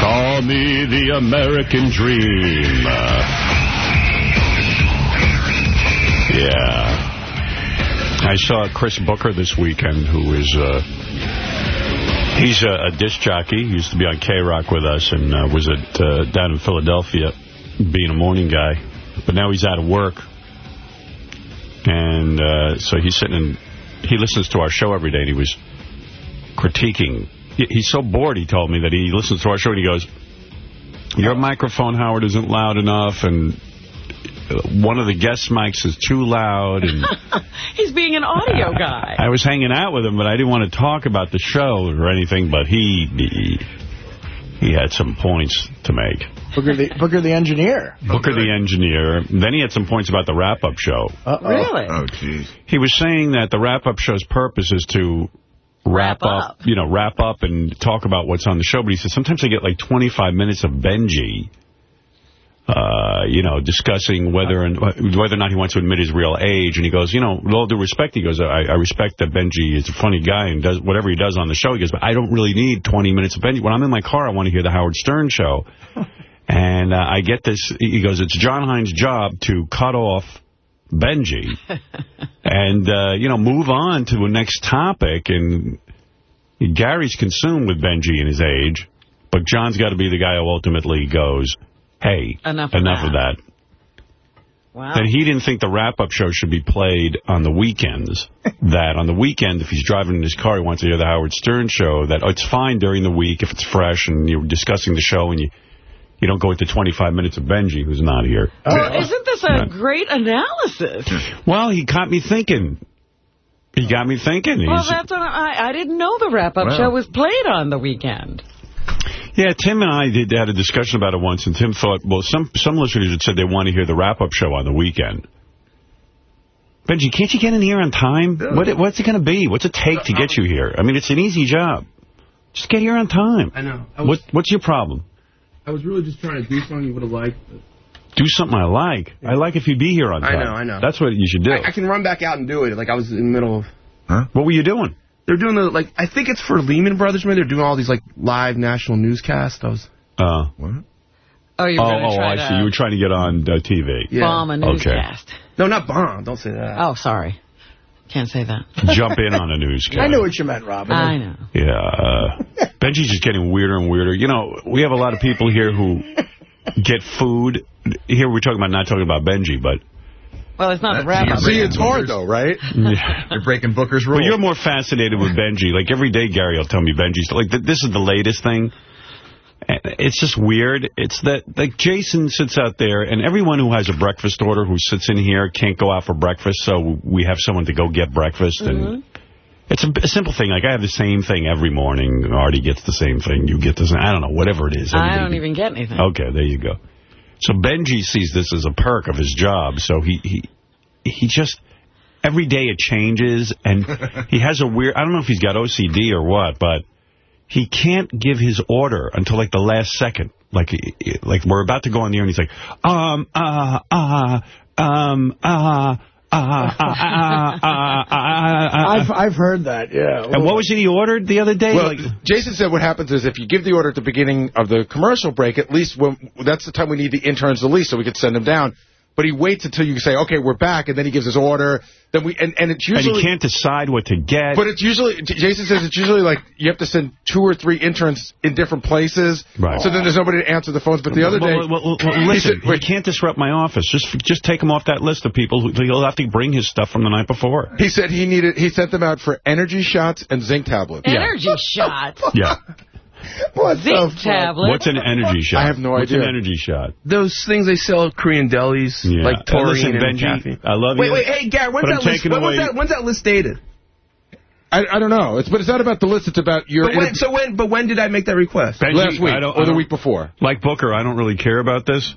Call me the American Dream. Yeah. I saw Chris Booker this weekend, who is... Uh, he's a, a disc jockey. He used to be on K-Rock with us and uh, was at uh, down in Philadelphia being a morning guy. But now he's out of work. And uh, so he's sitting and he listens to our show every day, and he was critiquing. He, he's so bored, he told me, that he listens to our show, and he goes, your microphone, Howard, isn't loud enough, and one of the guest mics is too loud. and He's being an audio guy. I was hanging out with him, but I didn't want to talk about the show or anything, but he he, he had some points to make. Booker the, Booker the engineer. Booker the engineer. Then he had some points about the wrap-up show. Uh -oh. Really? Oh, jeez. He was saying that the wrap-up show's purpose is to wrap, Wrap up. you know, wrap up and talk about what's on the show. But he said sometimes I get like 25 minutes of Benji, uh, you know, discussing whether and whether or not he wants to admit his real age. And he goes, you know, with all due respect, he goes, I, I respect that Benji is a funny guy and does whatever he does on the show. He goes, but I don't really need 20 minutes of Benji. When I'm in my car, I want to hear the Howard Stern show. and uh, I get this. He goes, it's Jon Hein's job to cut off Benji and, uh, you know, move on to the next topic. And Gary's consumed with Benji and his age, but John's got to be the guy who ultimately goes, hey, Enough of enough of that. Wow. Then he didn't think the wrap-up show should be played on the weekends. that on the weekend, if he's driving in his car, he wants to hear the Howard Stern show, that oh, it's fine during the week if it's fresh and you're discussing the show and you you don't go into 25 minutes of Benji, who's not here. Well, isn't this a great analysis? Well, he got me thinking. He got me thinking. Well, He's- that's what I, I didn't know the wrap-up Wow. show was played on the weekend. Yeah, Tim and I did had a discussion about it once, and Tim thought, well, some some listeners had said they want to hear the wrap-up show on the weekend. Benji, can't you get in here on time? What What's it going to be? What's it take to get you here? I mean, it's an easy job. Just get here on time. I know. I What What's your problem? I was really just trying to do something you would have liked. Do something I like. I like if you'd be here on time. I know, I know. That's what you should do. I, I can run back out and do it. Like, I was in the middle of... Huh? What were you doing? They're doing the, like, I think it's for Lehman Brothers, maybe. They're doing all these, like, live national newscasts. I was... Uh, Oh, you were oh, oh, I see. You were trying to get on uh, TV. Yeah. bomb a Okay. newscast. No, not bomb. Don't say that. Oh, sorry. Can't say that. Jump in on a newscast. I knew what you meant, Robin. I know. Yeah. Uh, Benji's just getting weirder and weirder. You know, we have a lot of people here who get food. Here we're talking about not talking about Benji, but Well, it's not the wrap-up. See, it's hard, though, right? You're breaking Booker's rule. but you're more fascinated with Benji. Like every day, Gary will tell me Benji's like th this is the latest thing. And It's just weird. It's that like Jason sits out there, and everyone who has a breakfast order who sits in here can't go out for breakfast, so we have someone to go get breakfast and. Mm-hmm. It's a, a simple thing. Like, I have the same thing every morning. Artie gets the same thing. You get the same. I don't know, whatever it is. I don't even get anything. Okay, there you go. So Benji sees this as a perk of his job. So he he he just every day it changes, and he has a weird. I don't know if he's got OCD or what, but he can't give his order until like the last second. Like like we're about to go on the air, and he's like, um, uh, uh, um, uh. Uh, uh, uh, uh, uh, uh, I've I've heard that, yeah. and what was it he ordered the other day? Well, like, Jason said what happens is if you give the order at the beginning of the commercial break, at least when that's the time we need the interns the least, so we could send them down. But he waits until you say, okay, we're back, and then he gives his order. Then we and, and it's usually... and he can't decide what to get. But it's usually, Jason says it's usually like you have to send two or three interns in different places. Right. So then there's nobody to answer the phones. But the other day, Well, well, well, well, he listen, said- he can't disrupt my office. Just just take him off that list of people. Who, he'll have to bring his stuff from the night before. he said he needed, he sent them out for energy shots and zinc tablets. Energy shots. Yeah. What Zinc tablet. What's an energy shot? I have no What's idea. What's an energy shot? Those things they sell at Korean delis, Yeah. like taurine listen, and Benji, caffeine. I love wait, you. Wait, wait, hey, Gary, when's but I'm that, list, when, when's, that, when's that list dated? I, I don't know. It's but it's not about the list. It's about your But when, so when, but when did I make that request? Benji, last week I don't- or I the don't- week before. Like Booker, I don't really care about this,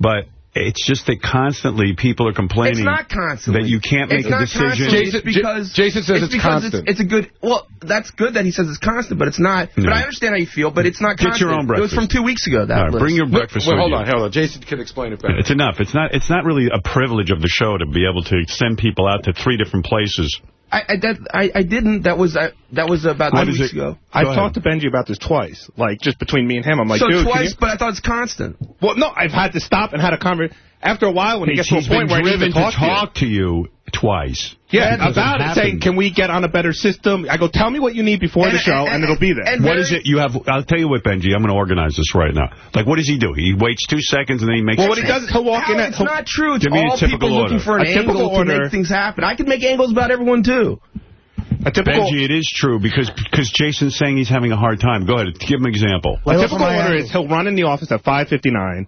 but it's just that constantly people are complaining It's not constantly. that you can't make it's a decision. Constantly. Jason- it's because J- Jason says it's because constant. It's, it's a good. Well, that's good that he says it's constant, but it's not. No. But I understand how you feel, but it's not Get constant. your own breakfast. It was from two weeks ago. That All right, list. bring your breakfast Wait, with hold you. on, hold on. Jason can explain it better. It's enough. It's not. It's not really a privilege of the show to be able to send people out to three different places I I, that, I I didn't. That was I, that was about What two weeks it? ago. I've Go talked to Benji about this twice, like just between me and him. I'm like, so dude, twice, but I thought it's constant. well, no, I've had to stop and had a conversation. After a while, when it He's, gets to a point where I need driven to talk, to talk to you twice. yeah, That about it, happen. saying, can we get on a better system? I go, tell me what you need before And- the show, and, and- it'll be there. and- What is it you have? I'll tell you what, Benji. I'm going to organize this right now. Like, what does he do? He waits two seconds and then he makes. well, what he does is he'll walk in Howard, it's not true. It's Give all typical people looking for an A typical angle to order. make things happen. I can make angles about everyone, too. a typical, Benji, it is true because because Jason's saying he's having a hard time. Go ahead, give him an example. a typical order is he'll run in the office at 5:59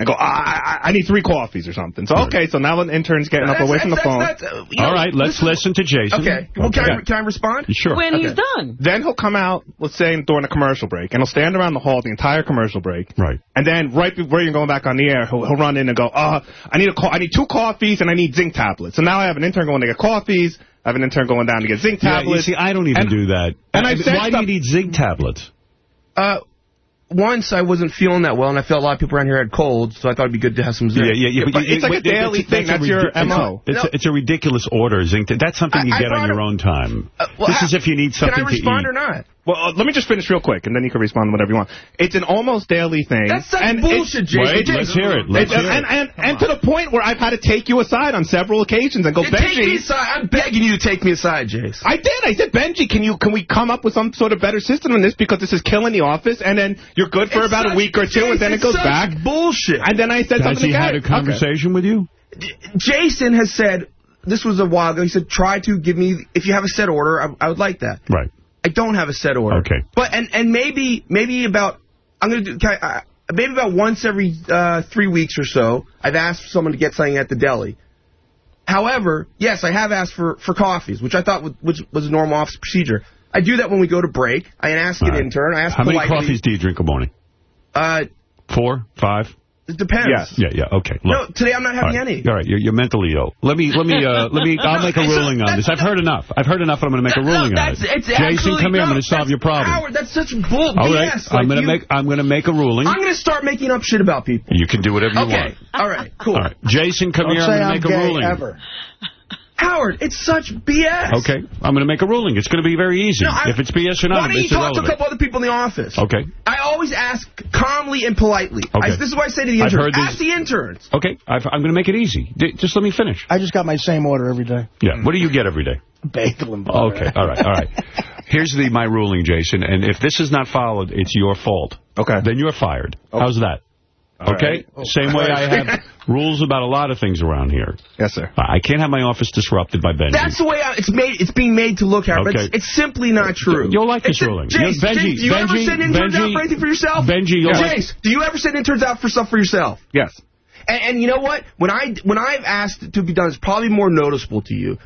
and go, I, I, I need three coffees or something. So okay, so now an intern's getting up away from the phone. that's- uh, you know, All right, let's this is- listen to Jason. Okay. Well, can, I, Okay. can I respond? Sure. When he's done. Then he'll come out, let's say during a commercial break, and he'll stand around the hall the entire commercial break. Right. And then right before you're going back on the air, he'll, he'll run in and go, uh, I need a co- I need two coffees and I need zinc tablets. So now I have an intern going to get coffees. I have an intern going down to get zinc tablets. Yeah, tablets. you see, I don't even And- do that. and I I mean, said why do you need zinc tablets? Uh, once I wasn't feeling that well, and I felt a lot of people around here had colds, so I thought it'd be good to have some zinc. Yeah, yeah, yeah. but it's like a wait, daily thing. That's your MO. It's, No. a, it's a ridiculous order, zinc. That's something you I- I get on your it- own time. Uh, well, this is if you need something to eat. Can I respond to eat. or not? Well, uh, let me just finish real quick, and then you can respond to whatever you want. It's an almost daily thing. That's such and bullshit, it's- Jason. Wait, let's hear it. Let's It's- hear it. and, and, and to the point where I've had to take you aside on several occasions and go, Take me Benji. aside. I'm begging you to take me aside, Jace. I did. I said, Benji, can you can we come up with some sort of better system in this because this is killing the office, and then you're good for It's about such- a week or two, and then it goes such back. Bullshit. And then I said Has something he had a conversation with you? Jason has said this was a while ago. He said, "Try to give me if you have a set order. I, I would like that." Right. I don't have a set order. Okay. But and and maybe maybe about I'm gonna do I, uh, maybe about once every uh, three weeks or so. I've asked someone to get something at the deli. However, yes, I have asked for for coffees, which I thought was, which was a normal office procedure. I do that when we go to break. I ask an All right. intern. I ask How many coffees do you drink a morning? Uh, Four? Five? It depends. Yes. Yeah, yeah, okay. No, today I'm not having right. any. All right, you're, you're mentally ill. Let me, let me, uh, let me. I'll make a ruling on this. I've heard enough. I've heard enough. and I'm going to make a No, ruling on that's, it. it's Jason, absolutely- come here. I'm going to solve your problem. Howard, that's such bull All right, BS. I'm Like, going to make. I'm going to make a ruling. I'm going to start making up shit about people. You can do whatever you Okay. want. All right. Cool. All right, Jason, come Don't here. I'm I'm going to make a ruling. ever. Howard, it's such BS. Okay, I'm going to make a ruling. It's going to be very easy. No, if it's BS or not, Why don't you it's talk to a irrelevant. couple other people in the office? Okay. I always ask calmly and politely. Okay. I, this is what I say to the I've interns. heard Ask the interns. Okay, I've, I'm going to make it easy. D- Just let me finish. I just got my same order every day. Yeah. What do you get every day? Bagel and butter. Okay. All right. All right. Here's the my ruling, Jason. And if this is not followed, it's your fault. Okay. Then you're fired. How's that? All okay. right. Oh. Same way I have rules about a lot of things around here. Yes, sir. I can't have my office disrupted by Benji. That's the way I, it's made. It's being made to look, Howard. But Okay. it's, it's simply not true. You'll like this It's a- ruling. Jace, Benji- Jace, do you ever Benji- send interns out for anything for yourself? Benji, you'll like- Jace, do you ever send interns out for stuff for yourself? Yes. And, and you know what? When I when I've asked to be done, it's probably more noticeable to you.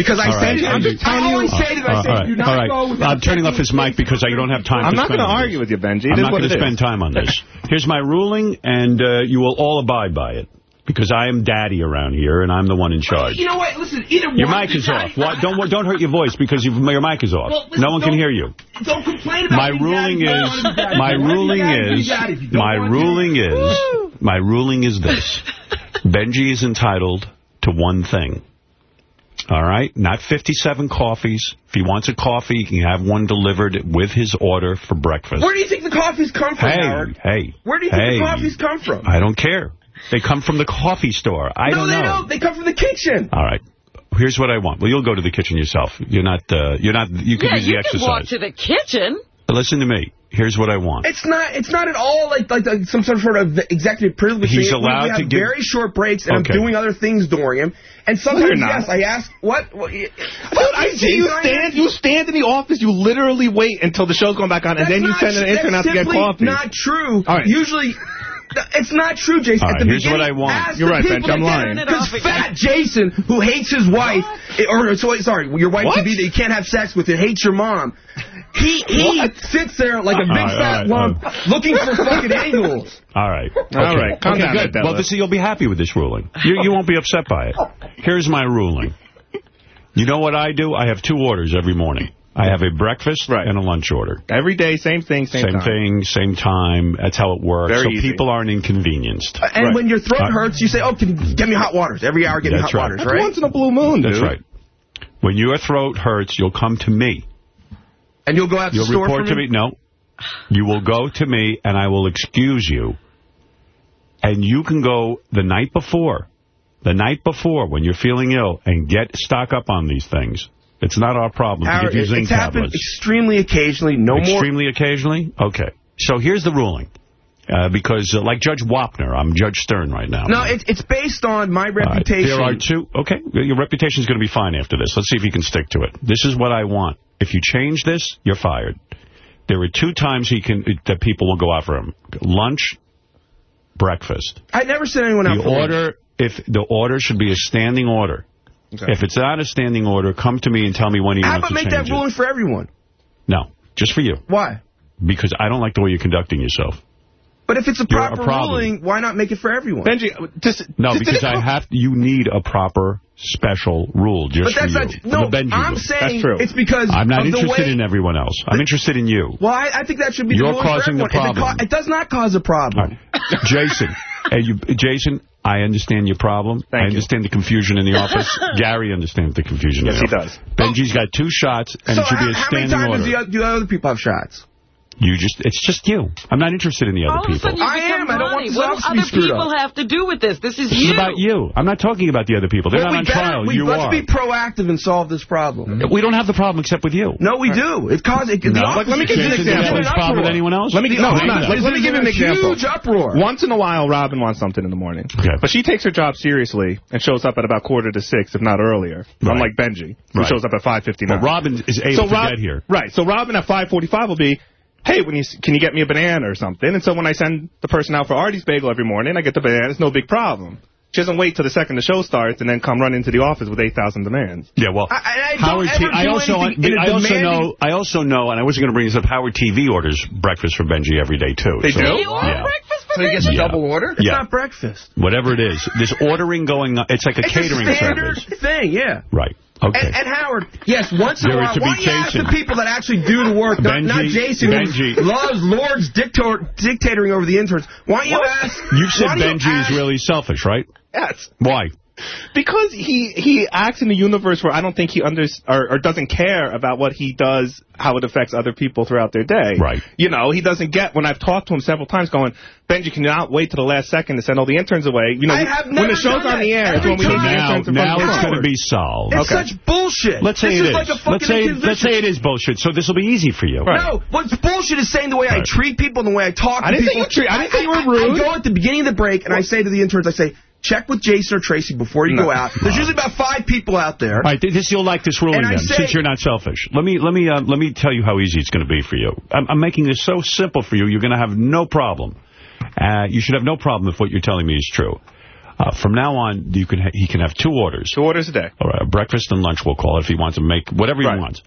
Because I All say right, to I'm you, I always say to them, I say, all right, do not all right. go without I'm turning off his mic because I don't have time I'm to not going to argue with you, Benji. It I'm not going to spend time on this. Here's my ruling, and uh, you will all abide by it. Because I am daddy around here, and I'm the one in charge. You know what? Listen, either Your mic is off. Why, don't don't hurt your voice because you've, your mic is off. Well, listen, no one can hear you. Don't complain about My ruling daddy. You is don't wanna be daddy. my You wanna be ruling is daddy. If you don't my ruling is my ruling is this. Benji is entitled to one thing. All right? Not 57 coffees. If he wants a coffee, he can have one delivered with his order for breakfast. Where do you think the coffees come from, hey, Howard? hey. Where do you think the coffees come from? I don't care. They come from the coffee store. I no, don't they know. don't. They come from the kitchen. All right. Here's what I want. Well, you'll go to the kitchen yourself. You're not, uh, you're not, you can Yeah, use you the can walk exercise. to the kitchen. But listen to me. Here's what I want. It's not. It's not at all like like, like some sort of executive privilege. He's thing. We- allowed we have to give- very short breaks, and Okay. I'm doing other things during him. And sometimes, not. yes, I ask what. what Dude, I see you stand. You stand in the office. You literally wait until the show's going back on, and then you send an intern out to get coffee. Not true. All right. Usually. It's not true, Jason. All At right, the here's what I want. You're right, people Bench, I'm lying. get- Turn it Because fat Jason, who hates his wife, or so, sorry, your wife What? to be that you can't have sex with, and hates your mom. He he sits there like a big All right, fat all right, lump, uh, looking for fucking angles. All right. All right, calm okay, down, good. Well, this, you'll be happy with this ruling. You, you won't be upset by it. Here's my ruling. You know what I do? I have two orders every morning. I have a breakfast Right. and a lunch order. Every day, same thing, same, Same time. thing, same time. That's how it works. Very so easy. people aren't inconvenienced. And Right. when your throat Uh, hurts, you say, "Oh, can you get me hot waters every hour? Get That's me hot right. waters, That's right?" once in a blue moon, dude. Right. When your throat hurts, you'll come to me. And you'll go out to You'll the store report for to me. No. You will go to me, and I will excuse you. And you can go the night before, the night before, when you're feeling ill, and get stock up on these things. It's not our problem to give you zinc it's happened extremely occasionally. No more. Extremely occasionally? Okay. So here's the ruling. Uh, because, uh, like Judge Wapner, I'm Judge Stern right now. No, it's it's based on my All right, reputation. There are two. Okay, your reputation is going to be fine after this. Let's see if you can stick to it. This is what I want. If you change this, you're fired. There are two times he can that people will go out for him: lunch, breakfast. I never sent anyone out The for lunch. if the order should be a standing order. If it's not a standing order, come to me and tell me when he How wants about make that ruling for everyone? No, just for you, Why? because I don't like the way you're conducting yourself. But if it's a You're a proper problem. ruling, why not make it for everyone? Benji, uh, just No, just- because I have. You need a proper special rule just but that's for not. you. No, Benji I'm rule. saying That's true. it's because I'm not interested way, in everyone else. I'm interested in you. Well, I, I think that should be You're the ruling causing for the everyone. If it, problem. ca- it does not cause a problem. Jason, hey, you, Jason, I understand your problem. Thank I you. understand the confusion in the office. Gary understands the confusion Yes, in he office. does. Benji's got two shots, and so it should be a standing order. how many times order. do, the, do other people have shots? You just, it's just you. I'm not interested in the All other of a people. you I become am. I don't want Ronnie. this What office do to be other people up. have to do with this? This is This you. is about you. I'm not talking about the other people. They're Well, not on better, trial. we, you let's are. be proactive and solve this problem. Mm-hmm. we don't have the problem except with you. No, we do. It causes. It, the No. office Let me give you an is Jason, do example. have in this an problem with anyone else? Let me- The no, office it's Let- let me give you an example. Huge uproar. Once in a while, Robin wants something in the morning. Okay. But she takes her job seriously and shows up at about quarter to six, if not earlier. Right. Unlike Benji, who Right. shows up at 5.59. But Robin is able to Rob- get here. Right. So Robin at 5.45 will be, hey, when you can you get me a banana or something? And so when I send the person out for Artie's bagel every morning, I get the banana. It's no big problem. She doesn't wait till the second the show starts and then come run into the office with 8,000 demands. Yeah, well, I- I Howard. ever I also, anything in also know. I also know, and I wasn't going to bring this up. Howard TV orders breakfast for Benji every day too. They so, do? You order Yeah. breakfast for So he gets a Yeah. double order? It's Yeah. not breakfast. Whatever it is, this ordering going on. It's like a It's catering a standard service. thing, yeah. Right. Okay. And, and Howard, yes, once in a while, why don't you ask the people that actually do the work, not, not Benji- Jason, Benji. who loves Lord's dictator, dictatoring over the interns. Why don't you ask... you said don't you Benji ask- is really selfish, right? Yes. Why? Because he, he acts in a universe where I don't think he under, or, or doesn't care about what he does, how it affects other people throughout their day. Right. You know, he doesn't get, when I've talked to him several times going, Benji, can you not wait to the last second to send all the interns away? You know, I have when the show's on the air, it's when we need the. Now, interns in now it's going to be solved. It's such bullshit. Let's say this it is. is. like a let's say let's say it is bullshit. So this will be easy for you. No, what's bullshit is saying the way I treat people and the way I talk I to didn't say people. you treat- I didn't say you were rude. I go at the beginning of the break and I say to the interns, I say, check with Jason or Tracy before you No. go out. There's usually about five people out there. All right, this you'll like this ruling then, say- since you're not selfish. Let me let me uh, let me tell you how easy it's going to be for you. I'm, I'm making this so simple for you. You're going to have no problem. Uh, you should have no problem if what you're telling me is true. Uh, from now on, you can ha he can have two orders. Two orders a day. All right, breakfast and lunch, we'll call it, if he wants to make whatever he wants.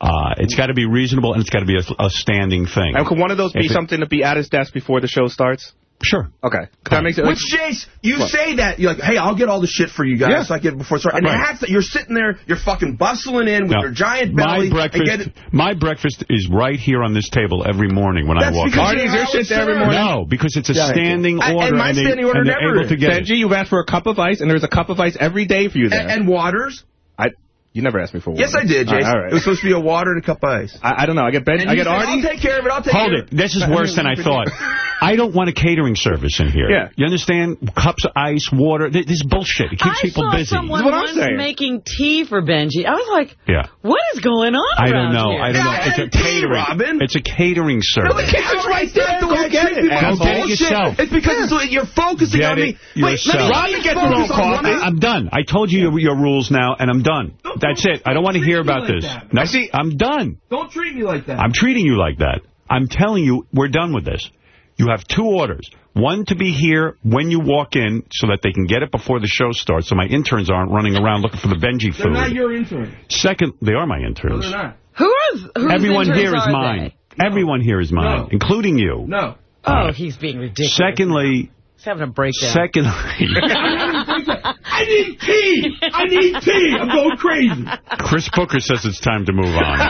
Uh, it's got to be reasonable, and it's got to be a, a standing thing. And could one of those be it- something to be at his desk before the show starts? Sure. Okay. That makes it. Which, Jace, you What? say that, you're like, hey, I'll get all the shit for you guys Yeah. so I get it before it starts. And Right. it has you're sitting there, you're fucking bustling in with Now, your giant belly. and breakfast, get my breakfast is right here on this table every morning when I That's walk because in. you're Artie's your shit there every morning? No, because it's a Yeah, standing I- and order, my they, standing order and they're never able to is. get it. Benji, you've asked for a cup of ice, and there's a cup of ice every day for you there. And, and waters? I, you never asked me for water. Yes, I did, Jason. all right. It was supposed to be a water and a cup of ice. I, I don't know. I get Ben. And I get said, Artie. I'll take care of it. I'll take Hold care it. of it. This is worse than I thought. I don't want a catering service in here. Yeah. You understand? Cups of ice, water. This is bullshit. It keeps I people busy. someone That's what I'm once saying. making tea for Benji. I was like, Yeah. what is going on I don't know. here? I don't know. Yeah, It's a catering. Robin. It's a catering service. No, the kitchen's right there. The way I get it, people is asshole. Get it bullshit. yourself. It's because it's what you're focusing Get on me. Wait, let yourself. me Robin let me gets her focus own on coffee. one- I, I'm done. I told you your, your rules now, and I'm done. That's it. I don't want to hear about like this. that. No, I see- I'm done. Don't treat me like that. I'm treating you like that. I'm telling you, we're done with this. You have two orders. One to be here when you walk in so that they can get it before the show starts so my interns aren't running around looking for the Benji food. They're not food. your intern. Second, they are my No, interns. they're not. Who is, whose Everyone interns here is are mine. they? Everyone here is mine, No. including you. No. Oh, uh, he's being ridiculous. Secondly, He's having a breakdown. secondly, I need tea. I need tea. I'm going crazy. Chris Booker says it's time to move on.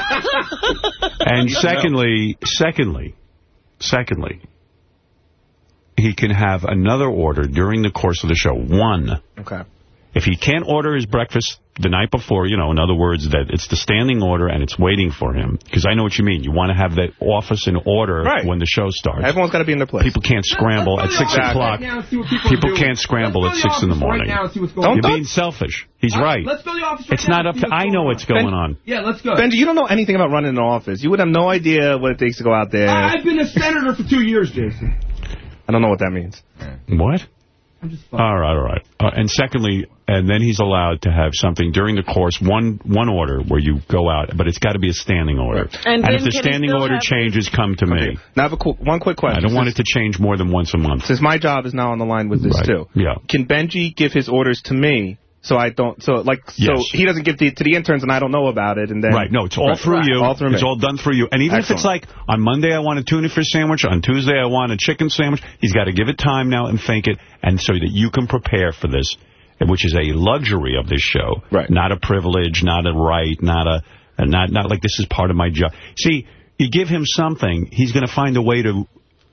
And secondly, secondly, secondly, he can have another order during the course of the show. One. Okay. If he can't order his breakfast the night before, you know, in other words, that it's the standing order and it's waiting for him. Because I know what you mean. You want to have that office in order Right. when the show starts. Everyone's got to be in their place. People can't scramble at Let's go to 6 o'clock. right now and see what people People can't scramble at Let's go 6 in the morning. Right now and see what's going Don't on. You're being selfish. He's right. Let's go to the office right It's now not up to... I know what's going on. Yeah, let's go. Benji, you don't know anything about running an office. You would have no idea what it takes to go out there. I- I've been a senator for two years, Jason. I don't know what that means. What? I'm just. All right, all right. Uh, and secondly, and then he's allowed to have something during the course, one one order where you go out, but it's got to be a standing order. And And, if the standing order have- changes, come to me. Now I have a qu one quick question. I don't want it to change more than once a month. Since my job is now on the line with this Right. too, Yeah. can Benji give his orders to me so I don't so like so he doesn't give the, to the interns and I don't know about it and then Right, no, it's all Right. through you. All through it's me. all done through you. And even if it's like, on Monday I want a tuna fish sandwich, on Tuesday I want a chicken sandwich, he's got to give it time now and think it, and so that you can prepare for this, which is a luxury of this show. Right. Not a privilege, not a right, not a, not, not like this is part of my job. See, you give him something, he's going to find a way to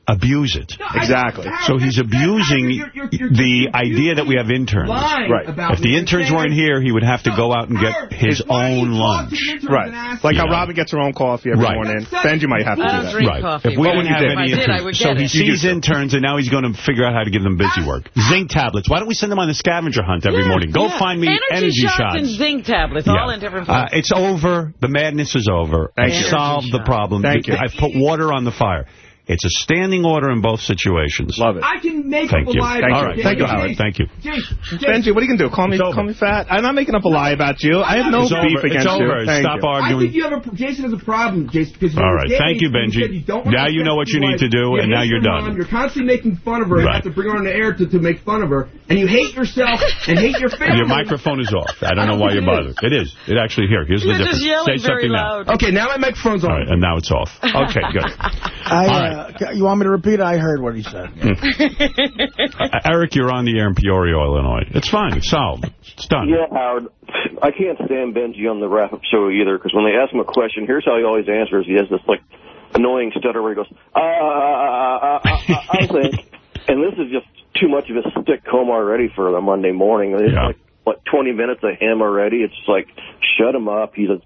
abuse it. No, I- Exactly. Howard, So he's that's- that's- abusing you're- you're- you're- the you're idea that we have interns. Right. If the interns weren't here, he would have to go out and Howard, get his why do you own lunch. the interns and Right. Like how Yeah. Robin gets her own coffee every Right. morning. That's- Benji might have to do that. Right. coffee. If we Well, didn't have any I did, interns, so he sees interns, and now he's going to figure out how to give them busy work. Zinc tablets. Why don't we send them on the scavenger hunt every Yeah, morning? Go yeah. find me energy, energy shots. shots. and zinc tablets, Yeah. all in different Uh, places. it's over. The madness is over. Thank I solved the problem. Thank you. I've put water on the fire. It's a standing order in both situations. Love it. I can make Thank up you. a lie Thank about you. All right. Thank you, Howard. Thank you. Jason, Benji, what are you going to do? Call me It's over. call me fat? I'm not making up a lie about you. I have no It's beef over. against It's over. you. Thank Stop you. I think you have a Jason has a problem, Jason. Because All right. Thank you, Benji. said you Now you know what you need to do, You and now you're done. Mom. You're constantly making fun of her. You have to bring her on the air to, to make fun of her, and you hate yourself and hate your family. Your microphone is off. I don't know why you're bothered. It is. It actually here. Here's the difference. Say something now. Okay, now my microphone's on. All right, and now it's off. Okay, good. I, All uh, uh, You want me to repeat it? I heard what he said. Uh, Eric, you're on the air in Peoria, Illinois. It's fine. It's solved. It's done. Yeah, Howard. I can't stand Benji on the wrap-up show either, because when they ask him a question, here's how he always answers. He has this, like, annoying stutter where he goes, uh, I, I, I think. And this is just too much of a stick home already for a Monday morning. It's Yeah. like, what, 20 minutes of him already? It's like, shut him up. He's a...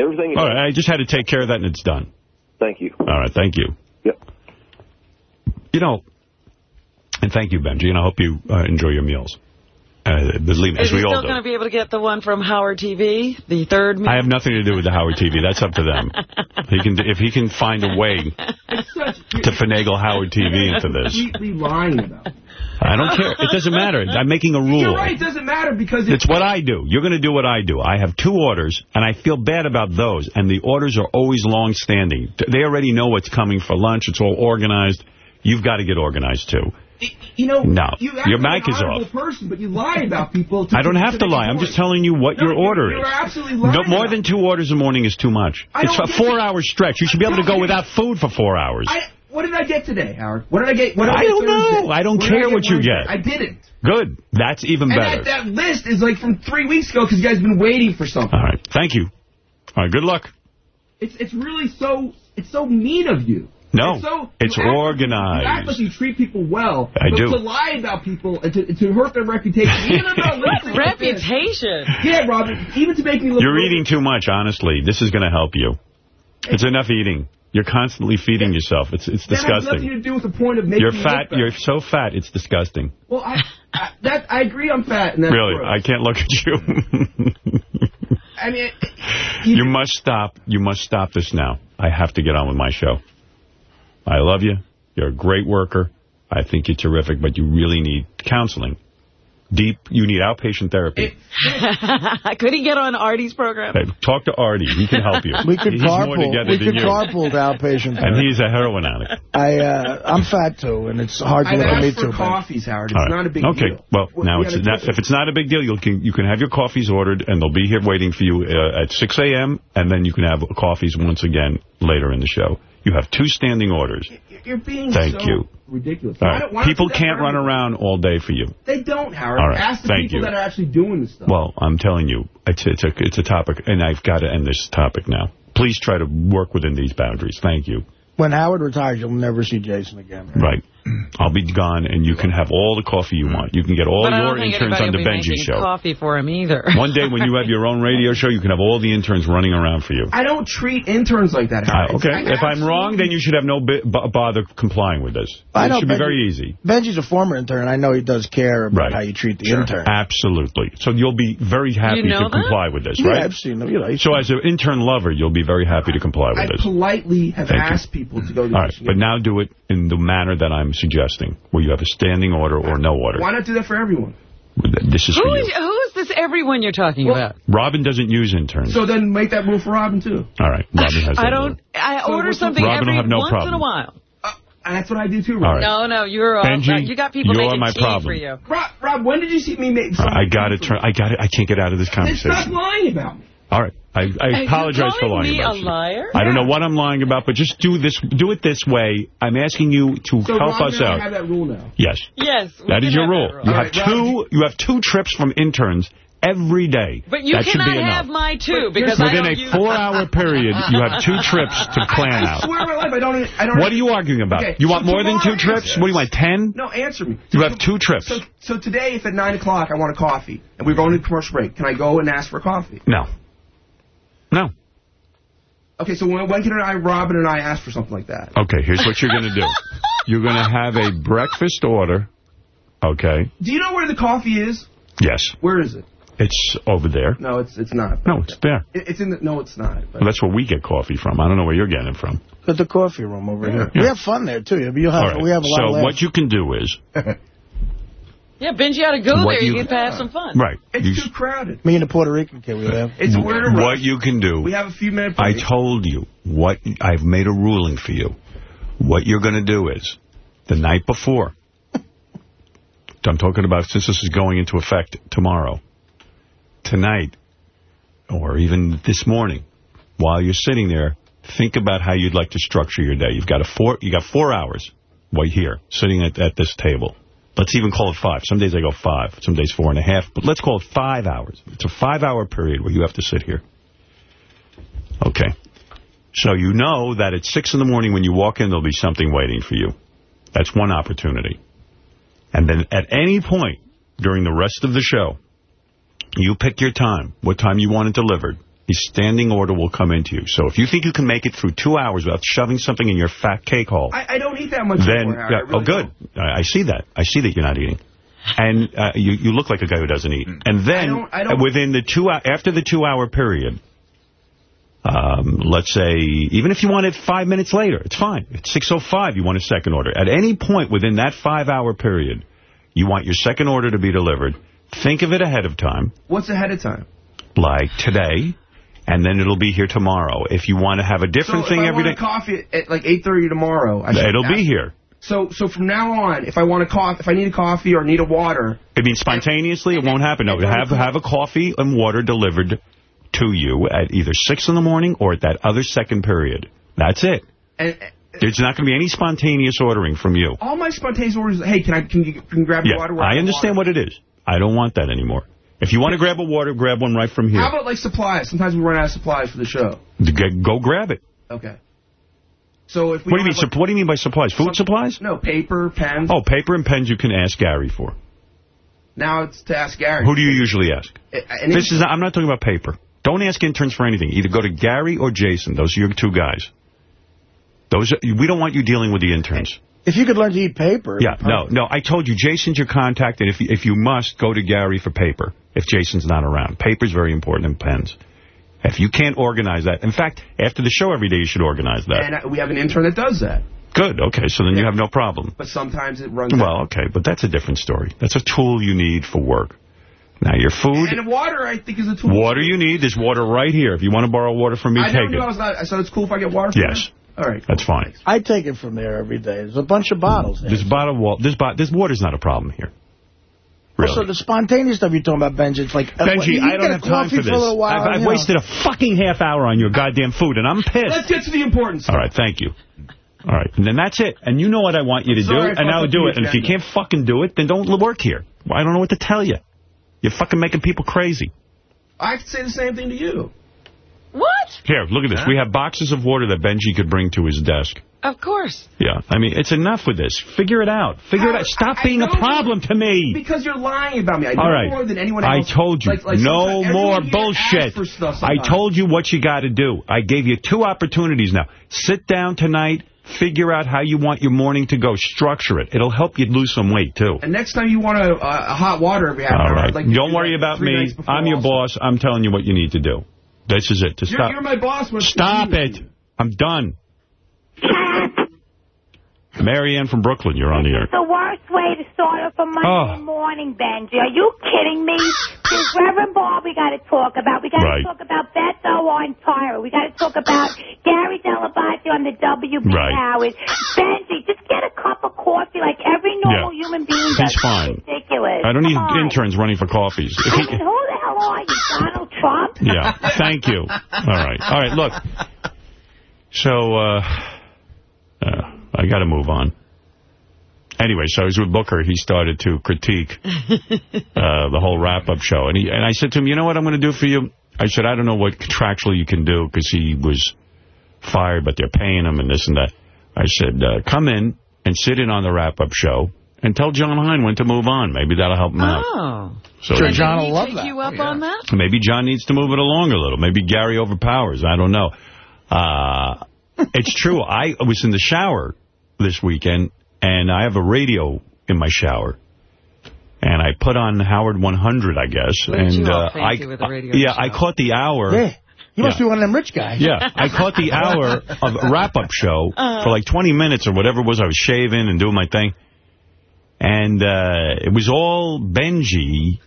Everything... All right, I just had to take care of that, and it's done. Thank you. All right, thank you. Yep. You know, and thank you, Benji, and I hope you uh, enjoy your meals. Uh, believe me, Is as he we all still going to be able to get the one from Howard TV, the third meal? I have nothing to do with the Howard TV. That's up to them. He can, if he can find a way to finagle Howard TV into this. completely lying about. I don't care. It doesn't matter. I'm making a rule. You're right. It doesn't matter because It's what I do. You're going to do what I do. I have two orders, and I feel bad about those. And the orders are always long-standing. They already know what's coming for lunch. It's all organized. You've got to get organized, too. You know, No. you Your mic is off. person, but you lie about people. I don't have to lie. I'm just telling you what No, your you- order you're is. absolutely lying No, more than two orders a morning is too much. I It's a four-hour stretch. You should be able to go without food for four hours. I, what did I get today, Howard? What did I get? What did I, I get don't know. I don't What care what you get. I didn't. Good. That's even And better. that, that list is like from three weeks ago because you guys have been waiting for something. All right. Thank you. All right. Good luck. It's it's really so it's so mean of you. No, It's, so, it's you act- organized. You act like you treat people well. I but do. To lie about people and to, to hurt their reputation. Even about listening. Reputation. Yeah, Robin. Even to make me look. You're eating too much, honestly. This is going to help you. It's enough eating. You're constantly feeding yourself. It's it's That has nothing disgusting. to do with the point of making You're fat. You're so fat. It's disgusting. Well, I, I that I agree. I'm fat. And that's Really, gross. I can't look at you. I mean, you must stop. You must stop this now. I have to get on with my show. I love you. You're a great worker. I think you're terrific, but you really need counseling. Deep, you need outpatient therapy. I Could he get on Artie's program? Hey, talk to Artie. He can help you. We could He's more carpool. together We than could you. carpool to outpatient. And he's a heroin addict. I, uh, I'm fat, too, and it's hard to I've look at me, asked too. for coffees, Howard. It's All right. not a big okay. deal. Okay, well, We- now we it's not, if it's not a big deal, you can you can have your coffees ordered, and they'll be here waiting for you uh, at 6 a.m., and then you can have coffees once again later in the show. You have two standing orders. You're being Thank so you. ridiculous. All Why don't- why don't People do that can't run everyone? around all day for you. They don't, Howard. All right. Ask the Thank people you. that are actually doing this stuff. Well, I'm telling you, it's, it's, a, it's a topic, and I've got to end this topic now. Please try to work within these boundaries. Thank you. When Howard retires, you'll never see Jason again. Right. I'll be gone, and you can have all the coffee you want. You can get all but your interns on the Benji show. coffee for him either. One day when you have your own radio show, you can have all the interns running around for you. I don't treat interns like that, Uh, okay, I- if I'm wrong, then you should have no b- bother complying with this. I it know, should be Benji- very easy. Benji's a former intern. I know he does care about Right. how you treat the intern. Absolutely. So you'll be very happy You know to that? comply with this, Yeah, right? I've seen them. You know, So as an intern lover, you'll be very happy to comply with I this. politely have Thank you. asked people to go to All right, but now do it in the manner that I'm suggesting, where you have a standing order or no order. Why not do that for everyone? This is Who for is, you. who is this everyone you're talking about? Robin doesn't use interns. So then make that rule for Robin, too. All right, Robin has I don't. rule. I So order something Robin every have no once problem. in a while. And that's what I do, too, Robin. Right. No, no, you're all. Benji, you got people you're making my tea problem. for you. Rob, Rob, when did you see me make I got to turn. I got it. I can't get out of this conversation. stop lying about me. All right. I, I apologize for lying me about a you. liar? I don't know what I'm lying about, but just do this. Do it this way. I'm asking you to So help Robin us and I out. have that rule now. Yes, Yes. we that can is your have rule. that You All have right, Rob, two. You have two trips from interns every day. But you that should cannot be enough. have my two because I Within don't a four-hour period, you have two trips to plan I out. swear my life, I don't. I don't. What are you arguing about? Okay, You want so more than two tomorrow- trips? What do you want, ten? No, answer me. You have two trips. So, so today, if at 9 o'clock I want a coffee, and we're going to commercial break, can I go and ask for coffee? No. No. Okay, so when, when can I, Robin and I ask for something like that? Okay, here's what you're going to do. You're going to have a breakfast order. Okay. Do you know where the coffee is? Yes. Where is it? It's over there. No, it's it's not. No, it's there. It, it's in the. No, it's not. But Well, that's where we get coffee from. I don't know where you're getting it from. At the coffee room over here. Yeah. We have fun there, too. You'll have, All right. We have a lot so of laughs. what you can do is, Yeah, Benji ought to go What there. you- You get to have uh, some fun. right. it's You, too crowded. Me and the Puerto Rican kid we have. It's where to what you can do, We have a few minutes. I told you what I've made a ruling for you. What you're going to do is the night before. I'm talking about since this is going into effect tomorrow. Tonight, or even this morning, while you're sitting there, think about how you'd like to structure your day. You've got a four. You got four hours. Right here, sitting at, at this table. Let's even call it five. Some days I go five. Some days four and a half. But let's call it five hours. It's a five-hour period where you have to sit here. Okay. So you know that at 6 in the morning when you walk in, there'll be something waiting for you. That's one opportunity. And then at any point during the rest of the show, you pick your time, what time you want it delivered. The standing order will come into you. So if you think you can make it through two hours without shoving something in your fat cake hole, I, I don't eat that much. then, anymore. I yeah, oh, good. I, I see that. I see that you're not eating. And uh, you, you look like a guy who doesn't eat. And then, don't- I don't- within the two, after the two-hour period, um, let's say, even if you want it five minutes later, it's fine. It's 6.05, you want a second order. At any point within that five-hour period, you want your second order to be delivered. Think of it ahead of time, What's ahead of time? like today, and then it'll be here tomorrow. If you want to have a different so thing if I want a coffee at, at like 8.30 tomorrow, I it'll be here. So so from now on, if I want a coffee, if I need a coffee or need a water, I mean, spontaneously, it won't happen. No, have have a coffee and water delivered to you at either 6 in the morning or at that other second period. That's it. and uh, There's not going to be any spontaneous ordering from you. all my spontaneous orders, hey, can I can you, can you grab Yeah, water? I understand what it is. I don't want that anymore. If you want to grab a water, grab one right from here. How about like supplies? Sometimes we run out of supplies for the show. Go grab it. Okay. So if we What do you mean? like, What do you mean by supplies? Food some- supplies? No, paper, pens. Oh, paper and pens you can ask Gary for. Now it's to ask Gary. Who do you usually ask? And This is. I'm not talking about paper. Don't ask interns for anything. Either go to Gary or Jason. Those are your two guys. Those are, we don't want you dealing with the interns. If you could learn to eat paper. Yeah, no, no. I told you, Jason's your contact, and if you, if you must, go to Gary for paper. If Jason's not around, paper's very important, and pens. If you can't organize that, in fact, after the show every day, you should organize that. And uh, we have an intern that does that. Good. Okay, so then you have no problem. But sometimes it runs Well, okay, but that's a different story. That's a tool you need for work. Now, your food, And water, I think, is a tool. water you need. There's water right here. If you want to borrow water from me, I take never I it. I said it's cool if I get water. From Yes. there? All right. That's fine. I take it from there every day. There's a bunch of bottles there. This bottle, wa- this, bo- this water's not a problem here. Really. Also, the spontaneous stuff you're talking about, Benji, it's like... uh, Benji, I get don't a have time for this. a little while, I've, I've you know. wasted a fucking half hour on your goddamn food, and I'm pissed. Let's get to the important stuff. All right, thank you. All right, and then that's it. And you know what I want you to Sorry, do, and I'll do the it. And if you can't fucking do it, then don't work here. I don't know what to tell you. You're fucking making people crazy. I could say the same thing to you. What? Here, look at this. We have boxes of water that Benji could bring to his desk. Of course. Yeah, I mean, it's enough with this. Figure it out. Figure it out. Stop I- I being a problem to me. Because you're lying about me. I know All right. more than anyone else. I told you. Like- like no more bullshit. asks for stuff I told you what you got to do. I gave you two opportunities now. Sit down tonight. Figure out how you want your morning to go. Structure it. It'll help you lose some weight, too. And next time you want a, a hot water every half All hour, right. I'd like Don't do worry about me. I'm your also. boss. I'm telling you what you need to do. This is it. To You're, stop. you're my boss. Stop it. I'm done. Mary Ann from Brooklyn, you're on the air. the worst way to start off a Monday Oh. morning, Benji. Are you kidding me? There's Reverend Barr we got to talk about. We got to Right. talk about Beto on Tyra. We got to talk about Gary Dell'Abate on the WB Right. Howard. Benji, just get a cup of coffee like every normal Yeah. human being He's does. It's fine. ridiculous. I don't need on. interns running for coffees. If I mean, who the hell are you, Donald Trump? Yeah, thank you. All right. All right, look. So, uh, uh I got to move on. Anyway, so I was with Booker. He started to critique uh, the whole wrap-up show. And, he, and I said to him, you know what I'm going to do for you? I said, I don't know what contractually you can do because he was fired, but they're paying him and this and that. I said, uh, come in and sit in on the wrap-up show and tell Jon Hein when to move on. Maybe that'll help him out. Oh. So Sure, John will love that. you up on that? Maybe John needs to move it along a little. Maybe Gary overpowers. I don't know. Uh, it's true. I was in the shower this weekend, and I have a radio in my shower. And I put on Howard 100, I guess. Look and uh, fancy I, with the radio yeah, show. I caught the hour. Yeah. You must Yeah. be one of them rich guys. Yeah, I caught the hour of a wrap-up show Uh-huh. for like 20 minutes or whatever it was. I was shaving and doing my thing. And uh, it was all Benji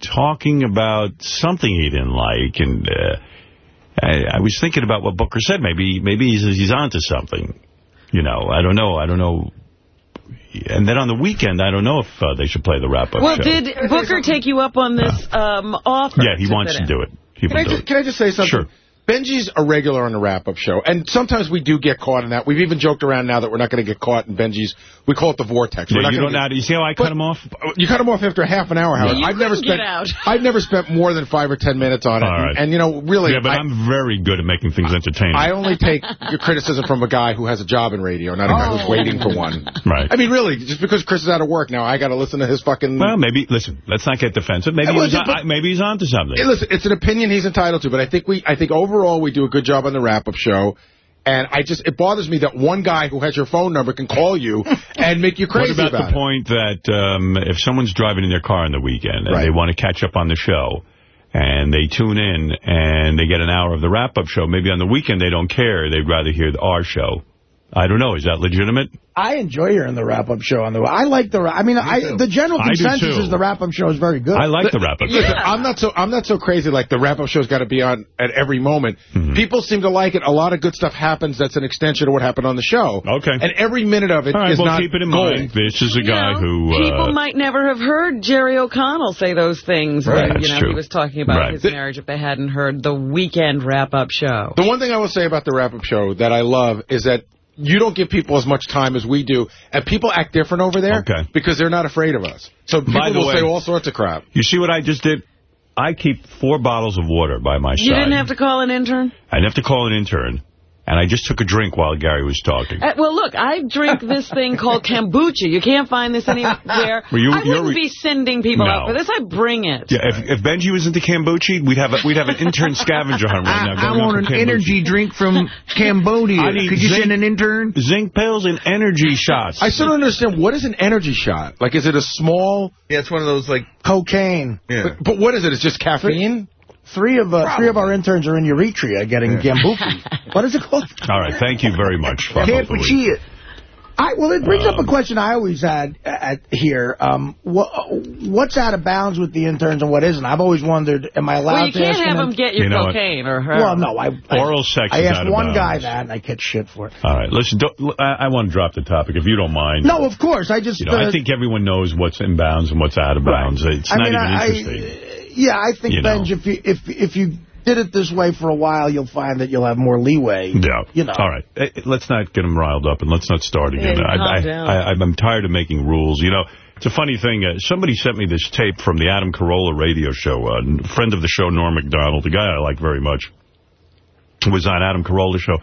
talking about something he didn't like. And uh, I, I was thinking about what Booker said. Maybe maybe he's, he's onto something. You know, I don't know. I don't know. And then on the weekend, I don't know if uh, they should play the wrap-up Well, show. did Booker take you up on this um, offer? yeah, he wants to do it. He Can I, just, can I just say something? Sure. Benji's a regular on the wrap-up show, and sometimes we do get caught in that. We've even joked around now that we're not going to get caught in Benji's. We call it the vortex. We're Yeah, not you gonna don't know. how You see how I cut him off? You cut him off after half an hour, Howard. you I've never spent. out. I've never spent more than five or ten minutes on it. All right. And, and, you know, really, Yeah, but I, I'm very good at making things entertaining. I only take your criticism from a guy who has a job in radio, not a guy who's oh. waiting for one. Right. I mean, really, just because Chris is out of work now, I got to listen to his fucking. Well, maybe, listen, let's not get defensive. Maybe, Yeah, he well, was, on, but- maybe he's onto something. Hey, listen, it's an opinion he's entitled to, but I think we, I think overall we do a good job on the wrap-up show. And I just, it bothers me that one guy who has your phone number can call you and make you what crazy about, the it. point that um, if someone's driving in their car on the weekend and Right. they want to catch up on the show and they tune in and they get an hour of the wrap-up show, maybe on the weekend they don't care. They'd rather hear our show. I don't know. Is that legitimate? I enjoy hearing the wrap-up show on the. I like the. I mean, I, the general consensus is the wrap-up show is very good. I like the wrap-up show. Listen, I'm not so I'm not so crazy like the wrap up show's got to be on at every moment. Mm-hmm. People seem to like it. A lot of good stuff happens that's an extension of what happened on the show. Okay. And every minute of it is All right, well, not keep it in gold. mind. This is a You guy know, who... people Uh, might never have heard Jerry O'Connell say those things Right, when that's you know true. he was talking about Right. his marriage if they hadn't heard the weekend wrap-up show. The one thing I will say about the wrap up show that I love is that you don't give people as much time as we do, and people act different over there Okay. because they're not afraid of us. So people the will way- say all sorts of crap. you see what I just did? I keep four bottles of water by my You side. didn't have to call an intern? I didn't have to call an intern. And I just took a drink while Gary was talking. Uh, well, look, I drink this thing called kombucha. You can't find this anywhere. Well, you- I wouldn't be sending people No. out for this. I bring it. Yeah, if, if Benji was into kombucha, we'd have a, we'd have an intern scavenger hunt right now. I, I want an kombucha. energy drink from Cambodia. I need Could you zinc- send an intern? Zinc pills and energy shots. I still don't understand what is an energy shot. Like, is it a small? Yeah, it's one of those like. Cocaine. Yeah. But, but what is it? It's just caffeine. Three of uh, three of our interns are in Eritrea getting Gambuki. what is it called? All right, thank you very much. for both of you. Campuchia. I, well, it brings up a question I always had at, here. Um, what, what's out of bounds with the interns and what isn't? I've always wondered, am I allowed Well, you to can't ask have an them get your You know what? cocaine or her. Well, no, I, I Oral sex I is asked out of one guy that, and I get shit for it. All right, listen, don't, I, I want to drop the topic, if you don't mind. No, of course. I just. You know, uh, I think everyone knows what's in bounds and what's out of bounds. It's I not mean, even I, interesting. Yeah, I think, You know. Benj, if you if if you did it this way for a while, you'll find that you'll have more leeway. Yeah. You know. All right. Eh, eh, Let's not get them riled up and let's not start again. Yeah, I, calm I, down. I, I'm tired of making rules. You know, it's a funny thing. Uh, somebody sent me this tape from the Adam Carolla radio show. A friend of the show, Norm Macdonald, a guy I like very much. was on Adam Carolla's show.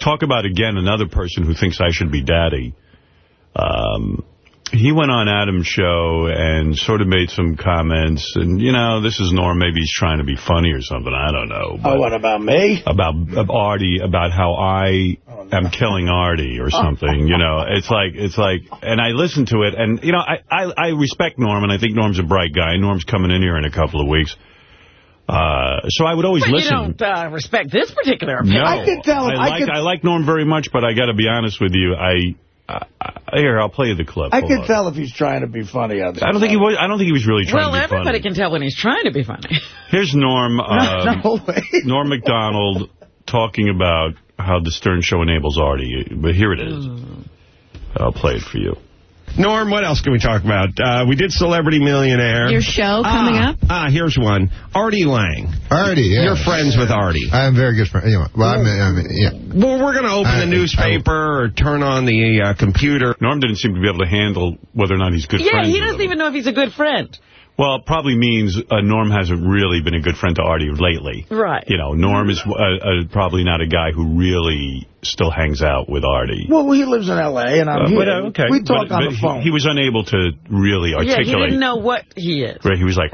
Talk about, again, another person who thinks I should be daddy. Um, he went on Adam's show and sort of made some comments. And, you know, this is Norm. Maybe he's trying to be funny or something. I don't know. Oh, what about me? About of Artie, about how I am killing Artie or something. You know, it's like, it's like, and I listened to it. And, you know, I, I, I respect Norm, and I think Norm's a bright guy. Norm's coming in here in a couple of weeks. Uh, so I would always But you listen. don't uh, respect this particular opinion. No, I can tell him- I I like could- I like Norm very much, but I got to be honest with you. I, I, I here I'll play you the clip. I Hold can on. tell if he's trying to be funny. On this I don't think he was. I don't think he was really trying Well, to be funny. Well, everybody can tell when he's trying to be funny. Here's Norm. Um, no way. Norm Macdonald talking about how the Stern Show enables Artie. But here it is. I'll play it for you. Norm, what else can we talk about? Uh, we did Celebrity Millionaire. Your show coming ah, up? Ah, here's one. Artie Lange. Artie, yeah. You're friends with Artie. I am very good friend. Anyway, well, I mean, I mean, yeah. Well, we're going to open I- the newspaper or turn on the uh, computer. Norm didn't seem to be able to handle whether or not he's good yeah, friends he doesn't even know if he's a good friend. Well, it probably means uh, Norm hasn't really been a good friend to Artie lately. Right. You know, Norm is uh, uh, probably not a guy who really still hangs out with Artie. Well, he lives in L.A. and I'm Uh, here. but, uh, okay. We talk But- on but the phone. He, was unable to really articulate. Yeah, articulate. he didn't know what he is. Right, he was like,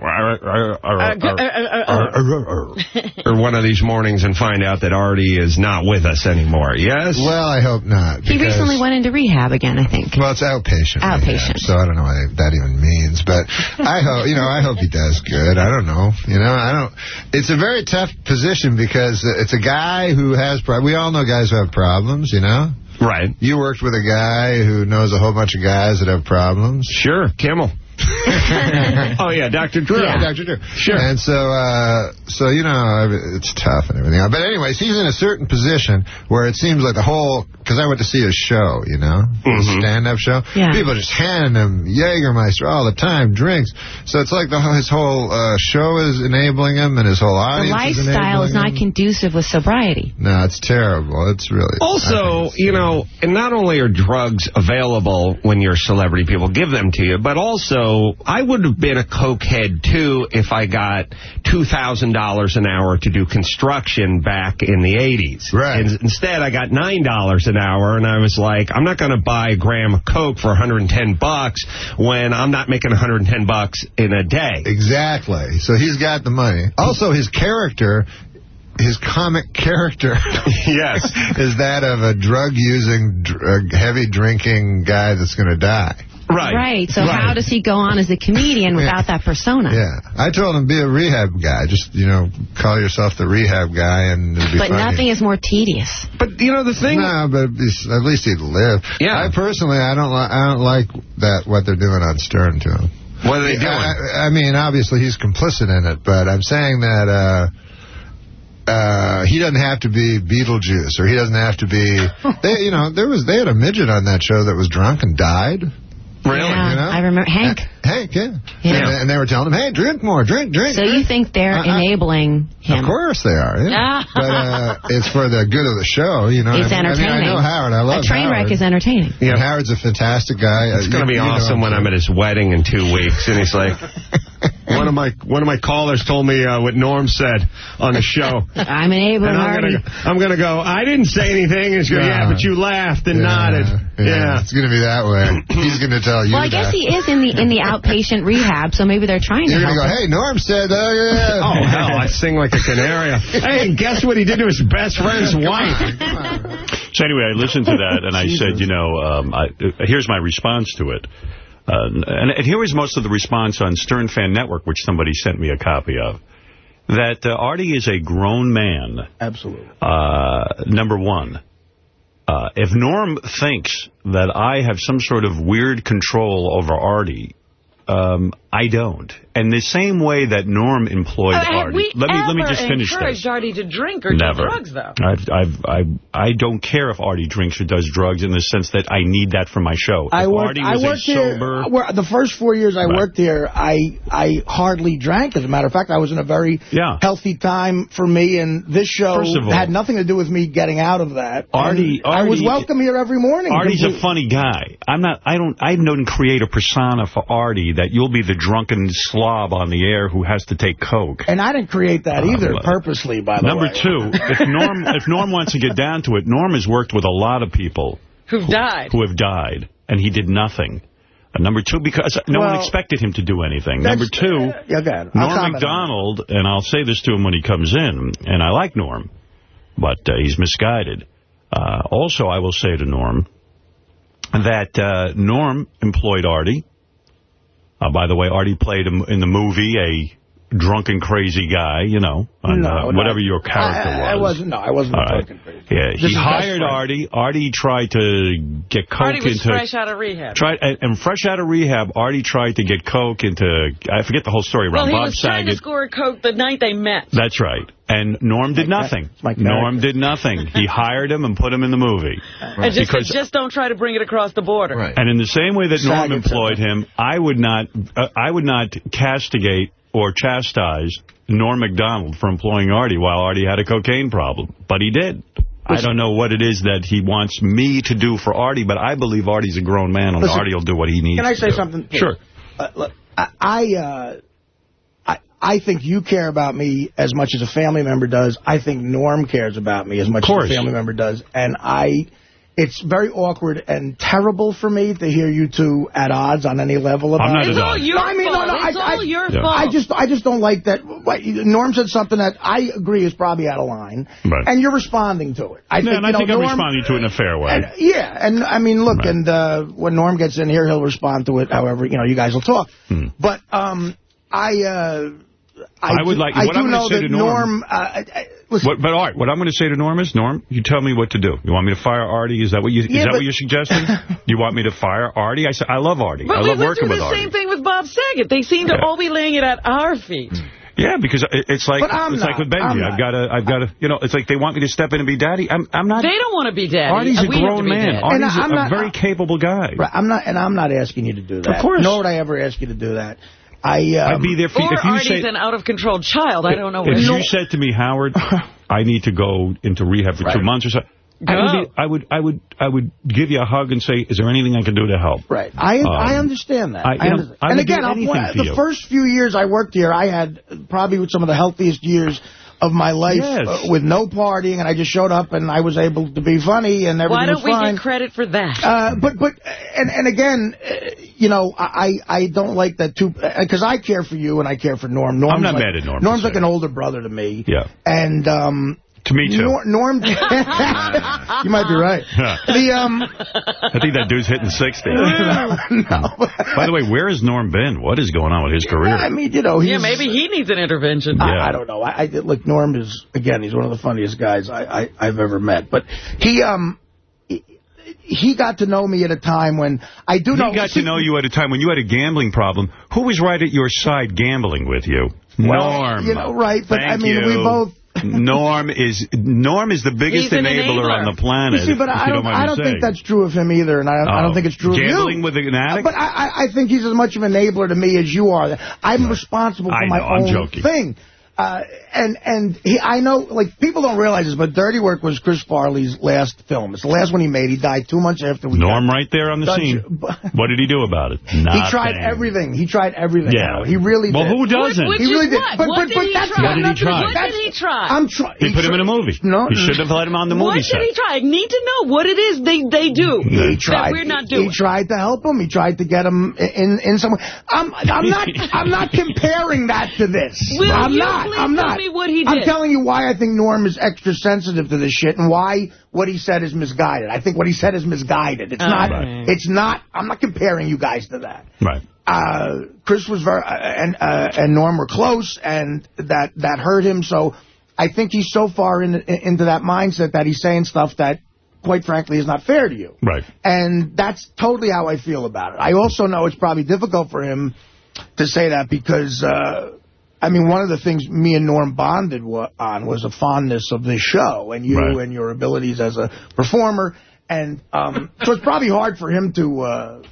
or one of these mornings and find out that Artie is not with us anymore. Yes? Well, I hope not. He recently went into rehab again, I think. Well, it's outpatient. Outpatient. rehab, so I don't know what that even means, but I hope you know. I hope he does good. I don't know. You know, I don't. It's a very tough position because it's a guy who has. We all know guys who have problems. You know. Right. You worked with a guy who knows a whole bunch of guys that have problems. Sure, Kimmel. oh, yeah, Dr. Drew. Yeah, Dr. Drew. Sure. And so, uh, so you know, it's tough and everything. But anyways, he's in a certain position where it seems like the whole, because I went to see his show, you know, his Mhm. stand-up show. Yeah. People just handing him Jägermeister all the time, drinks. So it's like the his whole uh, show is enabling him, and his whole audience is lifestyle is enabling not him. conducive with sobriety. No, it's terrible. It's really. Also, you know, and not only are drugs available when you're a celebrity, people give them to you, but also I would have been a cokehead too if I got $2,000 an hour to do construction back in the 80s. Right. And instead, I got $9 an hour, and I was like, I'm not going to buy a gram of coke for 110 bucks when I'm not making 110 bucks in a day. Exactly. So he's got the money. Also, his character, his comic character, Yes. is that of a drug-using, dr- uh, heavy drinking guy that's going to die. Right. Right. So how does he go on as a comedian without that persona? Yeah, I told him be a rehab guy. Just you know, call yourself the rehab guy, and it'll be But funny. nothing is more tedious. But, you know, the thing... No, but at least he'd live. Yeah. I personally, I don't, li- I don't like that what they're doing on Stern to him. What are they doing? I, I mean, obviously he's complicit in it, but I'm saying that uh, uh, he doesn't have to be Beetlejuice, or he doesn't have to be. They, you know, there was they had a midget on that show that was drunk and died. Really? Yeah, You know? I remember Hank. Hank, yeah. Yeah. And, and they were telling him, hey, drink more, drink, drink. So drink. you think they're I- I- enabling him? Of course they are. Yeah. but uh, it's for the good of the show, you know. It's what I mean? entertaining. I mean, I know Howard. I love A train Howard. wreck is entertaining. And Howard's a fantastic guy. It's going to be awesome when I'm at his wedding in two weeks. And he's like, one of my one of my callers told me uh, what Norm said on the show. I'm enabling And I'm gonna, I'm gonna go. I didn't say anything. And he's going, yeah, Yeah. but you laughed and Yeah, nodded. Yeah, Yeah. it's going to be that way. He's going to tell you Well, I guess that. he is in the in the outpatient rehab, so maybe they're trying You're to going to help go, him. hey, Norm said, oh, yeah. Oh, hell, I sing like a canary. hey, and guess what he did to his best friend's wife? So anyway, I listened to that, and I said, you know, um, I, uh, here's my response to it. Uh, and, and here was most of the response on Stern Fan Network, which somebody sent me a copy of. That uh, Artie is a grown man, Absolutely. uh, number one. Uh, if Norm thinks that I have some sort of weird control over Artie, um, I don't. And the same way that Norm employed Uh, Artie. let me let me just finish encouraged this. Artie to drink or Never. do drugs, though? I've, I've, I, I don't care if Artie drinks or does drugs in the sense that I need that for my show. I if worked, Artie I was worked a here. sober... uh, the first four years I Right. worked here, I I hardly drank. As a matter of fact, I was in a very Yeah. healthy time for me, and this show all- had nothing to do with me getting out of that. Artie- And I was welcome here every morning. Artie's a funny guy. I'm not. I don't. I don't create a persona for Artie that you'll be the drunken slob on the air who has to take coke. And I didn't create that either, Uh, purposely, by the way. Number two, if Norm if Norm wants to get down to it, Norm has worked with a lot of people Who've died. who have died, and he did nothing. And number two, because no one expected him to do anything. Number two, uh, yeah, go ahead. I'll Norm comment on Macdonald, and I'll say this to him when he comes in, and I like Norm, but uh, he's misguided. Uh, also, I will say to Norm that uh, Norm employed Artie. Uh, by the way, Artie played in the movie a drunken, crazy guy, you know, on, No, uh, no. whatever your character I, I, I was. wasn't. No, I wasn't All right. talking crazy. Yeah, This he hired. Artie. Artie tried to get coke Artie was into fresh out of rehab. tried and, and fresh out of rehab. Artie tried to get coke into I forget the whole story well, around he Bob was trying to score coke the night they met. That's right. And Norm did nothing. Norm did nothing. He hired him and put him in the movie. And just, Because just don't try to bring it across the border. and in the same way that Norm Saget employed him, I would not uh, I would not castigate or chastise Norm Macdonald for employing Artie while Artie had a cocaine problem. But he did. I don't know what it is that he wants me to do for Artie, but I believe Artie's a grown man and Listen, Artie will do what he needs Can I say something? please? Sure. Uh, look, I, I, uh, I, I think you care about me as much as a family member does. I think Norm cares about me as much as a family member does. And I, it's very awkward and terrible for me to hear you two at odds on any level about I'm not it. at It's all your No, I mean, no, fault. no, It's I, all I, your yeah. fault. I just, I just don't like that. what- Norm said something that I agree is probably out of line, Right. and you're responding to it. I Yeah, think, and I you know, think I'm Norm- responding to it in a fair way. and, yeah, and I mean, look, and uh, when Norm gets in here, he'll respond to it. However, you know, you guys will talk. But um, I, uh, I, Hmm. I would do- like- I what do I'm gonna know say that to Norm- uh, I- I- listen, What, but all right, what I'm going to say to Norm is, Norm, you tell me what to do. You want me to fire Artie? Is that what you is Yeah, that but- what you're suggesting? you want me to fire Artie? I said I love Artie. But I we love went working through with the same thing with Bob Saget. They seem to Yeah. all be laying it at our feet. Mm. Yeah, because it's like I'm it's like not. with Benji. I'm I've got to I've got to you know, it's like they want me to step in and be daddy. I'm I'm not They don't want to be daddy. Artie's a We grown man. Artie's I'm a, not- very capable guy. right, I'm not, and I'm not asking you to do that. Of course. Nor would I ever ask you to do that. I, um, I'd be there for you. Or If you Artie's say an out-of-control child. I don't know what if it you is. said to me, Howard, I need to go into rehab for two months or so, I would, be, I would I would I would give you a hug and say, is there anything I can do to help? Right. I Um, I understand that. I- you know, understand. I and again, I'll anything point- for the you. first few years I worked here, I had probably some of the healthiest years of my life Yes. uh, with no partying, and I just showed up and I was able to be funny and everything Why don't was we fine. get credit for that? Uh, but but and and again, uh, you know, I I don't like that too because I care for you and I care for Norm. Norm's I'm not like, mad at Norm, Norm's like an older brother to me. Yeah. And um. To me, too. Nor, Norm, you might be right. Yeah. The um, I think that dude's hitting 60. no. By the way, where has Norm been? What is going on with his career? I mean, you know, he's, yeah, maybe he needs an intervention. I, I don't know. I, I look. Norm is again. He's one of the funniest guys I, I I've ever met. But he um he, he got to know me at a time when I do he know. got to know you at a time when you had a gambling problem. Who was right at your side gambling with you? Well, Norm. you know, right, but I Thank mean, we both- Norm is Norm is the biggest enabler, enabler. on the planet. You see, but if I you don't. I don't think that's true of him either, and I, I Oh. don't think it's true Gambling of you. with uh, an addict? But I, I, I think he's as much of an enabler to me as you are. I'm responsible for I my know, I'm own joking. thing. Uh, and and he, I know, like, people don't realize this, but Dirty Work was Chris Farley's last film. It's the last one he made. He died two months after we Norm got- right there on the Don't scene. What did he do about it? He tried everything. He tried everything. Yeah. Howard. He really Well, did. who doesn't? Which he is really did. what? But, What but, did but he that's try? got What did he nothing try? What did he try? I'm trying. He put him in a movie. No, He shouldn't have let him on the what movie set. did he try? I need to know what it is they, they do He that tried. we're not doing. He tried to help him. He tried to get him in in some way. I'm I'm not I'm not comparing that to this. Will I'm not. Please I'm tell not. me what he I'm telling you why I think Norm is extra sensitive to this shit and why what he said is misguided. I think what he said is misguided. It's Oh, not. right. It's not. I'm not comparing you guys to that. Right. uh, Chris was very uh, and uh, and Norm were close, and that that hurt him. So I think he's so far in, into that mindset that he's saying stuff that, quite frankly, is not fair to you. Right. And that's totally how I feel about it. I also know it's probably difficult for him to say that because, uh, I mean, one of the things me and Norm bonded on was a fondness of this show and you Right. and your abilities as a performer. And um, so it's probably hard for him to uh,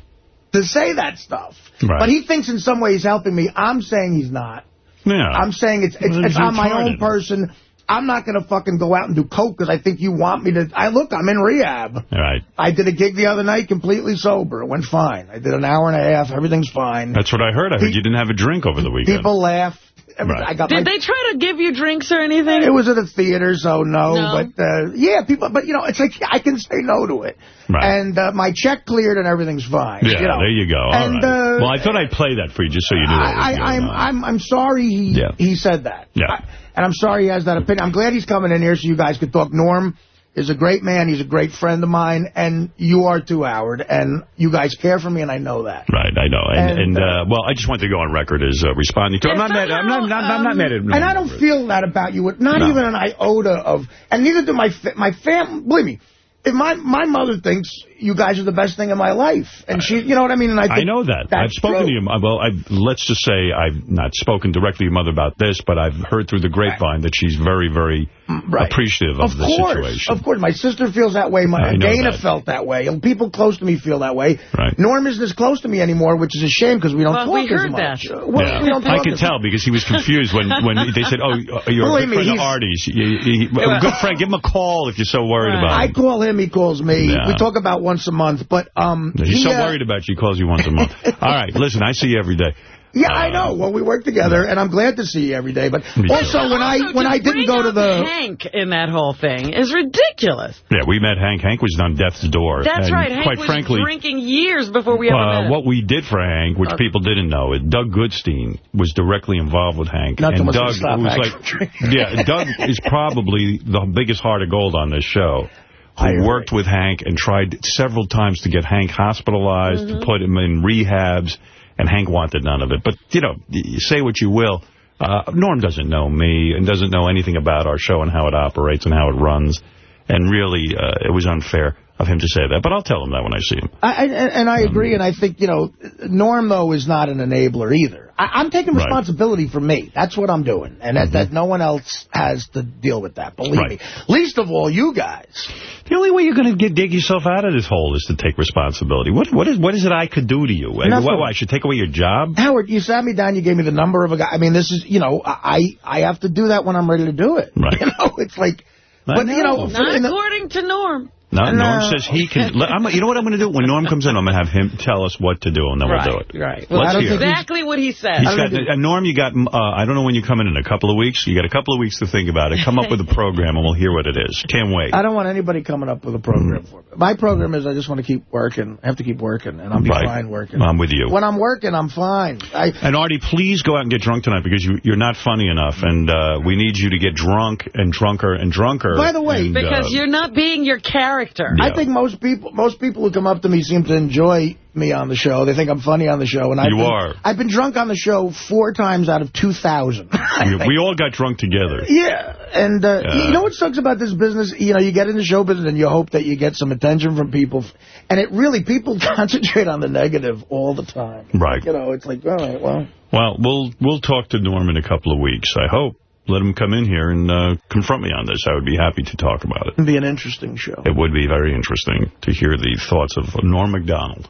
to say that stuff. Right. But he thinks in some way he's helping me. I'm saying he's not. Yeah. I'm saying it's it's, Well, it's on my own person. I'm not going to fucking go out and do coke because I think you want me to. I Look, I'm in rehab. All right. I did a gig the other night completely sober. It went fine. I did an hour and a half. Everything's fine. That's what I heard. I heard you didn't have a drink over the weekend. People laugh. Every- Right. I got Did my they try to give you drinks or anything? It was at a theater, so no. No? But, uh, yeah, people, but, you know, it's like I can say no to it. Right. And uh, my check cleared and everything's fine. Yeah, you know. there you go. All And, right. uh, well, I thought I'd play that for you just so you knew what I, going I, I'm. I'm, I'm sorry he, Yeah. he said that. Yeah. I- and I'm sorry he has that opinion. I'm glad he's coming in here so you guys could talk. Norm is a great man. He's a great friend of mine. And you are too, Howard. And you guys care for me, and I know that. Right, I know. And, And, and uh, well, I just wanted to go on record as uh, responding to. I'm not mad. I'm not. I'm not, I'm not mad at. And I don't feel that about you. Not No. even an iota of, and neither do my my fam. Believe me, if my my mother thinks you guys are the best thing in my life, and she, you know what I mean. And I, I know that. I've spoken true. to you. Well, I've, let's just say I've not spoken directly to your mother about this, but I've heard through the grapevine that she's very, very Right. appreciative of, Of the course, situation. of course. My sister feels that way. My Dana that. felt that way. And people close to me feel that way. Right. Norm isn't as close to me anymore, which is a shame because we don't Well, talk we as much. that. Uh, well, Yeah. we don't I talk could tell because he was confused when, when they said, oh, you're a good me, friend of Artie's. You, you, a good friend, give him a call if you're so worried about him. I call him, he calls me. Yeah. We talk about once a month, but um, He's he, so uh, worried about you, he calls you once a month. All right, listen, I see you every day. Yeah, I know. Well, we work together, and I'm glad to see you every day. But Me too. also, when I when I didn't go to the Hank in that whole thing is ridiculous. Yeah, we met Hank. Hank was on death's door. That's and right. Hank quite was frankly, drinking years before we ever met Uh, him. what we did for Hank, which people didn't know, is Doug Goodstein was directly involved with Hank. Not and much Doug stop was Hank like, drinking. yeah, Doug is probably the biggest heart of gold on this show. I Who agree. worked with Hank and tried several times to get Hank hospitalized, Mm-hmm. to put him in rehabs, and Hank wanted none of it. But, you know, say what you will. Uh, Norm doesn't know me and doesn't know anything about our show and how it operates and how it runs. And really, uh, it was unfair of him to say that. But I'll tell him that when I see him. I, I, and I agree, and I think, you know, Norm, though, is not an enabler either. I, I'm taking Right. Mm-hmm. responsibility for me. That's what I'm doing, and that, that no one else has to deal with that, believe Right. me. Least of all, you guys. The only way you're going to get dig yourself out of this hole is to take responsibility. What what is what is it I could do to you? What, Nothing. what, I should take away your job? Howard, you sat me down, you gave me the number of a guy. I mean, this is, you know, I I have to do that when I'm ready to do it. Right. You know, it's like, I but, you know, know. Not in the- according to Norm. No, No. Norm says he can. I'm, you know what I'm going to do? When Norm comes in, I'm going to have him tell us what to do, and then right, we'll do it. right. Well, I Let's don't hear think it. Exactly what he said. He's I got, uh, Norm, you got, uh, I don't know when you come in in, a couple of weeks? You got a couple of weeks to think about it. Come up with a program, and we'll hear what it is. Can't wait. I don't want anybody coming up with a program Mm. for me. My program is I just want to keep working. I have to keep working, and I'll be Right. fine working. I'm with you. When I'm working, I'm fine. I, And Artie, please go out and get drunk tonight because you, you're not funny enough, and uh, we need you to get drunk and drunker and drunker. By the way- and, Because uh, you're not being your character. Yeah. I think most people most people who come up to me seem to enjoy me on the show. They think I'm funny on the show. And I've You been, are. I've been drunk on the show four times out of 2,000. we, we all got drunk together. Yeah, and uh, Yeah. you know what sucks about this business? You know, you get into show business and you hope that you get some attention from people, and it really people concentrate on the negative all the time. Right. You know, it's like, all right, well, Well, we'll we'll talk to Norm in a couple of weeks. I hope. Let him come in here and uh, confront me on this. I would be happy to talk about it. it'd be an interesting show. It would be very interesting to hear the thoughts of Norm Macdonald,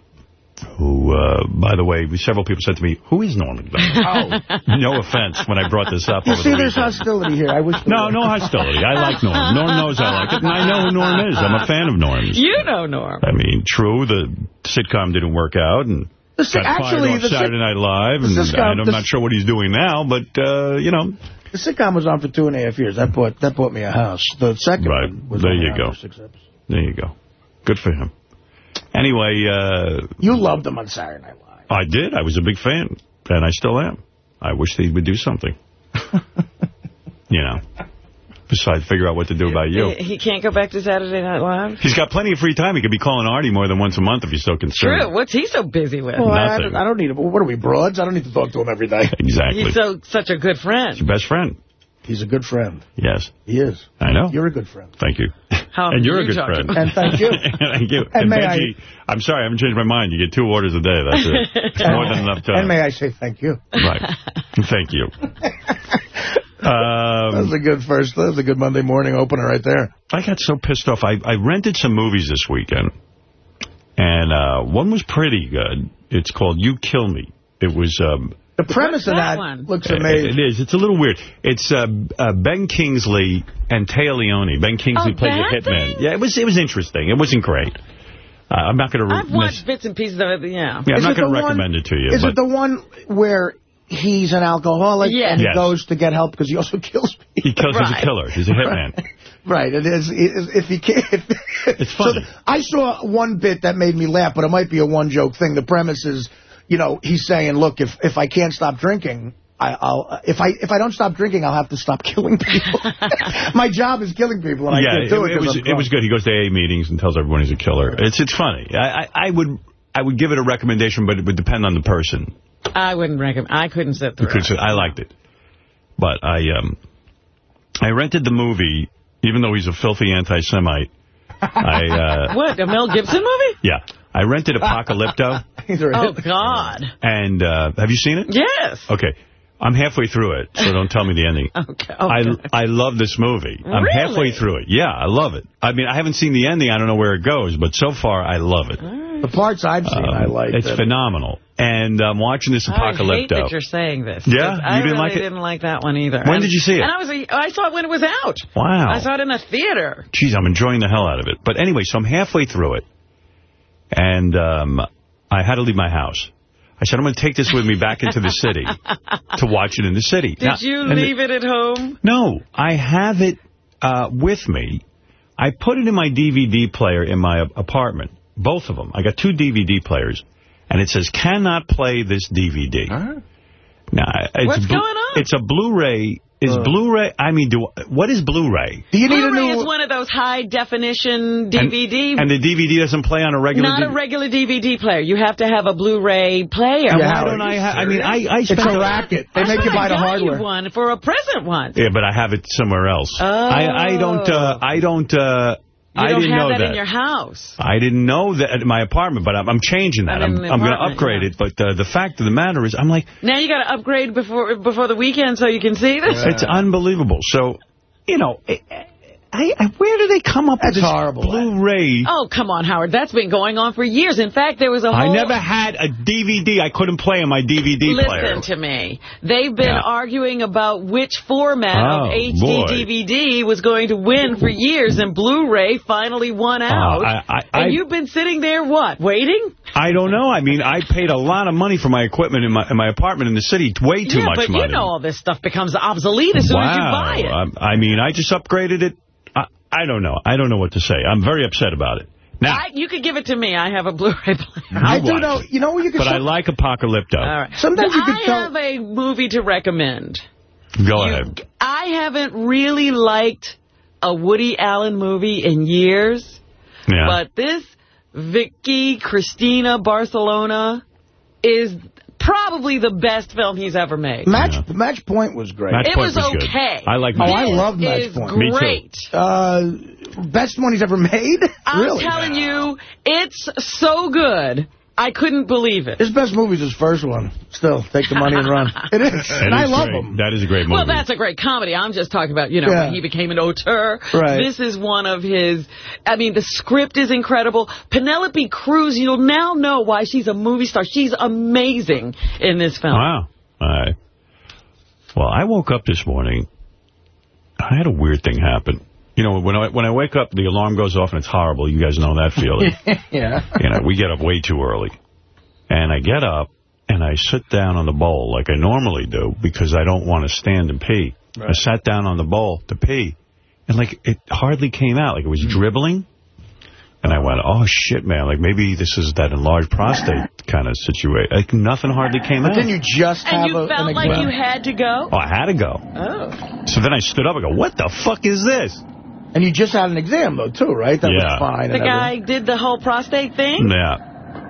who, uh, by the way, several people said to me, who is Norm Macdonald? oh. No offense when I brought this up You see, the there's weekend. hostility here. I wish. No, no hostility. I like Norm. Norm knows I like it, and I know who Norm is. I'm a fan of Norm's. You know Norm. I mean, true, the sitcom didn't work out, and The si- got actually, fired off the, Saturday Night Live, and sitcom- I'm not sure what he's doing now, but, uh, you know, the sitcom was on for two and a half years. That bought that bought me a house. The second Right. one was There you go. six episodes. there you go. Good for him. Anyway, uh, You loved him on Saturday Night Live. I did. I was a big fan, and I still am. I wish they would do something. you know, besides figure out what to do about you. He he can't go back to Saturday Night Live? He's got plenty of free time. He could be calling Artie more than once a month if he's so concerned. True. What's he so busy with? Well, I, I, Nothing. don't, I don't need him. What are we, broads? I don't need to talk to him every day. Exactly. He's so such a good friend. Your best friend. He's a good friend. Yes. He is. I know. You're a good friend. Thank you. How and you're a good friend. And thank you. Thank you. And may Benji, I'm sorry, I haven't changed my mind. You get two orders a day. That's it. It's more than enough time. And may I say thank you. Right. Thank you. That was Um, a good first, that was a good Monday morning opener right there. I got so pissed off. I, I rented some movies this weekend, and uh, one was pretty good. It's called You Kill Me. It was um, The premise of that that one? looks amazing. is. It's a little weird. It's uh, uh, Ben Kingsley and Téa Leoni. Ben Kingsley Oh, played that the hitman. thing? Yeah, it was it was interesting. It wasn't great. Uh, I'm not going to. I've watched bits and pieces of it, yeah. Yeah, I'm Is not going to the one- recommend it to you. Is but it the one where he's an alcoholic Yes. and he Yes. goes to get help because he also kills people? he kills. He's a killer. He's a hitman. Right. It is. It is if he can't. If, It's funny. So I saw one bit that made me laugh, but it might be a one joke thing. The premise is, you know, he's saying, "Look, if if I can't stop drinking." I, I'll if I if I don't stop drinking, I'll have to stop killing people. My job is killing people, and I can't do it. it, 'cause was it was good. He goes to AA meetings and tells everyone he's a killer. It's it's funny. I, I I would I would give it a recommendation, but it would depend on the person. I wouldn't recommend. I couldn't sit through Because it. I liked it, but I um I rented the movie, even though he's a filthy anti-Semite. I uh, What, a Mel Gibson movie? yeah, I rented Apocalypto, Oh, God. and uh, have you seen it? Yes. Okay. I'm halfway through it, so don't tell me the ending. Okay. I okay. I love this movie. Really? I'm halfway through it. Yeah, I love it. I mean, I haven't seen the ending. I don't know where it goes, but so far, I love it. the parts I've seen. I Um, like. It's it. phenomenal. And I'm watching this I hate that you're saying this. Yeah? You I didn't really like it? didn't like that one either. When And- did you see it? And I was, I saw it when it was out. Wow. I saw it in a theater. Jeez, I'm enjoying the hell out of it. But anyway, so I'm halfway through it, and um, I had to leave my house. I said, I'm going to take this with me back into the city to watch it in the city. Did Now- you and the- leave it at home? No, I have it uh, with me. I put it in my DVD player in my apartment, both of them. I got two DVD players, and it says, cannot play this DVD. Now, it's What's going on? It's a Blu-ray. Is Blu-ray, I mean, do what is Blu-ray? Do you need a Blu-ray new? is one of those high-definition DVD. And the DVD doesn't play on a regular not a DVD? regular DVD player. You have to have a Blu-ray player. And Yeah, why don't I ha- I mean, I, I it's spent... a racket. They make you buy the I hardware. you one for a present once. Yeah, but I have it somewhere else. Oh. I, I don't, uh, I don't, uh, You I didn't have know that, in your house. I didn't know that at my apartment, but I'm, I'm changing that. I'm, I'm going to upgrade yeah. it. But uh, the fact of the matter is, I'm like, Now you got to upgrade before before the weekend so you can see this. it's unbelievable. So, you know, I, I, I- where do they come up That's with this horrible. Blu-ray? Oh, come on, Howard. That's been going on for years. In fact, there was a whole... I never had a DVD I couldn't play on my DVD Listen player. to me. They've been Yeah. arguing about which format Oh, of HD boy. DVD was going to win for years, and Blu-ray finally won out. I- I- and I- you've been sitting there, what, waiting? I don't know. I mean, I paid a lot of money for my equipment in my in my apartment in the city. Way too yeah, much but you know all this stuff becomes obsolete as soon wow. as you buy it. Um, I mean, I just upgraded it. I, I don't know. I don't know what to say. I'm very upset about it. Now, I, you could give it to me. I have a Blu-ray player. I do know. You know, what you can. but I like Apocalypto. All right. Sometimes you could I tell- have a movie to recommend. Go You- ahead. I haven't really liked a Woody Allen movie in years, Yeah. but this Vicky Cristina Barcelona is probably the best film he's ever made. Match Match Point was great. Match it Point was, good. okay. I like Oh, Match I love Match is Point. Me too. great. Uh, best one he's ever made. I'm really? telling you, it's so good. I couldn't believe it. His best movie's his first one. Still, take the money and run. It is, That and I love great. him. That is a great movie. Well, that's a great comedy. I'm just talking about, you know, Yeah. when he became an auteur. Right. This is one of his, I mean, the script is incredible. Penelope Cruz, you'll now know why she's a movie star. She's amazing in this film. Wow. All right. Well, I woke up this morning. I had a weird thing happen. You know, when I when I wake up, the alarm goes off and it's horrible. You guys know that feeling. yeah. you know, we get up way too early. And I get up and I sit down on the bowl like I normally do because I don't want to stand and pee. I sat down on the bowl to pee. And like it hardly came out. Like it was mm. dribbling. And I went, oh, shit, man. Like, maybe this is that enlarged prostate kind of situation. Like, nothing hardly came But out. then you just And have you a, felt like exam. you had to go? Oh, I had to go. Oh. So then I stood up. I go, what the fuck is this? And you just had an exam, though, too, right? That Yeah. was fine. The and guy did the whole prostate thing? Yeah.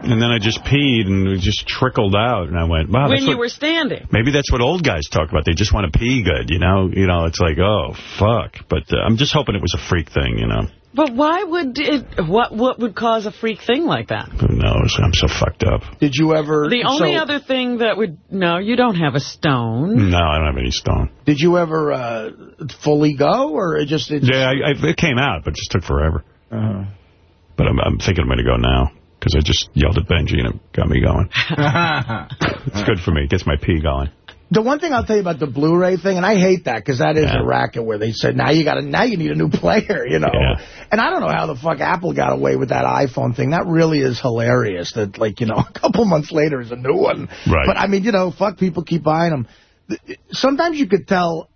And then I just peed and it just trickled out. And I went, wow, when you what, were standing. maybe that's what old guys talk about. They just want to pee good, you know? You know, it's like, oh, fuck. But uh, I'm just hoping it was a freak thing, you know? But why would it, what, what would cause a freak thing like that? Who knows? I'm so fucked up. Did you ever... The only so, other thing that would, no, you don't have a stone. No, I don't have any stone. Did you ever uh, fully go, or it just... It just Yeah, I, I, it came out, but it just took forever. uh, But I'm, I'm thinking I'm going to go now. because I just yelled at Benji and it got me going. it's good for me. It gets my pee going. The one thing I'll tell you about the Blu-ray thing, and I hate that because that is Yeah. a racket where they said now you got to now you need a new player, you know. Yeah. And I don't know how the fuck Apple got away with that iPhone thing. That really is hilarious. That like you know a couple months later is a new one. Right. But I mean you know fuck people keep buying them. Sometimes you could tell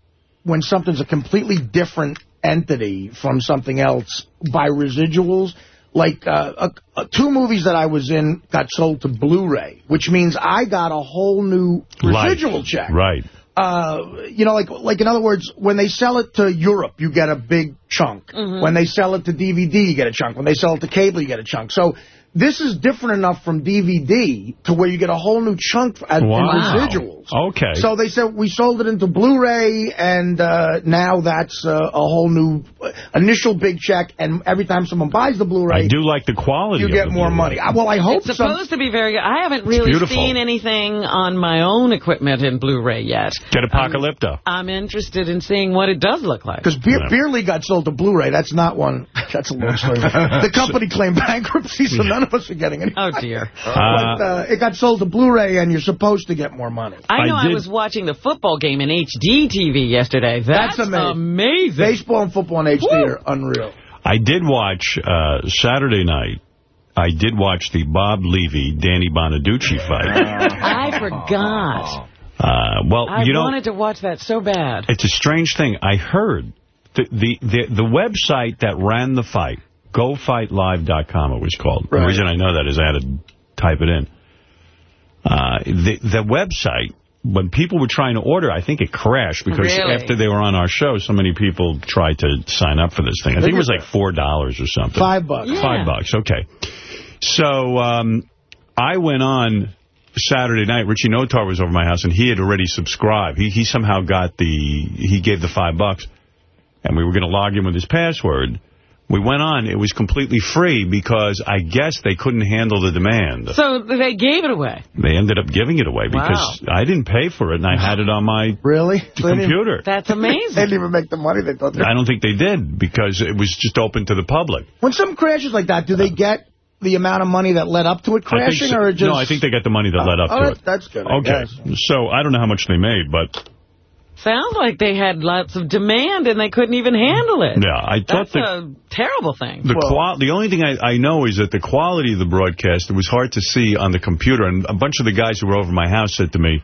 when something's a completely different entity from something else by residuals. Like uh, two movies that I was in got sold to Blu-ray, which means I got a whole new Life. residual check Right. uh, you know, like like in other words, when they sell it to Europe, you get a big chunk. When they sell it to DVD, you get a chunk. When they sell it to cable, you get a chunk. So this is different enough from DVD to where you get a whole new chunk as in Wow. residuals. Okay. So they said we sold it into Blu-ray, and uh, now that's uh, a whole new uh, initial big check. And every time someone buys the Blu-ray, I do like the quality you get the more money. I- Well, I hope It's some- supposed to be very good. I haven't really seen anything on my own equipment in Blu-ray yet. Get Apocalypto. I'm interested in seeing what it does look like. Because Beer, Beer League got sold to Blu-ray. That's not one. That's a long story. the company claimed bankruptcy, so none of us are getting any. Oh, dear. but uh, it got sold to Blu-ray, and you're supposed to get more money. I know I I, was watching the football game in HD TV yesterday. That's, That's amazing. amazing. Baseball and football in HD are unreal. I did watch uh, Saturday night. I did watch the Bob Levy Danny Bonaduce fight. I forgot. Uh, well, I you know, wanted to watch that so bad. it's a strange thing. I heard the the the, the website that ran the fight, GoFightLive.com, it was called. The reason I know that is I had to type it in. Uh, the the website. When people were trying to order, I think it crashed because Really? after they were on our show, so many people tried to sign up for this thing. I think it was like $4 or something. Five bucks. Yeah. Five bucks, okay. So um, I went on Saturday night. Richie Notar was over my house, and he had already subscribed. He he somehow got the, he gave the five bucks, and we were going to log in with his password. We went on. It was completely free because I guess they couldn't handle the demand. So they gave it away. They ended up giving it away because I didn't pay for it, and I had it on my Really? Computer. That's amazing. They amazing. didn't even make the money they thought they I don't think they did because it was just open to the public. When some crashes like that, do they get the amount of money that led up to it crashing, so- or just... No, I think they got the money that led up oh, to that- it. That's good, I Okay, guess. so I don't know how much they made, but Sounds like they had lots of demand and they couldn't even handle it. yeah, I thought That's the a terrible thing. the qual the only thing I, I know is that the quality of the broadcast it was hard to see on the computer, and a bunch of the guys who were over my house said to me.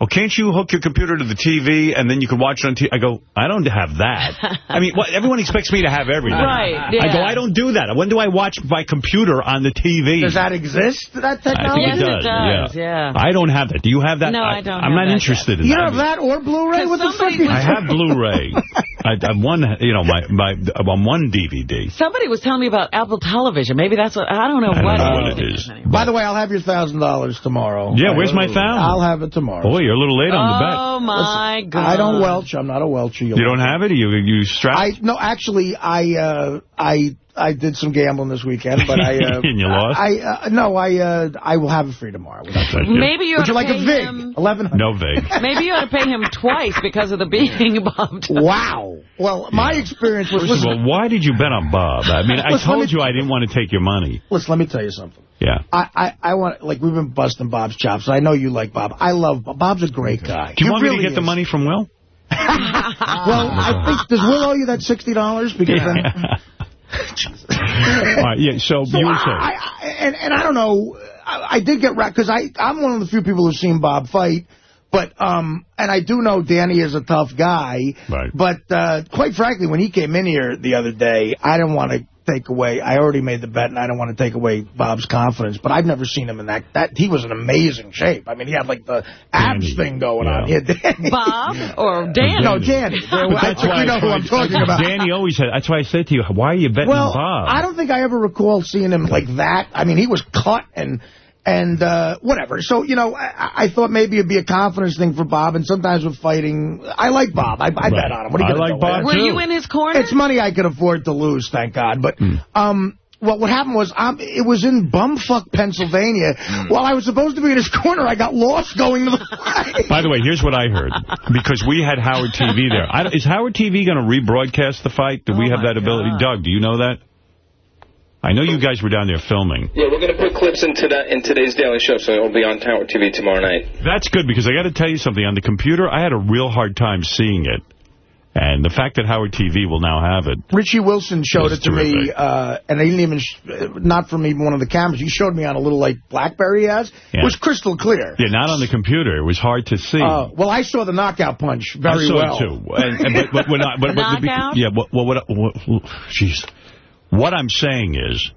Oh, can't you hook your computer to the TV and then you can watch it on TV? I go, I don't have that. I mean, what, everyone expects me to have everything. Right, I go. I don't do that. When do I watch my computer on the TV? Does that exist, that I technology? think it does, it does, yeah. I don't have that. Do you have that? No, I don't I'm have not that interested in You that. don't have that or Blu-ray What the fuck? somebody is- I have Blu-ray. I, I'm one, you know, my, my, I'm on one DVD. Somebody was telling me about Apple Television. Maybe that's what, I don't know I don't what, know what it it is. is. By the way, I'll have your thousand dollars tomorrow. Yeah, where's my thousand? I'll have it tomorrow. Boy, you're a little late on the bet. Oh, my God. I don't welch. I'm not a welcher. You don't have it? You you strapped? I no, actually, I uh, I I did some gambling this weekend, but I uh, And you lost? I uh, no, I uh, I will have it free tomorrow. without Thank question. you. Maybe you Would you to like a pay vig? him- Eleven hundred. No vig. Maybe you ought to pay him twice because of the being Bob. Wow. Well, my experience was. First of all, why did you bet on Bob? I mean, I Listen, let told me- you I didn't want to take your money. Listen, let me tell you something. Yeah. I, I, I want like we've been busting Bob's chops. I know you like Bob. I love Bob. Bob's a great guy. Do you He want me really to get the money from Will? Well, I think does Will owe you that sixty dollars? Because then, All right, yeah, so, So you were I, saying. I, and, and I don't know, I, I did get wrecked, because I'm one of the few people who've seen Bob fight, but, um, and I do know Danny is a tough guy, Right. but, uh, quite frankly, when he came in here the other day, I didn't want to take away, I already made the bet, and I don't want to take away Bob's confidence, but I've never seen him in that, that, he was in amazing shape. I mean, he had like the abs Danny. thing going Yeah. on. Yeah, Danny. Bob or Dan? No, Danny. But I think you know who I'm talking about. Danny always said, that's why I said to you, why are you betting Well, on Bob? I don't think I ever recall seeing him like that. I mean, he was cut and and uh, whatever. So, you know, I, I thought maybe it'd be a confidence thing for Bob. And sometimes with fighting, I like Bob. I, I bet on him. What are you I gonna like do? Bob, Were too. you in his corner? It's money I could afford to lose, thank God. But Hmm. um, what what happened was um, it was in bumfuck Pennsylvania. Hmm. While I was supposed to be in his corner, I got lost going to the fight. By the way, here's what I heard. Because we had Howard TV there. I is Howard TV going to rebroadcast the fight? Do we Oh, have that my ability? God. Doug, do you know that? I know you guys were down there filming. Yeah, we're going to put clips into that in today's Daily Show, so it'll be on Howard TV tomorrow night. That's good, because I got to tell you something. On the computer, I had a real hard time seeing it. And the fact that Howard TV will now have it. Richie Wilson showed it to me, terrific. uh, and they didn't even, sh not from even one of the cameras. He showed me on a little, like, BlackBerry he has. Yeah. It was crystal clear. Yeah, not on the computer. It was hard to see. Uh, well, I saw the knockout punch very well. I saw well. it too. And, and, but, but, when I, but, but, Knockout? yeah, well, well, what, what, jeez. What I'm saying is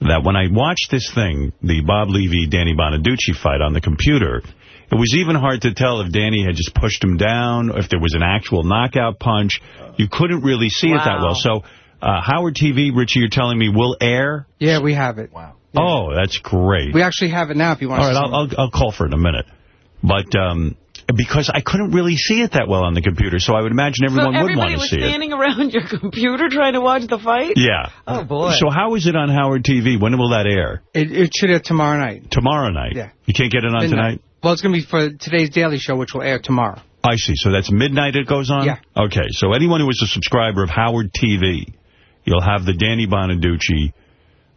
that when I watched this thing, the Bob Levy, Danny Bonaduce fight on the computer, it was even hard to tell if Danny had just pushed him down, if there was an actual knockout punch. You couldn't really see it that well. So uh, Howard TV, Richie, you're telling me, will air? Yeah, we have it. Wow. Oh, that's great. We actually have it now if you want All to right, see I'll, I'll, I'll call for it in a minute. But um, because I couldn't really see it that well on the computer, so I would imagine everyone so would want to see it. everybody was standing around your computer trying to watch the fight? Yeah. Oh, boy. So how is it on Howard TV? When will that air? It, it should air tomorrow night. Tomorrow night? Yeah. You can't get it on Midnight. tonight? Well, it's going to be for today's Daily Show, which will air tomorrow. I see. So that's midnight it goes on? Yeah. Okay. So anyone who is a subscriber of Howard TV, you'll have the Danny Bonaduce,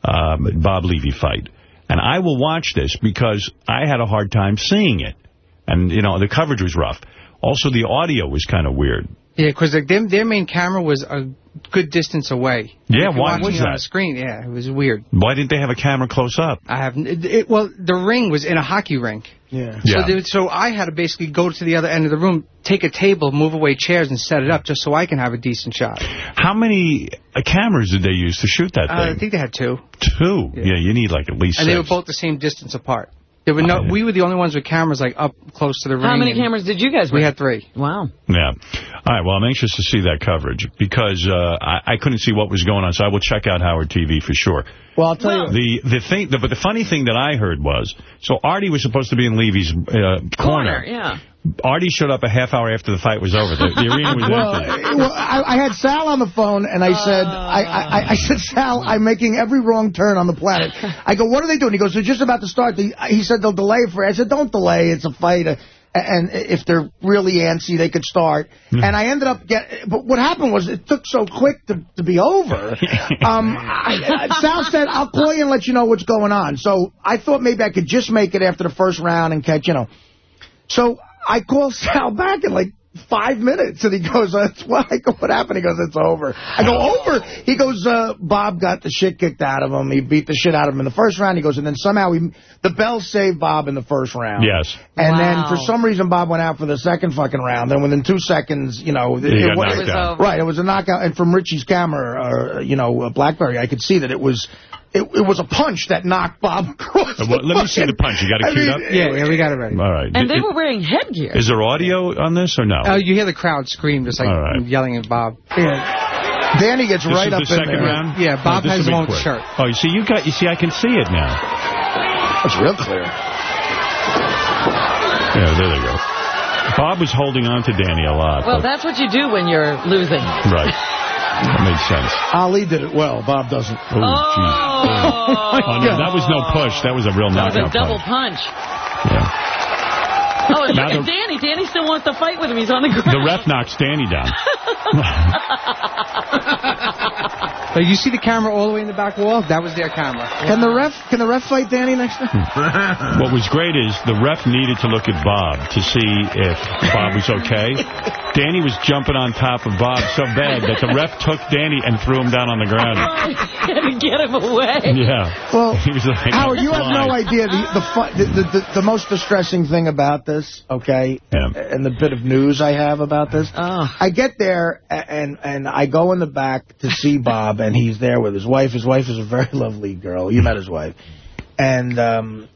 um, Bob Levy fight. And I will watch this because I had a hard time seeing it. And, you know, the coverage was rough. Also, the audio was kind of weird. Yeah, because their, their main camera was a good distance away. Yeah, If why was it on the screen, yeah, it was weird. Why didn't they have a camera close up? I have it, it- well, the ring was in a hockey rink. Yeah. So, Yeah. there, so I had to basically go to the other end of the room, take a table, move away chairs, and set it up just so I can have a decent shot. How many uh, cameras did they use to shoot that Uh, I think they had two, Two. Yeah. you need like at least and they were both the same distance apart. There were no. We were the only ones with cameras like up close to the ring. How many cameras did you guys We bring? had three. Wow. Yeah. All right, well, I'm anxious to see that coverage because uh, I, I couldn't see what was going on, so I will check out Howard TV for sure. Well, I'll tell you. The the thing, the, but the funny thing that I heard was, so Artie was supposed to be in Levy's uh, corner. yeah. Artie showed up a half hour after the fight was over. The, the arena was well, empty. uh, well I, I had Sal on the phone, and I said, I, I, I said, Sal, I'm making every wrong turn on the planet. I go, what are they doing? He goes, they're just about to start. The, he said they'll delay it for. I said, don't delay. It's a fight. Uh, and if they're really antsy, they could start. And I ended up get. But what happened was it took so quick to, to be over. Um, Sal said, I'll call you and let you know what's going on. So I thought maybe I could just make it after the first round and catch, you know. So I call Sal back in like five minutes, and he goes, That's what? I go, what happened? He goes, it's over. I go, over? He goes, uh, Bob got the shit kicked out of him. He beat the shit out of him in the first round. He goes, and then somehow he, the bell saved Bob in the first round. Yes. And Wow. then for some reason, Bob went out for the second fucking round. Then within two seconds, you know, He got wa- knocked out. Right, it was a knockout. And from Richie's camera, uh, you know, uh, BlackBerry, I could see that it was. It, it was a punch that knocked Bob across. Uh, well, the let me see the punch. You got it I queued mean, up? Yeah, yeah, we got it ready. All right. And Did- they were wearing headgear. Is there audio on this or no? Oh, you hear the crowd scream, just like All right. yelling at Bob. Yeah. Danny gets This right is up the in second there. round? Yeah, Oh, Bob this has will be one with the quick. shirt. Oh, you see, you got. You see, I can see it now. That's real clear. Yeah, there they go. Bob was holding on to Danny a lot. Well, but- that's what you do when you're losing. right. That made sense. Ali did it well. Bob doesn't. Oh, jeez. Oh, oh, no, that was no push. That was a real That was a double punch. punch. Yeah. Oh, and Now look at Danny. Danny still wants to fight with him. He's on the ground. The ref knocks Danny down. But you see the camera all the way in the back wall? That was their camera. Can the ref? Can the ref fight Danny next time? what was great is the ref needed to look at Bob to see if Bob was okay. Danny was jumping on top of Bob so bad that the ref took Danny and threw him down on the ground. to get him away. Yeah. Well, he was like, Howard, you have no idea the the, fu- the, the, the the most distressing thing about this, okay, and the bit of news I have about this. Oh. I get there a- and and I go in the back to see Bob, and he's there with his wife. His wife is a very lovely girl. You met his wife, and um,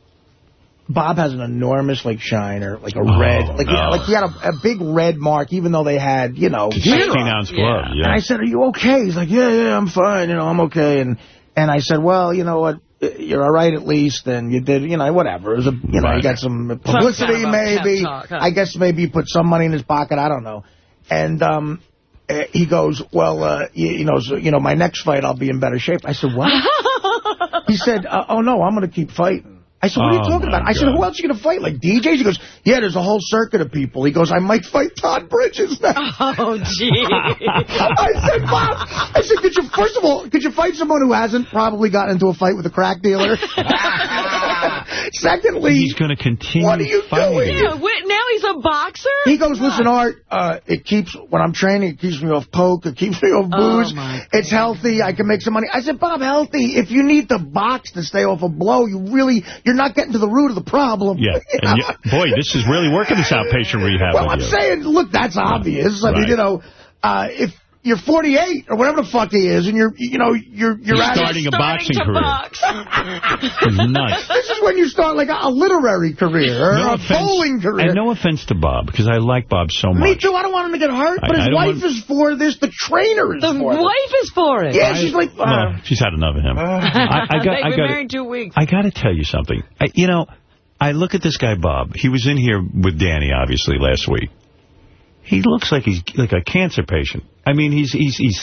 Bob has an enormous like shiner, like a Oh, red, like no. like he had a, a big red mark, even though they had you know gear 16 on. ounce glove, yeah. And I said, are you okay? He's like, yeah, yeah, I'm fine. You know, I'm okay. And and I said, well, you know what? You're all right at least, and you did, you know, whatever. It was a, you know, Right. you got some publicity, kind of maybe. pep talk, huh? I guess maybe you put some money in his pocket. I don't know. And um, he goes, well, uh, you, you know, so, you know, my next fight, I'll be in better shape. I said, what? he said, uh, oh no, I'm going to keep fighting. I said, what are you Oh, talking my about? I said, who else are you going to fight? Like DJs? He goes, yeah, there's a whole circuit of people. He goes, I might fight Todd Bridges now. Oh, gee. I said, Bob, I said, could you, first of all, could you fight someone who hasn't probably gotten into a fight with a crack dealer? Secondly, he's going to continue what are you fighting. doing? Yeah, wait, now he's a boxer? He goes, listen, Art, uh, it keeps, when I'm training, it keeps me off coke, it keeps me off Oh, booze, it's healthy, I can make some money. I said, Bob, healthy, if you need to box to stay off a blow, you really, you're not getting to the root of the problem. Yeah. You And know? you, boy, this is really working, this outpatient rehab Well, I'm you. saying, look, that's obvious. I mean, you know, uh, if you're 48 or whatever the fuck he is, and you're, you know, you're you're He's at starting a boxing career. He's nuts. This is when you start like a, a literary career or a bowling career. And no offense to Bob, because I like Bob so much. Me too. I don't want him to get hurt, I- but I his wife want- is for this. The trainer is The for this. wife is for it. Yeah, she's like, No, uh, she's had enough of him. I, I got, They've I been got, married two weeks. I got to tell you something. I, you know, I look at this guy, Bob. He was in here with Danny, obviously, last week. He looks like he's like a cancer patient. I mean, he's he's he's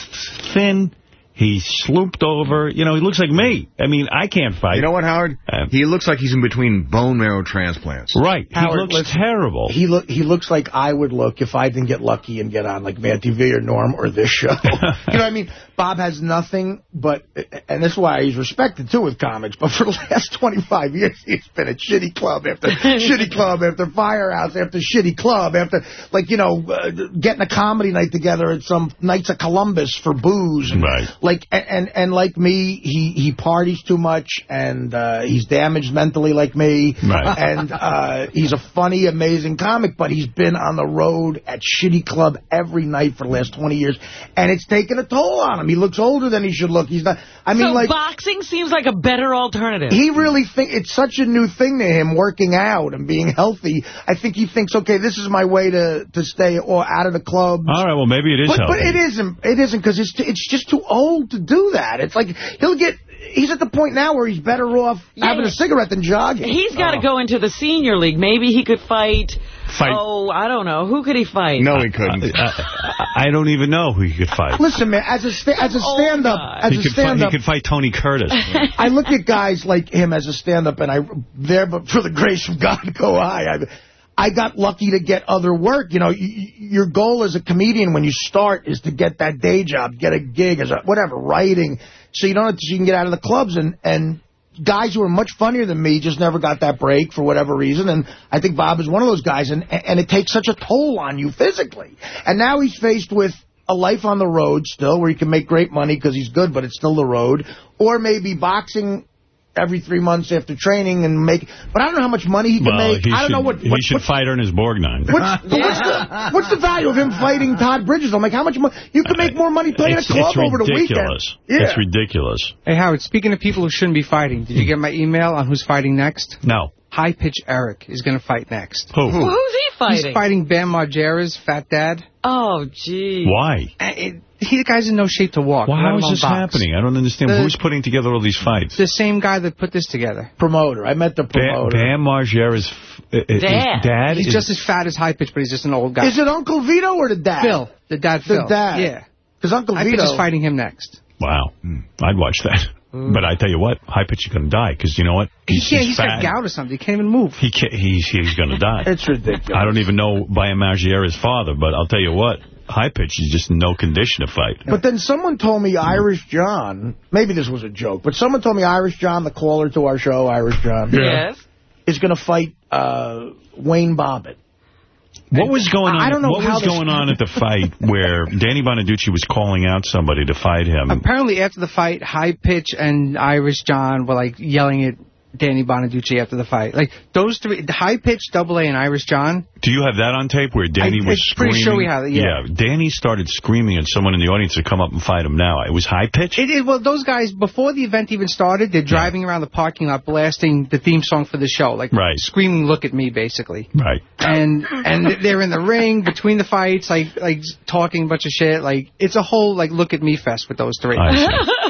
thin. He's slooped over. You know, he looks like me. I mean, I can't fight. You know what, Howard? Uh, he looks like he's in between bone marrow transplants. Right. He Howard, looks listen, terrible. He look he looks like I would look if I didn't get lucky and get on like Mad TV or Norm or this show. you know what I mean? Bob has nothing but, and this is why he's respected too with comics. But for the last 25 years, he's been at shitty club after shitty club after firehouse after shitty club after like you know uh, getting a comedy night together at some Knights of Columbus for booze. And, Right. Like and, and and like me, he he parties too much and uh, he's damaged mentally like me. Right. And uh, he's a funny, amazing comic, but he's been on the road at shitty club every night for the last 20 years, and it's taken a toll on him. He looks older than he should look. He's not. I mean, so like. boxing seems like a better alternative. He really think it's such a new thing to him, working out and being healthy. I think he thinks, okay, this is my way to to stay or out of the clubs. All right, well, maybe it is But, but it isn't. It isn't because it's it's just too old to do that. It's like he'll get. He's at the point now where he's better off having a cigarette than jogging. He's got to Oh. go into the senior league. Maybe he could fight. Fight. Oh, I don't know. Who could he fight? No, he couldn't. I, I, I don't even know who he could fight. Listen, man, as a as a oh, stand up, as he a could fight, he could fight Tony Curtis. I look at guys like him as a stand up, and I there, but for the grace of God, go high. I, I got lucky to get other work. You know, y y- your goal as a comedian when you start is to get that day job, get a gig as a whatever writing, so you don't have to, you can get out of the clubs and and. Guys who are much funnier than me just never got that break for whatever reason, and I think Bob is one of those guys, and and it takes such a toll on you physically. And now he's faced with a life on the road still, where he can make great money because he's good, but it's still the road, or maybe boxing every three months after training and make. But I don't know how much money he can well, make. he I don't should, know what. he what should fight Ernest Borgnine. What's, but what's, the, what's the value of him fighting Todd Bridges? I'm like, how much money? You can make more money playing it's, a club over the weekend. ridiculous. Yeah. It's ridiculous. Hey, Howard, speaking of people who shouldn't be fighting, did you get my email on who's fighting next? No. High Pitch Eric is going to fight next. Who? Who's he fighting? He's fighting Bam Margera's fat dad. Oh, gee. Why? Uh, it- he, the guy's in no shape to walk. Well, let how is this box. happening? I don't understand. The- Who's putting together all these fights? The same guy that put this together. Promoter. I met the promoter. Bam Margera's uh, uh, Dad. dad He's is- just as fat as High Pitch, but he's just an old guy. Is it Uncle Vito or the dad? Phil. The dad The dad. Yeah. Because Uncle High Pitch Vito. is fighting him next. Wow. I'd watch that. But I tell you what, High Pitch is going to die because you know what? He He's, can't. he's He's got gout or something. He can't even move. He can't, he's he's going to die. It's ridiculous. I don't even know Bam Margera's father, but I'll tell you what, High Pitch is just in no condition to fight. But then someone told me Irish John, maybe this was a joke, but someone told me Irish John, the caller to our show, Irish John, Yes. is going to fight uh, Wayne Bobbitt. What was going on? I don't know What was going on at the fight where Danny Bonaduce was calling out somebody to fight him? Apparently, after the fight, High Pitch and Irish John were like yelling at Danny Bonaduce after the fight. Like those three, High Pitch, Double A, and Irish John. Do you have that on tape where Danny I- was I'm pretty screaming? sure we have it, yeah. Danny started screaming at someone in the audience to come up and fight him now. It was high pitch? It is well. Those guys before the event even started, they're driving around the parking lot blasting the theme song for the show, like Right. screaming, "Look at me!" basically. Right. And and they're in the ring between the fights, like like talking a bunch of shit. Like it's a whole like "Look at me" fest with those three.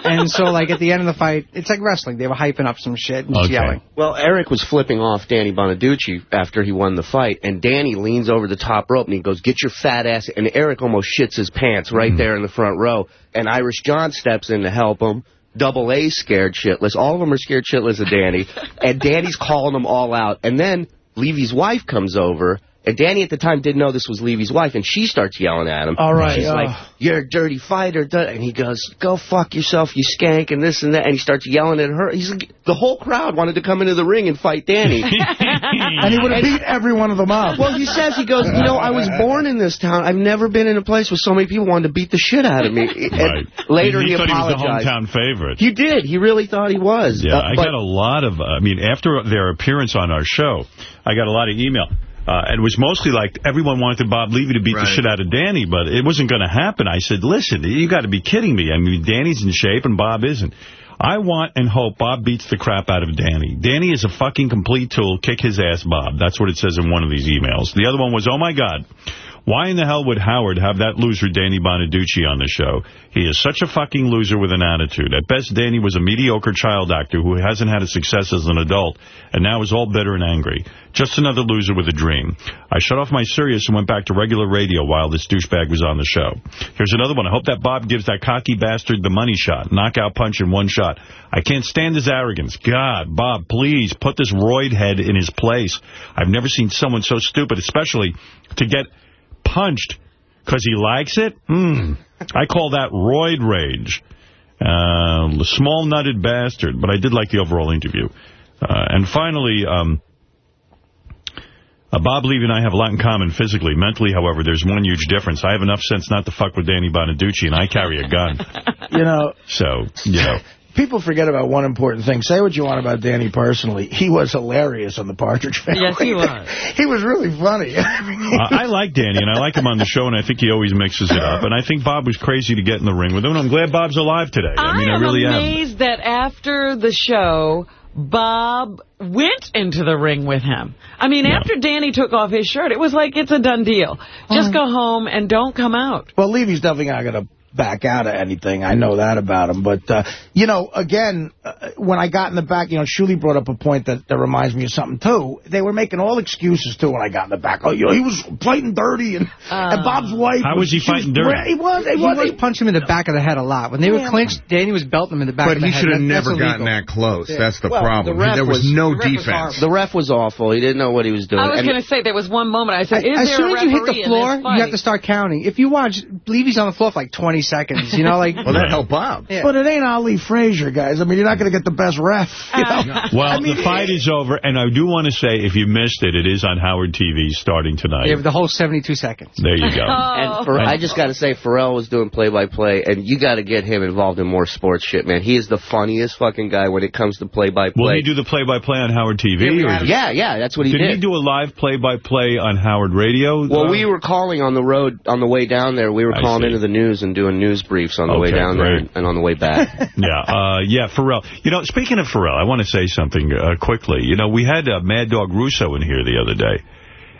And so like at the end of the fight, it's like wrestling. They were hyping up some shit and Okay. yelling. Well, Eric was flipping off Danny Bonaduce after he won the fight, and Danny leans over the top rope and he goes, "Get your fat ass!" And Eric almost shits his pants right mm-hmm. there in the front row. And Irish John steps in to help him. Double A scared shitless. All of them are scared shitless of Danny, and Danny's calling them all out. And then Levy's wife comes over. And Danny at the time didn't know this was Levy's wife, and she starts yelling at him. All right, She's uh. like, you're a dirty fighter. And he goes, go fuck yourself, you skank, and this and that. And he starts yelling at her. He's like, the whole crowd wanted to come into the ring and fight Danny. and he would have beat every one of them up. Well, he says, he goes, you know, I was born in this town. I've never been in a place where so many people wanted to beat the shit out of me. And Right. later he, he, thought apologized. he was the hometown favorite. He did. He really thought he was. Yeah, Uh, I got a lot of, I mean, after their appearance on our show, I got a lot of email. Uh, and it was mostly like everyone wanted Bob Levy to beat the shit out of Danny, but it wasn't going to happen. I said, listen, you got to be kidding me. I mean, Danny's in shape and Bob isn't. I want and hope Bob beats the crap out of Danny. Danny is a fucking complete tool. Kick his ass, Bob. That's what it says in one of these emails. The other one was, oh, my God. Why in the hell would Howard have that loser Danny Bonaduce on the show? He is such a fucking loser with an attitude. At best, Danny was a mediocre child actor who hasn't had a success as an adult and now is all bitter and angry. Just another loser with a dream. I shut off my Sirius and went back to regular radio while this douchebag was on the show. Here's another one. I hope that Bob gives that cocky bastard the money shot. Knockout punch in one shot. I can't stand his arrogance. God, Bob, please put this roid head in his place. I've never seen someone so stupid, especially to get punched because he likes it? Hmm. I call that roid rage. Uh, small-nutted bastard, but I did like the overall interview. Uh, and finally, um, uh, Bob Levy and I have a lot in common physically. Mentally, however, there's one huge difference. I have enough sense not to fuck with Danny Bonaduce, and I carry a gun. You know, So, you know. People forget about one important thing. Say what you want about Danny personally. He was hilarious on The Partridge Family. Yes, he was. he was really funny. Uh, I like Danny, and I like him on the show, and I think he always mixes it up. And I think Bob was crazy to get in the ring with him, and I'm glad Bob's alive today. I mean, I, am really am. amazed that after the show, Bob went into the ring with him. I mean, after Danny took off his shirt, it was like it's a done deal. Just go home and don't come out. Well, Levy's definitely not going to back out of anything. I know that about him. But, uh, you know, again, uh, when I got in the back, you know, Shuli brought up a point that, that reminds me of something, too. They were making all excuses, too, when I got in the back. Oh, you know, he was fighting dirty, and, and Bob's wife... How was he she fighting dirty? He was. He He was. was punching him in the back of the head a lot. When they were clinched, Danny was belting him in the back But of the he should have That- that's never gotten illegal. that close. Yeah. That's the Well, problem. the there was, was- no the ref was defense. The ref was awful. He didn't know what he was doing. I was going to say, there was one moment I said, is As there soon a as you hit the floor, you have to start counting. If you watch, Levy's on the floor for like 20 seconds. You know, like Well, that helped Bob. Yeah. But it ain't Ali Frazier, guys. I mean, you're not going to get the best ref. You know? Well, the fight is over, and I do want to say, if you missed it, it is on Howard TV starting tonight. Yeah, the whole 72 seconds. There you go. And for, I just got to say, Ferrall was doing play-by-play, and you got to get him involved in more sports shit, man. He is the funniest fucking guy when it comes to play-by-play. Will he do the play-by-play on Howard TV? or is it- Yeah, yeah, that's what he did. did. he do a live play-by-play on Howard Radio? Well, Uh, we were calling on the road on the way down there. We were I calling see. into the news and doing news briefs on the way down great. there and on the way back. yeah, uh, yeah, Ferrall. You know, speaking of Ferrall, I want to say something uh, quickly. You know, we had uh, Mad Dog Russo in here the other day,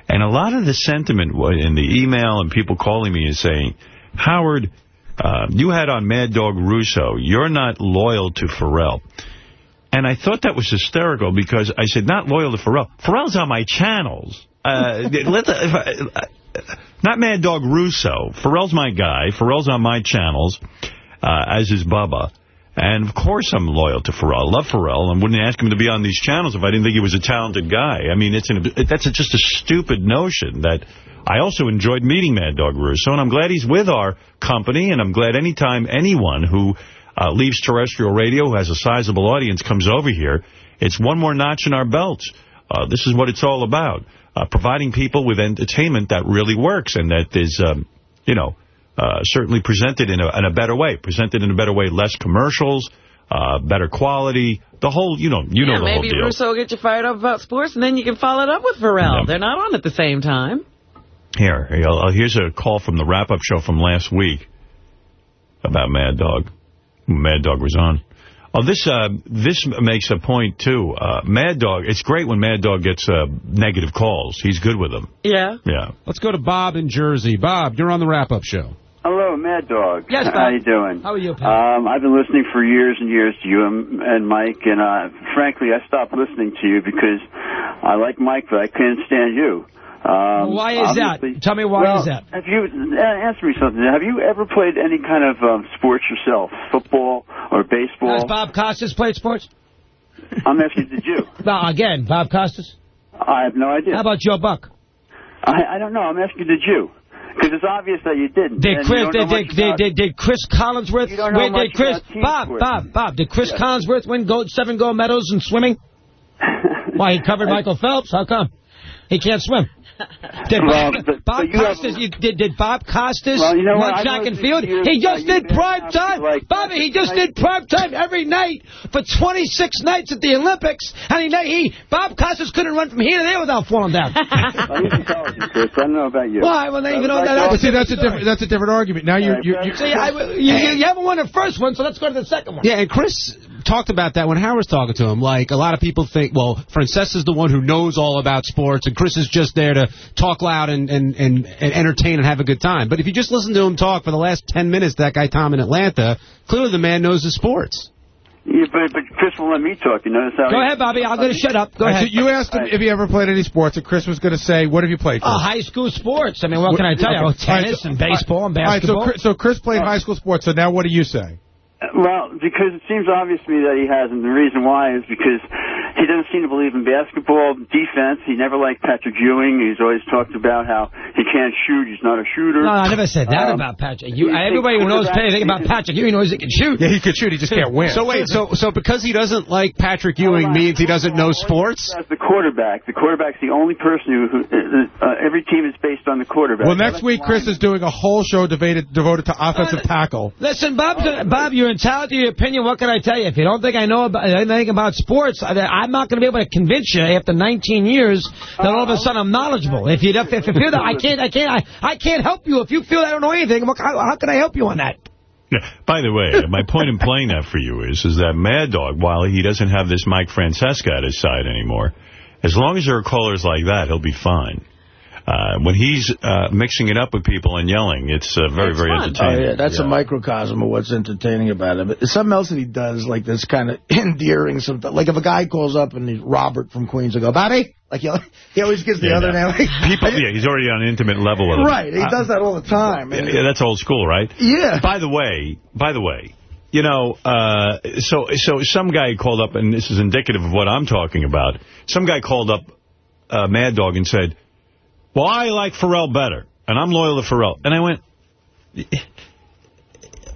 and a lot of the sentiment in the email and people calling me is saying, Howard, uh, you had on Mad Dog Russo. You're not loyal to Ferrall. And I thought that was hysterical because I said, not loyal to Ferrall. Ferrall's on my channels. Uh, let the, if I, not Mad Dog Russo. Ferrall's my guy. Ferrall's on my channels, uh, as is Bubba. And, of course, I'm loyal to Ferrall. I love Ferrall and wouldn't ask him to be on these channels if I didn't think he was a talented guy. I mean, it's an, that's a, just a stupid notion that I also enjoyed meeting Mad Dog Russo, and I'm glad he's with our company, and I'm glad anytime anyone who uh, leaves terrestrial radio, who has a sizable audience, comes over here, it's one more notch in our belts. Uh, this is what it's all about, uh, providing people with entertainment that really works and that is, um, you know, uh, certainly presented in a, in a better way, presented in a better way, less commercials, uh, better quality, the whole, you know, you yeah, know the whole maybe deal. Russo will get you fired up about sports, and then you can follow it up with Ferrall. Yeah. They're not on at the same time. Here, here, here's a call from the wrap-up show from last week about Mad Dog. Mad Dog was on. Oh, this uh, this makes a point, too. Uh, Mad Dog, it's great when Mad Dog gets uh, negative calls. He's good with them. Yeah. Yeah. Let's go to Bob in Jersey. Bob, you're on the wrap-up show. Hello, Mad Dog. Yes, How Bob. you doing? How are you, pal? Um, I've been listening for years and years to you and, and Mike, and uh, frankly, I stopped listening to you because I like Mike, but I couldn't stand you. Um, Why is that? Tell me why well, is that? Have you uh, answer me something? Have you ever played any kind of um, sports yourself, football or baseball? Has Bob Costas played sports? I'm asking, did you? No, again, Bob Costas. I have no idea. How about Joe Buck? I, I don't know. I'm asking, did you? Because it's obvious that you didn't. Did Chris, did, did, did, did, Cris Collinsworth, You don't know wait, much did Chris, Bob. Bob, Bob, did Cris Collinsworth win gold, seven gold medals in swimming? Why, he covered Michael Phelps? How come? He can't swim. Did Well, Bob, but- Bob but you have- Costas, you, did, did Bob Costas Well, you know what? run I track and field? He just did prime time. like- Bobby, he just did prime time every night for 26 nights at the Olympics. And he, he Bob Costas couldn't run from here to there without falling down. Well, he's intelligent, Chris. I don't know about you. Why? Well, then you know that. But see, that's a different that's a different argument. Now you you, you See, I, you, you, you haven't won the first one, so let's go to the second one. Yeah, and Chris talked about that when Howard was talking to him. Like, a lot of people think, well, Francesa's the one who knows all about sports, and Chris is just there to talk loud and, and, and, and entertain and have a good time. But if you just listen to him talk for the last 10 minutes, that guy Tom in Atlanta, clearly the man knows his sports. Yeah, but, but Chris won't let me talk. You notice how Go he- ahead, Bobby. I'm going to shut up. Go All right, ahead. so you asked him if he ever played any sports, and Chris was going to say, what have you played, uh, Chris? Oh, high school sports. I mean, what can I tell you? Oh, Okay. All right, tennis so- and baseball and all right, basketball. so, Chris, so Chris played high school sports, so now what do you say? Well, because it seems obvious to me that he hasn't. The reason why is because he doesn't seem to believe in basketball defense. He never liked Patrick Ewing. He's always talked about how he can't shoot. He's not a shooter. No, I never said that Um, about Patrick. you You, everybody who knows anything about Patrick, you knows he can shoot. Yeah, he can shoot. He just can't win. So wait, so so because he doesn't like Patrick Ewing means he doesn't know sports? As the quarterback, the quarterback's the only person who, who uh, uh, every team is based on the quarterback. Well, next week, Chris is doing a whole show devoted, devoted to offensive tackle. Listen, Bob, Bob, you're to your opinion. What can I tell you? If you don't think I know about anything about sports, I- I'm not going to be able to convince you after 19 years that all of a sudden I'm knowledgeable. If you if, if you feel that I can't I can't I, I can't help you if you feel I don't know anything. How, how can I help you on that? By the way, uh, my point in playing that for you is, is that Mad Dog, while he doesn't have this Mike Francesa at his side anymore, as long as there are callers like that, he'll be fine. Uh, when he's uh, mixing it up with people and yelling, it's uh, very, very Oh, entertaining. yeah, that's a microcosm of what's entertaining about him. It's something else that he does, like this kind of endearing. Something like if a guy calls up and he's Robert from Queens, I go, Bobby. Like he, he always gives the Yeah, other no. name. People, yeah, he's already on an intimate level with them. Right, he Uh, does that all the time. Yeah, And- yeah, that's old school, right? Yeah. By the way, by the way, you know, uh, so so some guy called up, and this is indicative of what I'm talking about. Some guy called up uh, Mad Dog and said, well, I like Ferrall better, and I'm loyal to Ferrall. And I went,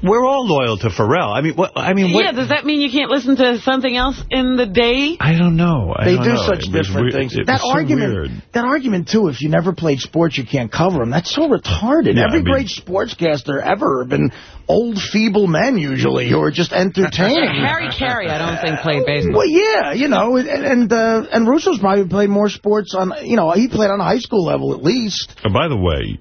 we're all loyal to Ferrall. I mean, what? I mean, what? yeah, does that mean you can't listen to something else in the day? I don't know. I They don't do know. such It different things. it That was so argument, weird. that argument too. If you never played sports, you can't cover them. That's so retarded. Yeah, Every I mean- great sportscaster ever have been old, feeble men usually who are just entertaining. Harry Caray, I don't think, played baseball. Well, yeah, you know, and and, uh, and Russo's probably played more sports on, you know, he played on a high school level at least. Uh, by the way,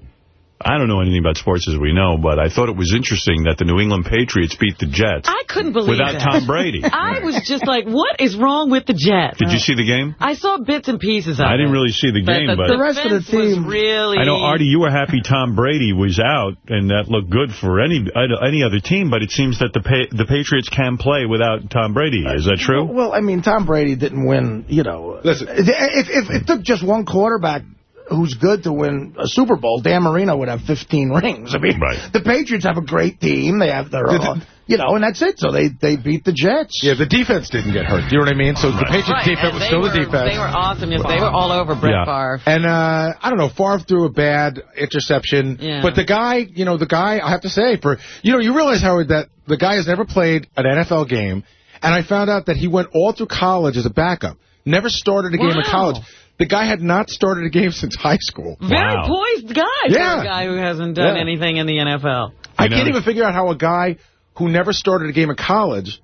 I don't know anything about sports as we know, but I thought it was interesting that the New England Patriots beat the Jets I couldn't believe without that. Tom Brady. I was just like, what is wrong with the Jets? Did you see the game? I saw bits and pieces of it. I didn't really see the game, but... the, rest of the team was really. I know, Artie, you were happy Tom Brady was out, and that looked good for any any other team, but it seems that the pa the Patriots can play without Tom Brady. Is that true? Well, I mean, Tom Brady didn't win, you know. Listen. If, if, if it took just one quarterback who's good to win a Super Bowl, Dan Marino would have 15 rings. I mean, the Patriots have a great team. They have their, uh, you know, and that's it. So they, they beat the Jets. Yeah, the defense didn't get hurt. Do you know what I mean? So the Patriots Right, defense and was still were, the defense. They were awesome. Yes, they were all over Brett Favre. And, uh, I don't know, Favre threw a bad interception. Yeah. But the guy, you know, the guy, I have to say, for you know, you realize, Howard, that the guy has never played an NFL game. And I found out that he went all through college as a backup. Never started a game in college. The guy had not started a game since high school. Very poised guy Yeah. a guy who hasn't done Yeah. anything in the NFL. I can't even figure out how a guy who never started a game in college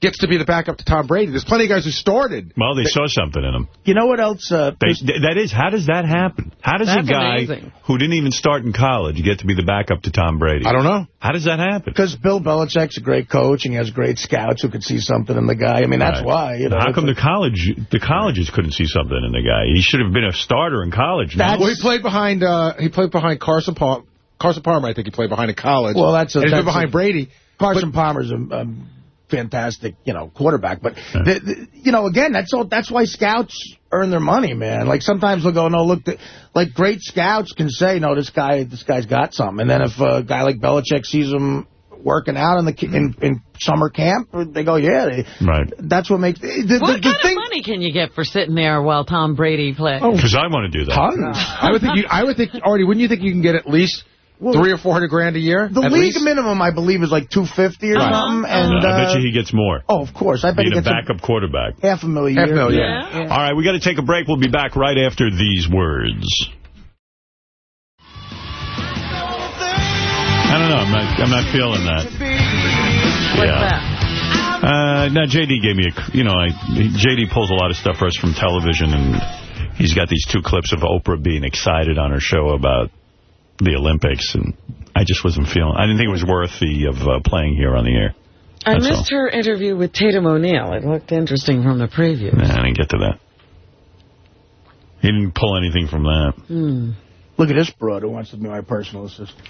gets to be the backup to Tom Brady. There's plenty of guys who started. Well, they saw something in him. You know what else? Uh, They, that is, how does that happen? How does That's a guy amazing. who didn't even start in college get to be the backup to Tom Brady? I don't know. How does that happen? Because Bill Belichick's a great coach and he has great scouts who could see something in the guy. I mean, that's Right. why. You know, How come the college the colleges couldn't see something in the guy? He should have been a starter in college. no? well, he played behind uh, he played behind Carson Palmer. Carson Palmer, I think he played behind in college. Well, that's a, and he's been behind a- Brady. Carson Palmer's a, a fantastic, you know, quarterback. But the, the, you know, again, that's all. That's why scouts earn their money, man. Like sometimes they'll go, no, look, the, like great scouts can say, no, this guy, this guy's got something. And then if a guy like Belichick sees him working out in the in, in summer camp, they go, yeah, they, right. That's what makes the, the, What the kind thing. of money money can you get for sitting there while Tom Brady plays? Oh. Because I want to do that. I would think you. I would think, Artie. Wouldn't you think you can get at least three or four hundred grand a year? The league least? minimum, I believe, is like 250 or Right. something. Uh, And, I bet uh, you he gets more. Oh, of course. I bet Being he a gets a backup quarterback. half a million. Half a year. million. Yeah. All right, we got to take a break. We'll be back right after these words. I don't know. I'm not. I'm not feeling that. What's yeah. that? Uh, now JD gave me a. You know, I JD pulls a lot of stuff for us from television, and he's got these two clips of Oprah being excited on her show about the Olympics, and I just wasn't feeling. I didn't think it was worthy of uh, playing here on the air. I That's missed her interview with Tatum O'Neal. It looked interesting from the preview. Nah, I didn't get to that. He didn't pull anything from that. Hmm. Look at this broad who wants to be my personal assistant.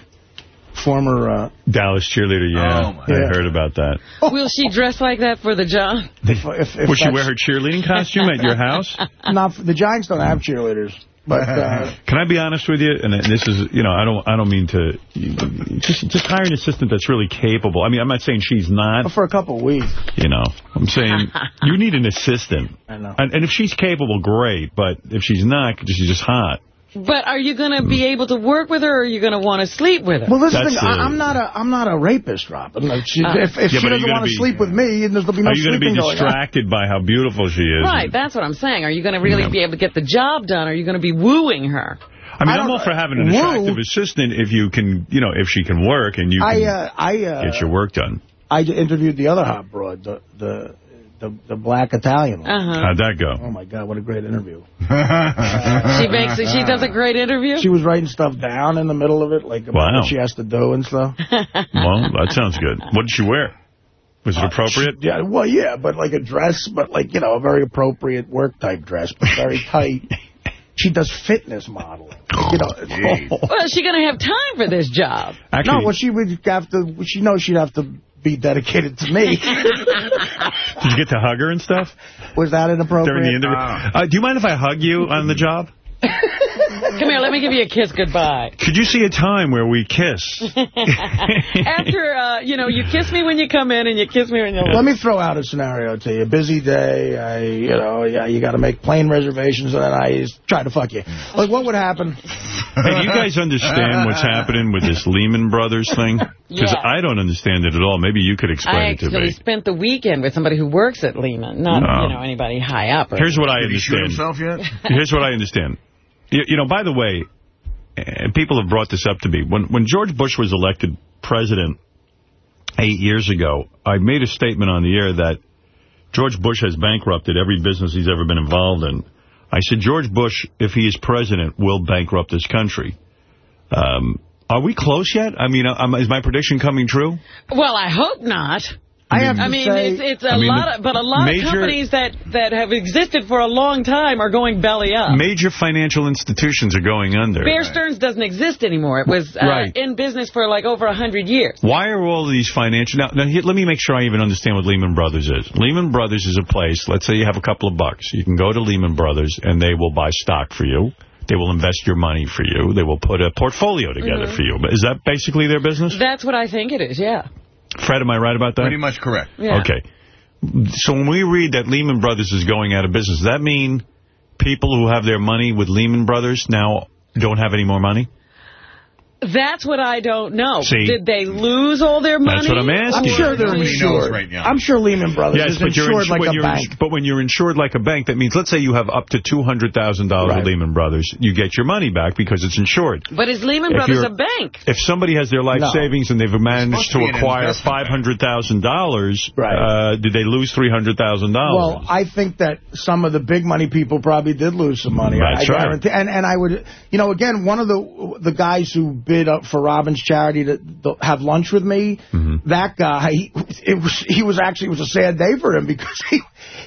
Former, uh, Dallas cheerleader, yeah. Oh, my I God. heard about that. Will she dress like that for the job? if, if, if Would she wear her cheerleading costume at your house? Not, the Giants don't have cheerleaders. But, uh, Can I be honest with you? And this is, you know, I don't, I don't mean to. Just, just hire an assistant that's really capable. I mean, I'm not saying she's not. for a couple of weeks. You know, I'm saying you need an assistant. I know. And, and if she's capable, great. But if she's not, she's just hot. But are you going to be able to work with her, or are you going to want to sleep with her? Well, this is That's thing. I, the- I'm not a I'm not a rapist, Robin. Like, she, Uh, if if Yeah, she but are you doesn't want to sleep with me, then there's there'll be no Are you going to be sleeping going on. distracted by how beautiful she is? Right, that's what I'm saying. Are you going to really Yeah. be able to get the job done? Or are you going to be wooing her? I mean, I I am don't- all for having an Woo. attractive assistant if you can, you know, if she can work and you I can uh, I uh, get your work done. I interviewed the other hot broad, the the the, the black Italian one. Uh-huh. How'd that go? Oh my God, what a great interview! She makes she does a great interview. She was writing stuff down in the middle of it, like about Wow. what she has to do and stuff. Well, that sounds good. What did she wear? Was it appropriate? Yeah, well, yeah, but like a dress, but like you know, a very appropriate work type dress, but very tight. She does fitness modeling. you know, well, is she going to have time for this job? no, well, she would have to. She knows she'd have to be dedicated to me. Did you get to hug her and stuff Was that inappropriate? during the interview? Uh, do you mind if I hug you on the job? Come here, let me give you a kiss goodbye. Could you see a time where we kiss? After, uh, you know, you kiss me when you come in and you kiss me when you leave. Let me throw out a scenario to you. Busy day, I, you know, yeah, you got to make plane reservations, and then I try to fuck you. Like, what would happen? Hey, do you guys understand what's happening with this Lehman Brothers thing? Because Yeah. I don't understand it at all. Maybe you could explain I it to actually me. spent the weekend with somebody who works at Lehman, not, Oh. you know, anybody high up. Or Here's what I Did he shoot understand. himself yet? Here's what I understand. You, you know, by the way, and people have brought this up to me. When when George Bush was elected president eight years ago, I made a statement on the air that George Bush has bankrupted every business he's ever been involved in. I said, George Bush, if he is president, will bankrupt this country. Um, are we close yet? I mean, um, is my prediction coming true? Well, I hope not. I have to I mean, say- it's, it's a I mean, lot of, but a lot major- of companies that, that have existed for a long time are going belly up. Major financial institutions are going under. Bear Stearns doesn't exist anymore. It was uh, Right. in business for like over a hundred years. Why are all these financial... Now, now here, let me make sure I even understand what Lehman Brothers is. Lehman Brothers is a place, let's say you have a couple of bucks. You can go to Lehman Brothers and they will buy stock for you. They will invest your money for you. They will put a portfolio together Mhm. for you. But Is that basically their business? That's what I think it is, yeah. Fred, am I right about that? Pretty much correct. Yeah. Okay. So when we read that Lehman Brothers is going out of business, does that mean people who have their money with Lehman Brothers now don't have any more money? That's what I don't know. See? Did they lose all their money? That's what I'm asking. I'm sure they're insured. right now. I'm sure Lehman Brothers Yes, is but you're insured insu- like when a you're bank. but when you're insured like a bank, that means, let's say you have up to $200,000 Right. with Lehman Brothers. You get your money back because it's insured. But is Lehman If Brothers a bank? If somebody has their life No. savings and they've managed to to be an acquire $500,000, Right. uh, did they lose $300,000? Well, I think that some of the big money people probably did lose some money. That's I right. And and I would, you know, again, one of the the guys who bid up for Robin's charity to, to have lunch with me, Mm-hmm. that guy, it was he was actually it was a sad day for him because he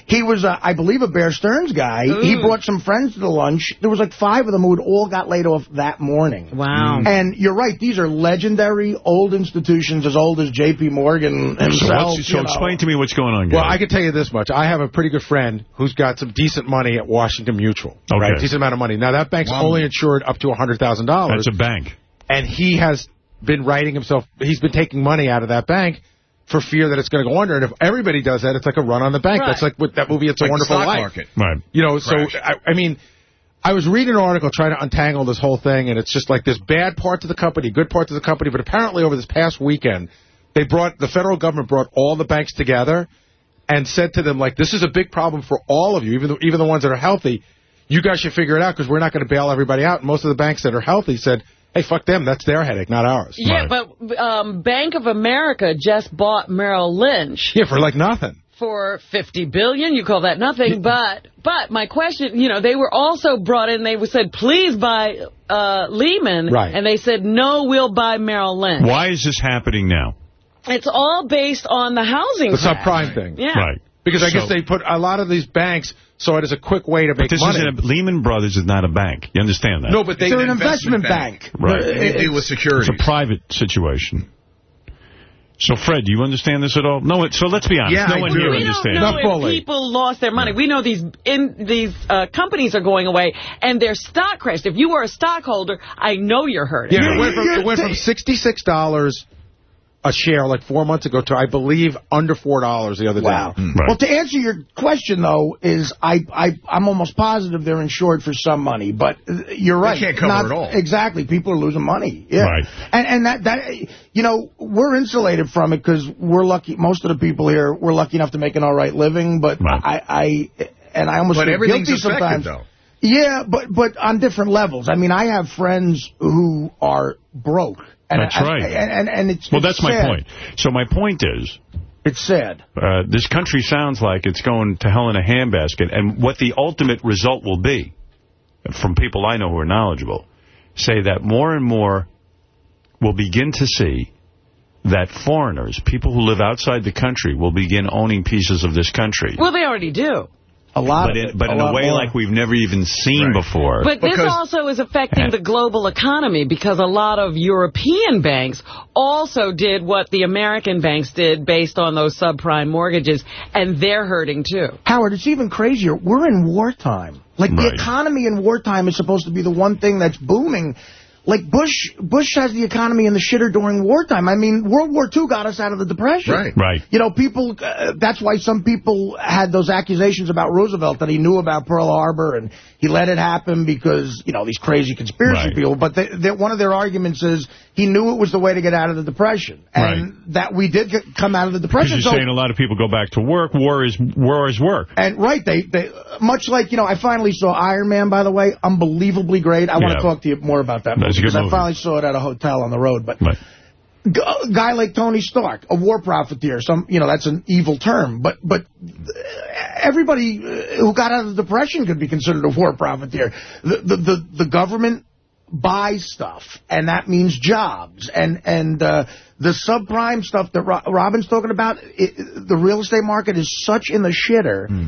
he was, uh, I believe, a Bear Stearns guy. He brought some friends to the lunch. There was like five of them who had all got laid off that morning. Wow. And you're right; these are legendary old institutions, as old as J.P. Morgan himself. what's, so you know. explain to me what's going on, guys. Well, I can tell you this much. I have a pretty good friend who's got some decent money at Washington Mutual. Okay. Right? Decent amount of money. Now, that bank's Wow. only insured up to $100,000. That's a bank. And he has been writing himself, he's been taking money out of that bank for fear that it's going to go under. And if everybody does that, it's like a run on the bank. Right. That's like with that movie, It's Like a Wonderful stock Life. market. Right. You know, so, I, I mean, I was reading an article trying to untangle this whole thing, and it's just like there's bad parts of the company, good parts of the company, but apparently over this past weekend, they brought, the federal government brought all the banks together and said to them, like, this is a big problem for all of you, even the, even the ones that are healthy. You guys should figure it out because we're not going to bail everybody out. And most of the banks that are healthy said, hey, fuck them. That's their headache, not ours. Yeah, but um, Bank of America just bought Merrill Lynch Yeah, for like nothing. for 50 billion. You call that nothing, but but my question, you know, they were also brought in, they said, please buy uh, Lehman. Right. And they said, no, we'll buy Merrill Lynch. Why is this happening now? It's all based on the housing The crash. subprime thing. Yeah. Right. Because I So- guess they put a lot of these banks saw it as a quick way to But make this money. isn't a, Lehman Brothers is not a bank. You understand that? No, but they- They're an investment bank. Right. They deal with securities. It's a private situation. So, Fred, do you understand this at all? No. it- So let's be honest. Yeah, no I one do. here We don't understands. know if people lost their money. We know these in these uh, companies are going away and their stock crashed. If you were a stockholder, I know you're hurting. Yeah, it went from, it went from $66 a share like four months ago to, I believe, under $4 the other Wow. day. Well, to answer your question, though, is I, I, I'm almost positive they're insured for some money, but uh, you're They right. can't cover Not- it all. Exactly. People are losing money. Yeah. Right. And, and that, that, you know, we're insulated from it because we're lucky, most of the people here, we're lucky enough to make an all right living, but I, I, and I almost But feel everything's guilty affected, sometimes. though. Yeah, but but on different levels. I mean, I have friends who are broke. And That's I- right. And, and, and it's Well, it's that's my point. So my point is, It's sad. uh, this country sounds like it's going to hell in a handbasket, and what the ultimate result will be, from people I know who are knowledgeable, say that more and more will begin to see that foreigners, people who live outside the country, will begin owning pieces of this country. Well, they already do. A lot but of in, it. but A in a way more. like we've never even seen before. But this also is affecting the global economy because a lot of European banks also did what the American banks did based on those subprime mortgages, and they're hurting too. Howard, it's even crazier. We're in wartime. Like, Right. the economy in wartime is supposed to be the one thing that's booming. Like, Bush Bush has the economy in the shitter during wartime. I mean, World War II got us out of the Depression. Right. Right. You know, people, uh, that's why some people had those accusations about Roosevelt, that he knew about Pearl Harbor, and he let it happen because, you know, these crazy conspiracy Right. people. But they, they, one of their arguments is he knew it was the way to get out of the Depression. And that we did get, come out of the Depression. Because you're So- saying a lot of people go back to work. War is war is work. and right, they they much like you know, I finally saw Iron Man. By the way, unbelievably great. I want to talk to you more about that That's movie because I finally saw it at a hotel on the road. But G- a guy like Tony Stark, a war profiteer, some you know that's an evil term, but but everybody uh, who got out of the depression could be considered a war profiteer. The the the, the government buys stuff, and that means jobs, and and uh, the subprime stuff that Ro Robin's talking about. It, the real estate market is such in the shitter. Hmm.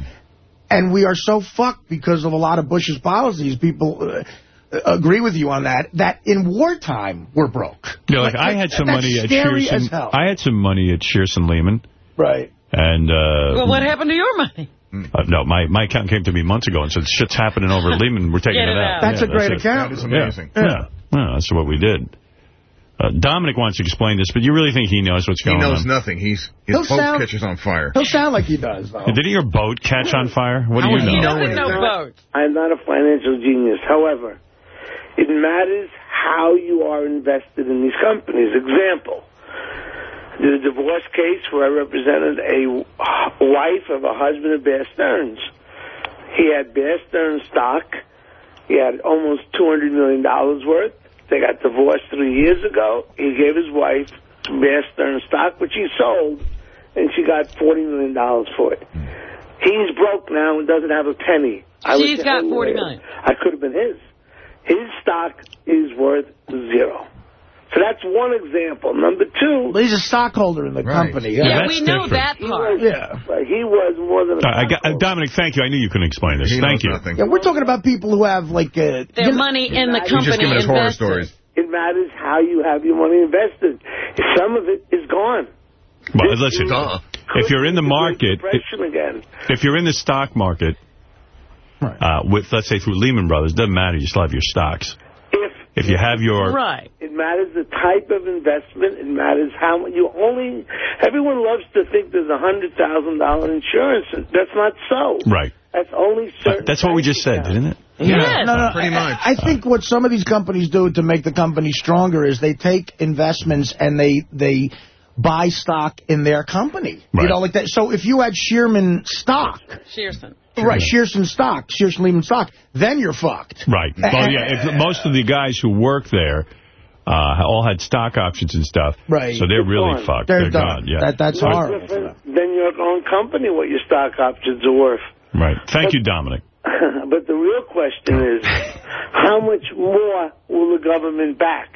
And we are so fucked because of a lot of Bush's policies. People uh, agree with you on that. That in wartime we're broke. Yeah, like, I had some money at Shearson. I had some money at Shearson Lehman. Right. And uh, Well, what happened to your money? Uh, no, my my accountant came to me months ago and said shit's happening over at Lehman. We're taking it it out. out. That's Yeah, a great it. account. That is amazing. Yeah, yeah. Yeah, that's what we did. Uh, Dominic wants to explain this, but you really think he knows what's going on? He knows on? nothing. He's He'll his boat sound- catches on fire. He'll sound like he does, though. Didn't your boat catch on fire? What do you know? I'm not a financial genius. However, it matters how you are invested in these companies. Example, the divorce case where I represented a wife of a husband of Bear Stearns. He had Bear Stearns stock. He had almost $200 million worth. They got divorced three years ago. He gave his wife Bear Stearns stock, which he sold, and she got $40 million for it. He's broke now and doesn't have a penny. I She's got telling you $40 I could have been his. His stock is worth zero. So that's one example. Number two... Well, he's a stockholder in the company. Yeah, we know that part. Yeah. But he was more than a Uh, I got, uh, Dominic, thank you. I knew you couldn't explain this. He thank you. Yeah, we're talking about people who have, like... Uh, Their money in the company invested. It matters how you have your money invested. Some of it is gone. But listen, if you're in the market, if, again. if you're in the stock market, uh, with let's say through Lehman Brothers, doesn't matter. You still have your stocks. If If you have your... Right. It matters the type of investment. It matters how. You only... Everyone loves to think there's a $100,000 insurance. That's not so. Right. That's only certain... That's what we just said, didn't it? Yeah, no, no, Pretty I, I think what some of these companies do to make the company stronger is they take investments and they they buy stock in their company. You know, like that. So if you had Shearman stock, Shearson. right, Shearson stock, Shearson Lehman stock, then you're fucked. Right. Well, yeah, if most of the guys who work there uh, all had stock options and stuff. Right. So they're Good really point. fucked. They're They're, done. gone. Yeah. That- that's Right. horrible. different than your own company, what your stock options are worth. Right. Thank you, Dominic. but the real question is, how much more will the government back?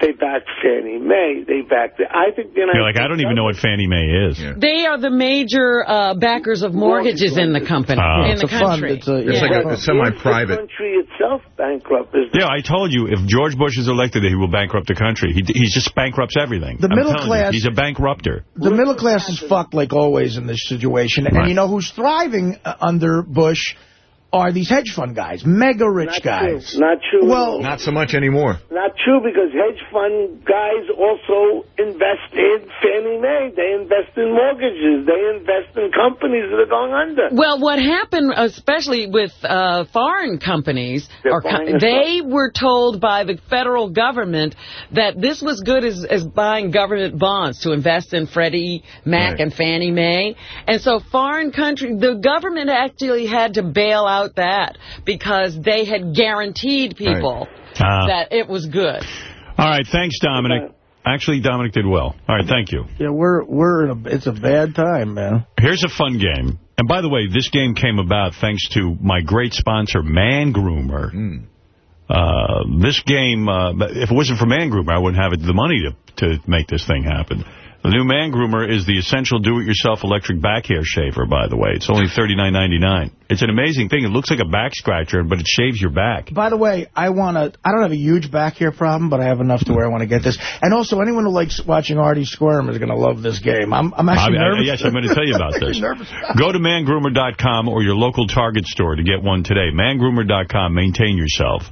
They back Fannie Mae. They back. The, I think they're You're like, I don't even know what Fannie Mae is. They are the major uh, backers of mortgages in the company, Ah. in the a fund. country. It's a- It's like a- a semi-private. The country itself bankrupt. Is Yeah, I told you, if George Bush is elected, he will bankrupt the country. He he just bankrupts everything. The I'm middle telling you, class- he's a bankrupter. The middle class is fucked like always in this situation. And you know who's thriving uh, under Bush are these hedge fund guys, mega rich guys. Not true. Well, Not so much anymore. Not true because hedge fund guys also invest in Fannie Mae. They invest in mortgages. They invest in companies that are going under. Well, what happened, especially with uh, foreign companies, They're or co- buying us they were told by the federal government that this was good as, as buying government bonds to invest in Freddie Mac Right. and Fannie Mae. And so foreign country, the government actually had to bail out that because they had guaranteed people Ah. that it was good. All right, thanks, Dominic. Actually, Dominic did well. All right, thank you. Yeah, we're we're in a, it's a bad time, man. Here's a fun game. And by the way, this game came about thanks to my great sponsor, Man Groomer. Hmm. Uh, this game, uh, if it wasn't for Man Groomer, I wouldn't have the money to, to make this thing happen. The new Man Groomer is the essential do-it-yourself electric back hair shaver, by the way. It's only $39.99. It's an amazing thing. It looks like a back scratcher, but it shaves your back. By the way, I want to. I don't have a huge back hair problem, but I have enough to where I want to get this. And also, anyone who likes watching Artie squirm is going to love this game. I'm, I'm actually I- I- nervous. yes, I'm going to tell you about this. Go to mangroomer.com or your local Target store to get one today. Mangroomer.com. Maintain yourself.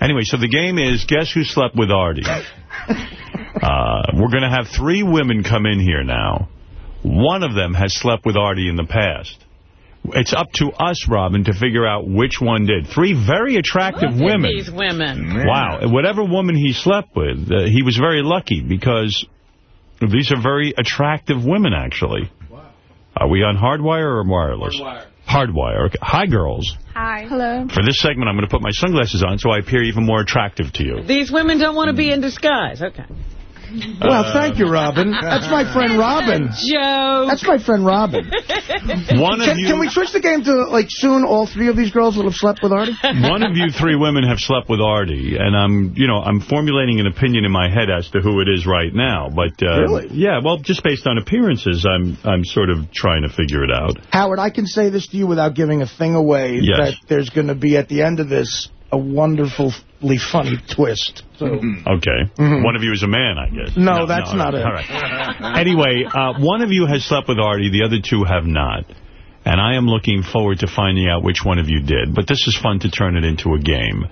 Anyway, so the game is Guess Who Slept with Artie? Uh, we're going to have three women come in here now. One of them has slept with Artie in the past. It's up to us, Robin, to figure out which one did. Three very attractive Look at women. these women. Wow. Whatever woman he slept with, uh, he was very lucky because these are very attractive women, actually. Are we on hardwire or wireless? Hardwire. Hardwire. Okay. Hi, girls. Hi. Hello. For this segment, I'm going to put my sunglasses on so I appear even more attractive to you. These women don't want to be in disguise. Okay. Well, thank you, Robin. That's my friend Robin. Joe. That's my friend Robin. One of can, you- can we switch the game to, like, soon all three of these girls will have slept with Artie? One of you three women have slept with Artie, and I'm, you know, I'm formulating an opinion in my head as to who it is right now. But uh, Really? yeah, well, just based on appearances, I'm, I'm sort of trying to figure it out. Howard, I can say this to you without giving a thing away, Yes. that there's going to be, at the end of this, a wonderfully funny twist. So. Okay. One of you is a man, I guess. Mm-hmm. No, that's not it. All right. Anyway, uh, one of you has slept with Artie, the other two have not. And I am looking forward to finding out which one of you did. But this is fun to turn it into a game.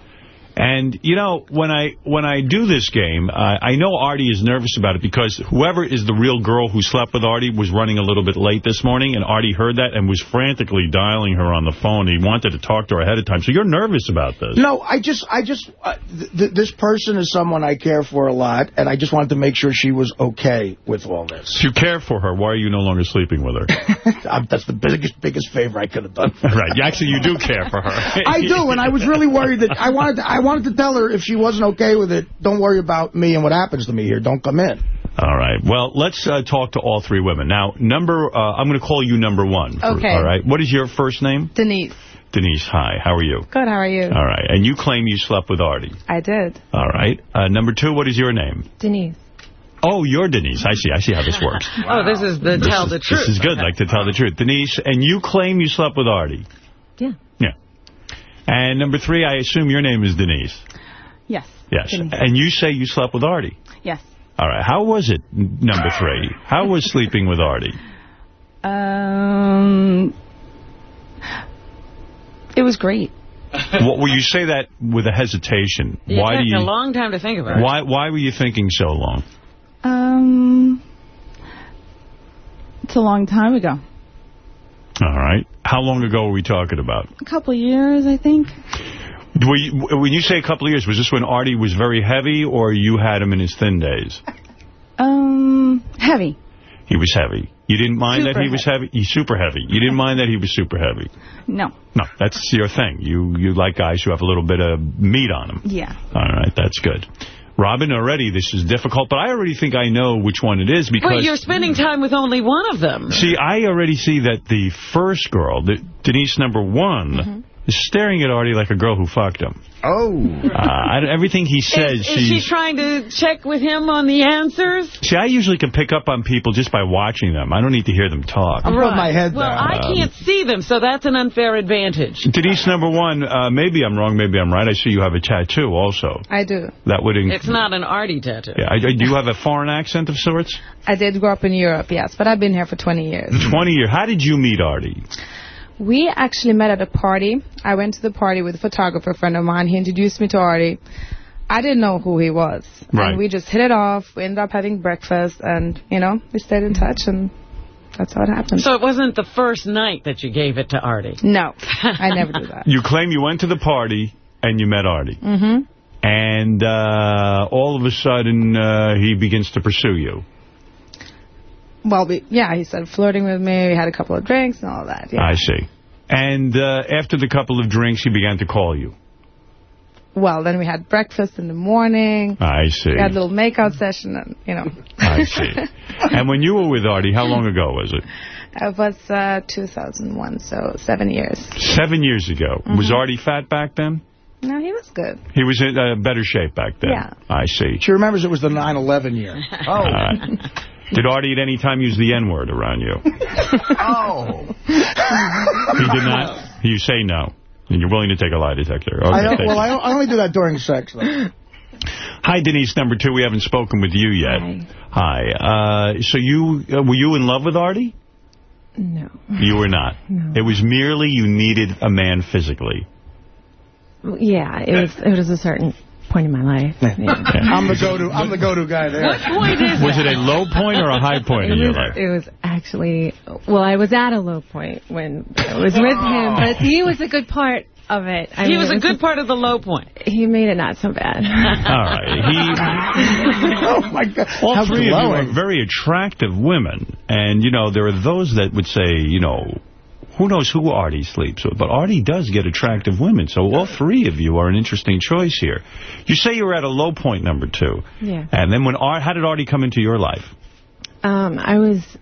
And, you know, when I when I do this game, uh, I know Artie is nervous about it because whoever is the real girl who slept with Artie was running a little bit late this morning, and Artie heard that and was frantically dialing her on the phone. He wanted to talk to her ahead of time. So you're nervous about this. No, I just, I just, uh, th th this person is someone I care for a lot, and I just wanted to make sure she was okay with all this. You care for her. Why are you no longer sleeping with her? That's the biggest, biggest favor I could have done. For right. You- Actually, you do care for her. I do, and I was really worried that I wanted to, I wanted to tell her if she wasn't okay with it, don't worry about me and what happens to me here. Don't come in. All right. Well, let's uh, talk to all three women. Now, number, uh, I'm going to call you number one. for- Okay. All right. What is your first name? Denise. Denise. Hi. How are you? Good, how are you? All right. And you claim you slept with Artie. I did. All right. Uh, number two, what is your name? Denise. Oh, you're Denise. I see. I see how this works. Oh, this is the This tell is- the truth. This is good, like to tell the truth. Denise, and you claim you slept with Artie. Yeah. Yeah. And number three, I assume your name is Denise. Yes. Yes. Denise. And you say you slept with Artie. Yes. All right. How was it, number three? How was sleeping with Artie? Um, it was great. Well, well, you say that with a hesitation. You why do take you? a long time to think about it. Why Why were you thinking so long? Um, it's a long time ago. All right. How long ago were we talking about? A couple years, I think. Were you, when you say a couple of years, was this when Artie was very heavy, or you had him in his thin days? Um, heavy. He was heavy. You didn't mind Super that he was heavy? He's super heavy. You didn't mind that he was super heavy? No. No, that's your thing. You you like guys who have a little bit of meat on them. Yeah. All right, that's good. Robin, already this is difficult, but I already think I know which one it is because... Wait, you're spending time with only one of them. See, I already see that the first girl, the, Denise number one, Mm-hmm. is staring at Artie like a girl who fucked him. Oh. Uh, I, everything he says, Is, is she trying to check with him on the answers? See, I usually can pick up on people just by watching them. I don't need to hear them talk. I right. My head Well, I Um, can't see them, so that's an unfair advantage. Denise, number one, uh, maybe I'm wrong, maybe I'm right. I see you have a tattoo also. I do. That would... It's not an Artie tattoo. Yeah, I, I- do you have a foreign accent of sorts? I did grow up in Europe, yes, but I've been here for 20 years. 20 years. How did you meet Artie? We actually met at a party. I went to the party with a photographer friend of mine. He introduced me to Artie. I didn't know who he was. Right. And we just hit it off. We ended up having breakfast, and, you know, we stayed in touch, and that's how it happened. So it wasn't the first night that you gave it to Artie? No, I never do that. You claim you went to the party and you met Artie. Mm-hmm. And uh, all of a sudden, uh, he begins to pursue you. Well, we, yeah, he started flirting with me. We had a couple of drinks and all that. Yeah. I see. And uh, after the couple of drinks, he began to call you. Well, then we had breakfast in the morning. I see. We had a little makeout session, and, you know. I see. and when you were with Artie, how long ago was it? It was uh, 2001, so seven years. Seven years ago. Was Mhm. Artie fat back then? No, he was good. He was in uh, better shape back then. Yeah. I see. She remembers it was the 9/11 year. All right. Did Artie at any time use the N-word around you? oh. He did not? You say no. And you're willing to take a lie detector. Okay, I don't, thank well, you. I, I only do that during sex, though. Hi, Denise, number two. We haven't spoken with you yet. Hi. Uh, so you uh, were you in love with Artie? No. You were not. No. It was merely you needed a man physically. Yeah, it was it was a certain point in my life. Yeah. I'm the go-to. I'm the go-to guy there. What point is Was it a low point or a high point It in your life? it was actually, well, I was at a low point when I was with him, but he was a good part of it. I he mean, was it a good part of the low point. He made it not so bad. All right. He, oh, my God. All How three of you are very attractive women. And, you know, there are those that would say, you know, who knows who Artie sleeps with, but Artie does get attractive women. So all three of you are an interesting choice here. You say you were at a low point, number two. Yeah. And then when Ar how did Artie come into your life? Um, I was,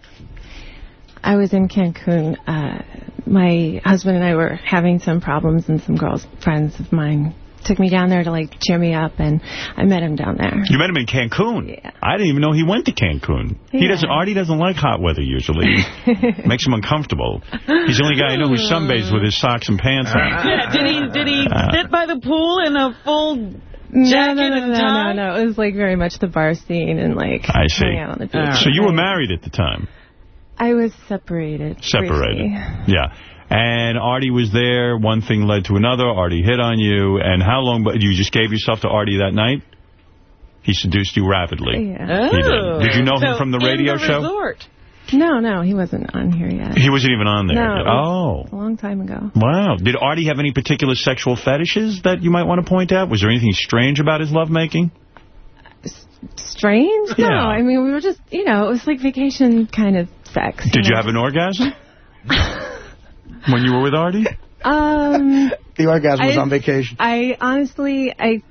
I was in Cancun. Uh, my husband and I were having some problems, and some girls, friends of mine, took me down there to like cheer me up, and I met him down there. You met him in Cancun. Yeah. I didn't even know he went to Cancun. He doesn't. Artie doesn't like hot weather usually. Makes him uncomfortable. He's the only guy I know who sunbathes with his socks and pants on. Yeah, did he did he Uh, sit by the pool in a full No, jacket no, no, and no, tie? no, no. It was like very much the bar scene and like I see. hanging out on the beach. So you were married at the time. I was separated. Separated. briefly. Yeah. And Artie was there. One thing led to another. Artie hit on you. And how long, but you just gave yourself to Artie that night? He seduced you rapidly. Yeah. He did. Oh. Did you know him from the in radio the show? resort. No, no, he wasn't on here yet. He wasn't even on there. No, Oh. a long time ago. Wow. Did Artie have any particular sexual fetishes that you might want to point out? Was there anything strange about his lovemaking? Strange? No, Yeah. I mean we were just, you know, it was like vacation kind of sex. Did you know? have an orgasm? when you were with Artie? Um, The orgasm was I- on vacation. I honestly, I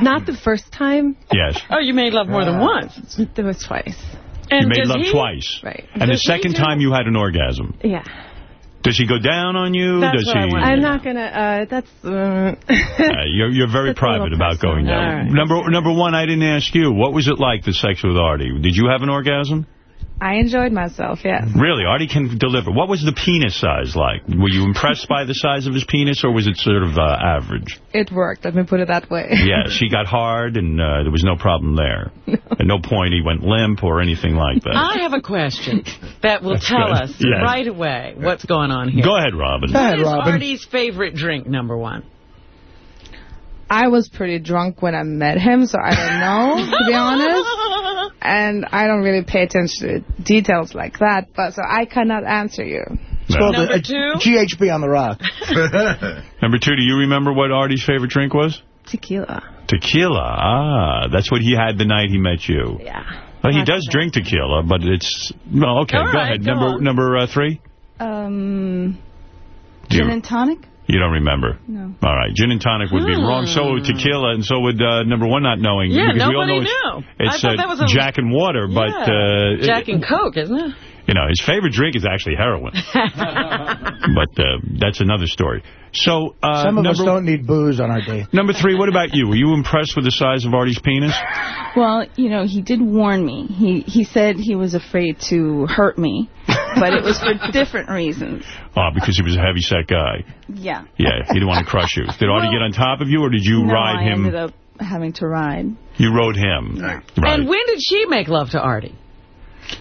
not the first time. Yes. Oh, you made love more than once. It was twice. And you made love he- twice. Right. And the Does he second do- time you had an orgasm. Yeah. Does he go down on you? That's Does what I he? want. I'm not gonna. Uh, that's. Uh, Uh, you're you're very That's a little private about going down. All right. Number number one, I didn't ask you. What was it like the sex with Artie? Did you have an orgasm? I enjoyed myself, yes. Really, Artie can deliver. What was the penis size like? Were you impressed by the size of his penis, or was it sort of uh, average? It worked, let me put it that way. Yeah, she got hard, and uh, there was no problem there. At no point he went limp or anything like that. I have a question that will That's tell good. us Yes. right away what's going on here. Go ahead, Robin. What is Artie's favorite drink, number one? I was pretty drunk when I met him, so I don't know, to be honest. And I don't really pay attention to details like that, but so I cannot answer you. It's called a, a GHB on the rock. Number two, do you remember what Artie's favorite drink was? Tequila. Tequila. Ah, that's what he had the night he met you. Yeah. Well, he does drink tequila, but it's... Well, okay, All go right, ahead. go number on. number uh, three? Um, gin and tonic? You don't remember? No. All right. Gin and tonic would be Hmm. wrong. So would tequila, and so would uh, number one not knowing. Yeah, because we all nobody know it's, knew. I thought uh, that was a- Jack and water, but Yeah. uh, Jack and Coke, isn't it? you know his favorite drink is actually heroin. but uh, that's another story. So uh, Some of number, us don't need booze on our day. Number three. What about you? Were you impressed with the size of Artie's penis? Well, you know, he did warn me. He he said he was afraid to hurt me, but it was for different reasons. Oh, because he was a heavy set guy. Yeah. Yeah, he didn't want to crush you. Did Artie get on top of you, or did you no, ride I him? ended up having to ride. You rode him. Right. And when did she make love to Artie?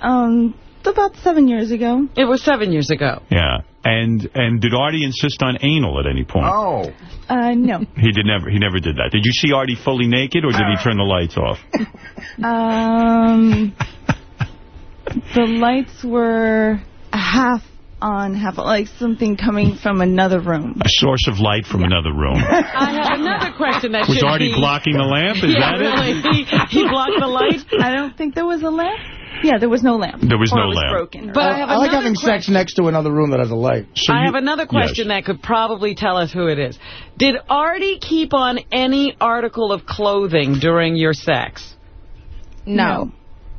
Um, about seven years ago. It was seven years ago. Yeah. And and did Artie insist on anal at any point? Oh. Uh, no. He did never. He never did that. Did you see Artie fully naked, or did he turn the lights off? Um, the lights were half on, half like something coming from another room. A source of light from another room. I have another question that Was should Artie be... blocking the lamp? Is yeah, that it? He, he blocked the light? I don't think there was a lamp. Yeah, there was no lamp. There was Or no it was lamp. broken. But I have I like another having sex next to another room that has a light. I have another question that could probably tell us who it is. Did Artie keep on any article of clothing during your sex? No.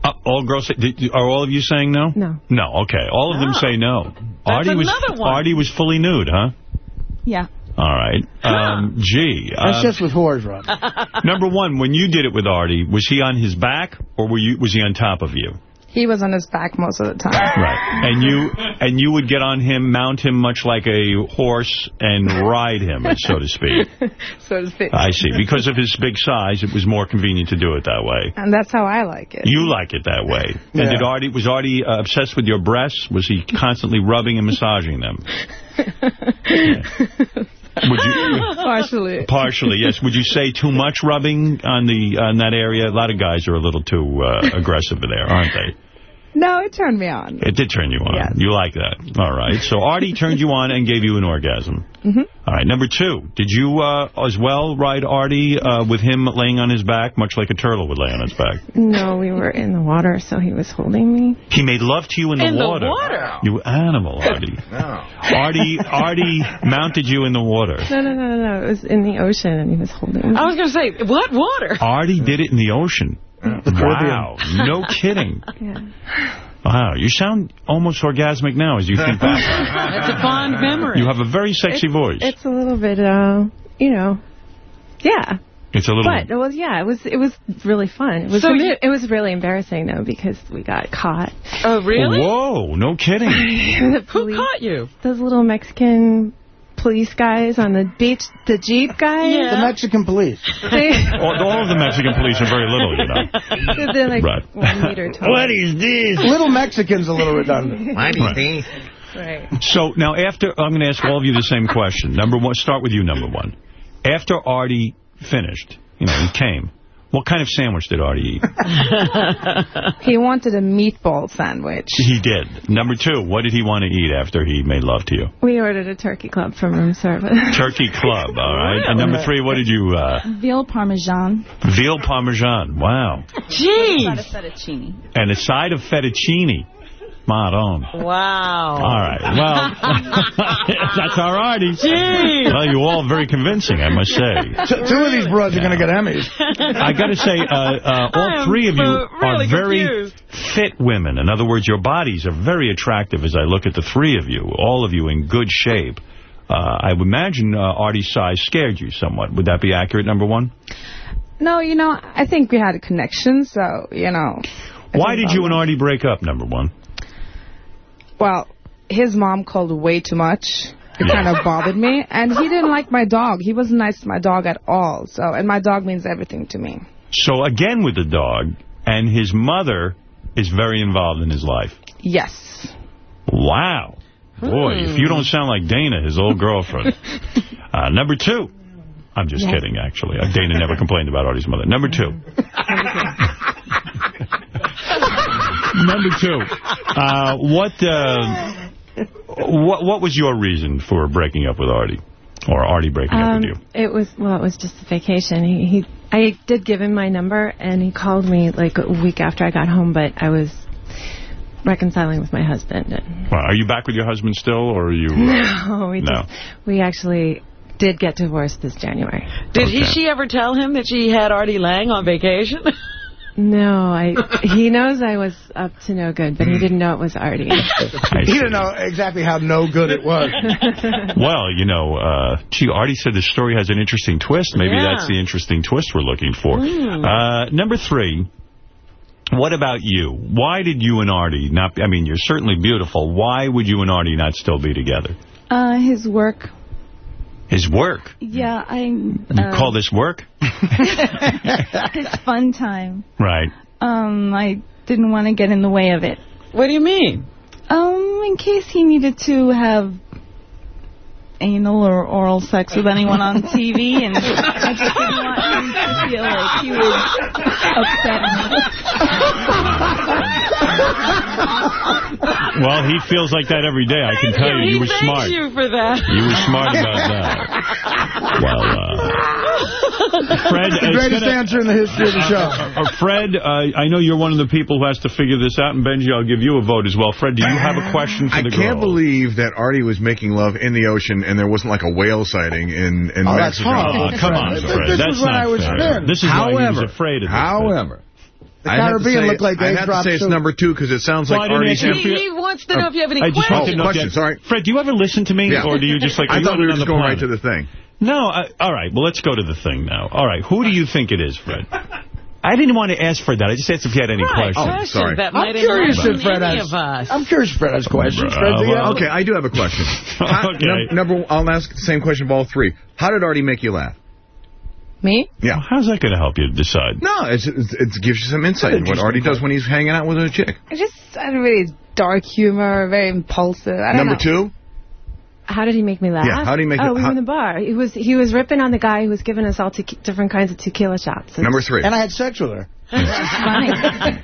Uh, all girls say, did, are all of you saying no? No. No, okay. All of them say no. Artie was another one. Artie was fully nude, huh? Yeah. All right. Um, gee. That's um, just with whores, Rob. number one, when you did it with Artie, was he on his back or were you was he on top of you? He was on his back most of the time. Right. And you and you would get on him, mount him much like a horse, and ride him, so to speak. so to speak. I see. Because of his big size, it was more convenient to do it that way. And that's how I like it. You like it that way. And did Artie was Artie uh, obsessed with your breasts? Was he constantly rubbing and massaging them? Would you Partially. partially? Yes. Would you say too much rubbing on the on that area? A lot of guys are a little too uh, aggressive there, aren't they? No, it turned me on. It did turn you on. Yes. You like that. All right. So Artie turned you on and gave you an orgasm. hmm All right. Number two, did you uh, as well ride Artie uh, with him laying on his back, much like a turtle would lay on its back? No, we were in the water, so he was holding me. He made love to you in, In the water. water? You animal, Artie. no. Artie Artie mounted you in the water. No, no, no, no, no. It was in the ocean, and he was holding me. I was going to say, what water? Artie did it in the ocean. Wow. No kidding. Wow. You sound almost orgasmic now as you think back. That's a fond memory. You have a very sexy It's- voice. It's a little bit, uh, you know, yeah. It's a little... But it was, yeah, it was, it was really fun. It was, So really- you- it was really embarrassing though because we got caught. Oh, really? Whoa, no kidding. Who caught you? Those little Mexican police guys on the beach, the Jeep guys. The Mexican police. They, all, all of the Mexican police are very little, you know. they're like Right. one meter tall. What is this? Little Mexican's a little redundant. Right. Right. So now after, I'm going to ask all of you the same question. Number one, start with you, number one. After Artie finished, you know, he came, what kind of sandwich did Artie eat? He wanted a meatball sandwich. He did. Number two, what did he want to eat after he made love to you? We ordered a turkey club from room service. Turkey club, all right. And number three, what did you, uh, Veal parmesan. veal parmesan. Wow. Side of fettuccine. And a side of fettuccine. Maron. Wow. All right. Well, that's all righty. Gee. Well, you all very convincing, I must say. T- Two of these broads are going to get Emmys. I got to say, uh, uh, all three of you really are very confused. fit women. In other words, your bodies are very attractive as I look at the three of you, all of you in good shape. Uh, I would imagine uh, Artie's size scared you somewhat. Would that be accurate, number one? No, you know, I think we had a connection, so, you know. Why did you and Artie break up, number one? Well, his mom called way too much. It kind of bothered me. And he didn't like my dog. He wasn't nice to my dog at all. So, And my dog means everything to me. So again with the dog, and his mother is very involved in his life. Yes. Wow. Boy, Hmm. if you don't sound like Dana, his old girlfriend. uh, number two. I'm just Yes. kidding, actually. Uh, Dana never complained about Artie's mother. Number two. Number two. Uh, what, uh, what what was your reason for breaking up with Artie? Or Artie breaking up Um, with you? it was, well, it was just a vacation. He, he, I did give him my number, and he called me like a week after I got home, but I was reconciling with my husband. And Well, are you back with your husband still, or are you... uh, no, we no. just, we actually did get divorced this January. Did he, she ever tell him that she had Artie Lange on vacation? No, I. He knows I was up to no good, but he didn't know it was Artie. He didn't know exactly how no good it was. Well, you know, uh, gee, Artie said the story has an interesting twist. Maybe Yeah. that's the interesting twist we're looking for. Hmm. Uh, number three, what about you? Why did you and Artie not, I mean, you're certainly beautiful. Why would you and Artie not still be together? Uh, his work. His work. Yeah, I. You Uh, call this work? his fun time. Right. Um, I didn't want to get in the way of it. What do you mean? Um, in case he needed to have anal or oral sex with anyone on TV, and I just didn't want him to feel like he was upset. Well, he feels like that every day. I can tell you. You were Thank smart. you for that. You were smart about that. Well, uh, Fred, the greatest gonna- answer in the history of the show. Uh, Fred, uh, I know you're one of the people who has to figure this out, and Benjy, I'll give you a vote as well. Fred, do you have a question for I the girl? I can't believe that Artie was making love in the ocean and there wasn't like a whale sighting in, in Oh, that's Mexico. horrible, Oh, come on, Fred. Fred. This That's is when not I was fair. This is why he was afraid of this However, The I'd have to Caribbean say- looked like I'd they have to dropped say it's soup. number two because it sounds Well, like I didn't Artie's... ask you He, he wants to know if you have any oh, I just want to questions. know if you questions, have- sorry. Fred, do you ever listen to me, Yeah. or do you just like? I are you thought on we were another just going right planet? to the thing. No, I, all right. Well, let's go to the thing now. All right, who do you think it is, Fred? I didn't want to ask Fred that. I just asked if he had any Right, questions. Oh, questions that I'm might curious if Fred any has. of us. I'm curious if Fred has questions. Fred, do well, Okay, I do have a question. How- Okay. num- number, I'll ask the same question of all three. How did Artie make you laugh? Me? Yeah. How's that going to help you decide? No, it's, it's, it gives you some insight into what Artie does when he's hanging out with a chick. I just, I don't really dark humor, very impulsive. I don't Number know. two? How did he make me laugh? Yeah, how did he make Oh, it- we how- were in the bar. He was he was ripping on the guy who was giving us all different kinds of tequila shots. Number three. And I had sex with her.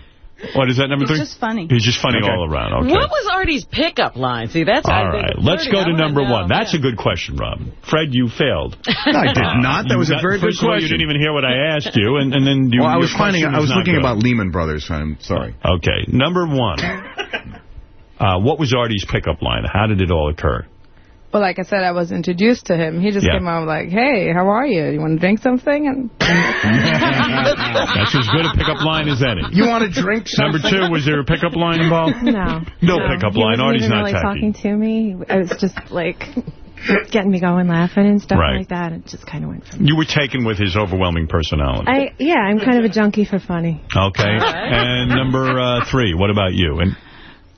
What is that number It's three? just funny. He's just funny Okay. all around. Okay. What was Artie's pickup line? See, that's All right, I think right, it's let's go to number one. That's a good question, Robin. Fred, you failed. No, I did not. That was a very got- good First of all, you didn't even hear what I asked you, and, and then you, well, I was finding. I was looking good. about Lehman Brothers. I'm sorry. Okay, number one. Uh, what was Artie's pickup line? How did it all occur? Well, like I said, I was introduced to him. He just Yeah. came out like, hey, how are you? You want to drink something? And That's as good a pickup line as any. You want to drink Number two, was there a pickup line involved? No. No pickup he line. wasn't Artie's even not really tacky. talking to me. I was just like getting me going, laughing and stuff Right. like that. It just kind of went from. You were taken with his overwhelming personality. I yeah, I'm kind of a junkie for funny. Okay. And number uh, three, what about you? And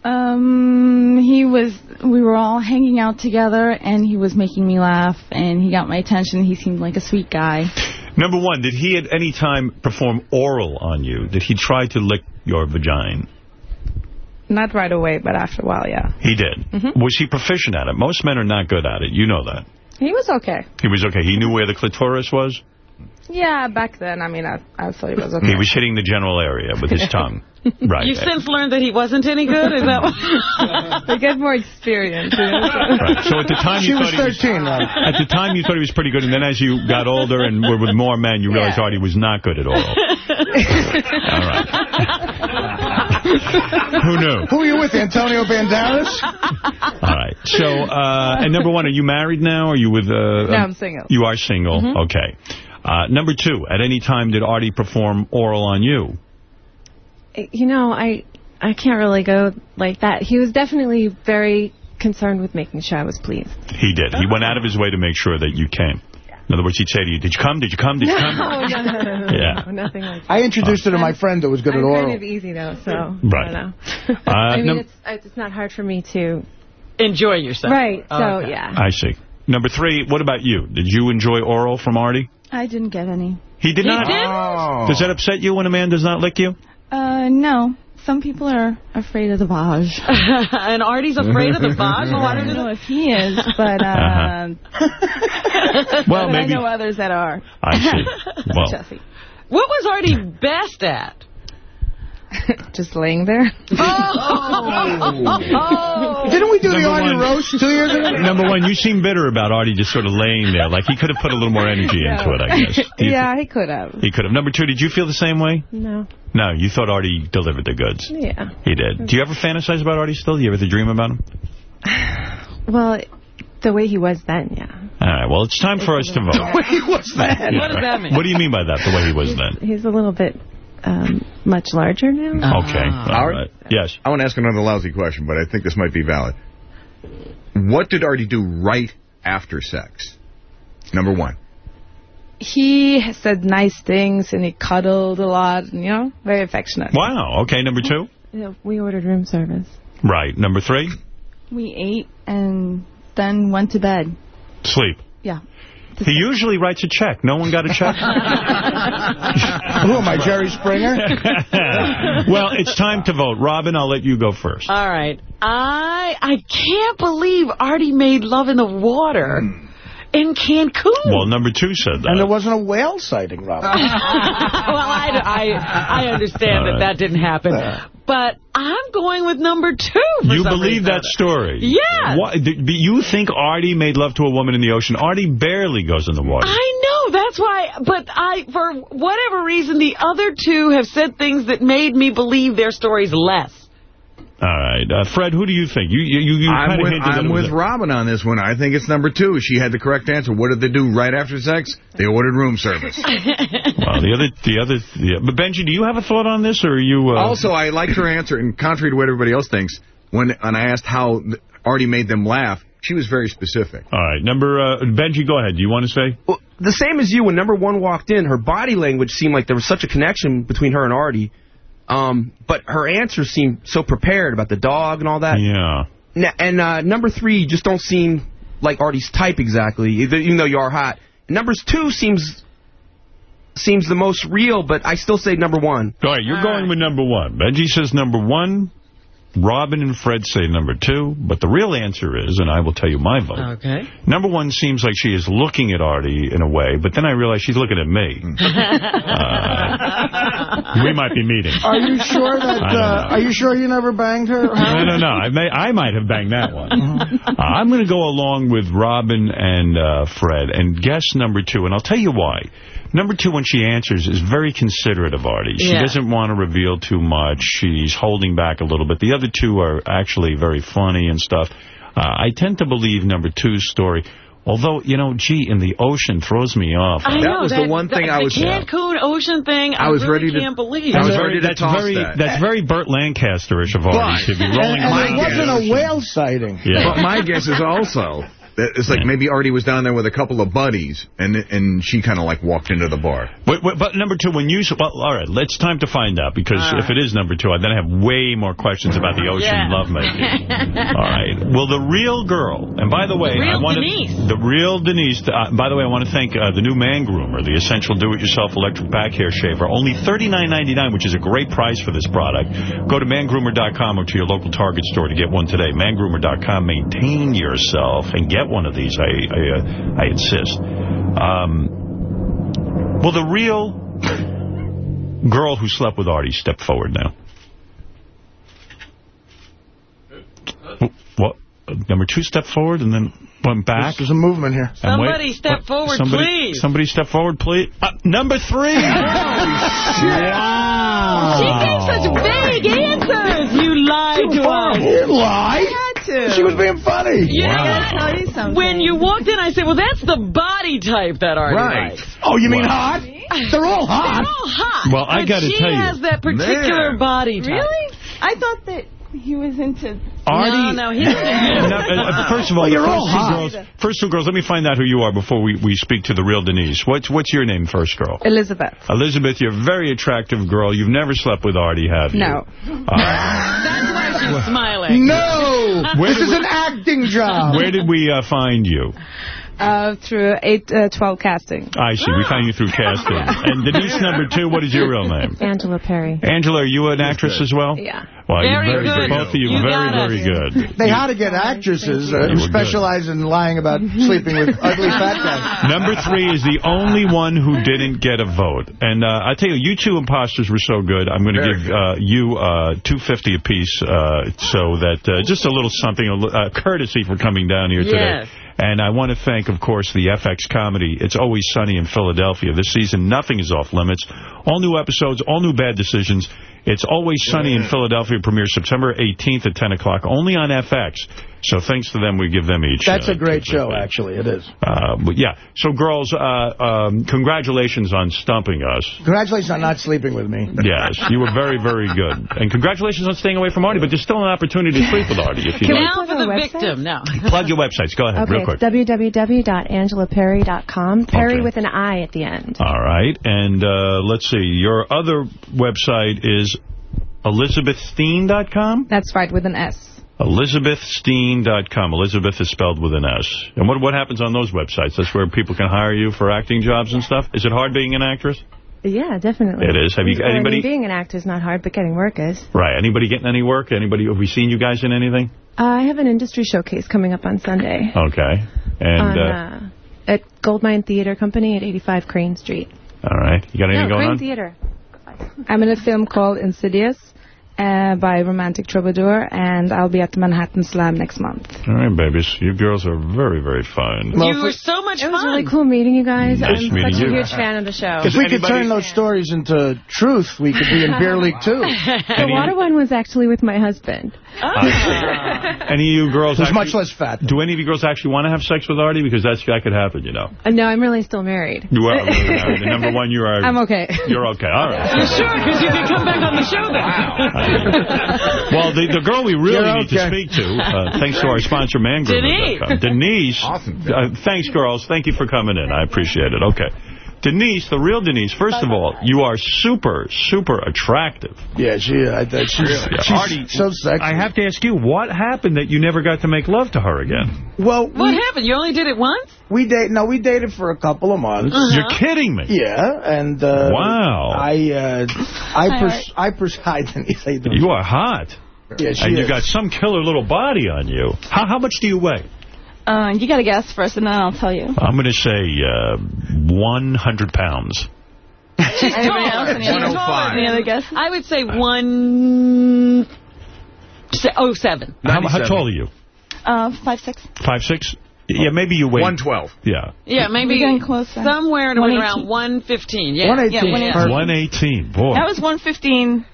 Um, he was, we were all hanging out together, and he was making me laugh, and he got my attention. He seemed like a sweet guy. number one, did he at any time perform oral on you? Did he try to lick your vagina? not right away, but after a while, yeah. He did. Mhm. Was he proficient at it? Most men are not good at it. You know that. He was okay. He was okay. He knew where the clitoris was. Yeah, back then, I mean, I, I thought he was okay. He was hitting the general area with his tongue. Right. You since learned that he wasn't any good? Is that what? they get more experience. You know, so. Right. So at the time She you was thought he was 13, right? at the time you thought he was pretty good, and then as you got older and were with more men, you realized Yeah. Artie was not good at all. all right. Who knew? Who are you with, Antonio Banderas? All right. So, uh, and number one, are you married now? Are you with? Uh, No, I'm single. You are single. Mhm. Okay. Uh, number two, at any time did Artie perform oral on you? You know, I I can't really go like that. He was definitely very concerned with making sure I was pleased. He did. He went out of his way to make sure that you came. In other words, he'd say to you, did you come? Did you come? Did you come? No, no, no, no, no, Yeah. no, nothing like that. I introduced her to my friend that was good I'm at oral. kind of easy, though, so Right. I don't know. Uh, I mean, num- it's, it's not hard for me to... Enjoy yourself. Right, so, Okay. yeah. I see. Number three, what about you? Did you enjoy oral from Artie? I didn't get any. He did He not? didn't? Does that upset you when a man does not lick you? Uh, no. Some people are afraid of the Vaj. and Artie's afraid of the Vaj? Well, I don't know if he is, but uh, Uh-huh. Well, but maybe- I know others that are. I see. Well, Jesse. What was Artie best at? Just laying there. Oh! oh. Didn't we do Number the Artie one. roast two years ago? number one, you seem bitter about Artie just sort of laying there. Like he could have put a little more energy into it, I guess. Yeah, he could have. He could have. Number two, did you feel the same way? No. No, you thought Artie delivered the goods. Yeah. He did. Do you ever fantasize about Artie still? Do you ever dream about him? Well, the way he was then, yeah. All right, well, it's time for us to vote. What's that? Yeah. What does that mean? What do you mean by that, the way he was then? He's a little bit um, much larger now. Okay. All right. Yes. I want to ask another lousy question, but I think this might be valid. What did Artie do right after sex? Number one. He said nice things and he cuddled a lot, and, you know, very affectionate. Wow. Okay, number two. Yeah, we ordered room service. Right. Number three, We ate and then went to bed. sleep. Yeah. He usually writes a check. No one got a check? Who am I, Jerry Springer? well, it's time to vote. Robin, I'll let you go first. All right. I I can't believe Artie made love in the water hmm. In Cancun. Well, number two said that. And there wasn't a whale sighting, Robin. well, I, I, I understand All that that didn't happen. But I'm going with number two. for You some believe reason. that story? Yeah. Why, do, do you think Artie made love to a woman in the ocean? Artie barely goes in the water. I know, that's why, but I, for whatever reason, the other two have said things that made me believe their stories less. All right. Uh, Fred, who do you think? You you, you I'm with, I'm with Robin on this one. I think it's number two. She had the correct answer. What did they do right after sex? They ordered room service. Well, the other, the other, the, but Benjy, do you have a thought on this, or are you? Uh, Also, I liked her answer, and contrary to what everybody else thinks, when, when I asked how Artie made them laugh, she was very specific. All right, number uh, Benjy, go ahead. Do you want to say? Well, the same as you, when number one walked in, her body language seemed like there was such a connection between her and Artie. Um, but her answers seem so prepared about the dog and all that. Yeah. N- and uh, number three just don't seem like Artie's type exactly, even even though you are hot. Numbers two seems seems the most real, but I still say number one. All right, you're going with number one. Benjy says number one. Robin and Fred say number two. But the real answer is, and I will tell you my vote. Okay. Number one seems like she is looking at Artie in a way, but then I realize she's looking at me. Uh, we might be meeting. Are you sure that? Uh, are you sure you never banged her? No, no, no. I, may, I might have banged that one. Uh, I'm going to go along with Robin and uh, Fred and guess number two, and I'll tell you why. Number two, when she answers, is very considerate of Artie. She Yeah. doesn't want to reveal too much. She's holding back a little bit. The other two are actually very funny and stuff. Uh, I tend to believe number two's story. Although, you know, gee, in the ocean throws me off. I That know, was the one thing the, I was- The Cancun ocean thing, I, I was really ready to- can't believe. I was That's ready to that's toss very, that. That's very Burt Lancaster-ish of Artie to be And, rolling and my it wasn't a whale sighting. Yeah. But my guess is also that it's like maybe Artie was down there with a couple of buddies, and and she kind of like walked into the bar. Wait, wait, but number two, when you... Well, all right, it's time to find out, because if it is number two, I then I have way more questions about the ocean Yeah. lovemaking. all right. Well, the real girl, and by the way, The real I want Denise. The real Denise. Uh, by the way, I want to thank uh, the new man groomer, the Essential Do-It-Yourself Electric Back Hair Shaver. Only $39.99, which is a great price for this product. Go to mangroomer.com or to your local Target store to get one today. Mangroomer.com. Maintain yourself and get one of these. I, I, uh, I insist. Um, well, the real girl who slept with Artie step forward now. What? Number two step forward and then went back. There's a movement here. And wait- Somebody step what- forward, somebody, please. Somebody step forward, please. Uh, number three. wow. She gave such vague answers. You lied to us. You didn't lie. She was being funny. You know I gotta tell you something. When you walked in, I said, well, that's the body type that Artie Right. likes. Oh, you mean Wow. hot? They're all hot. They're all hot. Well, I gotta she tell you. has that particular Man. body type. Really? I thought that He was into... Artie- No, no, he No, uh, first of all, Well, you're first all two hot. girls. First two girls. Let me find out who you are before we, we speak to the real Denise. What's what's your name, first girl? Elizabeth. Elizabeth, you're a very attractive girl. You've never slept with Artie, have you? No. That's why she's smiling. No! Where this is we- an acting job. Where did we uh, find you? Uh, through 812 uh, casting. I see. We found you through casting. And Denise, number two, what is your real name? Angela Perry. Angela, are you an actress as well? Yeah. Well, Very you're very good. Both of you, You very, got very us. good. They had to get actresses uh, who were good. specialize in lying about sleeping with ugly fat guys. Number three is the only one who didn't get a vote. And uh, I tell you, you two imposters were so good. I'm going to give uh, you uh, 250 apiece, uh, so that uh, just a little something, a uh, courtesy for coming down here today. And I want to thank, of course, the FX comedy. It's always sunny in Philadelphia. This season, nothing is off limits. All new episodes, all new bad decisions. It's always sunny in Philadelphia. Premieres September 18th at 10 o'clock, only on FX. So thanks to them, we give them each. That's uh, a great show, actually. It is. uh, but yeah. So, girls, uh, um, congratulations on stumping us. Congratulations on not sleeping with me. Yes, you were very, very good. And congratulations on staying away from Artie, but there's still an opportunity to sleep with Artie if you Can like. Now for the victim. No. Plug your websites. Go ahead, Okay, real quick. it's www.angelaperry.com. Perry Okay. with an I at the end. All right. And uh, let's see. Your other website is elizabethsteen.com? That's right, with an S. elizabethsteen.com. Elizabeth is spelled with an S. And what what happens on those websites? That's where people can hire you for acting jobs and stuff? Is it hard being an actress? Yeah, definitely. It is. Have you- Well, I mean, anybody- being an actor is not hard, but getting work is. Right. Anybody getting any work? Anybody? Have we seen you guys in anything? Uh, I have an industry showcase coming up on Sunday. Okay. And, on, uh, uh, at Goldmine Theater Company at 85 Crane Street. all right. You got anything no, going Crane on? Theater. I'm in a film called Insidious uh, by Romantic Troubadour, and I'll be at the Manhattan Slam next month. All right, babies. You girls are very, very fine. you were so much fun. It was fun. really cool meeting you guys. Nice I'm meeting such you. a huge fan of the show. If we could turn those stories into truth, we could be in Beer League too. The water one was actually with my husband. Any of you girls Who's actually, much less fat. Do any of you girls actually want to have sex with Artie? Because that's that could happen, you know. Uh, no, I'm really still married. You are really married. And number one, you are. I'm okay. You're okay. All right. You sure? Because you can come back on the show then. Well, the, the girl we really You're need to speak to, uh, thanks to our sponsor, Mangrove.com. Denise. Awesome. Uh, thanks, girls. Thank you for coming in. I appreciate it. Okay. Denise, the real Denise, first of all, you are super, super attractive. Yeah, she, I, I, she's, Yeah. she's Artie, so sexy. I have to ask you, what happened that you never got to make love to her again? Well, What we, happened? You only did it once? we date. No, we dated for a couple of months. Uh-huh. You're kidding me. Yeah, and uh, Wow. I, uh, I, pers- I pers- Hi, Denise. How you? You are hot. Yeah, she and you got some killer little body on you. How, how much do you weigh? Uh, you got to guess first, and then I'll tell you. I'm going to say uh, 100 pounds. She's Anybody taller. else? Any She's other- taller. Any other guesses? I would say one... se- Oh, seven. How, how tall are you? Uh, five, six. Five six? Yeah, maybe you weigh... 112. Yeah. Yeah, maybe We're getting closer. somewhere to 118. around 115. Yeah. 118. Yeah, 118. 118. Boy. That was 115.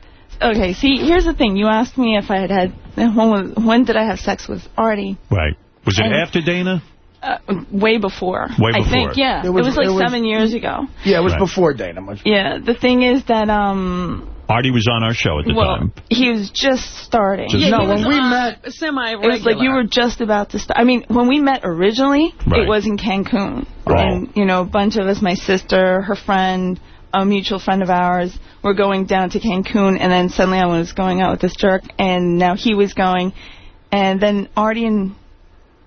Okay, see, here's the thing. You asked me if I had had, when, when did I have sex with Artie? Right. Was it And- after Dana? Uh, way before. Way I think, yeah. It It was- was, like it was- seven years ago. Yeah, it was Right. before Dana. Much. Yeah, the thing is that, um, Artie was on our show at the well, time. he was just starting. Just- Yeah, No, when we met- semi-regular. It was like you were just about to start. I mean, when we met originally, Right. it was in Cancun. Right. And, you know, a bunch of us, my sister, her friend, a mutual friend of ours, were going down to Cancun, and then suddenly I was going out with this jerk, and now he was going. And then Artie and,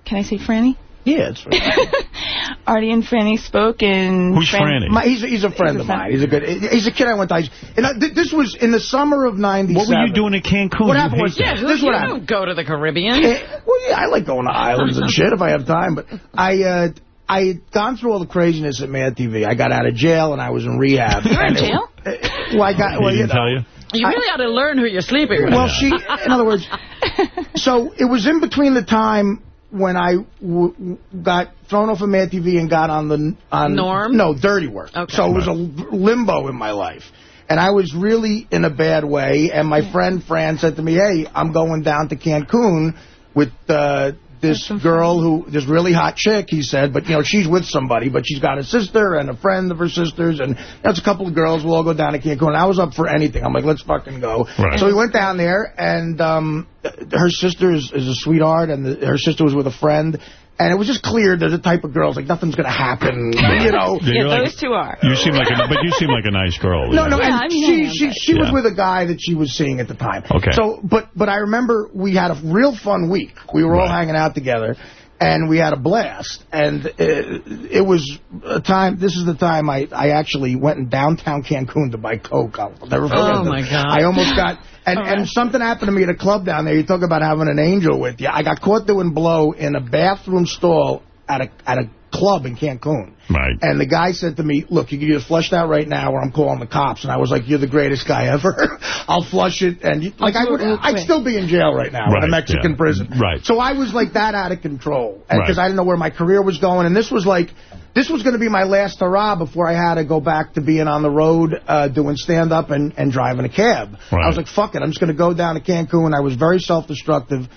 can I say Franny? Yeah, it's Artie and Franny spoke, and... Who's Fran- Franny? My, he's, a, he's a friend He's a of friend. mine. He's a good. He's a kid I went to. high school- And I, th- this was in the summer of '97. What were you doing in Cancun? What happened was- Yeah, This is you what happened. don't go to the Caribbean. Eh, well, yeah, I like going to islands and shit if I have time. But I, uh, I had gone through all the craziness at Mad TV. I got out of jail and I was in rehab. You were in And it- jail? eh, well, I got. He Well, you didn't know. tell you? You really ought to learn who you're sleeping with. Well, she, in other words, so it was in between the time when I w w- got thrown off of Mad TV and got on the on Norm? No, Dirty Work. Okay. So it was a limbo in my life. And I was really in a bad way. And my friend Fran said to me, hey, I'm going down to Cancun with uh, this girl who, this really hot chick, he said, but, you know, she's with somebody, but she's got a sister and a friend of her sister's, and that's a couple of girls. We'll all go down to Cancun. And I was up for anything. I'm like, let's fucking go. Right. So we went down there, and um, her sister is, is a sweetheart, and the, her sister was with a friend. And it was just clear they're the type of girls, like, nothing's going to happen, you know. Yeah, you're like- those two are. You seem like a, but you seem like a nice girl. No, no, Yeah, and I mean, she I she but- she was with a guy that she was seeing at the time. Okay. So, but but I remember we had a real fun week. We were all hanging out together, and we had a blast. And it, it was a time. This is the time I I actually went in downtown Cancun to buy coke. I'll never forget. Oh, this. my God. I almost got. And, and something happened to me at a club down there. You talk about having an angel with you. I got caught doing blow in a bathroom stall at a at a club in Cancun. Right. And the guy said to me, look, you can either flush that right now or I'm calling the cops. And I was like, you're the greatest guy ever. I'll flush it. And, you, like, I would, I'd still be in jail right now in a Mexican yeah. prison. Right. So I was like that out of control. Because Right. I didn't know where my career was going. And this was like, this was going to be my last hurrah before I had to go back to being on the road, uh, doing stand-up and, and driving a cab. Right. I was like, fuck it. I'm just going to go down to Cancun. I was very self-destructive.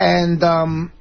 And um,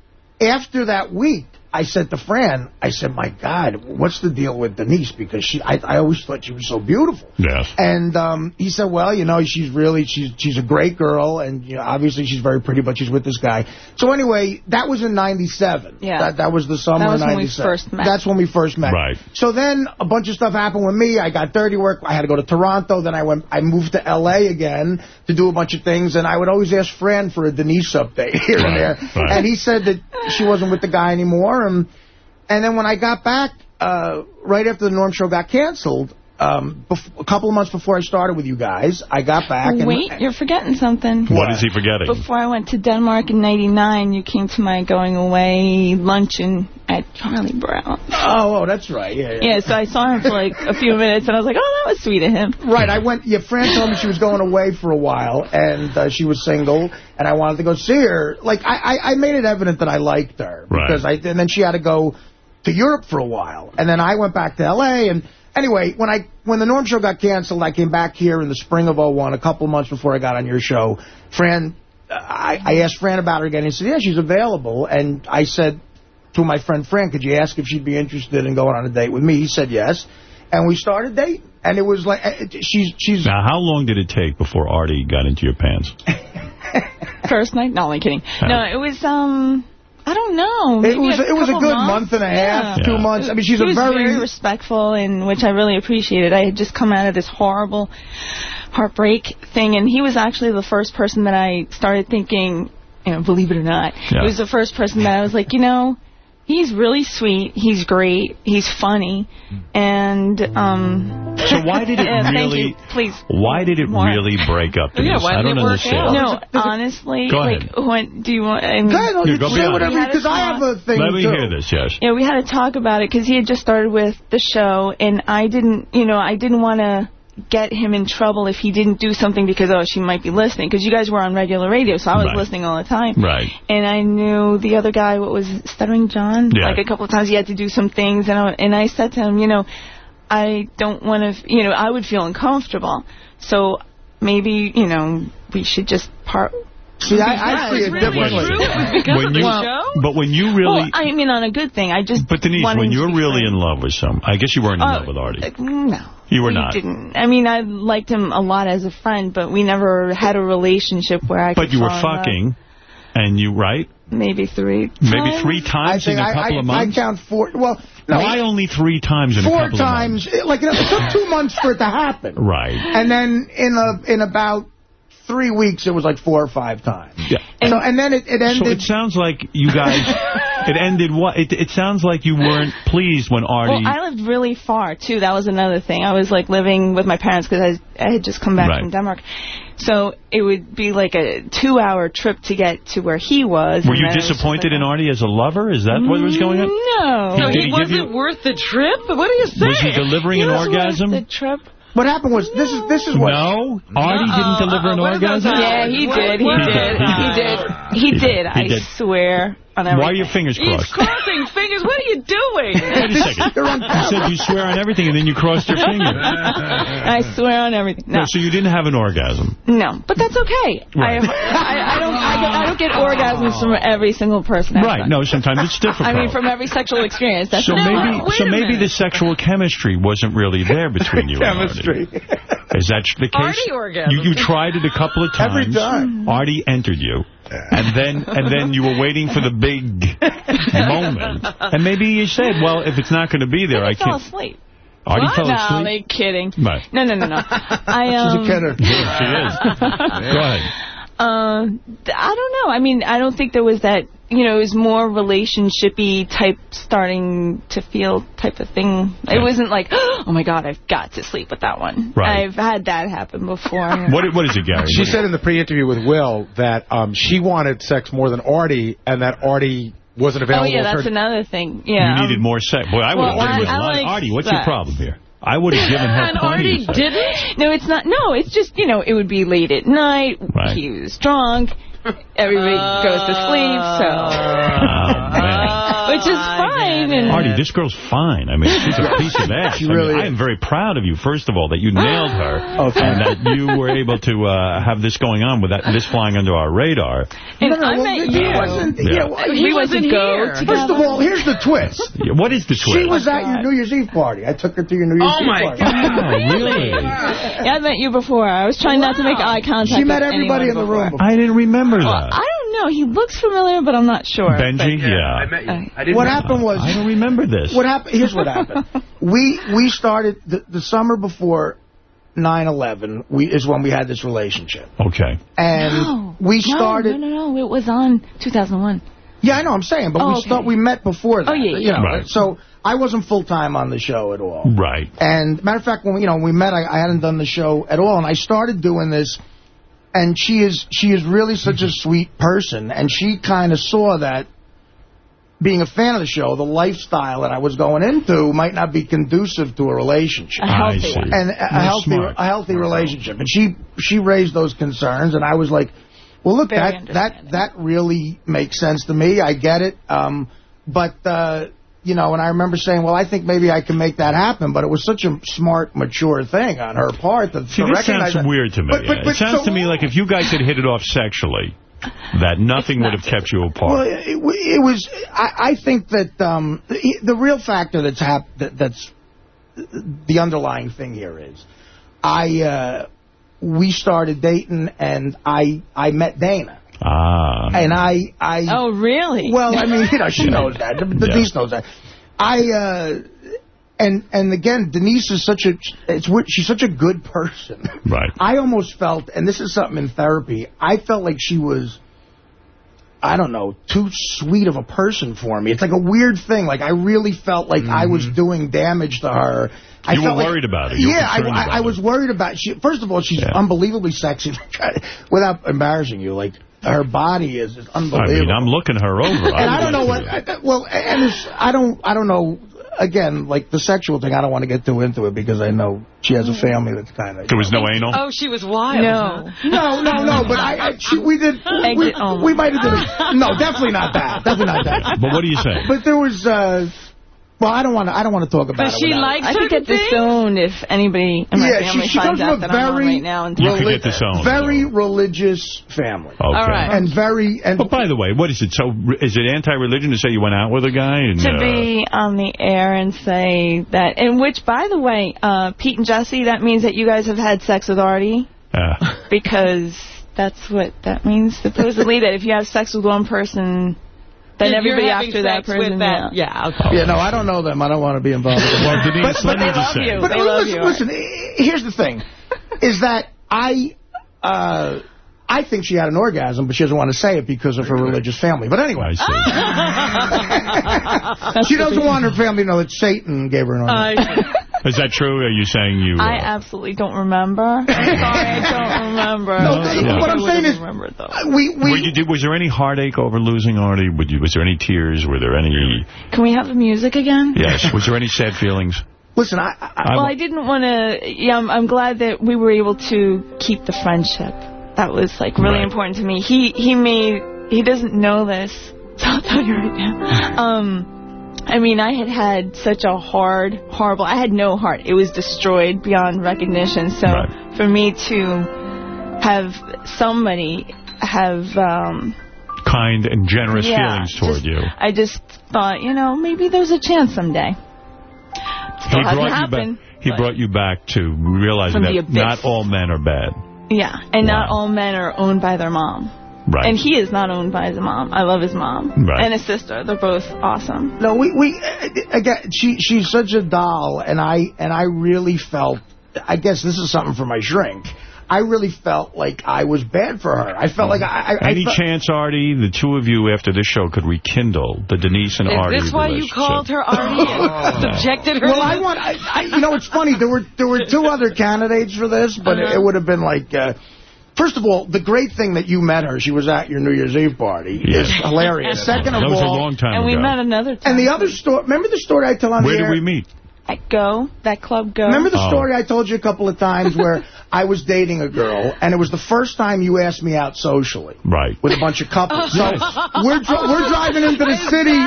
after that week, I said to Fran, I said, my God, what's the deal with Denise? Because she, I, I always thought she was so beautiful. Yes. And um, he said, well, you know, she's really, she's she's a great girl, and you know, obviously she's very pretty, but she's with this guy. So anyway, that was in 97. Yeah. That, that was the summer That was of when we first met. That's when we first met. Right. So then a bunch of stuff happened with me. I got dirty work. I had to go to Toronto. Then I went. I moved to L.A. again to do a bunch of things. And I would always ask Fran for a Denise update here and there. right. And he said that she wasn't with the guy anymore. And then when I got back, uh, right after the Norm Show got canceled, um, bef- a couple of months before I started with you guys, I got back. and Wait, you're forgetting something. What is he forgetting? Before I went to Denmark in 99, you came to my going away luncheon at Charlie Brown. Oh, oh, that's right. Yeah, yeah. Yeah, so I saw him for like a few minutes, and I was like, oh, that was sweet of him. Right, I went, yeah, Fran told me she was going away for a while, and uh, she was single, and I wanted to go see her. Like, I, I, I made it evident that I liked her. Right. Because I, and then she had to go to Europe for a while, and then I went back to L.A., and anyway, when I when the Norm Show got canceled, I came back here in the spring of '01, a couple months before I got on your show. Fran, uh, I, I asked Fran about her again, and he said, yeah, she's available, and I said to my friend Fran, could you ask if she'd be interested in going on a date with me? He said yes. And we started dating. And it was like, uh, she's, she's, Now, how long did it take before Artie got into your pants? First night? No, only kidding. No, it was, um... I don't know. It maybe was- it was a good months. month and a half, Yeah. two months. I mean, she's he a was very- respectful, and which I really appreciated. I had just come out of this horrible heartbreak thing, and he was actually the first person that I started thinking, you know, believe it or not, Yeah. he was the first person that I was like, you know, he's really sweet, he's great, he's funny, and um. So why did it Yeah, thank really- you. Please. Why did it More. really break up? Yeah, Denise? why I did don't it work understand. out? No, honestly, Go like, when do you want? I mean, Go ahead, no, you go say whatever, We had a because I have a thing, Let me too. hear this, yes. Yeah, we had to talk about it because he had just started with the show, and I didn't, you know, I didn't want to get him in trouble if he didn't do something because, oh, she might be listening. Because you guys were on regular radio, so I was Right. listening all the time. Right. And I knew the other guy, what was Stuttering John? Yeah. Like a couple of times he had to do some things, and I, and I said to him, you know, I don't want to, you know, I would feel uncomfortable. So maybe, you know, we should just part. See, I, I see it differently. When you, but when you really... Well, I mean, on a good thing. I just. but Denise, when you're really in love with some, I guess you weren't in Oh, love with Artie. Uh, no. You were we not. didn't. I mean, I liked him a lot as a friend, but we never had a relationship where I But could you were fall in fucking, and you, right? Maybe three Maybe times. three times in a couple I, of months? I count four. Well, no. Why only three times in a four couple of months? Four times. Like, it took two months for it to happen. Right. And then in a in about three weeks, it was like four or five times. Yeah. so, and then it, it ended. So it sounds like you guys, it ended what? It, it sounds like you weren't pleased when Artie... Well, I lived really far, too. That was another thing. I was, like, living with my parents because I, I had just come back Right. from Denmark. So it would be like a two-hour trip to get to where he was. were you then it was just disappointed like in Artie as a lover? Is that what was going on? No. He- So he he wasn't you- worth the trip? What are you saying? Was he delivering an orgasm? The trip. What happened was this is this is what No, Artie didn't uh-uh. deliver an orgasm. Yeah, he did. He did. He He did. He did. I swear. Oh, on Why are your fingers crossed? He's crossed? crossing fingers. What are you doing? Wait a second. You said you swear on everything and then you crossed your finger. I swear on everything. No, No, so you didn't have an orgasm. no, but that's okay. Right. I, I, I don't. I, get, I don't get orgasms from every single person. I've Right. done. No, sometimes it's difficult. I mean, from every sexual experience. That's so not maybe, wrong. so maybe the sexual chemistry wasn't really there between you Chemistry. and Artie. Chemistry. Is that the case? Artie orgasmed. You, you tried it a couple of times. Every time. Artie entered you, and then and then you were waiting for the big moment. And maybe you said, well, if it's not going to be there, I I fell can't. asleep. Artie What? fell No, asleep. they kidding. Right. No, no, no, no. I um. She's a kidder. Yeah, she is. Go ahead. Uh, I don't know. I mean, I don't think there was that. You know, it was more relationshipy type, starting to feel type of thing. It wasn't like, oh my god, I've got to sleep with that one. Right. I've had that happen before. What what is it, Gary? She said in the pre-interview with Will that um, she wanted sex more than Artie, and that Artie wasn't available. oh available. yeah, for that's another thing. Yeah. you needed more sex. Boy, I would have Well, given I- her I a lot. like Artie, what's your problem here? I would have given her and plenty Artie didn't? No, it's not. No, it's just, you know, it would be late at night. Right. He was drunk. Everybody goes to sleep, so. Oh, Which is fine. And Artie, this girl's fine. I mean, she's a piece of ass. She I, mean, really I am very proud of you, first of all, that you nailed her Oh, and that you were able to uh, have this going on with that, this flying under our radar. And No, no, I well, met you. wasn't- Yeah. yeah, well, we He went to wasn't go here. together. First of all, here's the twist. Yeah, What is the twist? She was at your New Year's Eve party. I took her to your New Year's Oh, Eve party. Oh, my God. really? Yeah, I met you before. I was trying not to make eye contact. She met everybody in the room. before. Before. I didn't remember Well, that. I don't know. He looks familiar, but I'm not sure. Benjy, I yeah. met you. Uh, I didn't What know. happened was I don't remember this. what happened. Here's what happened. we we started the, the summer before 9/11. We is when we had this relationship, Okay. and No. we No, started. No, no, no. It was on 2001. Yeah, I know. I'm saying, but Oh, we okay. start, we met before that. Oh, yeah, You know, Right. so I wasn't full time on the show at all. Right. And matter of fact, when we, you know when we met, I, I hadn't done the show at all, and I started doing this. And she is she is really such a sweet person, and she kind of saw that being a fan of the show, the lifestyle that I was going into might not be conducive to a relationship. A I healthy see. one. and a, a healthy smart. a healthy relationship. And she she raised those concerns, and I was like, well, look, Very that that that really makes sense to me. I get it. Um, but uh, you know, and I remember saying, well, I think maybe I can make that happen. But it was such a smart, mature thing on her part to, See, this sounds that. weird to me. But, but, but, it sounds so- to me like if you guys had hit it off sexually, that nothing would have kept you apart. Well, it, it was. I, I think that um, the, the real factor that's hap- that, that's the underlying thing here is, I uh, we started dating and I I met Dana ah. and I I Oh, really? well I mean you know she knows that Denise knows that I uh, and and again Denise is such a it's weird, she's such a good person Right. I almost felt, and this is something in therapy, I felt like she was, I don't know, too sweet of a person for me. It's like a weird thing. Like, I really felt like I was doing damage to her. I You were felt like- worried about it. You yeah, I, I, I was worried about she. First of all, she's Yeah. unbelievably sexy. Without embarrassing you, like, her body is, is I mean, I'm looking her over. and I don't know what. I- well, and it's, I don't. I don't know. Again, like the sexual thing, I don't want to get too into it because I know she has a family that's kind of. There was no anal? Oh, she was wild. No. No, no, no. But I, I she, we did. We, Exit we might have did it. No, definitely not that. Definitely not that. But what do you say? But there was. uh Well, I don't want to. I don't want to talk about But it. she likes I could get things. disowned if anybody in my Yeah, she- family she finds comes out from a that I'm on very right now. And You could get disowned. Very religious family. Okay. All right. And very and But by the way, what is it? So is it anti-religion to say you went out with a guy? And, to uh, be on the air and say that, and which, by the way, uh, Pete and Jesse, that means that you guys have had sex with Artie uh, because that's what that means supposedly. that if you have sex with one person, then If you're everybody having after that sex with person, that- yeah. Yeah, okay. Yeah, no, I don't know them. I don't want to be involved. With them. well, Denise, But- let but me they just love say. you. But They love listen, you. listen, here's the thing, is that I, uh, I think she had an orgasm, but she doesn't want to say it because of her religious family. But anyway, I see. she doesn't want her family to know that Satan gave her an orgasm. Is that true? Are you saying you... I Uh, absolutely don't remember. I'm sorry, I don't remember. No, I yeah. what I'm saying is, remembered, though. we, were we, you, did, was there any heartache over losing Artie? Would you, was there any tears? Were there any... Can we have the music again? Yes. Was there any sad feelings? listen, I, I, I Well, I didn't want to. Yeah, I'm, I'm glad that we were able to keep the friendship. That was like really Right. important to me. He he made he doesn't know this, I'll tell you right now. Um, I mean, I had had such a hard, horrible. I had no heart. It was destroyed beyond recognition. So for me to have somebody have, um, Kind and generous Yeah, feelings toward just- you. I just thought, you know, maybe there's a chance someday. Still he hasn't brought you happened. back. He brought you back to realizing that not all men are bad. Yeah, and not all men are owned by their mom. Right. And he is not owned by his mom. I love his mom. Right. And his sister. They're both awesome. No, we we uh, again. She she's such a doll, and I and I really felt. I guess this is something for my shrink. I really felt like I was bad for her. I felt like I. I Any I chance, Artie, the two of you after this show could rekindle the Denise and Is Artie this why you called her Artie and subjected her Well, I want. I, I, you know, it's funny. There were there were two other candidates for this, but Uh-huh. it, would have been like. Uh, First of all, the great thing that you met her, she was at your New Year's Eve party, is hilarious. Second of That was a all, long time and we met another time. and the other story. Remember the story I tell on Where the did we meet? At Go, that club Go. Remember the Oh. story I told you a couple of times where I was dating a girl, and it was the first time you asked me out socially. Right. With a bunch of couples. So we're dri we're driving into the city.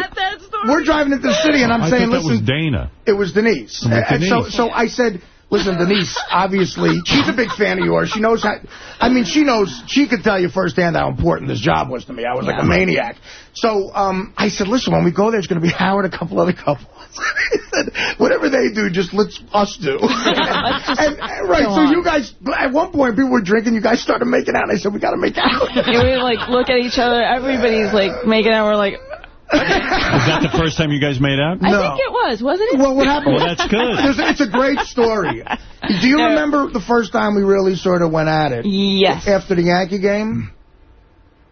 We're driving into the city, and I'm I saying, listen... that was Dana. it was Denise. With And so, Denise. so I said, listen, Denise, obviously, she's a big fan of yours. She knows how, I mean, she knows, she could tell you firsthand how important this job was to me. I was like a maniac. So um, I said, listen, when we go there, it's going to be Howard, and a couple other couples. Said, whatever they do, just let's us do. and, and, right, so on. you guys, at one point, people were drinking, you guys started making out, and I said, we got to make out. And we like look at each other. Everybody's like making out. We're like, Is that the first time you guys made out? I think it was, wasn't it? Well, what happened? Well, that's good. It's, it's a great story. Do you remember the first time we really sort of went at it? Yes. After the Yankee game?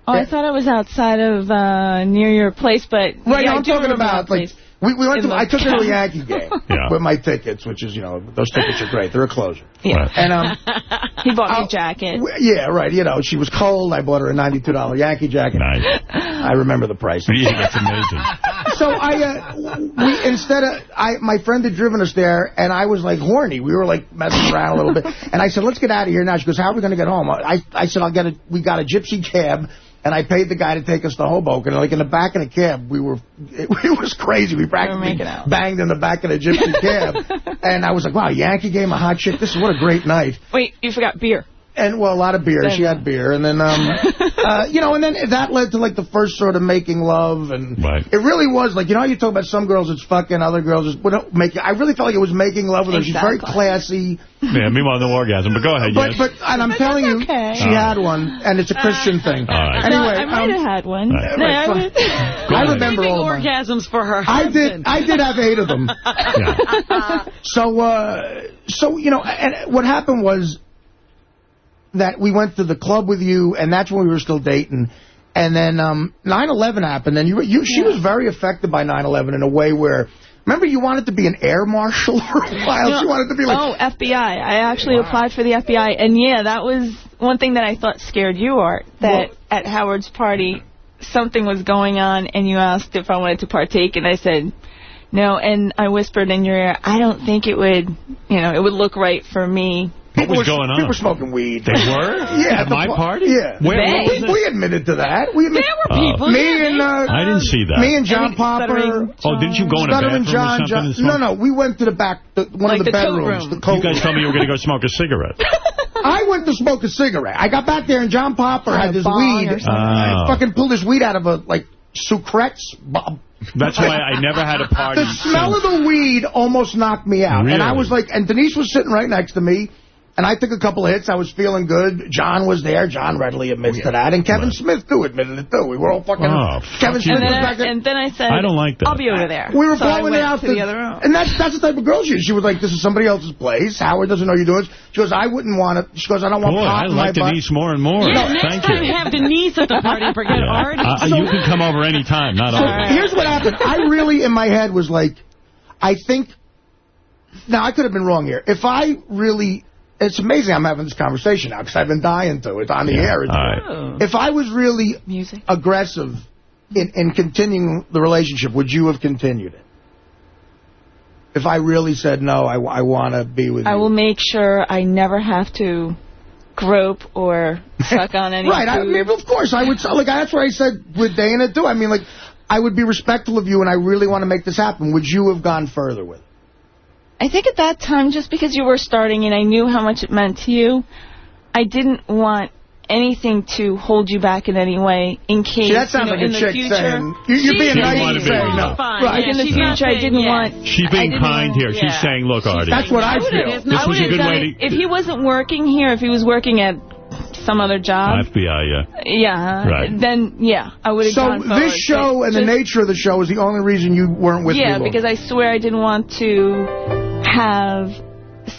Oh, I thought it was outside of uh near your place, but Right, yeah, no, I I'm talking about, like, place. We, we went to, I took her to a the- Yankee game Yeah. with my tickets, which is, you know, those tickets are great. They're a closure. Yeah. And, um, he bought me a jacket. w- yeah, right, you know, she was cold. I bought her a $92 Yankee jacket. Nice. I remember the price. Yeah, that's amazing. so I, uh, we, instead of, I, my friend had driven us there, and I was like horny. We were like messing around a little bit, and I said, "Let's get out of here now." She goes, "How are we going to get home?" I, I said, "I'll get a." We got a gypsy cab. And I paid the guy to take us to Hoboken. And like in the back of the cab, we were, it, it was crazy. We practically banged in the back of the gypsy cab. and I was like, wow, Yankee game, a hot chick. This is what a great night. Wait, you forgot beer. And, well, a lot of beer. Then- She had beer. And then, um, uh, you know, and then that led to, like, the first sort of making love. And Right. it really was, like, you know how you talk about some girls it's fucking, other girls it's well, making. I really felt like it was making love with her. She's very Exactly. classy. Yeah, meanwhile, no orgasm. But go ahead, But, yes. but, and I'm telling you, okay. she had one, and it's a Christian thing. All right. Anyway, no, I might um, have had one. Right. No, I was- I remember all of orgasms for her I did. I did have eight of them. So, uh, so you know, and what happened was that we went to the club with you, and that's when we were still dating. And then um, 9/11 happened, and you, you, she was very affected by 9/11 in a way where, remember, you wanted to be an air marshal for a while. No. She wanted to be like, oh, FBI. I actually applied for the FBI, and yeah, that was one thing that I thought scared you, Art. That Well- at Howard's party, something was going on, and you asked if I wanted to partake, and I said no. And I whispered in your ear, I don't think it would, you know, it would look right for me. What was were, going on? People were smoking weed. They were? Yeah, At the my party? Yeah. Where, They- we, we admitted to that. We admit, There were Oh. people. me yeah, and they- uh, I didn't see that. me and John Popper. stuttering Oh, didn't you go in a Stuttering bathroom John, or something? John. No, no, we went to the back, the, one Like of the, the bedrooms. room. The coat You guys told me you were going to go smoke a cigarette. I went to smoke a cigarette. I got back there and John Popper Had had this weed. or something. Oh. fucking pulled this weed out of a, like, Sucrets. That's why I never had a party. The smell of the weed almost knocked me out. And I was like, and Denise was sitting right next to me. And I took a couple of hits. I was feeling good. John was there. John readily admits to that. And Kevin Smith, too, admitted it, too. We were all fucking... Oh, Kevin Smith And was then, back I, there. and then I said, I don't like that. I'll be over there. We were so blowing it out. to the other room. And that's that's the type of girl she is. She was like, this is somebody else's place. Howard doesn't know you're doing it. She goes, I wouldn't want it. She goes, I don't want Boy, pot I in my like butt. Denise more and more. Yeah, next Thank time you. have Denise at the party. Forget Yeah. Artie. Uh, you can come over any time, not So Artie. here's what happened. I really, in my head, was like, I think. Now I could have been wrong here. If I really, it's amazing I'm having this conversation now because I've been dying to it on the air. All right. Oh. If I was really Music. aggressive in, in continuing the relationship, would you have continued it? If I really said no, I, I want to be with I you. I will make sure I never have to grope or suck on any Right, I food. mean, of course, I would. Like that's where I said with Dana too. I mean, like, I would be respectful of you and I really want to make this happen. Would you have gone further with it? I think at that time, just because you were starting and I knew how much it meant to you, I didn't want anything to hold you back in any way in case, See, that sounds you know, like in a the chick future. saying, you- you're being nice wanna and be saying no. nice. Fine. Right. in the future, not I didn't saying want... She's being kind want- here. yeah. She's saying, look, Artie. That's what I I feel. if- This I was a good way to- If he wasn't working here, if he was working at some other job, FBI, yeah. yeah, Right. then, yeah, I would have So gone forward. this show But and the nature of the show is the only reason you weren't with me. Yeah, because I swear I didn't want to have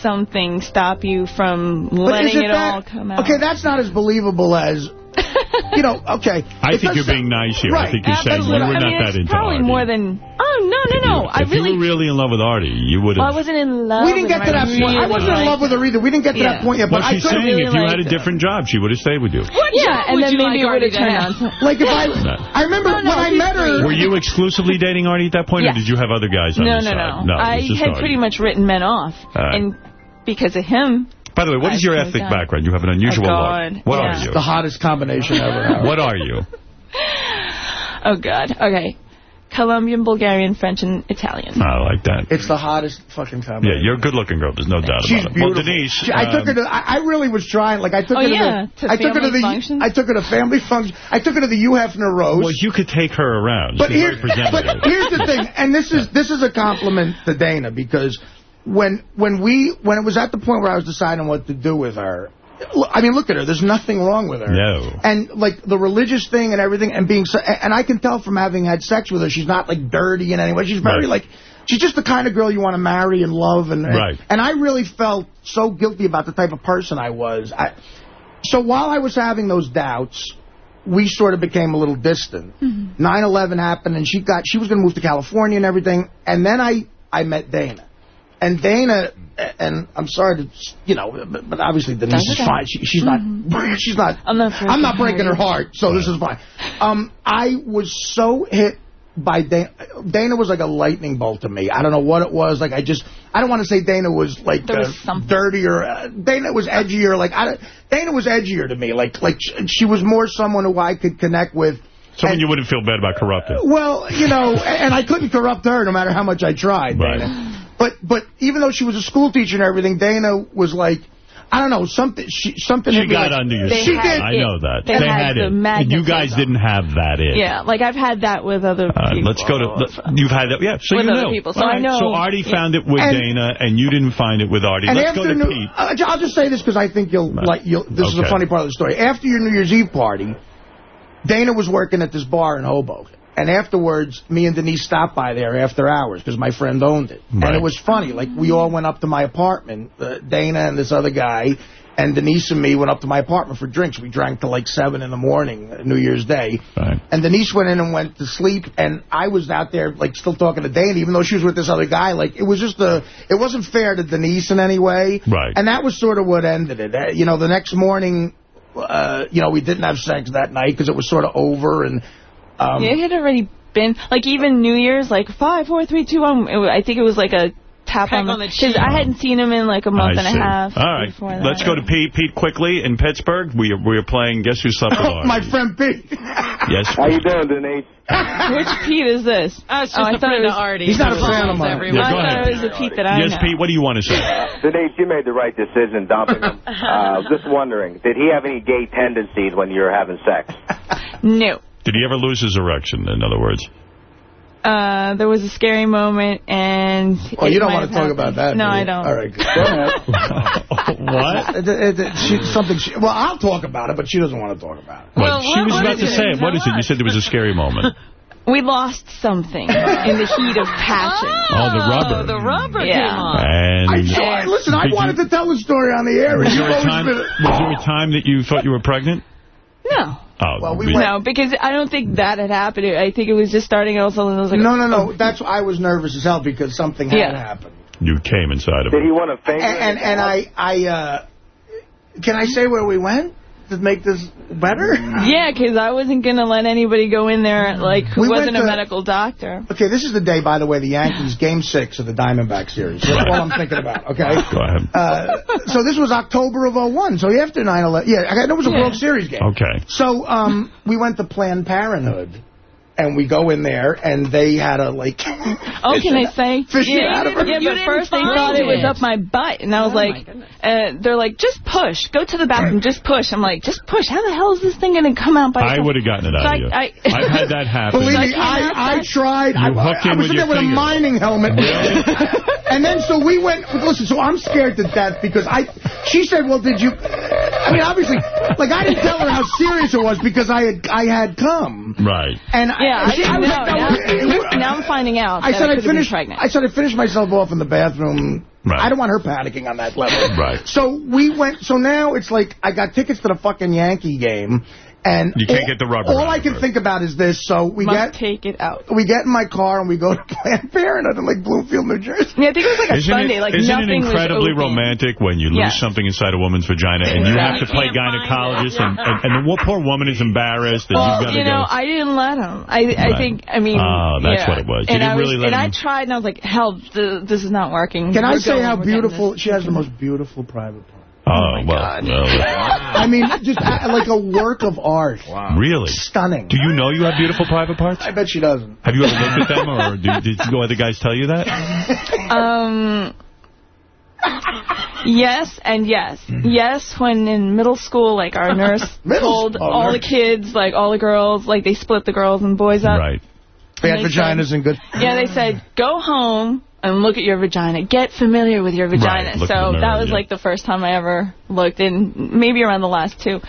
something stop you from But letting isn't it that- all come out. Okay, that's not as believable as, you know, okay. I It think you're being nice here. I Right. think you're saying you were I not that it's into probably Artie. more than... Oh, no, no, no. I if really... you were really in love with Artie, you would Well, I have... wasn't in love We didn't get to him. that point. I wasn't in love with her either. We didn't get to that point yet. But I she's could saying if you had a liked different job, she would have stayed with you. What Yeah, and would then you maybe like it would Artie have to turned have? on. Like if I, I remember No, no, when I met her. Were you exclusively dating Artie at that point, or did you have other guys on No, the no, side? no. it I had pretty much written men off. And because of him... By the way, what I is your chose ethnic that. background? You have an unusual Oh, look. What Yeah. are you? the hottest combination ever. What are you? Oh, God. Okay. Colombian, Bulgarian, French, and Italian. I like that. It's the hottest fucking combination. Yeah, you're a good-looking girl. There's no doubt She's about it. beautiful. Well, Denise... She- I took her um, to. I, I really was trying. Like I took Oh, her to yeah, the. to I took her to family the. functions? I took her to family function. I took her to the Hugh Hefner roast. Well, you could take her around. But here, but here's the thing, and this is this is a compliment to Dana because when when we when it was at the point where I was deciding what to do with her, I mean, look at her. There's nothing wrong with her. No. And like the religious thing and everything, and being so, and I can tell from having had sex with her, she's not like dirty in any way. She's very Right. like. She's just the kind of girl you want to marry and love, and and, Right. and I really felt so guilty about the type of person I was. I, so while I was having those doubts, we sort of became a little distant. Mm-hmm. 9/11 happened, and she got she was going to move to California and everything. And then I I met Dana, and Dana, and I'm sorry to you know, but, but obviously Denise That's is fine. She, she's not she's not. I'm not breaking I'm not breaking her her heart, so this is fine. Um, I was so hit by Dana. Dana was like a lightning bolt to me. I don't know what it was. Like I just, I don't want to say Dana was like There was uh, something. dirtier. Uh, Dana was edgier. Like I, Dana was edgier to me. Like like she, she was more someone who I could connect with. Someone And- you wouldn't feel bad about corrupting. Well, you know, and I couldn't corrupt her no matter how much I tried, Right. Dana. But but even though she was a school teacher and everything, Dana was like, I don't know, something. She something. She got like- under your skin. had I it. know that. They had the it. And you guys didn't have that it. Yeah, like I've had that with other Uh, people. let's go to. let- You've had that, yeah. So With you other know. people, so All I know- So Artie yeah. found it with And- Dana, and you didn't find it with Artie. And Let's after go to New, Pete. uh, I'll just say this because I think you'll like. You'll, this is a funny part of the story. After your New Year's Eve party, Dana was working at this bar in Hoboken, and afterwards, me and Denise stopped by there after hours because my friend owned it, Right. and it was funny. Like we all went up to my apartment, uh, Dana and this other guy. And Denise and me went up to my apartment for drinks. We drank till like 7 in the morning, uh, New Year's Day. Right. And Denise went in and went to sleep, and I was out there, like, still talking to Dana, even though she was with this other guy. Like, it was just a, it wasn't fair to Denise in any way. Right. And that was sort of what ended it. Uh, You know, the next morning, uh, you know, we didn't have sex that night because it was sort of over, and, um, Yeah, it had already been like even New Year's, like five, four, three, two, one. It, I think it was like a tap on the on the because. I hadn't seen him in like a month I and a half. All right. that. Let's go to Pete. Pete, quickly, in Pittsburgh. We are, we are playing Guess Who Slept with my friend Pete. Yes. How you doing, Denise? Which Pete is this? Oh, it's just Oh, I a thought friend it of was- Artie. He's not a fan of mine. everyone. Yeah, go I ahead. thought it was the Pete that I Yes, know. Pete, what do you want to say? Denise, you made the right decision dumping him. Uh, just wondering, did he have any gay tendencies when you were having sex? No. Did he ever lose his erection, in other words? Uh, there was a scary moment, and Well, it you don't want to have talk about that. No. I don't. All right, good. Go what? It- it- it- she- something. She, well, I'll talk about it, but she doesn't want to talk about it. Well, Well, she what- was what about to it? say it. What Tell is it? You said there was a scary moment. We lost something in the heat of passion. Oh, the rubber. the rubber Yeah. came on. And I tried. Listen, I wanted you- to tell the story on the air. was, and there a time, was there a time that you thought you were pregnant? No. Oh, Well, we went- No, because I don't think that had happened. I think it was just starting out. So I was like, No, no, no. That's I was nervous as hell because something had happened. you came inside of it. Did he want to finger And and, and I I uh, can I say where we went to make this better? Yeah, because I wasn't going to let anybody go in there like who We wasn't a medical doctor. Okay, this is the day, by the way, the Yankees game six of the Diamondback series. That's all I'm thinking about. Okay. Go ahead. Uh, so this was October of 01, so after 9/11. Yeah, I- it was a Yeah. World Series game. Okay. So um, we went to Planned Parenthood, and we go in there, and they had a, like... Oh, can I say? Fish it yeah, out of her. yeah, You but first they thought it was up my butt, and I was Oh, like, uh, they're like, just push, go to the bathroom, just push. I'm like, just push. How the hell is this thing going to come out by I would have gotten it out So of you. I, I've had that happen. Believe me, I I, I tried. You I, hook in I was with in there with a mining helmet. and then so we went, listen, so I'm scared to death because I, she said, well, did you, I mean, obviously, like I didn't tell her how serious it was because I had, I had come. Right. And yeah, I she- didn't was know. like, Now, now I'm finding out I said I I could have been finished. pregnant. I said I finished myself off in the bathroom. Right. I don't want her panicking on that level. Right. So we went. So now it's like I got tickets to the fucking Yankee game, and You can't all- get the rubber All I of can think about is this. So we Must get take it out. we get in my car and we go to Planned Parenthood in like Bloomfield, New Jersey. Yeah, I think it was like a Isn't Sunday. it, like isn't it incredibly was romantic when you lose Yes. something inside a woman's vagina and you have to play gynecologist and, and, and the poor woman is embarrassed and Well, you've got to you know, go. I didn't let him. I I Right. think, I mean... Oh, that's yeah. what it was. You and didn't I was, really let And I tried, and I was like, hell, this is not working. Can I We're say how beautiful she has? The most beautiful private part. Oh, well, well, I mean, just like a work of art. really? Stunning. Do you know you have beautiful private parts? I bet she doesn't. Have you ever looked at them, or did, did you other guys tell you that? Um. Yes and yes. Yes, when in middle school, like our nurse told school, all nurse. the kids, like all the girls, like they split the girls and boys up. Right. Bad And they vaginas and good. Yeah, they said, go home and look at your vagina. Get familiar with your vagina. Right, so mirror, that was yeah. like the first time I ever looked, and maybe around the last two.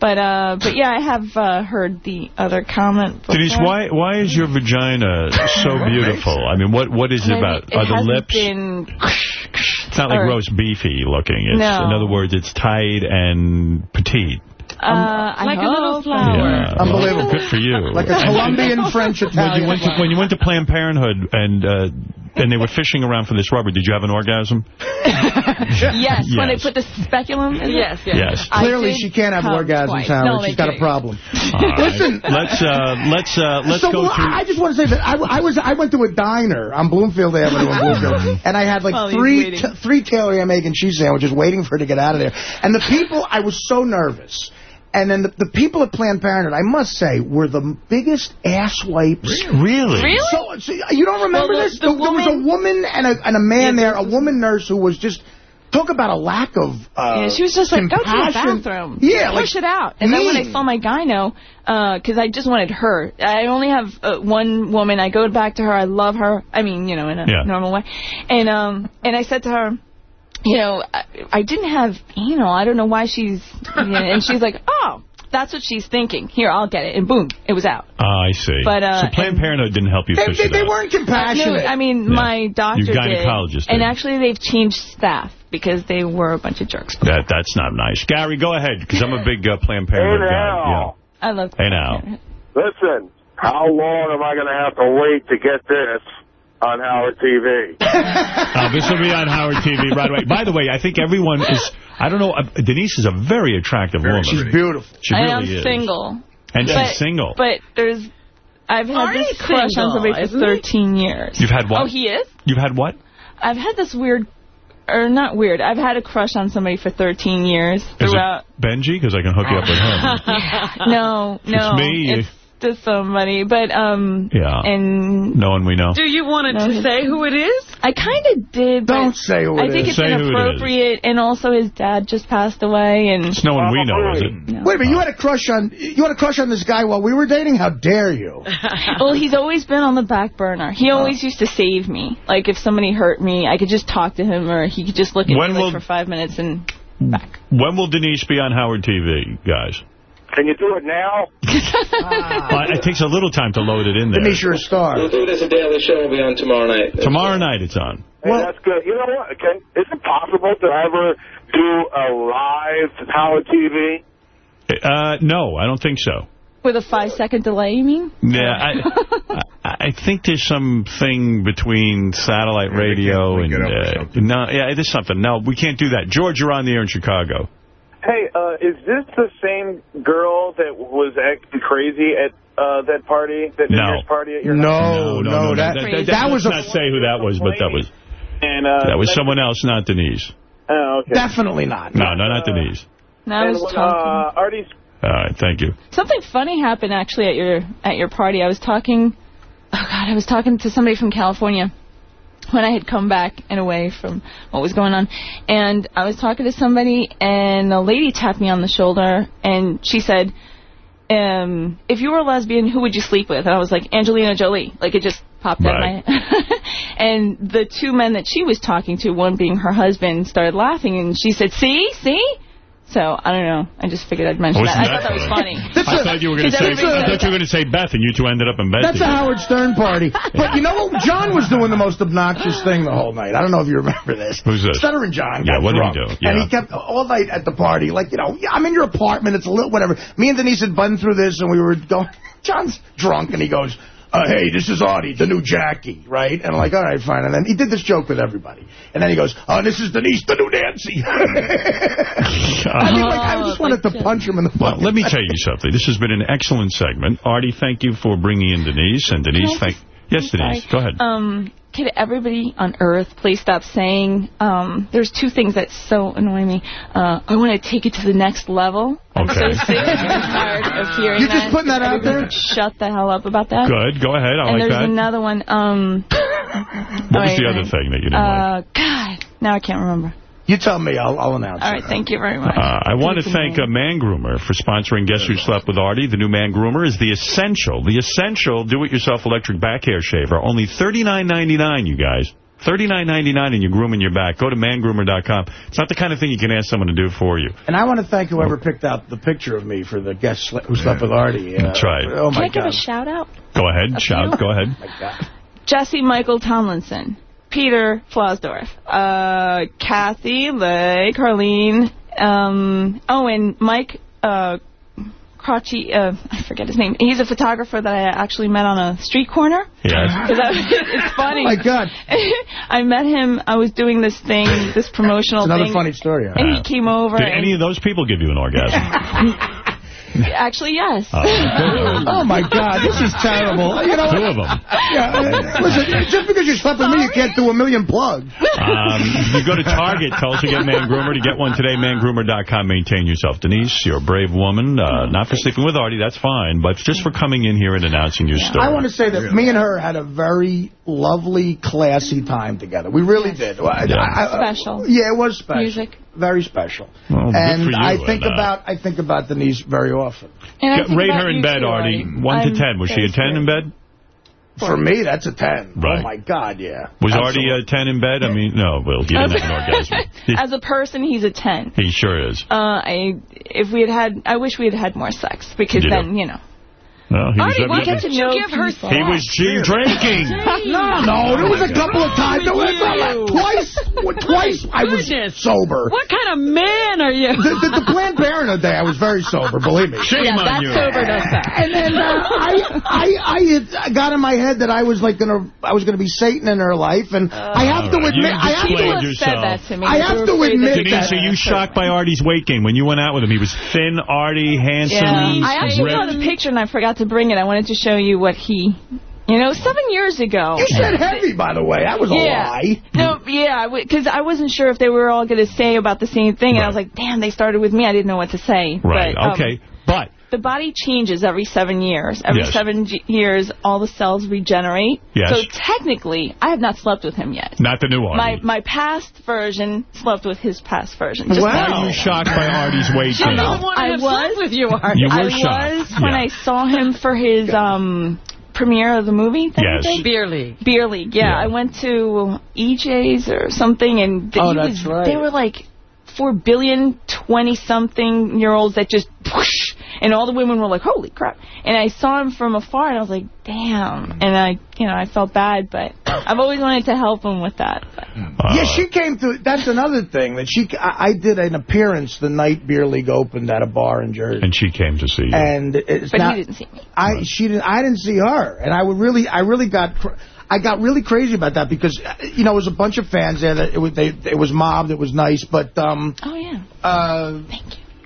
But uh, but yeah, I have uh, heard the other comment. Before. Denise, why why is your vagina so beautiful? I mean, what what is it about? it Are the hasn't lips? Been, It's not like or- roast beefy looking. It's, No. In other words, it's tight and petite. uh, I like a little flower. Yeah. Unbelievable. Good for you. Like a Colombian French When you Italian. went to when you went to Planned Parenthood and uh, and they were fishing around for this rubber, did you have an orgasm? Yes, when they put the speculum in Yes, it. yes. Yes. I Clearly, she can't have come orgasms, twice. Howard. No, She's they got a problem. All right. Listen. let's uh, let's uh, let's so, go well, through. I just want to say that I, I was I went to a diner on Bloomfield Avenue in Bloomfield, and I had like While three t- three Taylor ham egg and cheese sandwiches waiting for her to get out of there. And the people, I was so nervous. And then the, the people at Planned Parenthood, I must say, were the biggest asswipes. Really? Really? So, so you don't remember Well, the- this? the there, there was a woman and a, and a man there, a woman nurse who was just talk about a lack of uh, Yeah, she was just like, go to the bathroom. Yeah, like push it out. And then when I saw my gyno, because I just wanted her. I only have uh, one woman. I go back to her. I love her. I mean, you know, in a Yeah. normal way. And um, and I said to her, you know, I, I didn't have anal. I don't know why she's. You know, and she's like, oh, that's what she's thinking. Here, I'll get it. And boom, it was out. Ah, I see. But, uh, so Planned Parenthood didn't help you They, fish they, it they out. weren't No, compassionate. I mean, Yeah. my doctor Your did. gynecologist And actually, they've changed staff because they were a bunch of jerks. That that's not nice. Gary, go ahead, because I'm a big uh, Planned Parenthood guy. now. I love Yeah. Hey now. Listen, how long am I going to have to wait to get this on Howard TV? Uh, this will be on Howard TV right away. By the way, I think everyone is. I don't know. Uh, Denise is a very attractive woman. She's beautiful. She I am is. single. And she's But- single. But there's, I've had Artie's this crush single, on somebody for isn't he? 13 years. You've had what? Oh, he is? You've had what? I've had this weird, or not weird, I've had a crush on somebody for 13 years Is throughout. it Benjy? Because I can hook you up with him. no, no. It's me. It's to somebody, but, um, Yeah. and No one we know. Do you want it to say who it is? I kind of did, but Don't say who I think is. it's Say who it is. inappropriate, and also his dad just passed away, and It's no one we know, is it? Wait a minute, you had a crush on you had a crush on this guy while we were dating? How dare you? well, he's always been on the back burner. He always used to save me. Like, if somebody hurt me, I could just talk to him, or he could just look at When me like, will- for five minutes and... Back. When will Denise be on Howard TV, guys? Can you do it now? Well, it takes a little time to load it in there. Denise, you're a star. We'll do it as a daily show. We'll be on tomorrow night. Tomorrow night it's on. Hey, that's good. You know what? Can, is it possible to ever do a live Howard TV? Uh, no, I don't think so. With a five-second delay, you mean? Yeah, I, I I think there's something between satellite radio and uh, no, yeah, there's something. No, we can't do that. George, you're on the air in Chicago. Hey, uh, is this the same girl that was acting crazy at uh, that party, that New No. Year's party at your No, house? no, that that, that was let's a not say who that was, but that was And, uh, that was someone else, not Denise. Oh, okay. definitely not. No, no, not Denise. No, I was when, talking. uh, Artie's All right, thank you. Something funny happened actually at your at your party. I was talking, oh God, I was talking to somebody from California when I had come back and away from what was going on, and I was talking to somebody, and a lady tapped me on the shoulder, and she said, um, "If you were a lesbian, who would you sleep with?" And I was like, "Angelina Jolie." Like it just popped Right. out my. Head. And the two men that she was talking to, one being her husband, started laughing, and she said, "See, see." So I don't know. I just figured I'd mention Wasn't that. I thought that was funny. I thought you were going to say. I thought you were going to say Beth, and you two ended up in bed. That's a together. Howard Stern party. But you know what? John was doing the most obnoxious thing the whole night. I don't know if you remember this. Who's this? Stuttering John Yeah, got what did he drunk. do? And he kept all night at the party, like, you know, I'm in your apartment. It's a little whatever. Me and Denise had been through this, and we were going. John's drunk, and he goes, uh, hey, this is Artie, the new Jackie, right? And I'm like, all right, fine. And then he did this joke with everybody. And then he goes, oh, this is Denise, the new Nancy. I mean, like, I just wanted to punch him in the Well, butt. let me tell you something. This has been an excellent segment. Artie, thank you for bringing in Denise. And Denise, Can I thank... Yes, Denise, go ahead. Um, could everybody on Earth please stop saying, um, there's two things that so annoy me. Uh, I want to take it to the next level. I'm Okay. so sick and tired of hearing You're that. just putting that out there? Shut the hell up about that. Good, go ahead. I and like there's that. another one. Um, What was wait, the other wait. thing that you didn't like? Uh, God, now I can't remember. You tell me, I'll, I'll announce All right, thank you very much. Uh, I want to thank uh, Man Groomer for sponsoring Guess Who Slept with Artie. The new Man Groomer is the Essential. The Essential do-it-yourself electric back hair shaver. Only $39.99, you guys. $39.99 and you're grooming your back. Go to mangroomer.com. It's not the kind of thing you can ask someone to do for you. And I want to thank whoever picked out the picture of me for the guest who slept with Artie. Uh, That's right. Oh, Can my I give a shout out? Go ahead. A Shout. few? Go ahead. Jesse Michael Tomlinson, Peter Flosdorf, uh, Kathy, Lay, Carlene, um, oh, and Mike uh, Crotchy, uh, I forget his name. He's a photographer that I actually met on a street corner. Yes. 'Cause I- it's funny. Oh, my God. I met him, I was doing this thing, this promotional It's another thing. funny story. huh? And he came over. Did any of those people give you an orgasm? Actually, yes. Oh, my God. This is terrible. You know, Two of them. Yeah, uh, listen, just because you slept with me, you can't do a million plugs. Um, you go to Target, tell us to get Man Groomer. To get one today, mangroomer.com. Maintain yourself. Denise, you're a brave woman. Uh, not for sleeping with Artie, that's fine, but just for coming in here and announcing your story. I want to say that me and her had a very lovely, classy time together. We really did. I- Yeah. I- I- Special. Yeah, it was special. Music. Very special. Well, good and for you, I think and, uh, about I think about Denise very often. And I think rate her in bed, too, Artie. Artie. 1 to I'm 10. Was she a 10 in bed? For me, that's a 10. Right. Oh, my God, yeah. Was Absolutely. Artie a 10 in bed? I mean, no, Will, he didn't have an orgasm. As a person, he's a 10. he sure is. Uh, I if we had had, I wish we had had more sex because You then you know. No, he was Artie, why he can't you give her He was G drinking. No, no, there was a couple of times. There was you. twice, twice I was sober. What kind of man are you? The, the, the Planned Parenthood day, I was very sober, believe me. Shame yeah, on that's you. sober does that. And then uh, I, I, I had got in my head that I was like gonna, I was gonna be Satan in her life, and I have to all right. You admit, I have People displayed to, have said that to me. I have to afraid admit that- Denise, are you shocked by Artie's weight gain? When you went out with him, he was thin, Artie, handsome, Yeah, I actually saw the picture and I forgot to bring it. I wanted to show you what he, you know, seven years ago. you said heavy, by the way. That was a lie. No, yeah, because I wasn't sure if they were all going to say about the same thing, and I was like, damn, they started with me. I didn't know what to say. Right, But, um, okay. But the body changes every seven years. Every Yes. seven g- years, all the cells regenerate. Yes. So technically, I have not slept with him yet. not the new Artie. My my past version slept with his past version. Just Are you shocked by Artie's weight She gain? doesn't I was- sex with you, Artie. You were I shocked. was when Yeah. I saw him for his um premiere of the movie. Yes. Beer league. Beer League, yeah. Yeah. I went to EJ's or something, and Oh, that's was, right. they were like four billion twenty-something year olds that just whoosh, and all the women were like, "Holy crap!" And I saw him from afar, and I was like, "Damn!" And I, you know, I felt bad, but I've always wanted to help him with that. But. Uh, yeah, she came to. That's another thing that she. I, I did an appearance the night Beer League opened at a bar in Jersey, And she came to see you. and it's But not, he didn't see me. I she didn't. I didn't see her, and I would really. I really got. cr- I got really crazy about that because uh, you know it was a bunch of fans there that it was they it was mobbed. It was nice, but um. Oh yeah. Uh,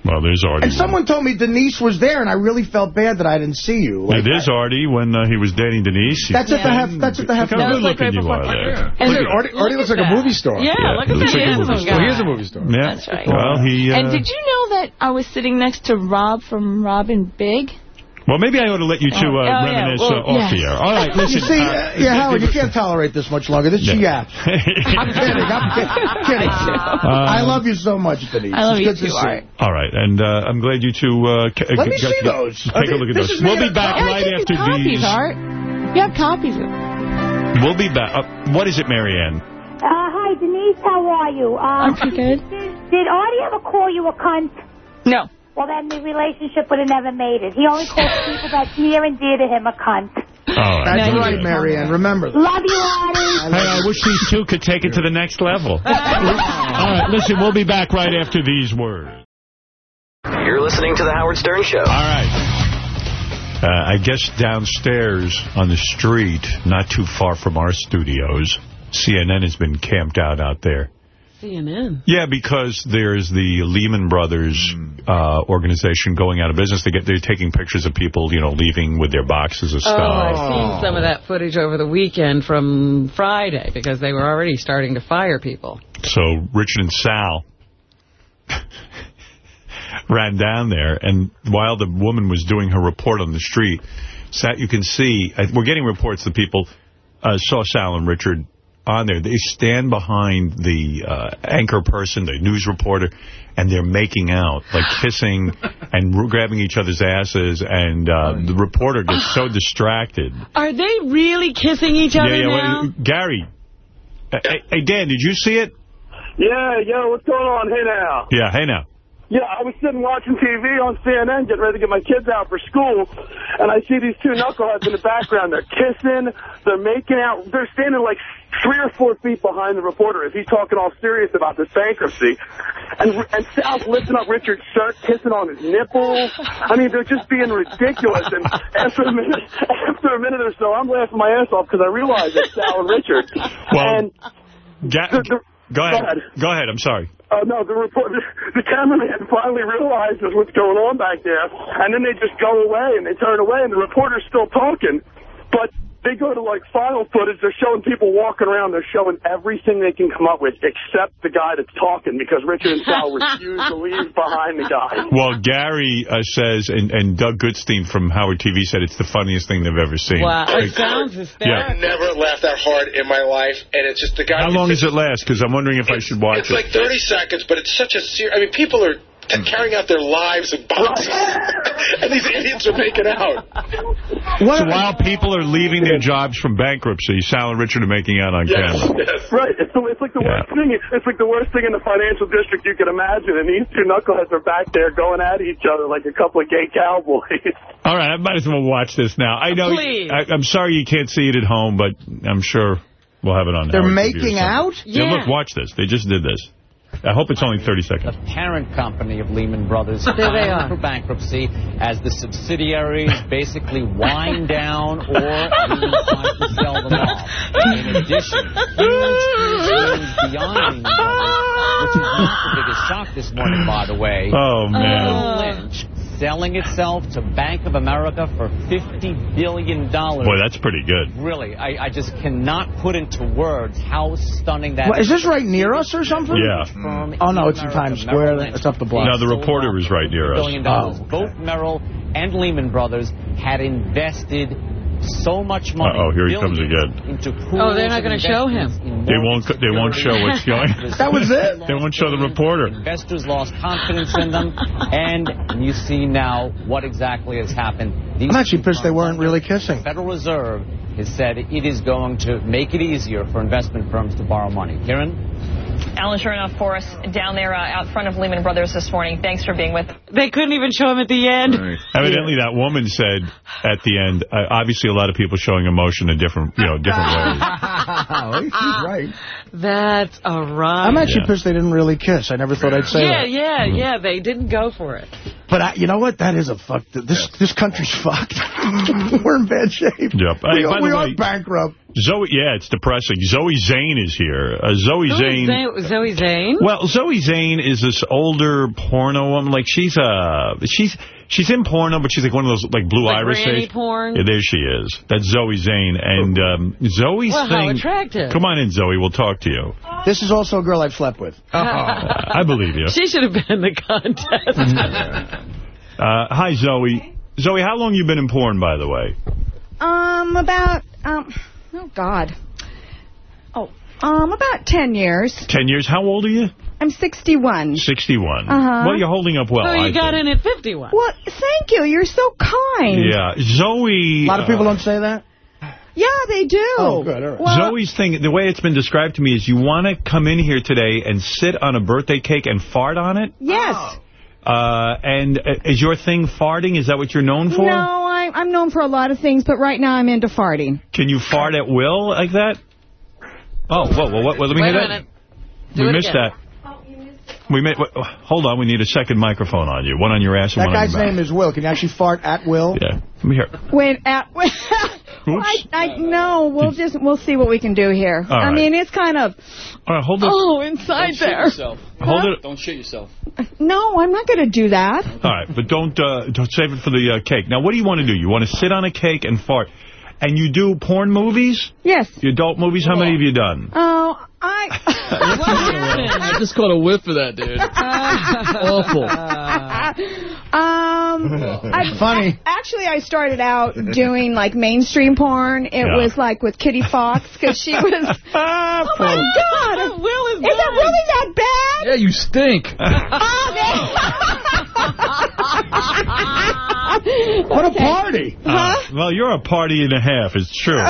well, there's Artie. and someone told me Denise was there, and I really felt bad that I didn't see you. Yeah, Like, there's Artie when uh, he was dating Denise. That's at the hef. That's at the Look hef. how That good like looking right you are there. And Look at Artie, Artie looks like a movie star. Yeah, Yeah, look at looks that like a movie handsome star. guy. He is a movie star. Yeah. That's right. Well, he. Uh, And did you know know that I was sitting next to Rob from Robin Big? Well, maybe I ought to let you two uh, Oh, yeah, reminisce well, uh, off yes. the air. All right, listen. You see, uh, uh, yeah, Howard, you can't tolerate this much longer. This is Yeah. yaps. I'm kidding. I'm kidding. kidding. I love you so much, Denise. I love it's you good too, to see. Art. All right, and uh, I'm glad you two uh, Let me got see to- those. Take I a mean, look at those. We'll be back copy. right I after copies, these. Art. You have copies of We'll be back. Uh, what is it, Marianne? Uh, hi, Denise. How are you? I'm pretty good. Did, did Artie ever call you a cunt? No. Well, then the relationship would have never made it. He only calls people that's near and dear to him a cunt. All right. That's very right. Marianne. Remember that. Love you, Artie. Hey, I wish these two could take it to the next level. All right, listen, we'll be back right after these words. You're listening to The Howard Stern Show. All right. Uh, I guess downstairs on the street, not too far from our studios, CNN has been camped out out there. CNN. Yeah, because there's the Lehman Brothers uh, organization going out of business. They get they're taking pictures of people, you know, leaving with their boxes of stuff. Oh, stuff. I've seen some of that footage over the weekend from Friday because they were already starting to fire people. So Richard and Sal ran down there, and while the woman was doing her report on the street, Sat, you can see, uh, we're getting reports that people uh, saw Sal and Richard on there. They stand behind the uh, anchor person, the news reporter, and they're making out, like kissing and grabbing each other's asses, and uh, the reporter gets so distracted. Are they really kissing each other yeah, yeah, now? well, Gary. Hey, hey, Dan, did you see it? Yeah, yo, what's going on? Hey now. Yeah, hey now. Yeah, I was sitting watching TV on CNN, getting ready to get my kids out for school, and I see these two knuckleheads in the background. They're kissing, they're making out. They're standing like three or four feet behind the reporter as he's talking all serious about this bankruptcy. And, and Sal's lifting up Richard's shirt, kissing on his nipples. I mean, they're just being ridiculous. And after a minute, after a minute or so, I'm laughing my ass off because I realize it's Sal and Richard. Well, and the- the- go ahead. go ahead. Go ahead. I'm sorry. Uh, no, the report, the cameraman finally realizes what's going on back there, and then they just go away and they turn away, and the reporter's still talking, but they go to like final footage. They're showing people walking around. They're showing everything they can come up with except the guy that's talking because Richard and Sal refuse to leave behind the guy. Well, Gary uh, says, and, and Doug Goodstein from Howard TV said it's the funniest thing they've ever seen. Wow, Like, it sounds Yeah. hysterical. never laughed that hard in my life, and it's just the guy. How long does it last? Because I'm wondering if I should watch it. It's like 30 seconds, but it's such a serious. I mean, people are t- carrying out their lives in boxes, and these idiots are making out. So while people are leaving their jobs from bankruptcy, Sal and Richard are making out on camera. Right. It's, the, it's like the worst thing. It's like the worst thing in the financial district you can imagine. And these two knuckleheads are back there going at each other like a couple of gay cowboys. All right, I might as well watch this now. I know. Please. I, I'm sorry you can't see it at home, but I'm sure we'll have it on. They're Howard making out? Yeah. Yeah. Look, watch this. They just did this. I hope it's only 30 seconds. parent company of Lehman Brothers There they filed are. for bankruptcy as the subsidiaries basically wind down or even try to sell them off. In addition, huge news beyond Lehman Brothers, which is not the biggest shock this morning, by the way. Oh, man. Merrill Lynch selling itself to Bank of America for $50 billion. Boy, that's pretty good. Really, I, I just cannot put into words how stunning that What, is this right near us or something? Yeah. Oh, no, it's in Times Square. It's up the block. No, the reporter was right near us. billion dollars. Oh, Both Merrill and Lehman Brothers had invested so much money. Uh-oh, here he comes again. Oh, they're not going to show him. They won't. They won't show what's going. That was it? They won't show the reporter. Investors lost confidence in them, and you see now what exactly has happened. These I'm actually pissed they weren't really kissing. Federal Reserve has said it is going to make it easier for investment firms to borrow money. Kiran? Allan Chernoff, for us down there uh, out front of Lehman Brothers this morning. Thanks for being with us. They couldn't even show him at the end. Evidently, that woman said at the end. Uh, obviously, a lot of people showing emotion in different, you know, different ways. oh, he's right. That's a ride. I'm actually pissed they didn't really kiss. I never thought I'd say that. Yeah, that. yeah, yeah. They didn't go for it. But I, you know what? That is a fuck. This this country's fucked. We're in bad shape. Yep. We, Hey, by we the are bankrupt. Zoe, yeah, it's depressing. Zoe Zane is here. Uh, Zoe Who is Zane. Zane- Zoe Zane? Well, Zoe Zane is this older porno woman. Like she's uh she's she's in porno, but she's like one of those like blue Like iris granny porn? Yeah, there she is. That's Zoe Zane, and um, Zoe's Well, thing. how attractive. Come on in, Zoe. We'll talk to you. This is also a girl I've slept with. I believe you. She should have been in the contest. Uh, hi, Zoe. Zoe, how long you been in porn, by the way? Um, about, um, oh, God. Oh, um, about 10 years. Ten years. How old are you? I'm 61. 61. Uh-huh. Well, you're holding up well. so you I got think. in at 51. Well, thank you. You're so kind. Yeah, Zoe. A lot of people uh, don't say that. Yeah, they do. Oh, good. All right. Well, Zoe's thing, the way it's been described to me is you want to come in here today and sit on a birthday cake and fart on it? yes. Uh, and uh, is your thing farting? Is that what you're known for? No, I, I'm known for a lot of things, but right now I'm into farting. Can you fart at will like that? Oh, whoa, whoa, what, let me Wait hear a that. minute. Do We it missed again. that. We made, wait, hold on, we need a second microphone on you. One on your ass and That one on guy's your mouth. name is Will. Can you actually fart at will? Yeah, let me hear. When at, I, I, no, we'll just, we'll see what we can do here. All I right. mean, it's kind of, All right, hold it. oh, inside there. Hold it. Don't shit yourself. No, I'm not going to do that. All right, but don't uh, don't save it for the uh, cake. Now, what do you want to do? You want to sit on a cake and fart. And you do porn movies? Yes. The adult movies? How many have you done? Oh, I... I just caught a whiff of that, dude. Awful. Um, I, Funny. Actually, I started out doing like mainstream porn. It Yeah. was like with Kitty Fox because she was. Oh my God! Will is Is it really that bad? Yeah, you stink. What a party. Uh, well, you're a party and a half, it's true.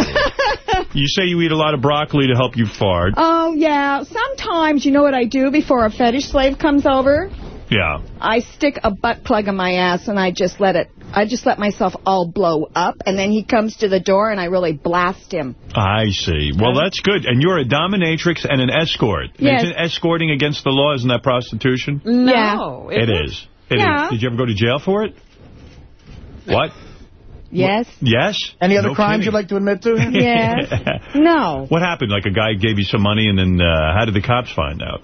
you say you eat a lot of broccoli to help you fart. Oh yeah. Sometimes you know what I do before a fetish slave comes over? Yeah. I stick a butt plug in my ass and I just let it. I just let myself all blow up, and then he comes to the door and I really blast him. I see. Well, that's good. And you're a dominatrix and an escort. Yes. Isn't escorting against the law? Isn't that prostitution? No. Yeah. It is. It is. Yeah. Did you ever go to jail for it? What? Yes. Yes? Any other No crimes kidding. you'd like to admit to? Yes. No. What happened? Like a guy gave you some money and then uh, how did the cops find out?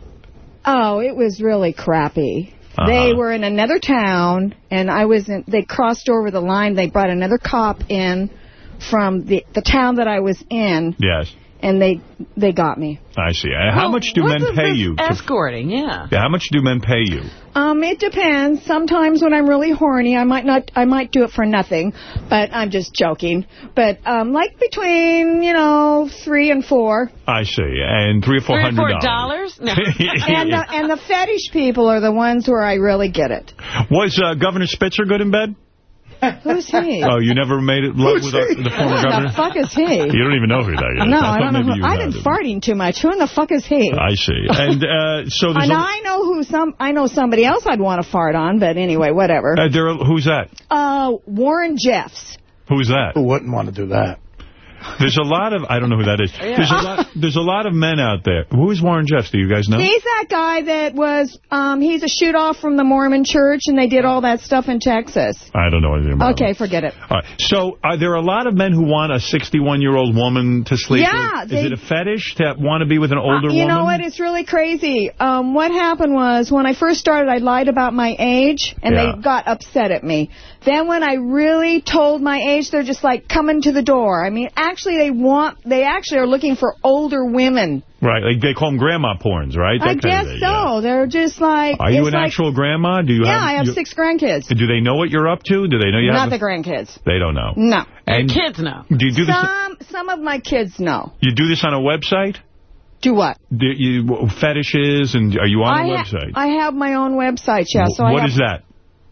Oh, it was really crappy. Uh-huh. They were in another town, and I was in. They crossed over the line. They brought another cop in from the the town that I was in, Yes. And they they got me. I see. Uh, how Well, much do men pay you? Escorting, yeah. Yeah, how much do men pay you? Um, it depends. Sometimes when I'm really horny, I might not. I might do it for nothing, but I'm just joking. But um, like between you know three and four, I see. And three or four Three or hundred four dollars? No. and the, and the fetish people are the ones where I really get it. Was uh, Governor Spitzer good in bed? Who's he? Oh, you never made it love with uh, the former Who governor? the fuck is he? You don't even know who that is. No, I, I don't know. Who, I've been him. farting too much. Who in the fuck is he? I see. And uh, so there's and a, I know who some. I know somebody else I'd want to fart on, but anyway, whatever. uh, there, who's that? Uh, Warren Jeffs. Who's that? Who wouldn't want to do that? There's a lot of I don't know who that is. Yeah. There's a lot. There's a lot of men out there. Who is Warren Jeffs? Do you guys know? He's that guy that was. Um, he's a shoot off from the Mormon Church, and they did all that stuff in Texas. I don't know anything about him. Okay, forget it. All right. So are there a lot of men who want a 61-year-old woman to sleep Yeah, with? they- Is it a fetish to want to be with an older Uh, you woman? know what? It's really crazy. Um, what happened was when I first started, I lied about my age, and Yeah. they got upset at me. Then when I really told my age, they're just like coming to the door. I mean, actually, they want, they actually are looking for older women. Right. Like they call them grandma porns, right? That I kind guess of so. yeah. They're just like. Are you an like, actual grandma? Do you Yeah, have? I have you- six grandkids. Do they know what you're up to? Do they know you Not have? the grandkids. They don't know. No. And kids know. Do you do this? Some some of my kids know. You do this on a website? Do what? Do you fetishes and are you on I a ha- website? I have my own website, yeah. So Wh- I what have, is that?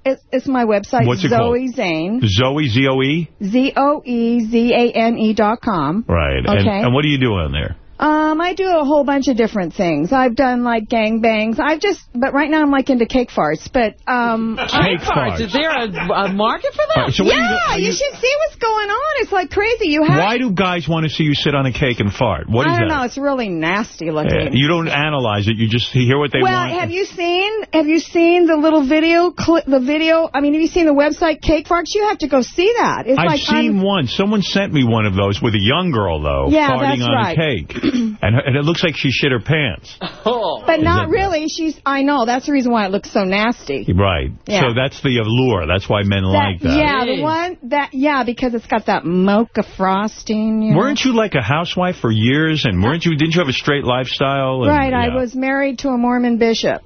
It's, it's my website. What's it Zoe called? Zane. Zoe Z O E. Z O E Z A N E dot com. Right. And, Okay. and what do you do on there? Um, I do a whole bunch of different things. I've done like gangbangs. I've just, but right now I'm like into cake farts. But um, Cake farts. Is there a, a market for that? All right, so what you do- yeah, you, you- should see what's going on. It's like crazy. You have. Why do guys want to see you sit on a cake and fart? What is that? I don't that? know. It's really nasty looking. Yeah, you don't analyze it. You just hear what they well, want. have you seen have you seen the little video clip? The video. I mean, have you seen the website Cake Farts? You have to go see that. It's I've like seen un- one. Someone sent me one of those with a young girl, though, Yeah, farting that's on right. a cake. and, her, and it looks like she shit her pants. Oh. but not really. She's. I know. That's the reason why it looks so nasty. Right. Yeah. So that's the allure. That's why men like that. Yeah, the one that yeah, because it's got that mocha frosting. You? Weren't you like a housewife for years? And weren't you? Didn't you have a straight lifestyle? And, Right, I was married to a Mormon bishop.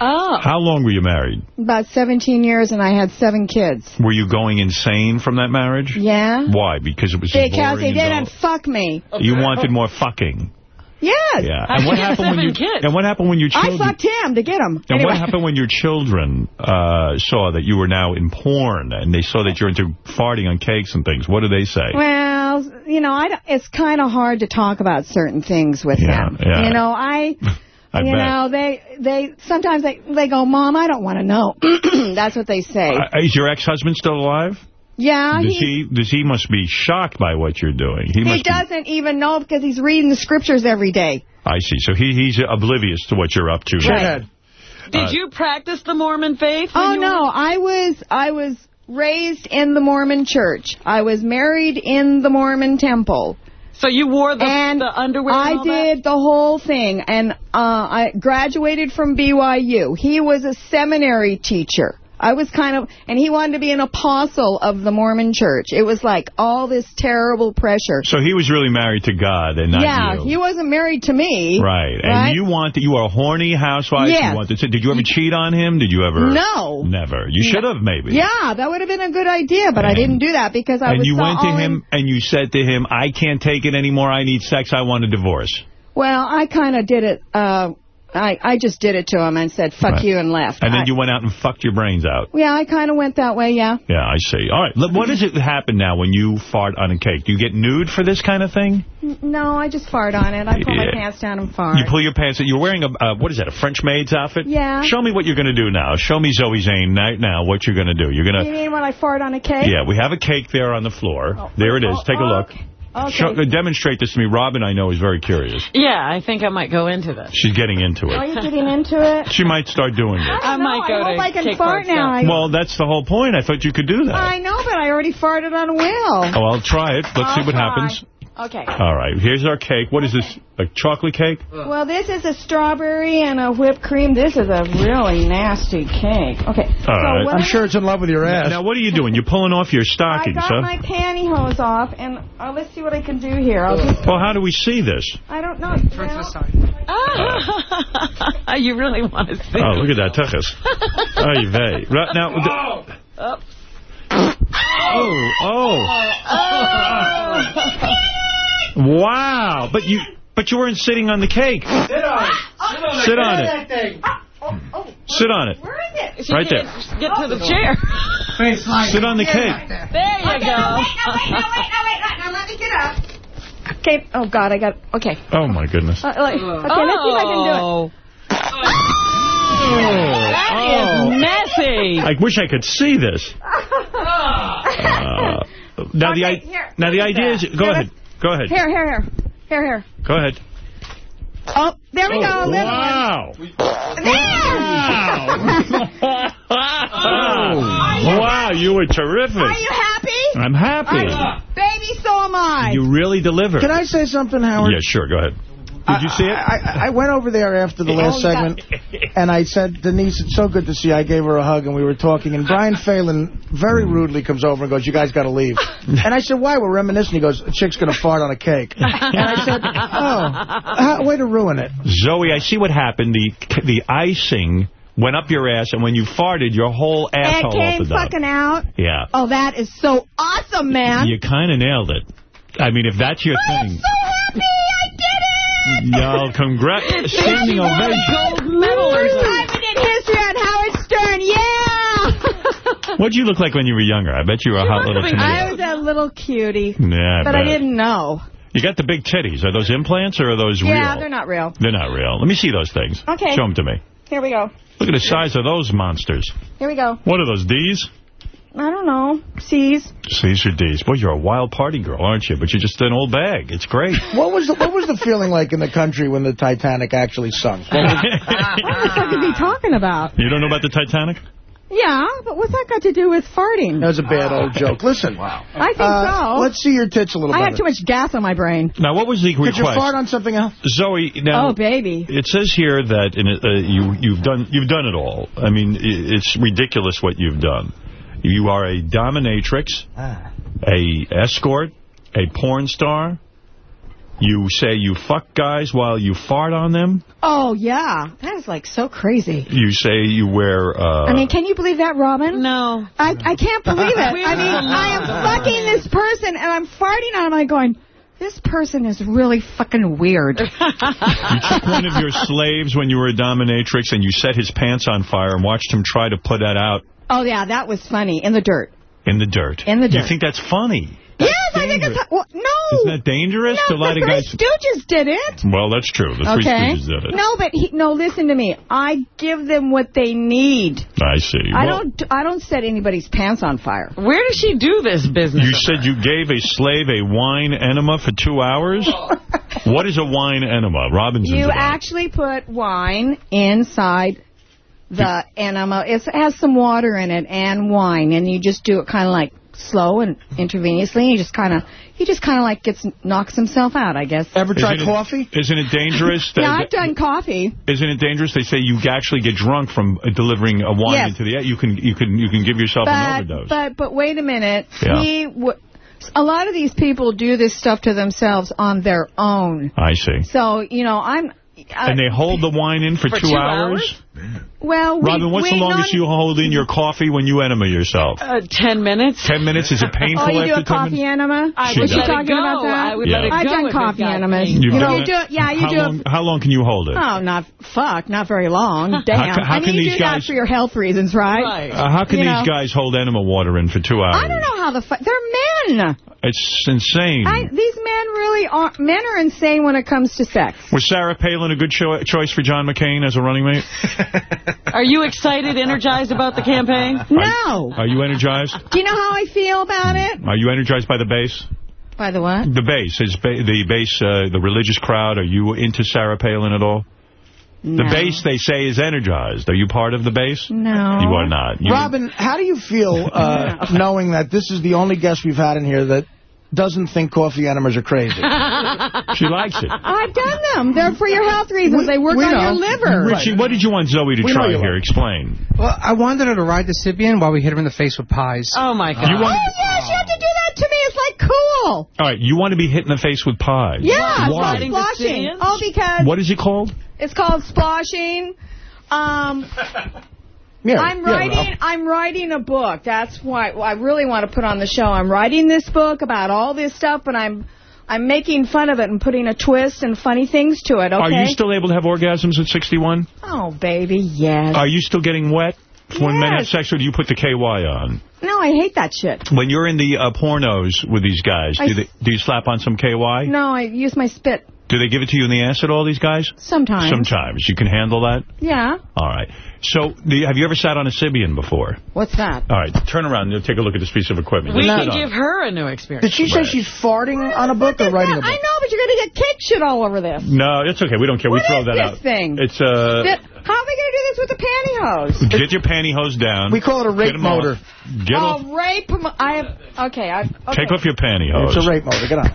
Oh. How long were you married? About 17 years, and I had seven kids. Were you going insane from that marriage? Yeah. Why? Because it was Because boring they and didn't dull? fuck me. You wanted more fucking. Yes. Yeah. And what happened when you? And what happened when your children? I fucked him to get him. And anyway. what happened when your children uh, saw that you were now in porn and they saw that you're into farting on cakes and things? What do they say? Well, you know, I don't- it's kind of hard to talk about certain things with Yeah, them. yeah. You know, I, I you bet. know, they they sometimes they they go, "Mom, I don't want to know." That's what they say. Uh, is your ex-husband still alive? yeah, Does he he does he must be shocked by what you're doing? He he must doesn't even know because he's reading the scriptures every day. I see. So he he's oblivious to what you're up to. now. Did Uh, you practice the Mormon faith? Oh no, were- I was I was raised in the Mormon church. I was married in the Mormon temple. So you wore the, and the underwear and I all that? did the whole thing, and uh, I graduated from BYU. He was a seminary teacher. I was kind of, and he wanted to be an apostle of the Mormon church. It was like all this terrible pressure. So he was really married to God and not yeah, you. he wasn't married to me. Right. And right? you wanted, you were a horny housewife. Yes. You wanted to, did you ever cheat on him? Did you ever? No. Never. You should have, maybe. Yeah, that would have been a good idea, but I didn't do that because I and was And you went to him and you said to him, I can't take it anymore. I need sex. I want a divorce. Well, I kind of did it. Uh, I I just did it to him and said "fuck Right. you" and left. And then I- you went out and fucked your brains out. Yeah, I kind of went that way. Yeah. Yeah, I see. All right. What does it happen now when you fart on a cake? Do you get nude for this kind of thing? No, I just fart on it. I pull my pants down and fart. You pull your pants. You're wearing a, uh, what is that, a French maid's outfit? Yeah. Show me what you're going to do now. Show me Zoe Zane right now what you're going to do. You're going to... You mean when I fart on a cake? yeah, we have a cake there on the floor. there it is. Take a look. Okay. Show, uh, demonstrate this to me. Robin, I know, is very curious. Yeah, I think I might go into this. She's getting into it. Are you getting into it? She might start doing it. I might go I hope I can cake fart now. I, Well, that's the whole point. I thought you could do that. I know, but I already farted on a wheel. Oh, I'll try it. Let's see I'll what try. happens. Okay. All right. Here's our cake. What is this? A chocolate cake? Well, this is a strawberry and a whipped cream. This is a really nasty cake. Okay. All right. what I'm sure it's in love with your ass. Now, what are you doing? You're pulling off your stockings, I got huh? my pantyhose off, and uh, let's see what I can do here. I'll just, Well, how do we see this? I don't know. Well, you really want to see. Oh, look at that, tuchus. Ay vey. Right now. the- Oh. Oh, oh. Wow. But you but you weren't sitting on the cake. Sit on it. Sit on Get it. that thing. Sit on it. Where is it? She Right there. Get to the chair. Sit on the cake. There you Okay, go. no, wait, no, wait, no, wait, no, wait, no, now let me get up. Okay. Oh, God, I got... Okay. Oh, my goodness. Uh, like, okay, let's see if I can do it. Oh, Oh, that oh. is messy. I wish I could see this. Uh, now the Okay, I, here, now the idea is go Here, ahead. Go ahead. Here, here, here. Here, here. Go ahead. Oh, there we go. Oh, little Wow. one. There! Oh, wow, you were terrific. Are you happy? I'm happy. Are- Baby, so am I. You really delivered. Can I say something, Howard? Yeah, sure. Go ahead. Did you see it? I, I, I went over there after the last segment, and I said, Denise, it's so good to see you. I gave her a hug, and we were talking, and Brian Phelan very rudely comes over and goes, you guys got to leave. And I said, why? We're reminiscing. He goes, a chick's going to fart on a cake. And I said, oh, uh, way to ruin it. Zoe, I see what happened. The the icing went up your ass, and when you farted, your whole It asshole came opened up. fucking out. Yeah. Oh, that is so awesome, man. You kind of nailed it. I mean, if that's your I'm thing. so happy. I did congrats. Standing ovation. Gold medal or First something. time we history on Howard Stern. Yeah. What'd you look like when you were younger? I bet you were a hot little I was a little cutie. Yeah, I but I didn't know. You got the big titties. Are those implants or are those real? Yeah, they're not real. They're not real. Let me see those things. Okay. Show them to me. Here we go. Look at the size of those monsters. Here we go. What are those, D's? I don't know. C's. C's or D's. Boy, you're a wild party girl, aren't you? But you're just an old bag. It's great. What was the, what was the feeling like in the country when the Titanic actually sunk? What was, What the fuck is he talking about? You don't know about the Titanic? Yeah, but what's that got to do with farting? that was a bad old joke. Listen. Wow. I think Uh, so. Let's see your tits a little bit. I better. have too much gas on my brain. Now, what was the Could you fart on something else? Zoe, now... oh, baby. It says here that in it, uh, you you've done you've done it all. I mean, it's ridiculous what you've done. You are a dominatrix, a escort, a porn star. You say you fuck guys while you fart on them. Oh, yeah. That is, like, so crazy. You say you wear. Uh, I mean, can you believe that, Robin? No. I, I can't believe it. I mean, I am fucking this person, and I'm farting on him. I'm going, this person is really fucking weird. you took one of your slaves when you were a dominatrix and you set his pants on fire and watched him try to put that out oh, yeah, that was funny. In the dirt. in the dirt. In the dirt. You think that's funny? yes, I think it's... Well, no. Isn't that dangerous to no, let the a Three guy... Stooges did it. Well, that's true. The Three okay. Stooges did it. No, but he, no. Listen to me. I give them what they need. I see. I Well, don't. I don't set anybody's pants on fire. Where does she do this business? You said you gave a slave a wine enema for two hours? what is a wine enema? Robin's You into that. actually put wine inside the enema. It's, it has some water in it and wine, and you just do it kind of like slow and intravenously. You just kind of, he just kind of like gets knocks himself out, I guess. Ever Isn't Isn't it dangerous? that- yeah, I've done coffee. Isn't it dangerous? They say you actually get drunk from uh, delivering a wine Yes. into the air. You can you can you can give yourself an overdose. but, but wait a minute. Yeah. He w a lot of these people do this stuff to themselves on their own. I see. So, you know, I'm... Uh, and they hold the wine in for, For two, two hours? Well, we, Robin, what's we the longest non- you hold in your coffee when you enema yourself? Uh, ten minutes. Ten minutes? Is it painful Oh, you do a coffee minutes? enema? I Was she talking go. about that? I would let it I've done coffee got enemas. You've You know, you do it, yeah, you how do long, it. How long can you hold it? Oh, not fuck, not very long. Damn. ca- how I mean, can you these do that guys- for your health reasons, right? Uh, how can You these know. guys hold enema water in for two hours? I don't know how the fuck. They're men. It's insane. I, these men really are. Men are insane when it comes to sex. Was Sarah Palin a good cho choice for John McCain as a running mate? Are you excited, energized about the campaign? No. Are you energized? Do you know how I feel about it? Are you energized by the base? By the what? The base. Is ba the base, uh, the religious crowd, are you into Sarah Palin at all? The base, they say, is energized. Are you part of the base? No. You are not. You, Robin, how do you feel uh, knowing that this is the only guest we've had in here that doesn't think coffee enemas are crazy? she likes it. I've done them. They're for your health reasons. they work on know. your liver. Richie, what did you want Zoe to We try here? like- Explain. Well, I wanted her to ride the Sybian while we hit her in the face with pies. Oh, my God. You want, Oh, yes, you have to do that to me. It's like cool. all right, you want to be hit in the face with pies. Yeah, Why? splashing. Oh, because What is it called? it's called splashing. Um, Yeah, I'm yeah, writing. well. I'm writing a book. That's why I really want to put on the show. I'm writing this book about all this stuff, and I'm I'm making fun of it and putting a twist and funny things to it. Okay. Are you still able to have orgasms at 61? Oh, baby, yes. Are you still getting wet when men have sex, or do you put the KY on? No, I hate that shit. When you're in the uh, pornos with these guys, do, they, do you slap on some KY? No, I use my spit Do they give it to you in the ass at all, these guys? sometimes. Sometimes. You can handle that? Yeah. All right. So, do you, have you ever sat on a Sybian before? What's that? All right, turn around and you'll take a look at this piece of equipment. We Just can give her a new experience. Did she say she's farting on a book or writing a I book? I know, but you're going to get cake shit all over this. No, it's okay. We don't care. What we throw is that this thing? It's uh, How are we going to do this with the pantyhose? get your pantyhose down. We call it a Get rape 'em off. motor. Get off. Oh, rape. mo- I have. Okay. I, okay. Take off your pantyhose. It's a rape motor. Get on.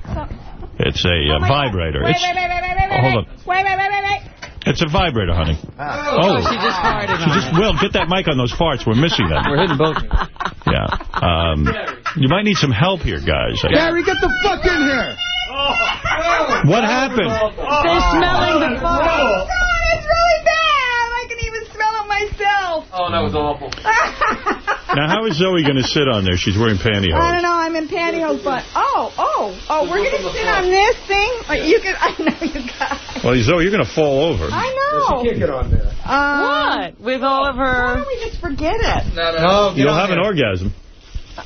It's a uh, Oh my God. vibrator. Wait, It's, wait, wait, wait, wait, wait, Oh, hold wait, wait, wait, wait, wait, wait. It's a vibrator, honey. Oh, she just farted She on just, it. Will, get that mic on those farts. We're missing them. We're hitting both. Yeah. Um, you might need some help here, guys. Gary, get the fuck in here. What happened? They're smelling the fart. Oh, that was awful. Now, how is Zoe going to sit on there? She's wearing pantyhose. I don't know. I'm in pantyhose, but oh, oh, oh, we're gonna sit on this thing. Like, You can. I know you guys. Well, Zoe, you're going to fall over. I know. She Can't get on there. Uh, What? With all of Why her... don't we just forget it? No, You'll have an orgasm.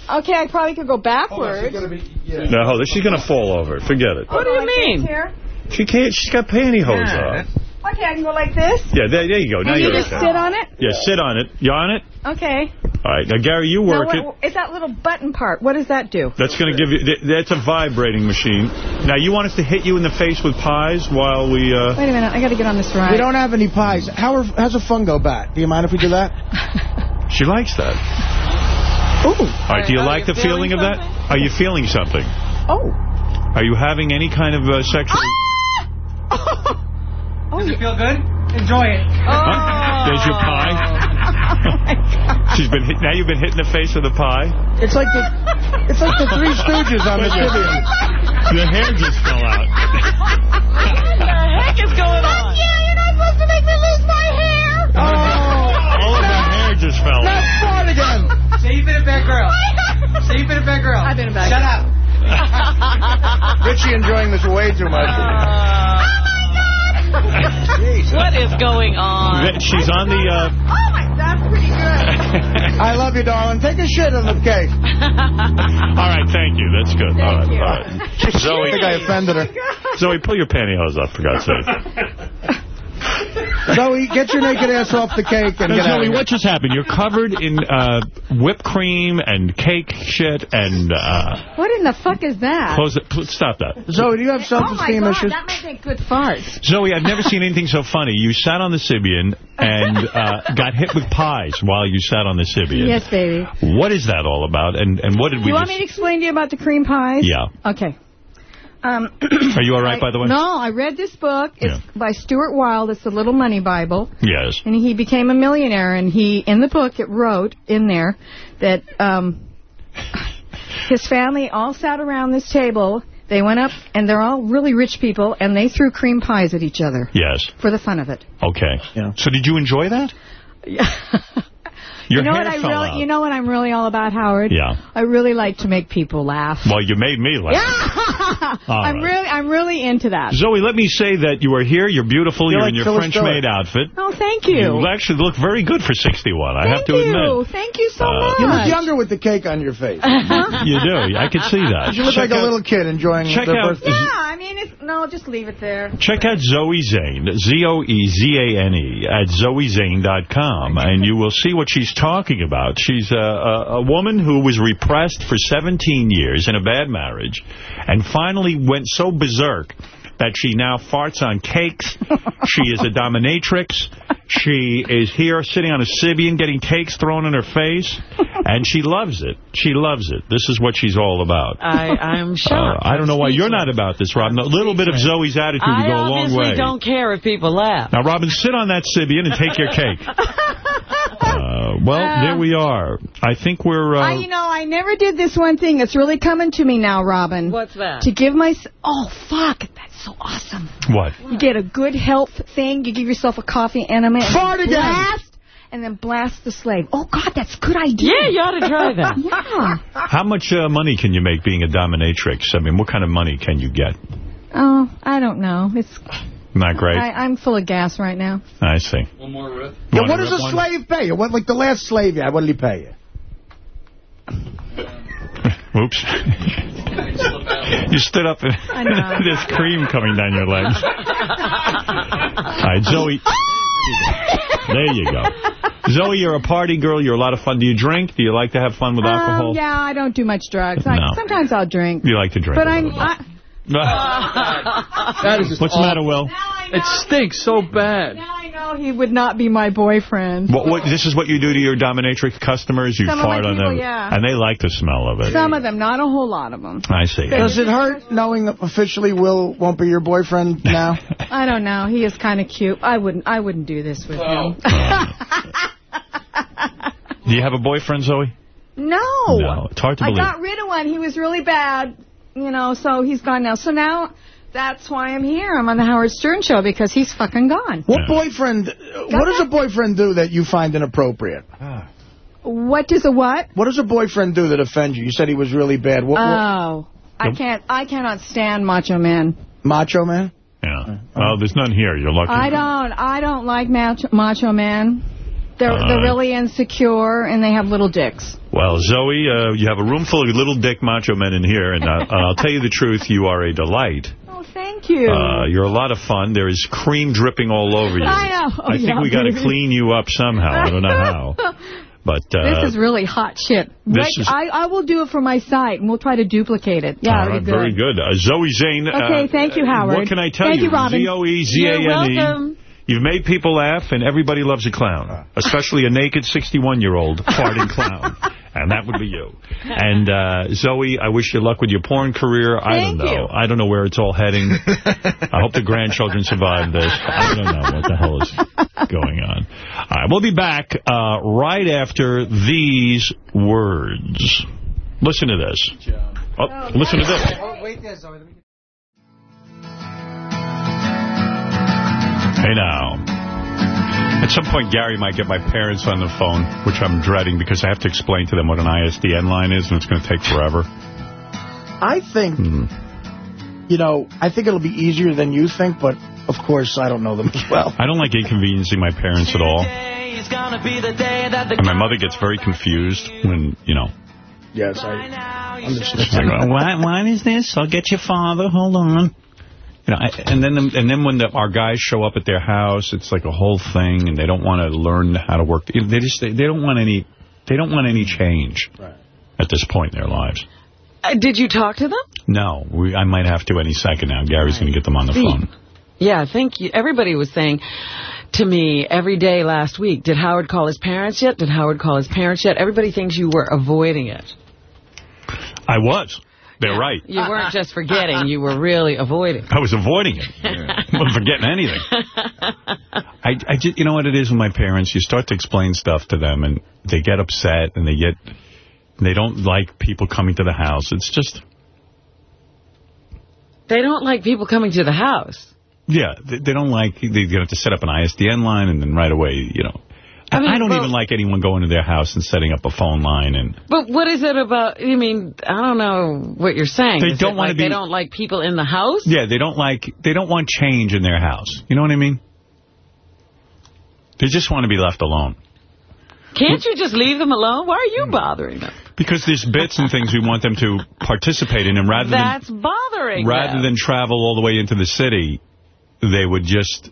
Okay, I probably could go backwards. No, hold on. She's going to fall over. Forget it. What do you mean? Here? She can't. She's got pantyhose on. Okay, I can go like this. Yeah, there, there you go. Now and you you're just okay. sit on it? Yeah, sit on it. You on it? Okay. All right. Now, Gary, you Now, work it. what, it's that little button part. What does that do? That's going to give you. That's a vibrating machine. Now, you want us to hit you in the face with pies while we. Uh, Wait a minute, I got to get on this ride. We don't have any pies. How are, how's a fungo bat? Do you mind if we do that? She likes that. Ooh. All right. Do you like the feeling of that? Are you feeling something? Oh. Are you having any kind of uh, sexual? Oh. Does it feel good? Enjoy it. Oh. Huh? There's your pie. Oh She's been hit, now you've been hit in the face with a pie. It's like the it's like the Three Stooges on the Sybian. Your hair just fell out. What the heck is going on? Yeah, you're not supposed to make me lose my hair. Oh, All of her hair just fell out. Let's start again. Say you've been a bad girl. Say you've been a bad girl. I've been a bad Shut girl. Shut up. Richie enjoying this way too much. Uh. What is going on? She's on the. Uh, Oh, my, that's pretty good. I love you, darling. Take a shit on the cake. all right, thank you. That's good. all right, you. all right. I Zoe, think I offended her. Zoe, pull your pantyhose up for God's sake. Zoe, get your naked ass off the cake and Now, get out of Zoe, here. what just happened? You're covered in uh, whipped cream and cake shit and uh, What in the fuck is that? close it. Stop that. Zoe, do you have Oh, my self-esteem God, issues? that might make good farts. Zoe, I've never seen anything so funny. You sat on the Sybian and uh, got hit with pies while you sat on the Sybian. Yes, baby. What is that all about? And and what did we You want me to explain to you about the cream pies? Yeah. Okay. Um, Are you all right, by the way? No, I read this book. It's Yeah. by Stuart Wilde. It's the Little Money Bible. Yes. And he became a millionaire. And he, in the book, it wrote in there that um, his family all sat around this table. They went up, and they're all really rich people, and they threw cream pies at each other Yes. for the fun of it. Okay. Yeah. So did you enjoy that? Your you know what I really, out. you know what I'm really all about, Howard? Yeah. I really like to make people laugh. Well, you made me laugh. All I'm right. really, I'm really into that. Zoe, let me say that you are here. You're beautiful. You're You're, like in your Phyllis French maid outfit. Oh, thank you. You actually look very good for 61, I have to you. admit. Thank you so Uh, much. You look younger with the cake on your face. You do. I can see that. You look Check like a little kid enjoying check their out- birthday. Yeah, I mean, it's, no, just leave it there. Check out Zoe Zane, Z-O-E-Z-A-N-E, at zoezane.com, and you will see what she's talking about. She's a, a, a woman who was repressed for 17 years in a bad marriage, and finally went so berserk that she now farts on cakes. she is a dominatrix. She is here sitting on a Sybian getting cakes thrown in her face, and she loves it. She loves it. This is what she's all about. I, I'm Uh. I don't know why you're not about this, Robin. A little bit of Zoe's attitude would go a long obviously way. don't care if people laugh. Now, Robin, sit on that Sibian and take your cake. Uh, well, Uh, there we are. I think we're... Uh, I, you know, I never did this one thing. It's really coming to me now, Robin. What's that? To give my... Oh, fuck. That's so awesome. what? You get a good health thing. You give yourself a coffee enema. and Fart then again. Blast, and then blast the slave. Oh, God, that's a good idea. Yeah, you ought to try that. yeah. How much uh, money can you make being a dominatrix? I mean, what kind of money can you get? Oh, I don't know. It's Not great. I, I'm full of gas right now. I see. One more, Ruth. Yeah, what does rip a one? slave pay you? What, like the last slave you had, what did he pay you? Oops. you stood up and there's cream coming down your legs. All right, Zoe. There you go. Zoe, you're a party girl. You're a lot of fun. Do you drink? Do you like to have fun with alcohol? Um, yeah, I don't do much drugs. I, Sometimes I'll drink. You like to drink. But I'm... little I, bit. That is just What's the matter, Will? It stinks so bad. now I know he would not be my boyfriend. What, what, this is what you do to your dominatrix customers? You Some of my fart on them, yeah. and they like the smell of it. Some of them, not a whole lot of them. I see. Does it hurt knowing that officially Will won't be your boyfriend now? I don't know. He is kind of cute. I wouldn't. I wouldn't do this with him. Oh. Oh. Do you have a boyfriend, Zoe? no. No, it's hard to believe. I got rid of one. He was really bad, you know. So he's gone now. So now. That's why I'm here. I'm on the Howard Stern show because he's fucking gone. What boyfriend, uh, what does a boyfriend do that you find inappropriate? What does a what? What does a boyfriend do that offends you? You said he was really bad. What, what- Oh, I can't. I cannot stand macho man. macho man? Yeah. Well, there's none here. You're lucky. I don't. I don't like macho, macho men. They're Uh, they're really insecure and they have little dicks. Well, Zoe, uh, you have a room full of little dick macho men in here, and uh, I'll tell you the truth, you are a delight. Oh, thank you. Uh, you're a lot of fun. There is cream dripping all over you. I know. Oh, I think yeah, we got to clean you up somehow. I don't know how. But uh, this is really hot shit. this Right, is- I, I will do it for my site, and we'll try to duplicate it. Yeah, all it'll right, be very good. Uh, Zoe Zane. Okay, uh, thank you, Howard. What can I tell Thank you? you, Robin. Z-O-E-Z-A-N-E. You're welcome. You've made people laugh, and everybody loves a clown, especially a naked 61-year-old farting clown. And that would be you. And uh, Zoe, I wish you luck with your porn career. Thank I don't know. you. I don't know where it's all heading. I hope the grandchildren survive this. I don't know what the hell is going on. All right, we'll be back uh, right after these words. Listen to this. Oh, listen to this. Wait there, Zoe. Let me Hey now. At some point, Gary might get my parents on the phone, which I'm dreading because I have to explain to them what an ISDN line is, and it's going to take forever. I think, Mm-hmm. you know, I think it'll be easier than you think, but of course I don't know them as well. I don't like inconveniencing my parents at all. And my mother gets very confused when, you know. Yes, I She's understand. like, what, what is this? I'll get your father. Hold on. You know, I- and then and then when the, our guys show up at their house, it's like a whole thing, and they don't want to learn how to work. They just they, they don't want any they don't want any change at this point in their lives. Uh, did you talk to them? No, we, I might have to any second now. Gary's going to get them on the See. phone. Yeah, thank you. Everybody was saying to me every day last week, did Howard call his parents yet? Did Howard call his parents yet? Everybody thinks you were avoiding it. I was. They're right. You weren't just forgetting, you were really avoiding. I was avoiding it. I wasn't forgetting anything. I, I just, you know what it is with my parents? You start to explain stuff to them, and they get upset, and they get, they don't like people coming to the house. It's just, They don't like people coming to the house. yeah, they, they don't like, they have to set up an ISDN line, and then right away, you know. I I, don't well- even like anyone going to their house and setting up a phone line, and But what is it about, I mean, I don't know what you're saying. They Is don't wanna like be- They don't like people in the house? yeah, they don't like, they don't want change in their house. You know what I mean? They just want to be left alone. Can't you just leave them alone? Why are you bothering them? Because there's bits and things we want them to participate in, and rather than That's bothering rather them. than travel all the way into the city, they would just,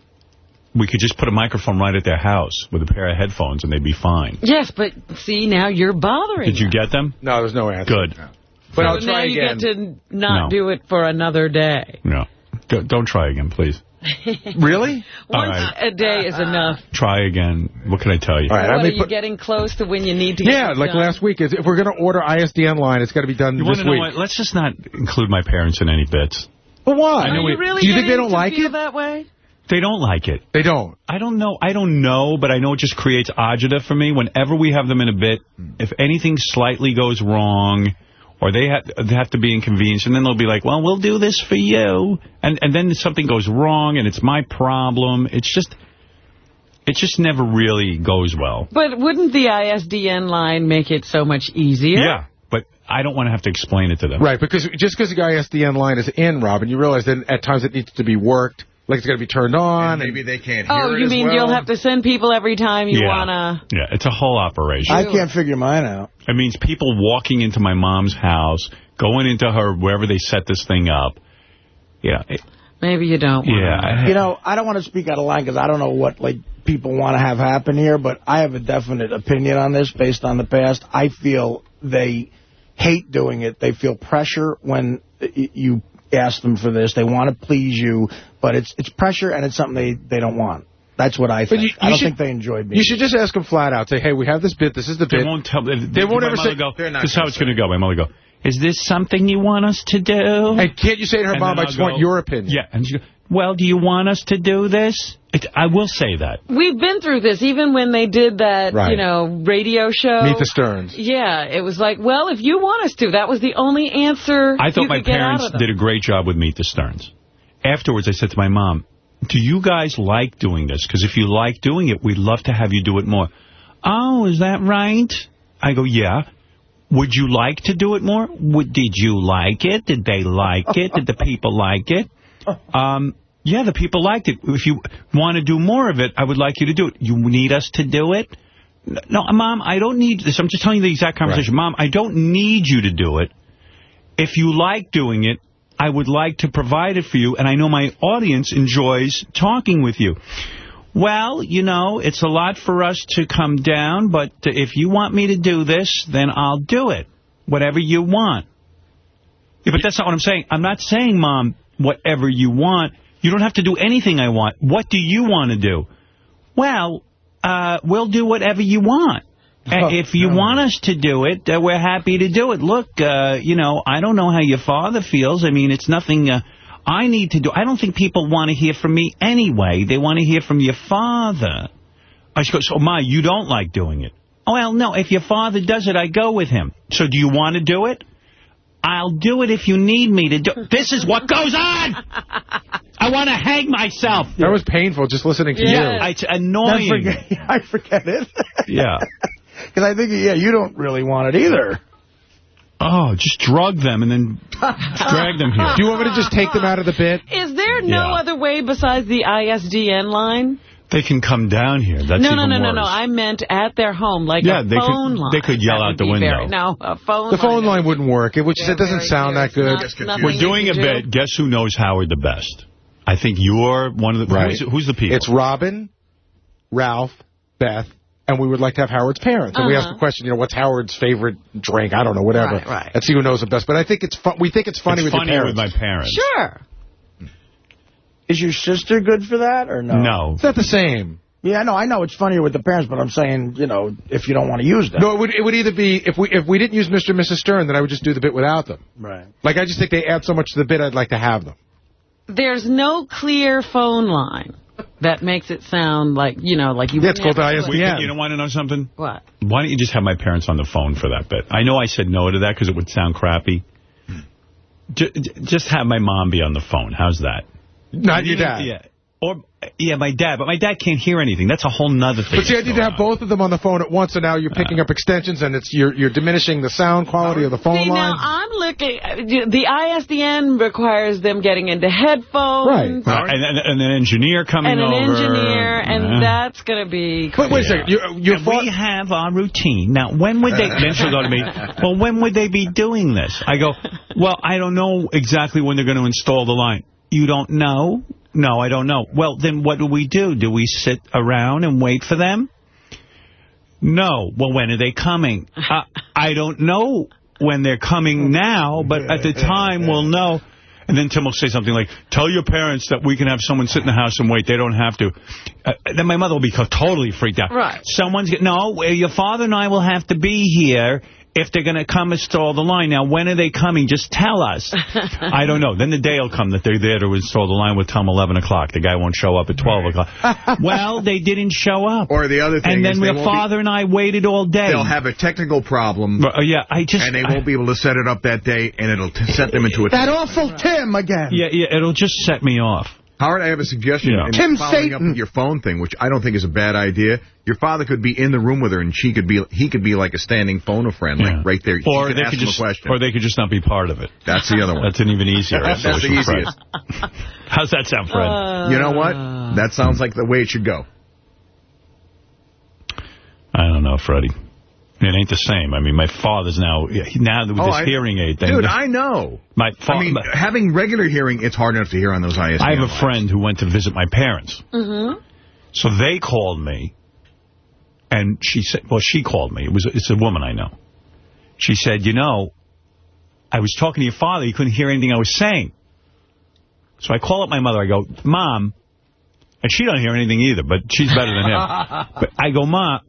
we could just put a microphone right at their house with a pair of headphones and they'd be fine. Yes, but see, now you're bothering Did you get them? No, there's no answer. Good. But so I'll try now you again. get to not No. do it for another day. No. Go- Don't try again, please. Really? Once right. a day is enough. Try again. What can I tell you? All right, what, let are you put- getting close to when you need to get Yeah, like done? last week. If we're going to order ISDN line, it's got to be done You this want know week. what? Let's just not include my parents in any bits. But why? I know Are we- really Do you think they don't like it? that way? They don't like it. They don't. I don't know. I don't know, but I know it just creates agita for me. Whenever we have them in a bit, if anything slightly goes wrong, or they have, they have to be inconvenienced, and then they'll be like, well, we'll do this for you. And, and then something goes wrong, and it's my problem. It's just, it just never really goes well. But wouldn't the ISDN line make it so much easier? Yeah, but I don't want to have to explain it to them. Right, because just because the ISDN line is in, Robin, you realize that at times it needs to be worked, like it's got to be turned on. maybe they can't oh, hear Oh, you mean you'll have to send people every time you Yeah. want to... Yeah, it's a whole operation. I can't figure mine out. It means people walking into my mom's house, going into her wherever they set this thing up. Yeah, it- Maybe you don't want yeah. I- You know, I don't want to speak out of line because I don't know what like people want to have happen here, but I have a definite opinion on this based on the past. I feel they hate doing it. They feel pressure when you ask them for this. They want to please you, but it's it's pressure and it's something they, they don't want. That's what I think. you- I don't should- think they enjoyed me. You should just ask them flat out. Say, hey, we have this bit. This is the They bit. won't tell. They, They won't ever say- Go, this is how it's going to go. My mother go. Is this something you want us to do? And can't you say to her, And Mom, I just I'll want your opinion? Yeah, and she go, well, do you want us to do this? It, I will say that. We've been through this, even when they did that, Right. you know, radio show. Meet the Sterns. Yeah, it was like, well, if you want us to, that was the only answer I thought you my could get out parents did a great job with Meet the Sterns. Afterwards, I said to my mom, do you guys like doing this? Because if you like doing it, we'd love to have you do it more. Oh, is that right? I go, yeah. Would you like to do it more? Would, did you like it? Did they like it? Did the people like it? Um, yeah, the people liked it. If you want to do more of it, I would like you to do it. You need us to do it? no, Mom, I don't need this. I'm just telling you the exact conversation. Mom, I don't need you to do it. If you like doing it, I would like to provide it for you, and I know my audience enjoys talking with you. Well, you know, it's a lot for us to come down, but if you want me to do this, then I'll do it. Whatever you want. Yeah, but that's not what I'm saying. I'm not saying, Mom, whatever you want. You don't have to do anything I want. What do you want to do? Well, uh, we'll do whatever you want. And if you want us to do it, uh, we're happy to do it. Look, uh, you know, I don't know how your father feels. I mean, it's nothing uh, I need to do. I don't think people want to hear from me anyway. They want to hear from your father. I goes, so, Ma, you don't like doing it. Oh, well, no, if your father does it, I go with him. So do you want to do it? I'll do it if you need me to do This is what goes on! I want to hang myself. That was painful just listening to Yeah, you. it's annoying. I forget, I forget it. Yeah. Because I think, yeah, you don't really want it either. Oh, just drug them and then drag them here. Do you want me to just take them out of the bit? Is there no Yeah. other way besides the ISDN line? They can come down here. That's no, no, no, no, no. I meant at their home, like Yeah, a they could- phone line. they could yell That out the window. Very, no, a phone The phone line. line wouldn't work. It, which it doesn't sound that good. Not- We're doing a do. bit. Guess who knows Howard the best? I think you're one of the... Right. Who's, who's the people? It's Robin, Ralph, Beth, and we would like to have Howard's parents. And we ask Uh-huh. the question, you know, what's Howard's favorite drink? I don't know, whatever. Right, right. And see who knows the best. But I think it's fun. We think it's funny It's with funnier your with my parents. Sure. Is your sister good for that or no? No. It's not the same. Yeah, no, I know it's funnier with the parents, but I'm saying, you know, if you don't want to use them. No, it would it would either be if we if we didn't use Mr. and Mrs. Stern, then I would just do the bit without them. Right. Like I just think they add so much to the bit, I'd like to have them. There's no clear phone line that makes it sound like, you know, like you Yeah, it's wouldn't called have to- ISDN. you don't want to know something? What? Why don't you just have my parents on the phone for that bit? I know I said no to that because it would sound crappy. Just have my mom be on the phone. How's that? Not your dad. Yeah. Or, yeah, my dad. But my dad can't hear anything. That's a whole nother thing. But see, I need to have both of them on the phone at once, so now you're picking up extensions, and it's you're you're diminishing the sound quality of the phone See, line. now I'm looking, the ISDN requires them getting into headphones. Uh, and, and, and an engineer coming And an over. engineer, and that's going to be... Wait, wait a second. You, you And we have our routine. Now, when would they... then she'll go to me, well, when would they be doing this? I go, well, I don't know exactly when they're going to install the line. You don't know? No, I don't know. Well, then what do we do? Do we sit around and wait for them? No. Well, when are they coming? Uh, I don't know when they're coming now, but at the time we'll know. And then Tim will say something like, tell your parents that we can have someone sit in the house and wait. They don't have to. Uh, then my mother will be totally freaked out. Right. Someone's... No, your father and I will have to be here if they're going to come install the line. Now, when are they coming? Just tell us. I don't know. Then the day will come that they're there to install the line with Tom 11 o'clock. The guy won't show up at 12 o'clock. well, they didn't show up. Or the other thing And then they your won't be- father and I waited all day. They'll have a technical problem. Uh, yeah, I just... And they won't be able to set it up that day, and it'll t set them into a... That awful Tim again. Yeah, yeah, it'll just set me off. Howard, I have a suggestion. Yeah. Tim following up Satan. with your phone thing, which I don't think is a bad idea. Your father could be in the room with her, and she could be, he could be like a standing phone a friend, Yeah. like right there. Or could they ask could him just, a question. or they could just not be part of it. That's the other one. That's an even easier That's the solution, Fred. easiest. How's that sound, Fred? Uh, you know what? That sounds like the way it should go. I don't know, Freddie. It ain't the same. I mean, my father's now, now with Oh, this I- hearing aid thing. Dude, I know. My fa- I mean, having regular hearing, it's hard enough to hear on those ISDN I have a lines. friend who went to visit my parents. Mm-hmm. So they called me, and she said, well, she called me. It was It's a woman I know. She said, you know, I was talking to your father. He couldn't hear anything I was saying. So I call up my mother. I go, Mom, and she don't hear anything either, but she's better than him. but I go, Ma,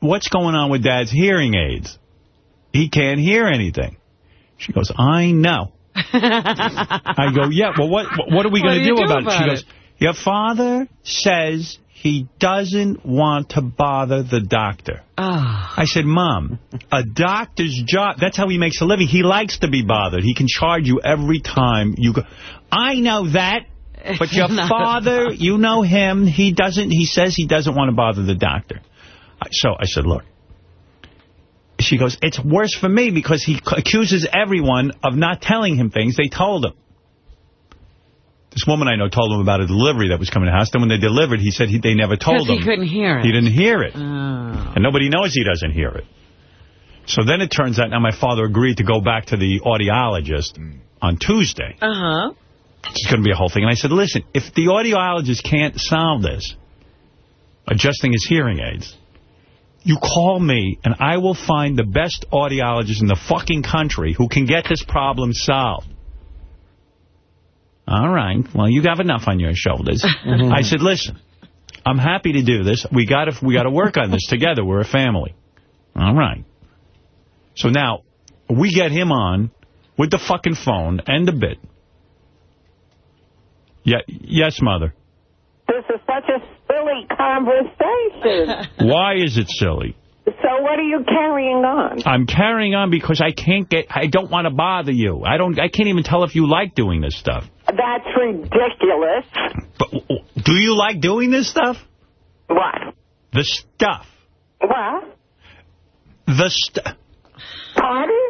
what's going on with Dad's hearing aids? He can't hear anything. She goes, I know. I go, yeah, well, what what are we going to do do about, about it? She goes, your father says he doesn't want to bother the doctor. Ah. I said, Mom, a doctor's job, that's how he makes a living. He likes to be bothered. He can charge you every time you go. I know that, but your father, you know him. He doesn't, he says he doesn't want to bother the doctor. So I said, look. She goes, it's worse for me because he accuses everyone of not telling him things they told him. This woman I know told him about a delivery that was coming to the house. Then when they delivered, he said he, they never told him. he couldn't hear it. He didn't hear it. Oh. And nobody knows he doesn't hear it. So then it turns out now my father agreed to go back to the audiologist on Tuesday. Uh-huh. It's going to be a whole thing. And I said, listen, if the audiologist can't solve this, adjusting his hearing aids, you call me and I will find the best audiologist in the fucking country who can get this problem solved. All right. Well, you have enough on your shoulders. Mm-hmm. I said, listen, I'm happy to do this. We got to we got to work on this together. We're a family. All right. So now we get him on with the fucking phone and the bit. Yeah, yes, mother. This is such a silly conversation. Why is it silly? so what are you carrying on? I'm carrying on because I can't get. I don't want to bother you. I don't. I can't even tell if you like doing this stuff. That's ridiculous. But Do you like doing this stuff? What? The stuff. What? The stuff. Pardon?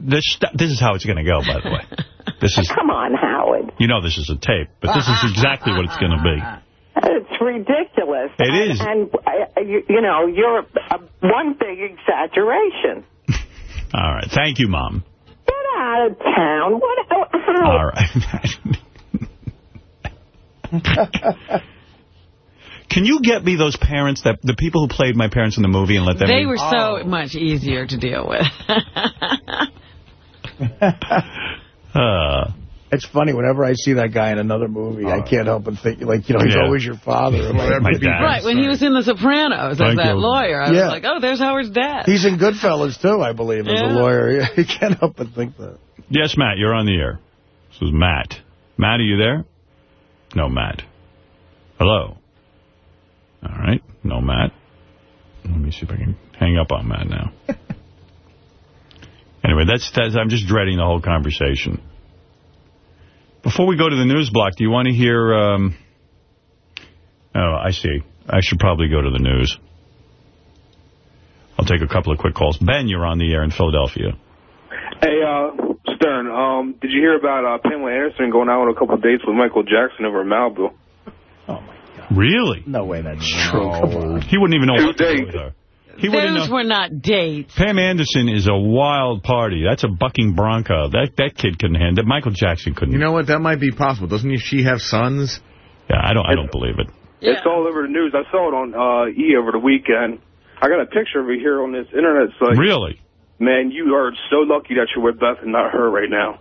The stuff. This is how it's going to go. By the way, this is. Come on, Howard. You know this is a tape, but this is exactly what it's going to be. It's ridiculous. It and, is. And, uh, you, you know, you're uh, one big exaggeration. All right. Thank you, Mom. Get out of town. What? How, how, All right. Can you get me those parents, that the people who played my parents in the movie, and let them... They were so much easier to deal with. Uh, It's funny, whenever I see that guy in another movie, I uh, can't help but think, like, you know, he's Yeah. always your father. or My like- dad. right, when he was in The Sopranos as that you. lawyer, I Yeah. was like, oh, there's Howard's dad. He's in Goodfellas, too, I believe, as Yeah. a lawyer. Yeah, You can't help but think that. yes, Matt, you're on the air. This is Matt. Matt, are you there? No, Matt. Hello. All right. No, Matt. Let me see if I can hang up on Matt now. anyway, that's, that's I'm just dreading the whole conversation. Before we go to the news block, do you want to hear... Um, oh, I see. I should probably go to the news. I'll take a couple of quick calls. Ben, you're on the air in Philadelphia. Hey, uh, Stern, um, did you hear about uh, Pamela Anderson going out on a couple of dates with Michael Jackson over in Malibu? Oh, my God. Really? No way that's true. Come on. He wouldn't even know Two what to do dates. with her. He wouldn't Those know. were not dates. Pam Anderson is a wild party. That's a bucking bronco. That that kid couldn't handle it. Michael Jackson couldn't. You know what? That might be possible. Doesn't she have sons? Yeah, I don't. I don't believe it. It's all over the news. I saw it on uh, E over the weekend. I got a picture of it here on this internet site. Really? Man, you are so lucky that you're with Beth and not her right now.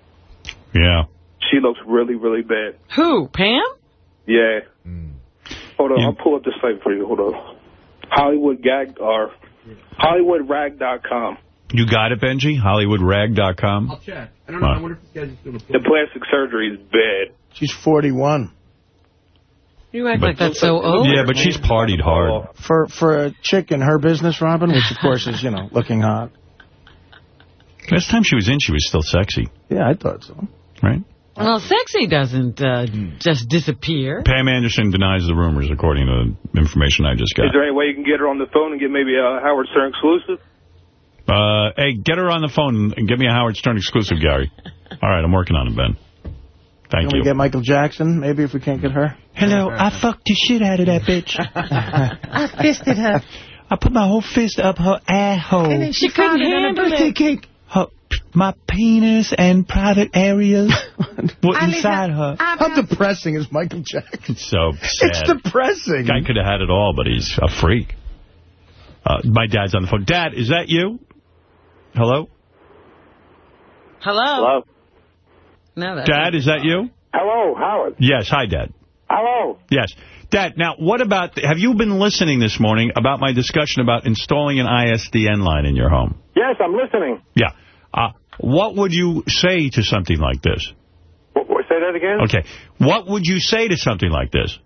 Yeah. She looks really, really bad. Who, Pam? Yeah. Hold on, I'll pull up the site for you. Hold on. Hollywood Gag or HollywoodRag.com. You got it, Benjy? HollywoodRag.com? I'll check. I don't know. I wonder if this guy's going to. The plastic surgery is bad. She's 41. You act like that's so old. Yeah, but she's partied hard. For for a chick in her business, Robin, which of course is, you know, looking hot. Last time she was in, she was still sexy, Yeah, I thought so. right? Well, sexy doesn't uh, just disappear. Pam Anderson denies the rumors, according to the information I just got. Is there any way you can get her on the phone and get maybe a Howard Stern exclusive? Uh, hey, get her on the phone and give me a Howard Stern exclusive, Gary. All right, I'm working on it, Ben. Thank Can you. we get Michael Jackson, maybe, if we can't get her? Hello, I fucked the shit out of that bitch. I fisted her. I put my whole fist up her asshole. And then she, She couldn't found it on a handle birthday it. cake. Her, my penis and private areas were I inside her. How depressing is Michael Jackson? It's so sad. It's depressing. Guy could have had it all, but he's a freak. Uh, my dad's on the phone. Dad, is that you? Hello? Hello? Hello? No, that's Dad, is that you? Hello, Howard. Yes. Hi, Dad. Hello. Yes. Dad, now, what about, have you been listening this morning about my discussion about installing an ISDN line in your home? Yes, I'm listening. Yeah. Uh, what would you say to something like this? What, what, say that again? Okay. What would you say to something like this?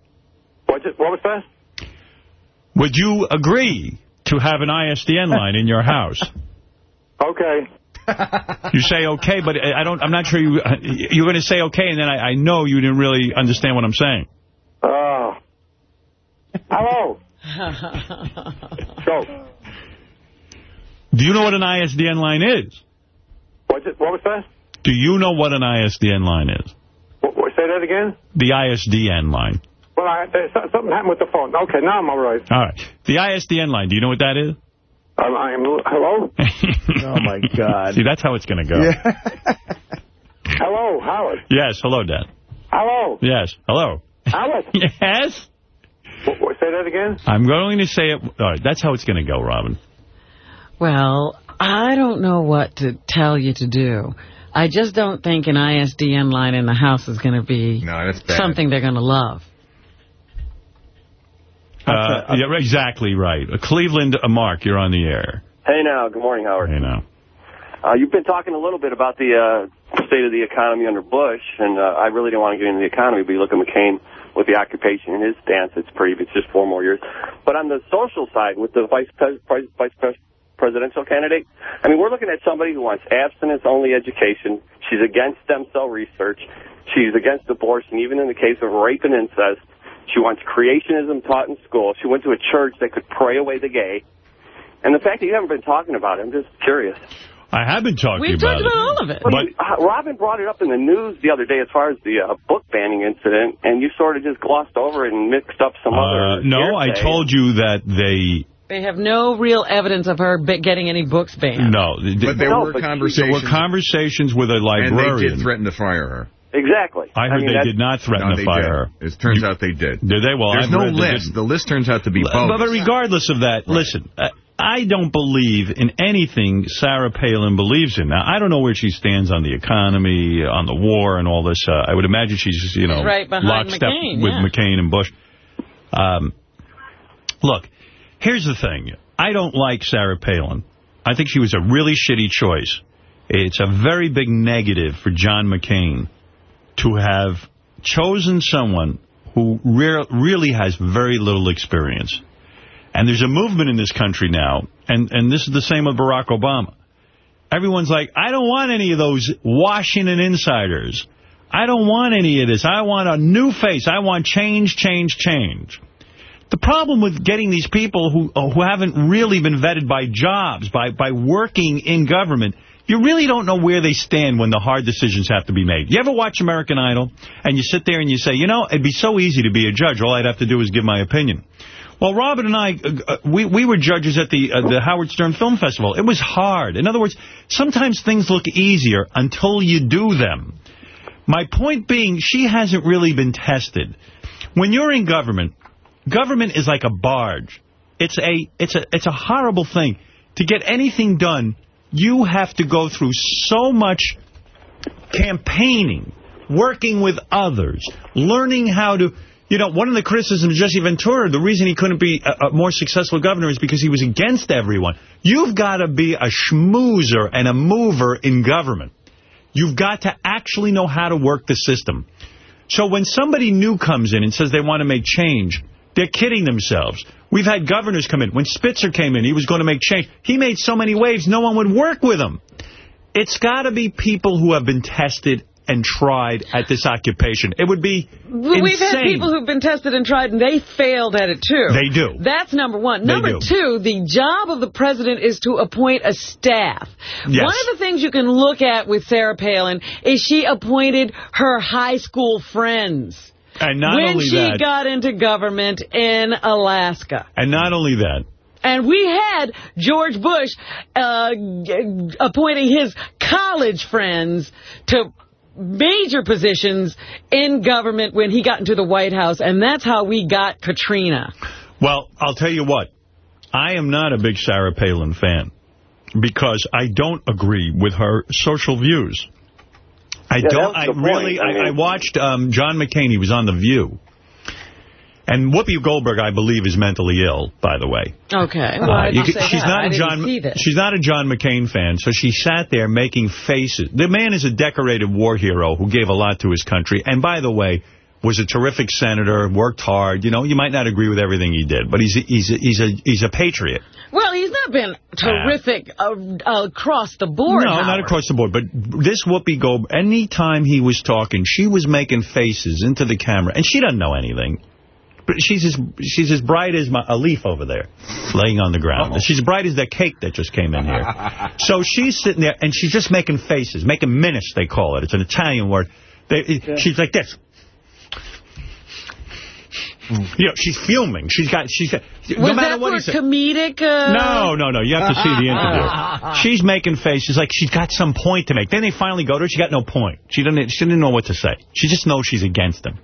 What, what was that? Would you agree to have an ISDN line in your house? Okay. You say okay, but I I don't. I'm not sure you. You're going to say okay, and then I, I know you didn't really understand what I'm saying. Oh. Hello. So, Do you know what an ISDN line is? What, what was that? Do you know what an ISDN line is? What, what, say Say that again? The ISDN line. Well, I, something happened with the phone. Okay, now I'm all right. All right. The ISDN line, do you know what that is? Um, I am. Hello. oh my God. See, that's how it's going to go. Hello, Howard. Yes, hello, Dad. Hello, Yes, hello. Howard. Yes? W- w- say that again. I'm going to say it. All right, that's how it's going to go, Robin. Well, I don't know what to tell you to do. I just don't think an ISDN line in the house is going to be No, that's something they're going to love. Uh, yeah, right, exactly right. Uh, Cleveland, uh, Mark, you're on the air. Hey now, good morning, Howard. Hey now. Uh, you've been talking a little bit about the uh, state of the economy under Bush, and uh, I really didn't want to get into the economy, but you look at McCain with the occupation and his stance, it's pretty, it's just four more years. But on the social side, with the vice, pres pres vice pres presidential candidate, I mean, we're looking at somebody who wants abstinence-only education. She's against stem cell research. She's against abortion, even in the case of rape and incest. She wants creationism taught in school. She went to a church that could pray away the gay. And the fact that you haven't been talking about it, I'm just curious. I have been talking We've about talked it. about all of it. Well, you- uh, Robin brought it up in the news the other day as far as the uh, book banning incident, and you sort of just glossed over it and mixed up some Uh, other. no, I told you that they... They have no real evidence of her getting any books banned. No. But there were There conversations. were conversations with a And librarian. they did threaten to fire her. Exactly. I heard mean, they did not threaten No, to fire did. her. It turns out they did. Did they? Well, There's I've no list. The list turns out to be But, bogus. but regardless of that, listen, uh, I don't believe in anything Sarah Palin believes in. Now, I don't know where she stands on the economy, on the war, and all this. Uh, I would imagine she's, you know, She's right lockstep McCain, with yeah. McCain and Bush. Um, look, here's the thing. I don't like Sarah Palin. I think she was a really shitty choice. It's a very big negative for John McCain to have chosen someone who re really has very little experience. And there's a movement in this country now, and, and this is the same with Barack Obama. Everyone's like, I don't want any of those Washington insiders. I don't want any of this. I want a new face. I want change, change, change. The problem with getting these people who uh, who haven't really been vetted by jobs, by, by working in government, you really don't know where they stand when the hard decisions have to be made. You ever watch American Idol and you sit there and you say, you know, it'd be so easy to be a judge. All I'd have to do is give my opinion. Well, Robin and I, uh, uh, we, we were judges at the uh, the Howard Stern Film Festival. It was hard. In other words, sometimes things look easier until you do them. My point being, she hasn't really been tested. When you're in government, government is like a barge. It's a it's a it's a horrible thing. To get anything done, you have to go through so much campaigning, working with others, learning how to... You know, one of the criticisms of Jesse Ventura, the reason he couldn't be a, a more successful governor is because he was against everyone. You've got to be a schmoozer and a mover in government. You've got to actually know how to work the system. So when somebody new comes in and says they want to make change, they're kidding themselves. We've had governors come in. When Spitzer came in, he was going to make change. He made so many waves, no one would work with him. It's got to be people who have been tested and tried at this occupation. It would be We've had people who've been tested and tried, and they failed at it, too. They do. That's number one. They Number do. two, the job of the president is to appoint a staff. Yes. One of the things you can look at with Sarah Palin is she appointed her high school friends. And not when only she that, got into government in Alaska. and not only that, And we had George Bush uh, appointing his college friends to major positions in government when he got into the White House, and that's how we got Katrina. Well, I'll tell you what. I am not a big Sarah Palin fan because I don't agree with her social views. I Yeah, don't. I really. I I, I watched um, John McCain. He was on The View. And Whoopi Goldberg, I believe, is mentally ill, by the way. Okay. Well, Uh, I you say she's that. not I a John. She's not a John McCain fan, so she sat there making faces. The man is a decorated war hero who gave a lot to his country, and by the way, was a terrific senator, worked hard. You know, you might not agree with everything he did, but he's a, he's a, he's a he's a patriot. Well, he's not been terrific uh, uh, across the board. No, not across the board. But this Whoopi Goldberg, any time he was talking, she was making faces into the camera, and she doesn't know anything. But she's as she's as bright as my, a leaf over there, laying on the ground. She's bright as that cake that just came in here. so she's sitting there, and she's just making faces, making minutes, they call it. It's an Italian word. They, She's like this. You know, she's fuming. She's got, she's got, Was no matter what he said. comedic? Uh... No, no, no. You have to see the interview. She's making faces like she's got some point to make. Then they finally go to her. She got no point. She didn't. She didn't know what to say. She just knows she's against him.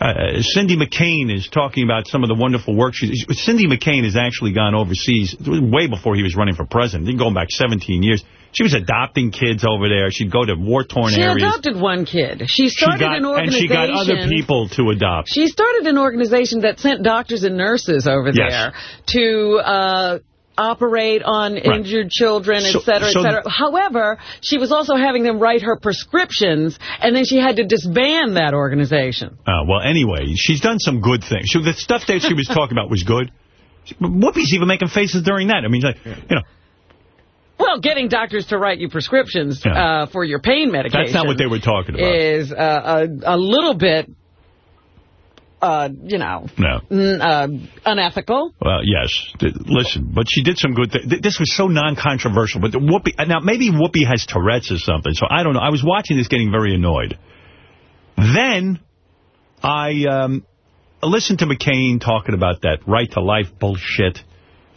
Uh, Cindy McCain is talking about some of the wonderful work she's... Cindy McCain has actually gone overseas way before he was running for president. He's Going back 17 years. She was adopting kids over there. She'd go to war-torn areas. She adopted one kid. She started she got, an and organization. she got other people to adopt. She started an organization that sent doctors and nurses over Yes. there to uh, operate on injured children, et So- cetera, et so- cetera. However, she was also having them write her prescriptions, and then she had to disband that organization. Uh, well, anyway, she's done some good things. So the stuff that she was talking about was good. Whoopi's even making faces during that. I mean, like, you know, Well, getting doctors to write you prescriptions uh, for your pain medication. that's not what they were talking about. Is uh, a, a little bit, uh, you know, No. n- uh, unethical. Well, yes. Listen, but she did some good things. This was so non-controversial. But Whoopi, now maybe Whoopi has Tourette's or something. So I don't know. I was watching this getting very annoyed. Then I um, listened to McCain talking about that right to life bullshit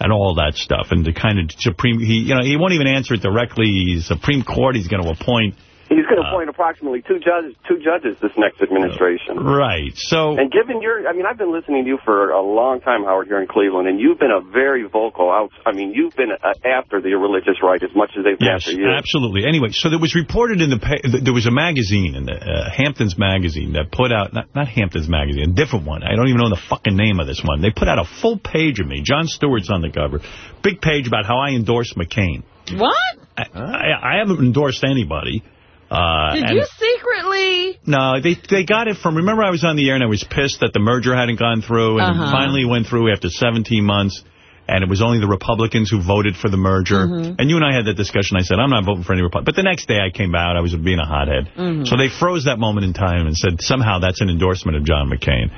and all that stuff. And the kind of Supreme, he, you know, he won't even answer it directly. He's Supreme Court, he's going to appoint. He's going to appoint approximately two judges, two judges this next administration. Right. So. And given your, I mean, I've been listening to you for a long time, Howard, here in Cleveland, and you've been a very vocal out. I mean, you've been uh, after the religious right as much as they've been Yes, after you. absolutely. Anyway, so there was reported in the, there was a magazine, in the uh, Hamptons magazine, that put out, not, not Hamptons magazine, a different one. I don't even know the fucking name of this one. They put out a full page of me. Jon Stewart's on the cover. Big page about how I endorsed McCain. What? I, I, I haven't endorsed anybody. Uh, Did you secretly? no, they they got it from, remember I was on the air and I was pissed that the merger hadn't gone through and Uh-huh. finally went through after 17 months and it was only the Republicans who voted for the merger. Mhm. And you and I had that discussion. I said, I'm not voting for any Republican. But the next day I came out, I was being a hothead. Mhm. So they froze that moment in time and said somehow that's an endorsement of John McCain.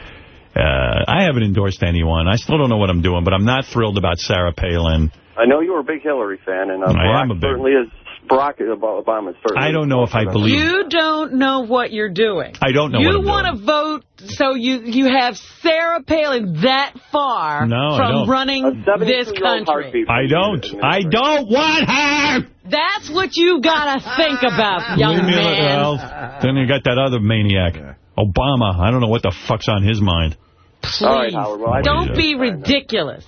Uh, I haven't endorsed anyone. I still don't know what I'm doing, but I'm not thrilled about Sarah Palin. I know you were a big Hillary fan, and uh, I Barack am a big- certainly is. Barack Obama is certainly. I don't know if I believe You don't know what you're doing. I don't know You what I'm want to vote, so you you have Sarah Palin that far No, from running this country. I don't. I don't want her! That's what you gotta think about, young Leave me man. Well, then you got that other maniac, Obama. I don't know what the fuck's on his mind. Please, don't be ridiculous.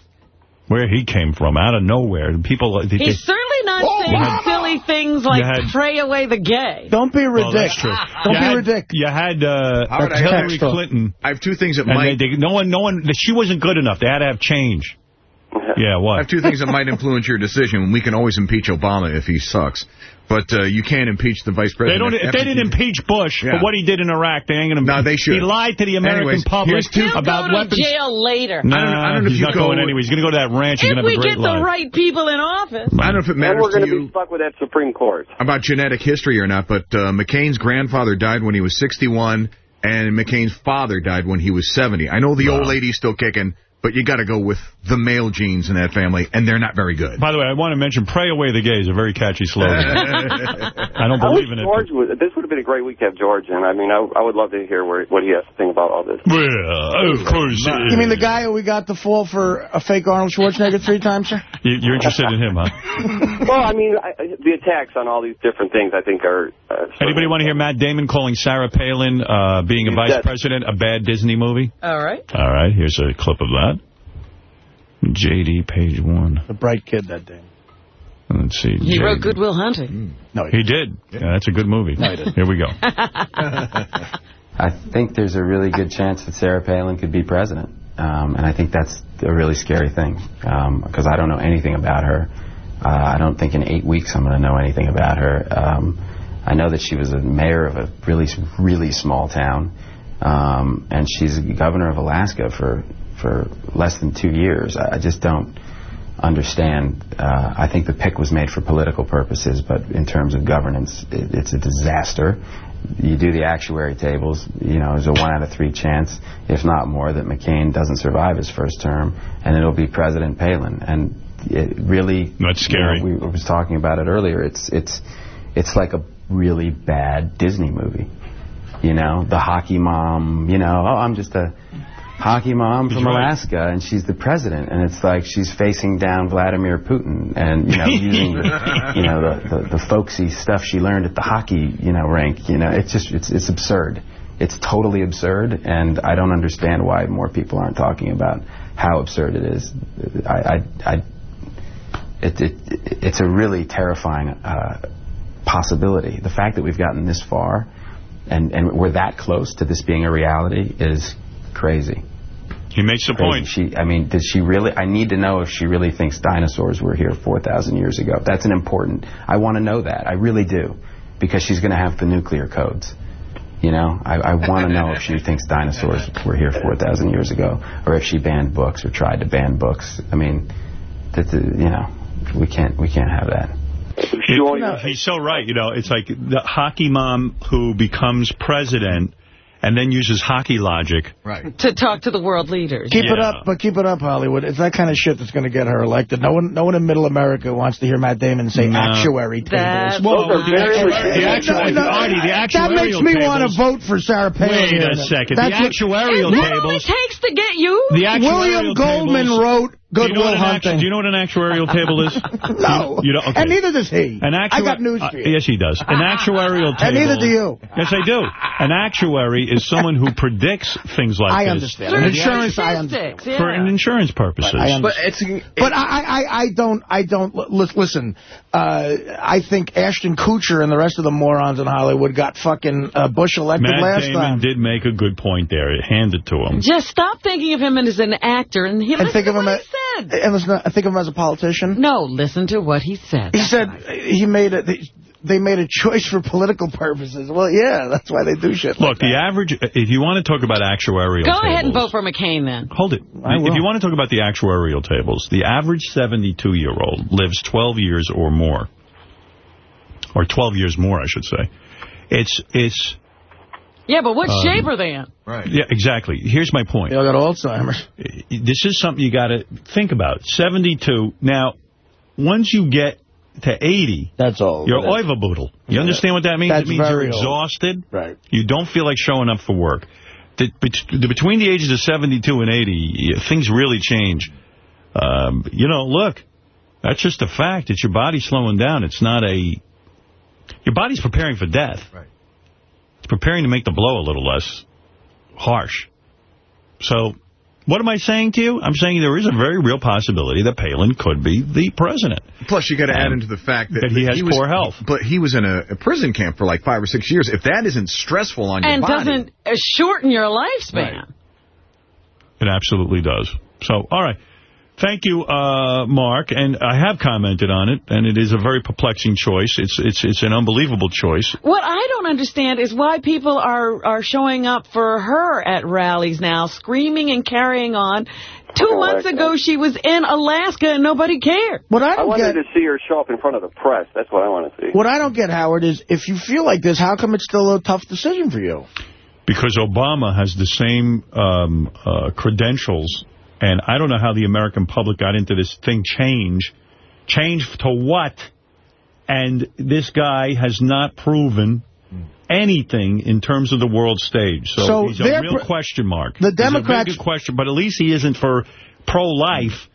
Where he came from, out of nowhere. People, they, they, He's certainly not Oh, saying wow. silly things like You had- pray away the gay. Don't be ridiculous. true. Don't you be had, ridiculous. You had uh, Howard, I Hillary Clinton. I have two things that might... they, they, no one, no one. She wasn't good enough. They had to have change. Yeah, what? I have two things that might influence your decision. We can always impeach Obama if he sucks. But uh, you can't impeach the vice They president. don't. If they didn't impeach Bush Yeah. for what he did in Iraq, they ain't going to. No, they should. He lied to the American Anyways, public here's two- He'll about go to weapons. jail later. Nah, I don't- I don't know if he's not go- going anywhere. He's going to go to that ranch. He's If going to we have a great get the right people in office. I don't know if it And matters we're to going to you be stuck with that Supreme Court. about genetic history or not, but uh, McCain's grandfather died when he was 61, and McCain's father died when he was 70. I know the old lady's still kicking, but you got to go with the male genes in that family, and they're not very good. By the way, I want to mention "Pray Away the Gays," a very catchy slogan. I don't believe wish in it. George would, this would have been a great week to have George in. I mean, I, I would love to hear where, what he has to think about all this. Well, of course. You mean the guy who we got to fall for a fake Arnold Schwarzenegger three times, sir? You- You're interested in him, huh? well, I mean, I, I- the attacks on all these different things, I think, are. Uh, Anybody want to hear Matt Damon calling Sarah Palin uh, being a vice dead. president a bad Disney movie? All right. All right, here's a clip of that. JD, page one. The bright kid that day. Let's see. He JD. wrote Good Will Hunting. No, He did. Yeah, that's a good movie. Here we go. I think there's a really good chance that Sarah Palin could be president. Um, and I think that's a really scary thing because I don't know anything about her. Uh, I don't think in eight weeks I'm going to know anything about her. Um, I know that she was a mayor of a really, really small town, um, and she's governor of Alaska for for less than two years. I, I just don't understand. Uh, I think the pick was made for political purposes, but in terms of governance, it, it's a disaster. You do the actuary tables, you know, there's a one out of three chance, if not more, that McCain doesn't survive his first term, and it'll be President Palin. And it really... That's scary. You know, we was talking about it earlier. It's, it's, it's like a really bad Disney movie. You know, the hockey mom, you know, oh, I'm just a hockey mom from Alaska, and she's the president, and it's like she's facing down Vladimir Putin, and you know, using the, you know the, the the folksy stuff she learned at the hockey you know rink. You know, it's just it's it's absurd. It's totally absurd, and I don't understand why more people aren't talking about how absurd it is. I, I, I it, it, it's a really terrifying uh, possibility. The fact that we've gotten this far, and, and we're that close to this being a reality, is crazy. He makes a point. She, I mean, does she really? I need to know if she really thinks dinosaurs were here 4,000 years ago. That's an important. I want to know that. I really do, because she's going to have the nuclear codes. You know, I, I want to know if she thinks dinosaurs were here 4,000 years ago, or if she banned books or tried to ban books. I mean, that the, you know, we can't we can't have that. He- he's so right. You know, it's like the hockey mom who becomes president and then uses hockey logic. Right. To talk to the world leaders. Keep it up, but keep it up, Hollywood. It's that kind of shit that's going to get her elected. No one, no one in Middle America wants to hear Matt Damon say No. actuary tables. That's Well, the actuary- the actuary- No, no, Artie, the that makes me tables- want to vote for Sarah Palin. Wait here. a second. That's the what- actuarial Is that all it takes to get you? The actuarial William Goldman tables- wrote Do you know Goodwill what an Hunting. Do you know what an actuarial table is? No. You, you don't, okay. And neither does he. An I got news uh, for you. yes, he does. An actuarial table. And neither do you. Yes, I do. An actuary is someone who predicts things like I this. understand. An insurance, I understand. For an insurance purposes. I understand. But I, I, I don't, I don't, li- listen, uh, I think Ashton Kutcher and the rest of the morons in Hollywood got fucking uh, Bush elected Matt last Damon time. did make a good point there. Hand it to him. Just stop thinking of him as an actor and And think of him as, he said. and listen, I think of him as a politician. No, listen to what he said. He said he made it. They, they made a choice for political purposes. Well, yeah, that's why they do shit. Look, the average, if you want to talk about actuarial Go tables. ahead and vote for McCain then. Hold it. I If you want to talk about the actuarial tables, the average 72-year-old lives 12 years or more. Or 12 years more, I should say. It's, it's, Yeah, but what Um, shape are they in? Right. yeah, exactly. Here's my point. They all got Alzheimer's. This is something you got to think about. 72. Now, once you get to 80, That's all. you're That's- overboodle. You understand what that means? That's it means you're very old. exhausted. Right. You don't feel like showing up for work. The, the- between the ages of 72 and 80, y- things really change. Um, you know, look, that's just a fact. It's your body slowing down. It's not a... Your body's preparing for death. Right. It's preparing to make the blow a little less harsh. So, what am I saying to you? I'm saying there is a very real possibility that Palin could be the president. Plus, you got to add into the fact that, that he has was, poor health. But he was in a, a prison camp for like five or six years. If that isn't stressful on your And body, doesn't uh, shorten your lifespan. It absolutely does. So, all right. Thank you, uh, Mark. And I have commented on it, and it is a very perplexing choice. It's it's it's an unbelievable choice. What I don't understand is why people are, are showing up for her at rallies now, screaming and carrying on. Two Oh, months I- ago, she was in Alaska and nobody cared. What I I don't wanted get, to see her show up in front of the press. That's what I want to see. what I don't get, Howard, is if you feel like this, how come it's still a tough decision for you? Because Obama has the same um, uh, credentials, and I don't know how the American public got into this thing change. Change to what? And this guy has not proven anything in terms of the world stage. So, So he's a real question mark. The He's a very Democrats- good question, but at least he isn't for pro-life,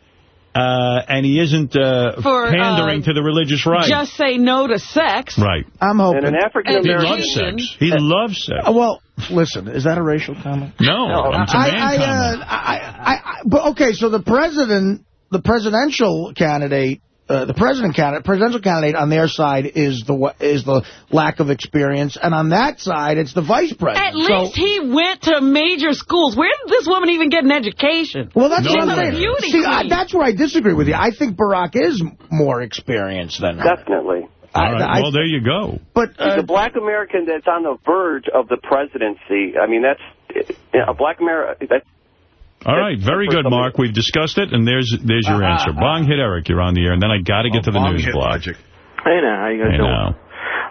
uh, and he isn't uh, For, uh, pandering to the religious right. Just say no to sex. right. I'm hoping. And an African He American. loves sex. He loves sex. Uh, well, listen, is that a racial comment? No, it's a I, man I, comment. uh, I, I, I, but okay, so the president, the presidential candidate, uh, the president candidate, presidential candidate on their side is the wa- is the lack of experience, and on that side it's the vice president. At least he went to major schools. Where did this woman even get an education? Well, that's No what I'm saying. Beauty See, I, that's where I disagree with you. I think Barack is more experienced than her. Definitely. I- All right. I- well, there you go. but He's uh, a black American that's on the verge of the presidency. I mean, that's you know, a black American. That's All right, very good, Mark. We've discussed it, and there's there's your answer. Bong hit Eric. You're on the air, and then I got to get to the Bong news hit block. logic. Hey now, how you guys Hey, doing? now.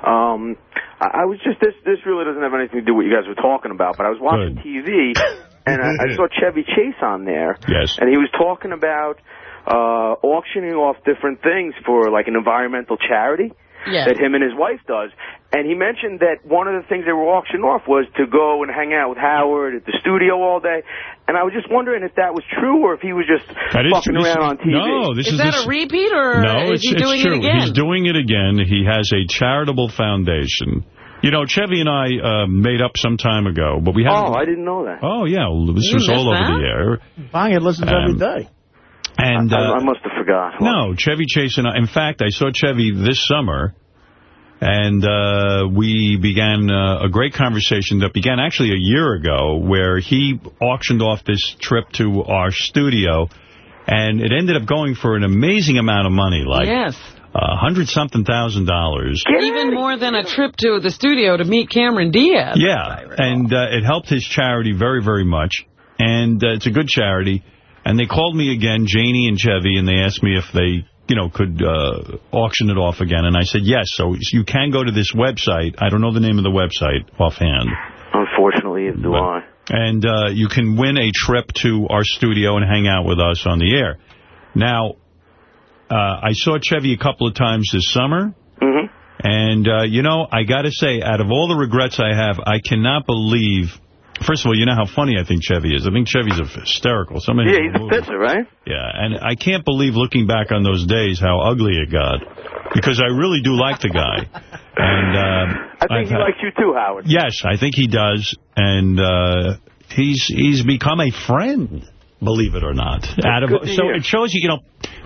Um, I I was just this. This really doesn't have anything to do with what you guys were talking about, but I was watching Good. TV and I, I saw Chevy Chase on there, Yes. and he was talking about uh auctioning off different things for like an environmental charity Yes. that him and his wife does. And he mentioned that one of the things they were auctioning off was to go and hang out with Howard at the studio all day. And I was just wondering if that was true or if he was just That is fucking true. This around on is- TV. No, this is, Is that this- a repeat or No, is it's, he it's doing true. it again? He's doing it again. He has a charitable foundation. You know, Chevy and I uh, made up some time ago, but we haven't. Oh, I didn't know that. Oh, yeah. well, This You was all missed over the air. Bonghead listens every Um, day. And I, uh, I must have forgot. no, Chevy Chase and I. In fact, I saw Chevy this summer, and uh, we began uh, a great conversation that began actually a year ago, where he auctioned off this trip to our studio, and it ended up going for an amazing amount of money, like yes. a hundred something thousand dollars. Even more than a trip to the studio to meet Cameron Diaz. Yeah, and uh, it helped his charity very, very much. And uh, it's a good charity. And they called me again, Jayni and Chevy, and they asked me if they, you know, could uh, auction it off again. And I said yes. So you can go to this website. I don't know the name of the website offhand. Unfortunately, it do I. And uh, you can win a trip to our studio and hang out with us on the air. Now, uh, I saw Chevy a couple of times this summer. Mm-hmm. And, uh, you know, I got to say, out of all the regrets I have, I cannot believe... First of all, you know how funny I think Chevy is. I think Chevy's a hysterical. Of his Yeah, he's a pisser, right? Yeah, and I can't believe looking back on those days how ugly it got. Because I really do like the guy. And um, I think I've he had- likes you too, Howard. Yes, I think he does, and uh, he's he's become a friend, believe it or not. Out of so hear. it shows you, you know,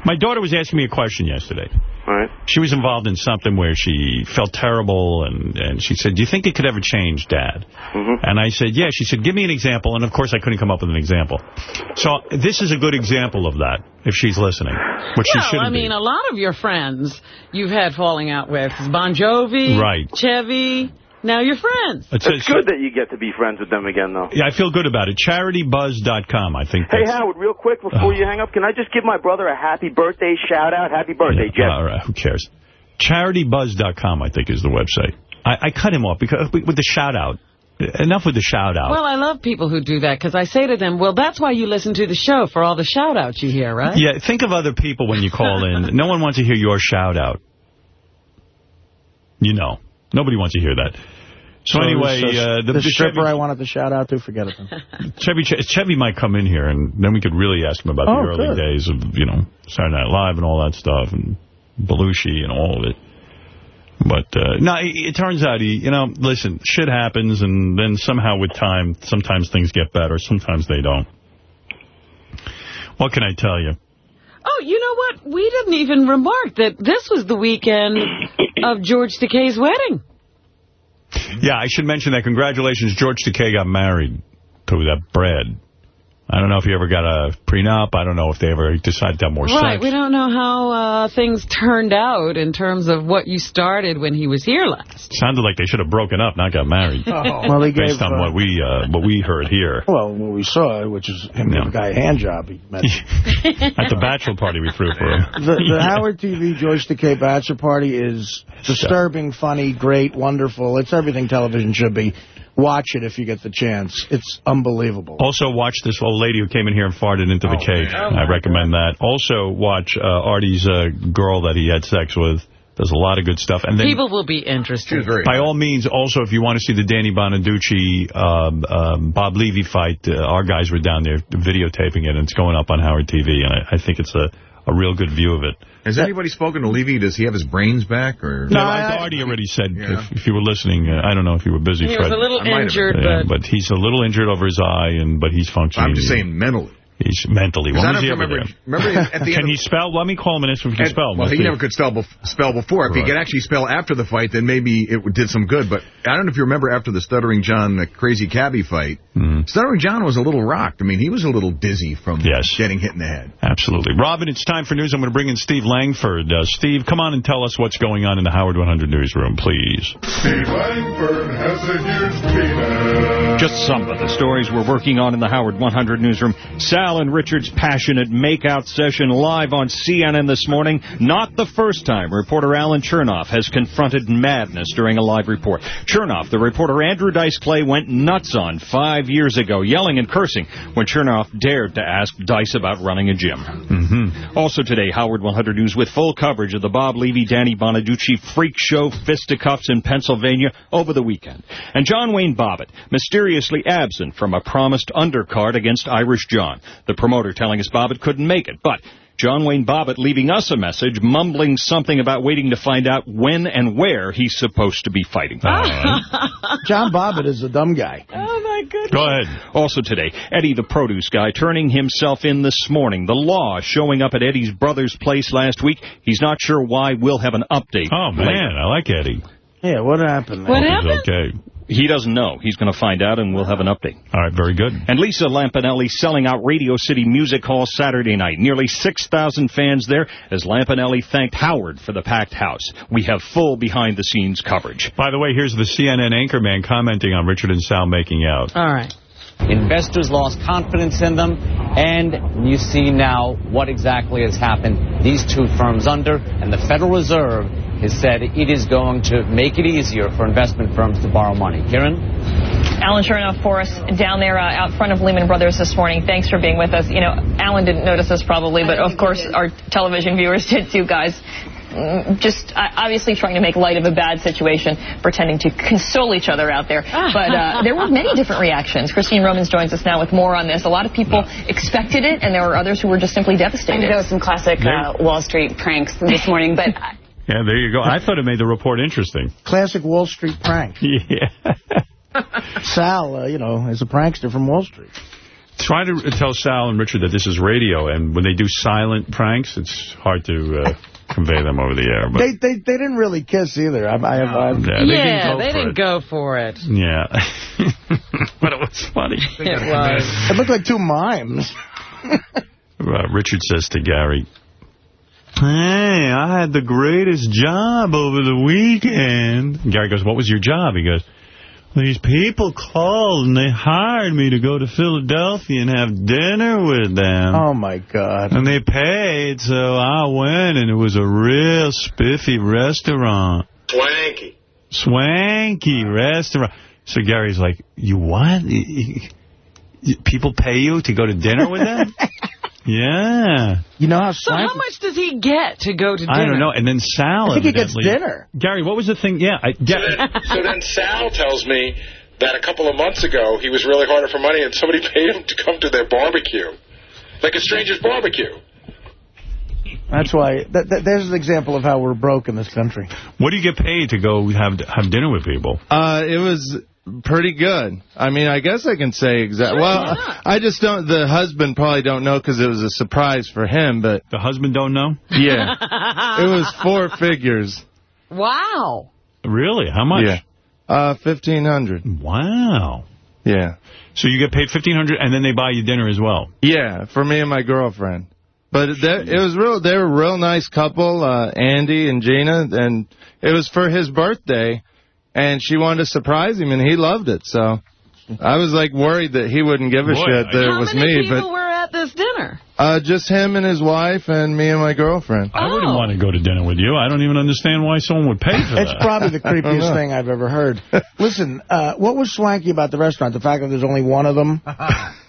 my daughter was asking me a question yesterday. All right. She was involved in something where she felt terrible, and and she said, "Do you think it could ever change, Dad?" Mm-hmm. And I said, "Yeah." She said, "Give me an example," and of course I couldn't come up with an example. So this is a good example of that, if she's listening, which she shouldn't I mean, be. a lot of your friends you've had falling out with. Bon Jovi, Right. Chevy. Now you're friends. It It's good that you get to be friends with them again, though. Yeah, I feel good about it. CharityBuzz.com, I think. Hey, that's- Howard, real quick before uh. you hang up, can I just give my brother a happy birthday shout-out? Happy birthday, Jeff. All right, who cares? CharityBuzz.com, I think, is the website. I, I cut him off because with the shout-out. Enough with the shout-out. Well, I love people who do that because I say to them, well, that's why you listen to the show, for all the shout-outs you hear, right? yeah, think of other people when you call in. no one wants to hear your shout-out. You know. Nobody wants to hear that. So, anyway, so uh, the, the, the stripper Chevy, I wanted to shout out to, forget it. Then. Chevy, Chevy might come in here, and then we could really ask him about Oh, the early good. days of, you know, Saturday Night Live and all that stuff, and Belushi and all of it. But, uh, no, it, it turns out, he, you know, listen, shit happens, and then somehow with time, sometimes things get better, sometimes they don't. What can I tell you? Oh, you know what? We didn't even remark that this was the weekend of George Takei's wedding. Yeah, I should mention that. Congratulations, George Takei got married to that Brad. I don't know if he ever got a prenup. I don't know if they ever decided to have more Right, sex. we don't know how uh, things turned out in terms of what you started when he was here last. Sounded like they should have broken up, not got married. Well, he Based gave, on uh, what we uh, what we heard here. Well, what we saw, which is him giving the guy a hand job. He mentioned. At the bachelor party we threw for him. The, the Howard TV George Takei Bachelor Party is disturbing, funny, great, wonderful. It's everything television should be. Watch it if you get the chance. It's unbelievable. Also, watch this old lady who came in here and farted into the cake. I recommend that. Also, watch uh, Artie's uh, girl that he had sex with. There's a lot of good stuff. And then, People will be interested. by all means, also, if you want to see the Danny Bonaduce, um, um, Bob Levy fight, uh, our guys were down there videotaping it, and it's going up on Howard TV, and I, I think it's a, a real good view of it. Has anybody spoken to Levy? Does he have his brains back? or? No, I, Artie already said, if, if you were listening, uh, I don't know if you were busy, He was Fred. a little I might have injured, Yeah, but but he's a little injured over his eye, and but he's functioning. I'm just saying mentally. He's mentally. Because When was he ever remember- there? remember at the Can end he spell? Let me call him and ask him if he can And- spell. Well, he never could spell, bef spell before. If he could actually spell after the fight, then maybe it did some good. But I don't know if you remember after the Stuttering John uh, Crazy Cabbie fight, Mm-hmm. Stuttering John was a little rocked. I mean, he was a little dizzy from getting hit in the head. Absolutely. Robin, it's time for news. I'm going to bring in Steve Langford. Uh, Steve, come on and tell us what's going on in the Howard 100 newsroom, please. Steve Langford has the news peanut. Just some of the stories we're working on in the Howard 100 newsroom. Saturday Sal and Richard's passionate makeout session live on CNN this morning. Not the first time reporter Allan Chernoff has confronted madness during a live report. Chernoff, the reporter Andrew Dice Clay went nuts on five years ago, yelling and cursing when Chernoff dared to ask Dice about running a gym. Mm-hmm. Also today, Howard 100 News with full coverage of the Bob Levy, Danny Bonaduce freak show fisticuffs in Pennsylvania over the weekend. And John Wayne Bobbitt, mysteriously absent from a promised undercard against Irish John. The promoter telling us Bobbitt couldn't make it, but John Wayne Bobbitt leaving us a message, mumbling something about waiting to find out when and where he's supposed to be fighting. John Bobbitt is a dumb guy. Oh, my goodness. Go ahead. Also today, Eddie the produce guy turning himself in this morning. The law showing up at Eddie's brother's place last week. He's not sure why. We'll have an update. Oh, man, I like Eddie. Yeah, what happened? What happened? Okay. He doesn't know. He's going to find out, and we'll have an update. All right, very good. And Lisa Lampanelli selling out Radio City Music Hall Saturday night. Nearly 6,000 fans there as Lampanelli thanked Howard for the packed house. We have full behind-the-scenes coverage. By the way, here's the CNN anchorman commenting on Richard and Sal making out. All right. Investors lost confidence in them, and you see now what exactly has happened. These two firms under, and the Federal Reserve has said it is going to make it easier for investment firms to borrow money. Kiran? Allan Chernoff for us down there uh, out front of Lehman Brothers this morning. Thanks for being with us. You know, Allan didn't notice us probably, but of course our television viewers did too, guys. Mm, Just uh, obviously trying to make light of a bad situation, pretending to console each other out there. But uh, there were many different reactions. Christine Romans joins us now with more on this. A lot of people expected it, and there were others who were just simply devastated. And there was some classic uh, Wall Street pranks this morning, but Yeah, there you go. I thought it made the report interesting. Classic Wall Street prank. Yeah. Sal, uh, you know, is a prankster from Wall Street. Try to tell Sal and Richard that this is radio, and when they do silent pranks, it's hard to uh, convey them over the air. But They, they they didn't really kiss either. I, I, I, Yeah, they didn't go they for didn't it. go for it. Yeah. but it was funny. It was. It looked like two mimes. Uh, Richard says to Gary, Hey, I had the greatest job over the weekend. Gary goes, what was your job? He goes, these people called and they hired me to go to Philadelphia and have dinner with them. Oh, my God. And they paid, so I went, and it was a real spiffy restaurant. Swanky. Swanky restaurant. So Gary's like, you what? People pay you to go to dinner with them? yeah. You know how So how much does he get to go to dinner? I don't know. And then Sal I think he gets dinner. Gary, what was the thing? Yeah. I, So then, so then Sal tells me that a couple of months ago he was really hard for money and somebody paid him to come to their barbecue. Like a stranger's barbecue. That's why. That, that, there's an example of how we're broke in this country. what do you get paid to go have have dinner with people? Uh, it was pretty good. I mean, I guess I can say exactly. Well, I just don't. The husband probably don't know because it was a surprise for him. But the husband don't know. Yeah, it was four figures. Wow. Really? How much? Yeah, uh, fifteen hundred. Wow. Yeah. So you get paid fifteen hundred, and then they buy you dinner as well. Yeah, for me and my girlfriend. But that, it was real. They were a real nice couple, uh, Andy and Gina, and it was for his birthday, and she wanted to surprise him, and he loved it. So I was like worried that he wouldn't give a Boy, shit that it was many me, people but were at this dinner? uh, just him and his wife, and me and my girlfriend. I wouldn't want to go to dinner with you. I don't even understand why someone would pay for that. It's probably the creepiest thing I've ever heard. Listen, uh, what was swanky about the restaurant? The fact that there's only one of them?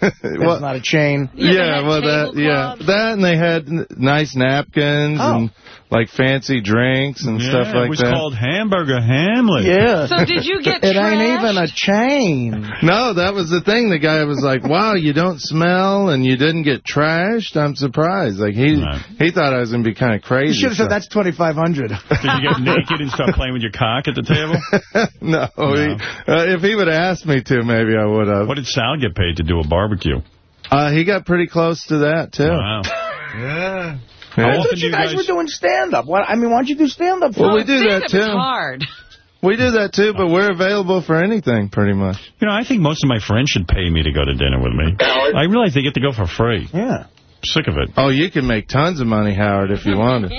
It's Well, not a chain. Yeah, well, that yeah, that and they had n- nice napkins Oh. and like fancy drinks and Yeah, stuff like that. it was that. called Hamburger Hamlet. Yeah. So did you get It ain't even a chain. No, that was the thing. The guy was like, "Wow, you don't smell and you didn't get trashed." I'm surprised. Like he he thought I was gonna be kind of crazy. You crazy. should have said so- that's 2500 Did you get naked and start playing with your cock at the table? no, He, uh, if he would have asked me to, maybe I would have. What did Sal get paid to do a barbecue? Uh, he got pretty close to that too. Wow. Yeah. How I often thought you you guys guys- were doing stand-up. What? I mean, why don't you do stand-up? Well, we do that Stand-up too. hard. We do that too, but we're available for anything, pretty much. You know, I think most of my friends should pay me to go to dinner with me. I realize they get to go for free. Yeah. Sick of it. Oh, you can make tons of money, Howard, if you wanted.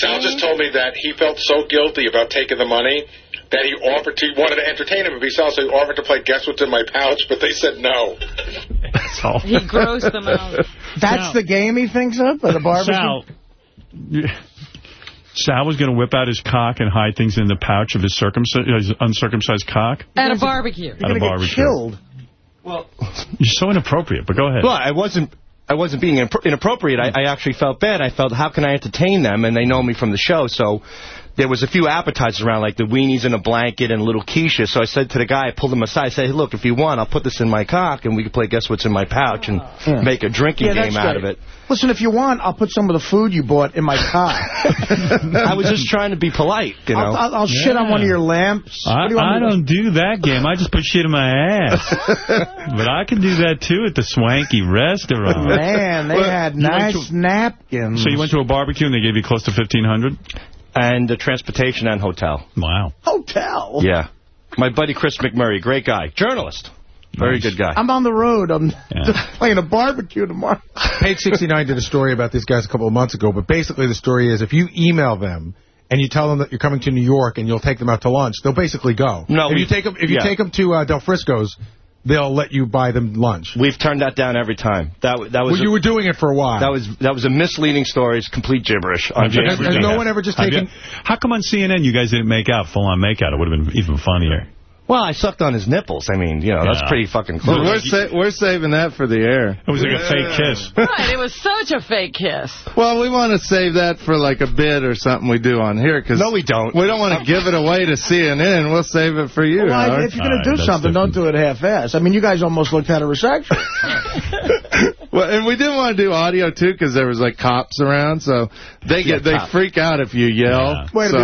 Sal just told me that he felt so guilty about taking the money that he offered to, he wanted to entertain him and he Sal, so he offered to play Guess What's in My Pouch, but they said no. asshole. He grossed them out. That's Sal. the game he thinks of at a barbecue? Sal, Sal was going to whip out his cock and hide things in the pouch of his, circumci his uncircumcised cock. At a barbecue. At a barbecue. Killed. Well, You're so inappropriate, but go ahead. Well, I wasn't. I wasn't being inappropriate. I, I actually felt bad. I felt, how can I entertain them? And they know me from the show, so there was a few appetizers around, like the weenies in a blanket and little quiche. So I said to the guy, I pulled him aside, I said, hey, look, if you want, I'll put this in my cock, and we can play Guess What's in My Pouch and ah. make a drinking Yeah, that's game out of it. Listen, if you want, I'll put some of the food you bought in my car. I was just trying to be polite, you know. I'll, I'll, I'll shit on one of your lamps. I, do you I don't do that game. I just put shit in my ass. but I can do that, too, at the swanky restaurant. Man, they had nice to- napkins. So you went to a barbecue and they gave you close to 1500 And the transportation and hotel. Wow. Hotel? Yeah. My buddy Chris McMurray, great guy. Journalist. Very good guy. I'm on the road. I'm playing a barbecue tomorrow. Page 69 did a story about these guys a couple of months ago, but basically the story is if you email them and you tell them that you're coming to New York and you'll take them out to lunch, they'll basically go. No, if we- you take them, if you take them to uh, Del Frisco's, they'll let you buy them lunch. We've turned that down every time. That that was Well, you were doing it for a while. that was that was a misleading story. It's complete gibberish. on Have you James ever has no one ever just Have taken- you- How come on CNN you guys didn't make out, full-on make out? It would have been even funnier. Well, I sucked on his nipples. I mean, you know, that's Yeah. pretty fucking cool. cool. Well, We're we're sa- we're saving that for the air. It was like a fake kiss. Right, it was such a fake kiss. Well, we want to save that for like a bit or something we do on here. Cause no, we don't. We don't want to give it away to CNN. We'll save it for you. Well, I- if you're going to do something, don't do it half-ass. I mean, you guys almost looked heterosexual. Well, and we didn't want to do audio too because there was like cops around, so they Yeah, get they cops. freak out if you yell. Yeah. So-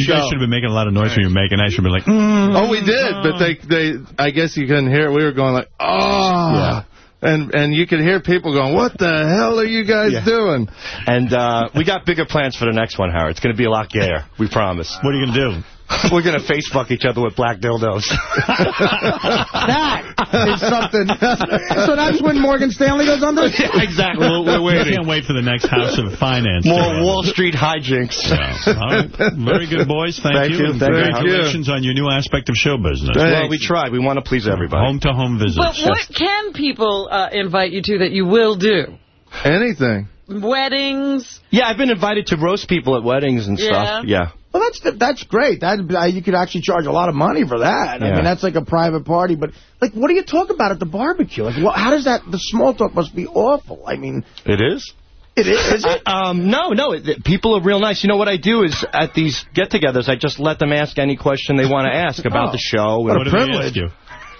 You guys should have been making a lot of noise when you were making. I should have been like, mm, Oh, we did, but they they I guess you couldn't hear it. We were going like, oh. Yeah. And and you could hear people going, what the hell are you guys doing? And uh, we got bigger plans for the next one, Howard. It's going to be a lot gayer. We promise. What are you going to do? We're going to face fuck each other with black dildos. that is something. so that's when Morgan Stanley goes under? Yeah, exactly. We're, we're I waiting. can't wait for the next House of Finance. More to. Wall Street hijinks. Yeah. All right. Very good, boys. Thank, Thank you. and Thank you. Congratulations on your new aspect of show business. Well, we tried. We want to please everybody. Home-to-home visits. But what can people uh, invite you to that you will do? Anything. Weddings? Yeah, I've been invited to roast people at weddings and Yeah. stuff. Yeah. Well, that's that's great. That uh, You could actually charge a lot of money for that. I mean, that's like a private party. But, like, what do you talk about at the barbecue? Like, what, how does that, the small talk must be awful. I mean, It is? it is, is it? Um, no, no. It, it- people are real nice. You know what I do is at these get-togethers, I just let them ask any question they want to ask about Oh. the show. What and do they ask you?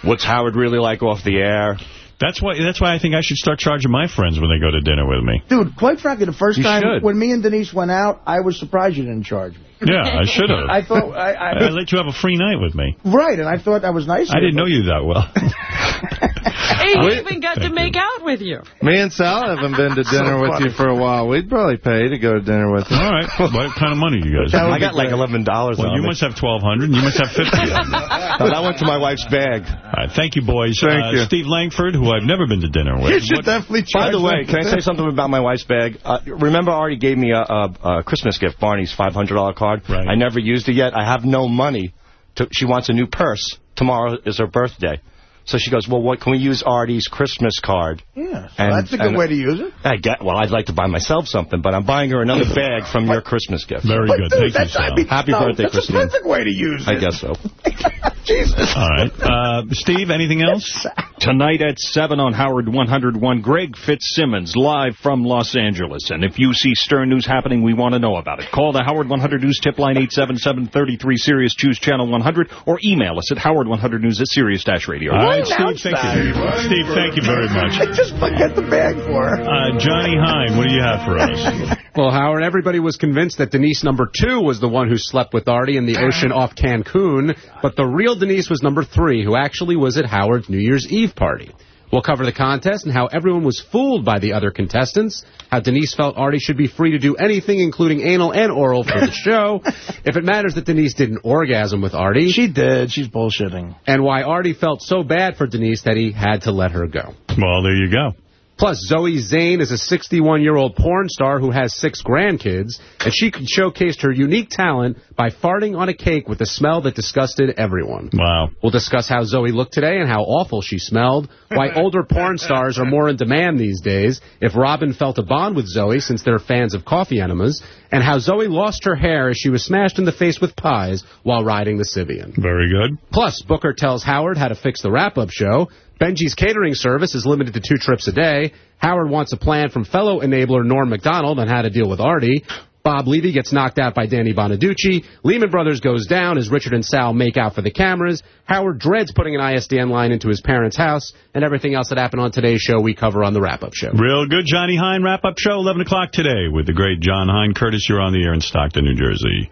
What's Howard really like off the air? That's why. That's why I think I should start charging my friends when they go to dinner with me. Dude, quite frankly, the first You time should. when me and Denise went out, I was surprised you didn't charge me. Yeah, I should have. I thought, I, I, I let you have a free night with me. right, and I thought that was nice. of I didn't know you that well. He Wait. even got to make out with you. Me and Sal haven't been to dinner So with funny. you for a while. We'd probably pay to go to dinner with you. All right. What kind of money do you guys have? I got like $11 Well, on you me. must have 1200 You must have 50 on you. No, that went to my wife's bag. All right, thank you, boys. Thank uh, you. Steve Langford, who I've never been to dinner with. You should What- definitely By the way, can I say something about my wife's bag? Uh, remember, Artie gave me a, a, a Christmas gift, Barney's $500 card. Right. I never used it yet. I have no money. To, she wants a new purse. Tomorrow is her birthday. So she goes, well, what can we use Artie's Christmas card? Yeah, so And- that's a good and- way to use it. I get. Well, I'd like to buy myself something, but I'm buying her another bag from your Christmas gift. Very But good. dude, Thank you, that's, I mean, Happy no, birthday, that's Christine. a perfect way to use it. I guess so. Jesus. All right. Uh, Steve, anything else? Tonight at 7 on Howard 101, Greg Fitzsimmons live from Los Angeles. And if you see Stern News happening, we want to know about it. Call the Howard 100 News tip line 877-33-SIRIUS, choose channel 100, or email us at howard100news at Sirius-Radio. All right, Steve, announce thank you. Steve, thank you very much. I just forget the bag for her. Uh, Johnny Hein, what do you have for us? Well, Howard, everybody was convinced that Denise number two was the one who slept with Artie in the ocean off Cancun, but the real Denise was number three, who actually was at Howard's New Year's Eve party. We'll cover the contest and how everyone was fooled by the other contestants, how Denise felt Artie should be free to do anything, including anal and oral, for the show, if it matters that Denise didn't orgasm with Artie, She did. She's bullshitting. and why Artie felt so bad for Denise that he had to let her go. Well, there you go. Plus, Zoe Zane is a 61-year-old porn star who has six grandkids, and she showcased her unique talent by farting on a cake with a smell that disgusted everyone. Wow. We'll discuss how Zoe looked today and how awful she smelled, why older porn stars are more in demand these days, if Robin felt a bond with Zoe since they're fans of coffee enemas, and how Zoe lost her hair as she was smashed in the face with pies while riding the Sybian. Very good. Plus, Booker tells Howard how to fix the wrap-up show. Benjy's catering service is limited to two trips a day. Howard wants a plan from fellow enabler Norm Macdonald on how to deal with Artie. Bob Levy gets knocked out by Danny Bonaduce. Lehman Brothers goes down as Richard and Sal make out for the cameras. Howard dreads putting an ISDN line into his parents' house. And everything else that happened on today's show we cover on the wrap-up show. Real good Johnny Hein wrap-up show, 11 o'clock today with the great Jon Hein. Curtis, you're on the air in Stockton, New Jersey.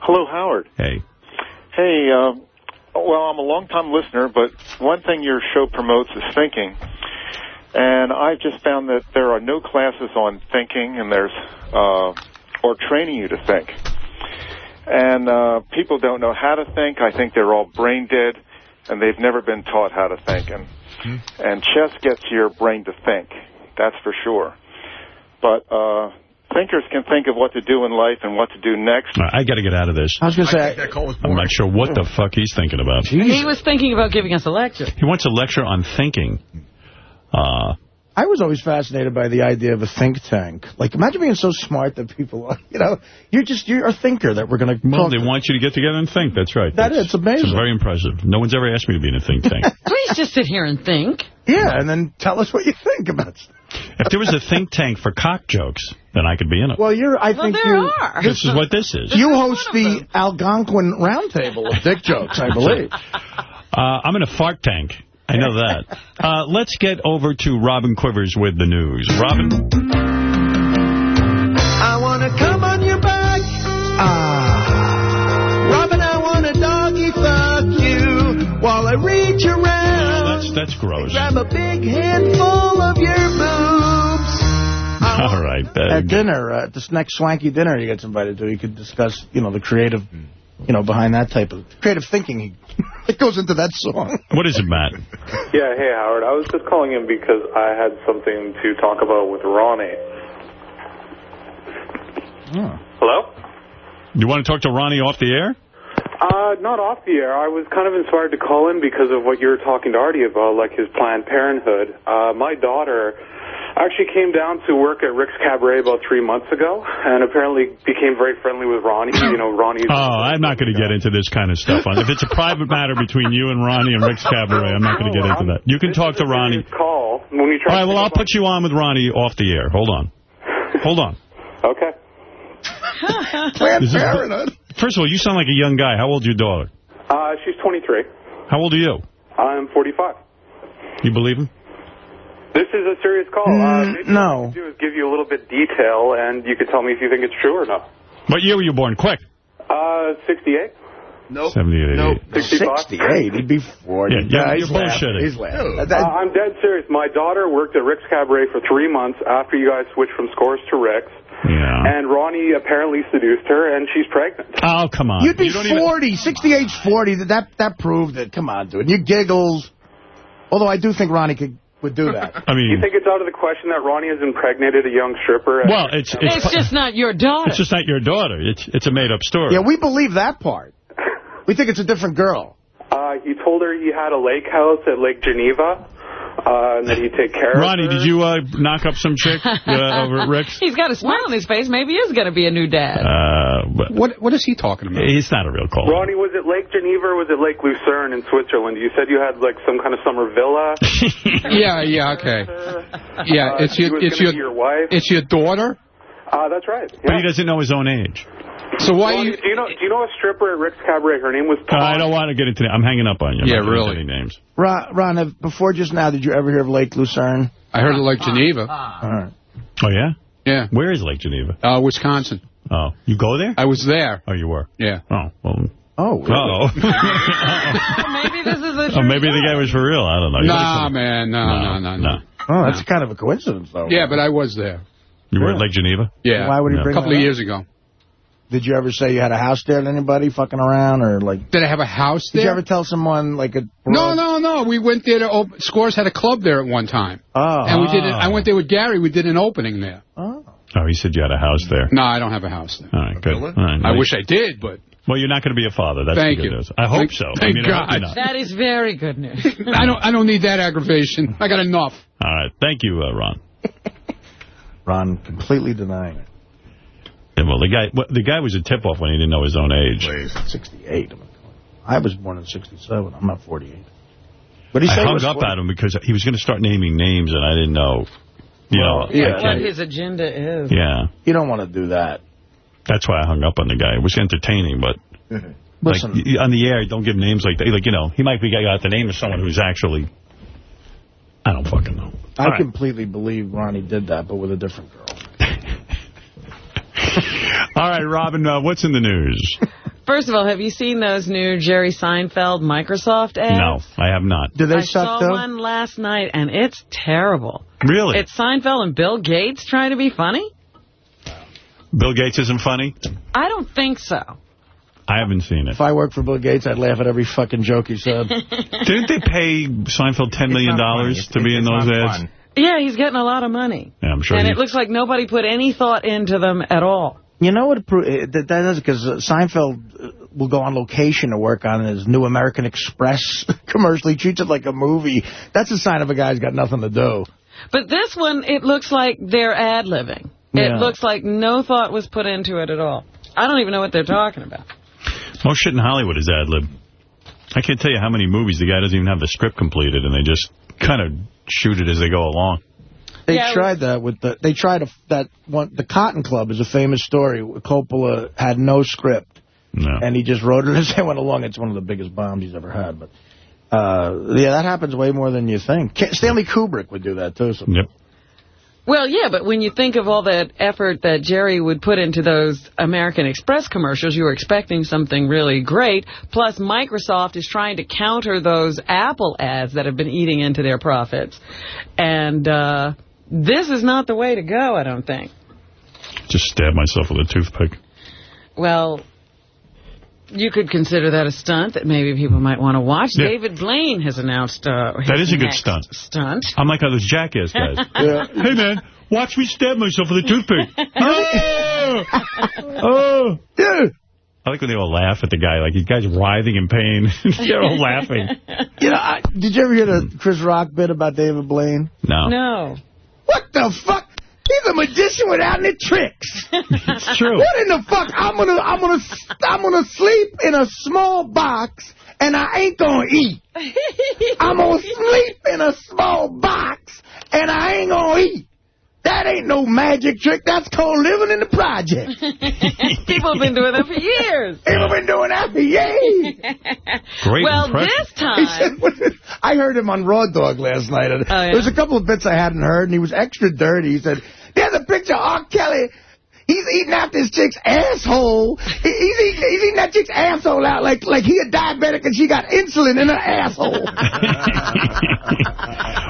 Hello, Howard. Hey. Hey, uh, well, I'm a long-time listener, but one thing your show promotes is thinking. And I've just found that there are no classes on thinking, and there's uh, or training you to think. And uh, people don't know how to think. I think they're all brain dead, and they've never been taught how to think. And and chess gets your brain to think. That's for sure. But uh, thinkers can think of what to do in life and what to do next. I got to get out of this. I was going to say... I'm not sure what the fuck he's thinking about. He was thinking about giving us a lecture. He wants a lecture on thinking. Uh, I was always fascinated by the idea of a think tank. Like, imagine being so smart that people, are, you know, you're just, you're a thinker that we're going to well, they want you to get together and think. That's right. That is, it's amazing. It's very impressive. No one's ever asked me to be in a think tank. Please just sit here and think. Yeah, and then tell us what you think about stuff. If there was a think tank for cock jokes, then I could be in it. Well, you're, I Well, think there you... are. This is what this is. You host the Algonquin Roundtable of dick jokes, I believe. Uh, I'm in a fart tank. I know that. Uh, let's get over to Robin Quivers with the news. Robin. I want to come on your back. Ah. Robin, I want to doggy fuck you while I reach around. That's, that's gross. Grab a big handful of your boobs. All right. Uh, At dinner, uh, at this next swanky dinner he gets invited to, you could discuss, you know, the creative, you know, behind that type of creative thinking. It goes into that song. What is it, Matt? Yeah, hey, Howard. I was just calling in because I had something to talk about with Ronnie. Hello? You want to talk to Ronnie off the air? Uh, not off the air. I was kind of inspired to call in because of what you were talking to Artie about, like his Planned Parenthood. Uh, my daughter actually came down to work at Rick's Cabaret about three months ago and apparently became very friendly with Ronnie. You know, Ronnie... Oh, I'm not going to get into this kind of stuff. If it's a private matter between you and Ronnie and Rick's Cabaret, I'm not going to get into that. You can talk to Ronnie. Call when you All try right, well, I'll put you on with Ronnie off the air. Hold on. Hold on. Okay. Planned Parenthood. First of all, you sound like a young guy. How old's your daughter? Uh, she's 23. How old are you? I'm 45. You believe him? This is a serious call. uh, maybe Mm, no. What I could do is give you a little bit detail, and you can tell me if you think it's true or not. What year were you born? Quick. Uh, 68? Nope. 78, Nope. 68. He'd be 40. Yeah, yeah, he's you're bullshitting. He's laughing. Uh, I'm dead serious. My daughter worked at Rick's Cabaret for three months after you guys switched from Scores to Rick's. Yeah. And Ronnie apparently seduced her, and she's pregnant. Oh, come on. You'd be You don't even- 40. 68's 40. That, that proved it. Come on, dude. You giggles. Although I do think Ronnie could, would do that. I mean, you think it's out of the question that Ronnie has impregnated a young stripper? well, it's it's It's just not your daughter. it's just not your daughter. It's it's a made up story. Yeah, we believe that part. We think it's a different girl. Uh, he told her he had a lake house at Lake Geneva, uh, and that he'd take care Ronnie, of her. did you uh, knock up some chick uh, over at Rick's? He's got a smile on his face. Maybe he is going to be a new dad. Uh, but What What is he talking about? he's not a real caller. Ronnie, was it Lake Geneva or was it Lake Lucerne in Switzerland? You said you had like some kind of summer villa. Yeah, yeah, okay. Yeah, Uh, it's your it's your your wife. it's your daughter. Uh, that's right. But he doesn't know his own age. So why Ronnie, you? do you know? Do you know a stripper at Rick's Cabaret? Her name was. Uh, I don't want to get into that. I'm hanging up on you. I'm Yeah, not really. Any names. Ron, Ron have- before just now, did you ever hear of Lake Lucerne? I heard of Lake Geneva. All right. Oh yeah. Yeah, Where is Lake Geneva? uh, Wisconsin. Oh, you go there? I was there. Oh, you were. Yeah. Oh well. Oh, really? Uh oh. Maybe this is a oh, true maybe the guy was for real. I don't know. You Nah, listen- man, no, no, no, no. Oh, that's kind of a coincidence, though. Yeah, but I was there. You were at Lake Geneva. Yeah. Why would he No. A couple that of up? years ago. Did you ever say you had a house there to anybody fucking around or like? Did I have a house Did you ever tell someone like a? No, no, no. We went there to open. Scores had a club there at one time. Oh. And we did. It, I went there with Gary. We did an opening there. Oh. Oh, he said you had a house there. No, I don't have a house there. All right, good. All right, I wish I did, but Well, you're not going to be a father. That's Thank the good you. news. I hope Thank- so. I thank mean, I hope God. you're not. That is very good news. I don't. I don't need that aggravation. I got enough. All right. Thank you, uh, Ron. Ron completely denying it. Yeah, well, the guy well, the guy was a tip-off when he didn't know his own age. 68. I was born in 67. I'm not 48. But he I said he hung was up 40. at him because he was going to start naming names, and I didn't know. You know, yeah. What his agenda is. yeah. You don't want to do that. That's why I hung up on the guy. It was entertaining, but Listen. like on the air, don't give names like that. Like you know, he might be got the name of someone who's actually. I don't fucking know. I All right. completely believe Ronnie did that, but with a different girl. All right, Robin, uh, what's in the news? First of all, have you seen those new Jerry Seinfeld Microsoft ads? No, I have not. Do they I suck, saw though? one last night, and it's terrible. Really? It's Seinfeld and Bill Gates trying to be funny? Bill Gates isn't funny? I don't think so. I haven't seen it. If I worked for Bill Gates, I'd laugh at every fucking joke he said. Didn't they pay Seinfeld $10 million to be in those ads? Yeah, he's getting a lot of money. Yeah, I'm sure. and he- it looks like nobody put any thought into them at all. You know what? eh, That, that is because Seinfeld uh, will go on location to work on his new American Express commercial. He treats it like a movie. That's a sign of a guy who's got nothing to do. But this one, it looks like they're ad-libbing. Yeah. It looks like no thought was put into it at all. I don't even know what they're talking about. Most shit in Hollywood is ad-lib. I can't tell you how many movies the guy doesn't even have the script completed, and they just kind of shoot it as they go along. They Yeah, it tried that with the. They tried a, that one. The Cotton Club is a famous story. Coppola had no script, No. and he just wrote it as they went along. It's one of the biggest bombs he's ever had. But uh, yeah, that happens way more than you think. Stanley Kubrick would do that too. sometimes. Yep. Well, yeah, but when you think of all that effort that Jerry would put into those American Express commercials, you were expecting something really great. Plus, Microsoft is trying to counter those Apple ads that have been eating into their profits. And uh, this is not the way to go, I don't think. Just stab myself with a toothpick. Well, you could consider that a stunt that maybe people might want to watch. Yeah. David Blaine has announced uh, his That is a good stunt. Stunt. I'm like all those jackass guys. Hey, man, watch me stab myself with a toothpick. oh! oh! I like when they all laugh at the guy. Like, the guy's writhing in pain. They're all laughing. You know, I, did you ever hear the Chris Rock bit about David Blaine? No. No. What the fuck? He's a magician without any tricks. It's true. What in the fuck? I'm gonna, I'm gonna, I'm gonna sleep in a small box, and I ain't gonna eat. I'm gonna sleep in a small box, and I ain't gonna eat. That ain't no magic trick. That's called living in the project. People have been doing that for years. People have been doing that for years. Great well, impression. this He time... said, I heard him on Raw Dog last night. And Oh, yeah? There was a couple of bits I hadn't heard, and he was extra dirty. He said, there's a picture of R. Kelly. He's eating out this chick's asshole. He's eating, he's eating that chick's asshole out like like he a diabetic and she got insulin in her asshole.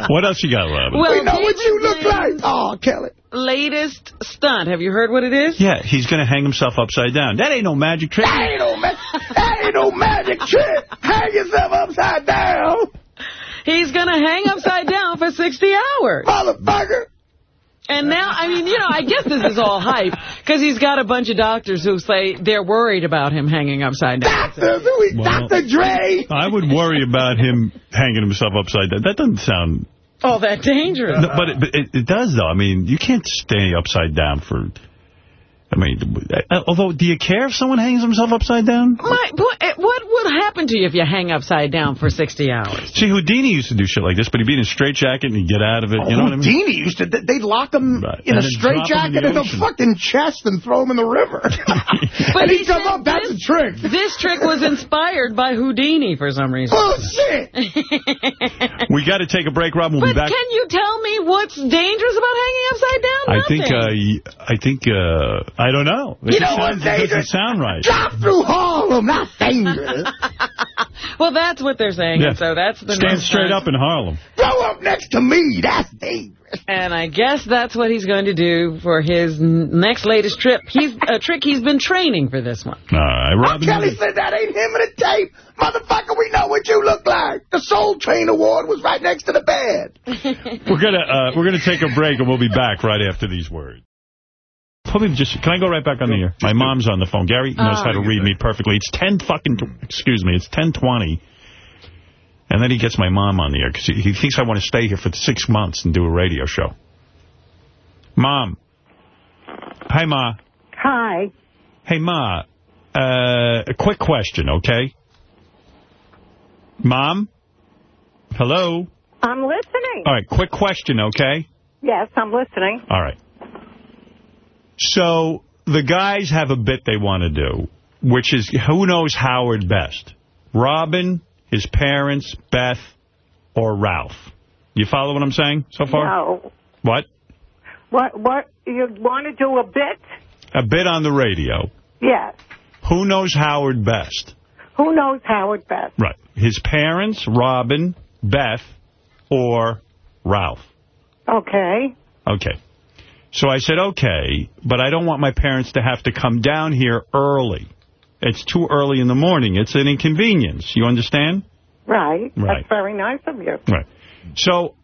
What else you got, Robin? Well, we know what David you look like. Blaine's Oh, Kelly. Latest stunt. Have you heard what it is? yeah, he's going to hang himself upside down. That ain't no magic trick. That ain't no, ma- that ain't no magic trick. Hang yourself upside down, He's going to hang upside down for 60 hours. motherfucker. And now, I mean, you know, I guess this is all hype because he's got a bunch of doctors who say they're worried about him hanging upside down. Doctor, who is Well- Dr. Dre? I would worry about him hanging himself upside down. That doesn't sound... all that dangerous. No, but it, but it, it does, though. I mean, you can't stay upside down for... I mean, uh, although, do you care if someone hangs himself upside down? My, what, what would happen to you if you hang upside down for 60 hours? See, Houdini used to do shit like this, but he'd be in a straitjacket and he'd get out of it. You know what I mean? Houdini used to, they'd lock him Right. in And a straitjacket straight drop him in the in the fucking chest and throw him in the river. But and he he'd come up, that's this- a trick. This trick was inspired by Houdini for some reason. Bullshit. We got to take a break, Rob. We'll But be back. can you tell me what's dangerous about hanging upside down? I Nothing. think, uh, y- I think, uh, I don't know. It You just know sounds, what's it doesn't dangerous? sound right. Drop through Harlem, not dangerous. Well, that's what they're saying, Yeah. and so that's the Stand straight time. up in Harlem. Throw up next to me. That's dangerous. And I guess that's what he's going to do for his next latest trip. He's a trick he's been training for this one. All right, R. Robin. Kelly said that ain't him in the tape. Motherfucker, we know what you look like. The Soul Train Award was right next to the bed. We're gonna uh, we're gonna take a break and we'll be back right after these words. Probably just can I go right back on the air? My mom's on the phone. Gary knows Oh. how to read me perfectly. It's ten fucking tw- excuse me. It's ten twenty. And then he gets my mom on the air because he, he thinks I want to stay here for six months and do a radio show. Mom. Hi, Ma. Hi. Hey, Ma. Uh, a quick question, okay? Mom? Hello? I'm listening. All right, quick question, okay? Yes, I'm listening. All right. So the guys have a bit they want to do, which is who knows Howard best? Robin, his parents, Beth, or Ralph? You follow what I'm saying so far? No. What? What, what, you want to do a bit? A bit on the radio. Yes. Who knows Howard best? Who knows Howard best? Right. His parents, Robin, Beth, or Ralph. Okay. Okay. So I said, okay, but I don't want my parents to have to come down here early. It's too early in the morning. It's an inconvenience. You understand? Right. Right. That's very nice of you. Right. So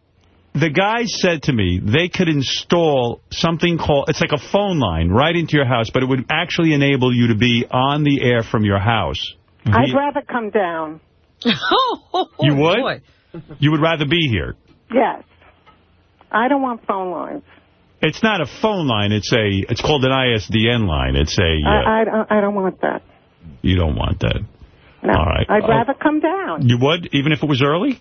the guy said to me they could install something called, it's like a phone line right into your house, but it would actually enable you to be on the air from your house. I'd rather come down. you would? Oh, you would rather be here. Yes. I don't want phone lines. It's not a phone line. It's a. It's called an ISDN line. It's a. Uh, I, I, don't- I don't want that. you don't want that. No. All right. I'd Oh, rather come down. You would, even if it was early.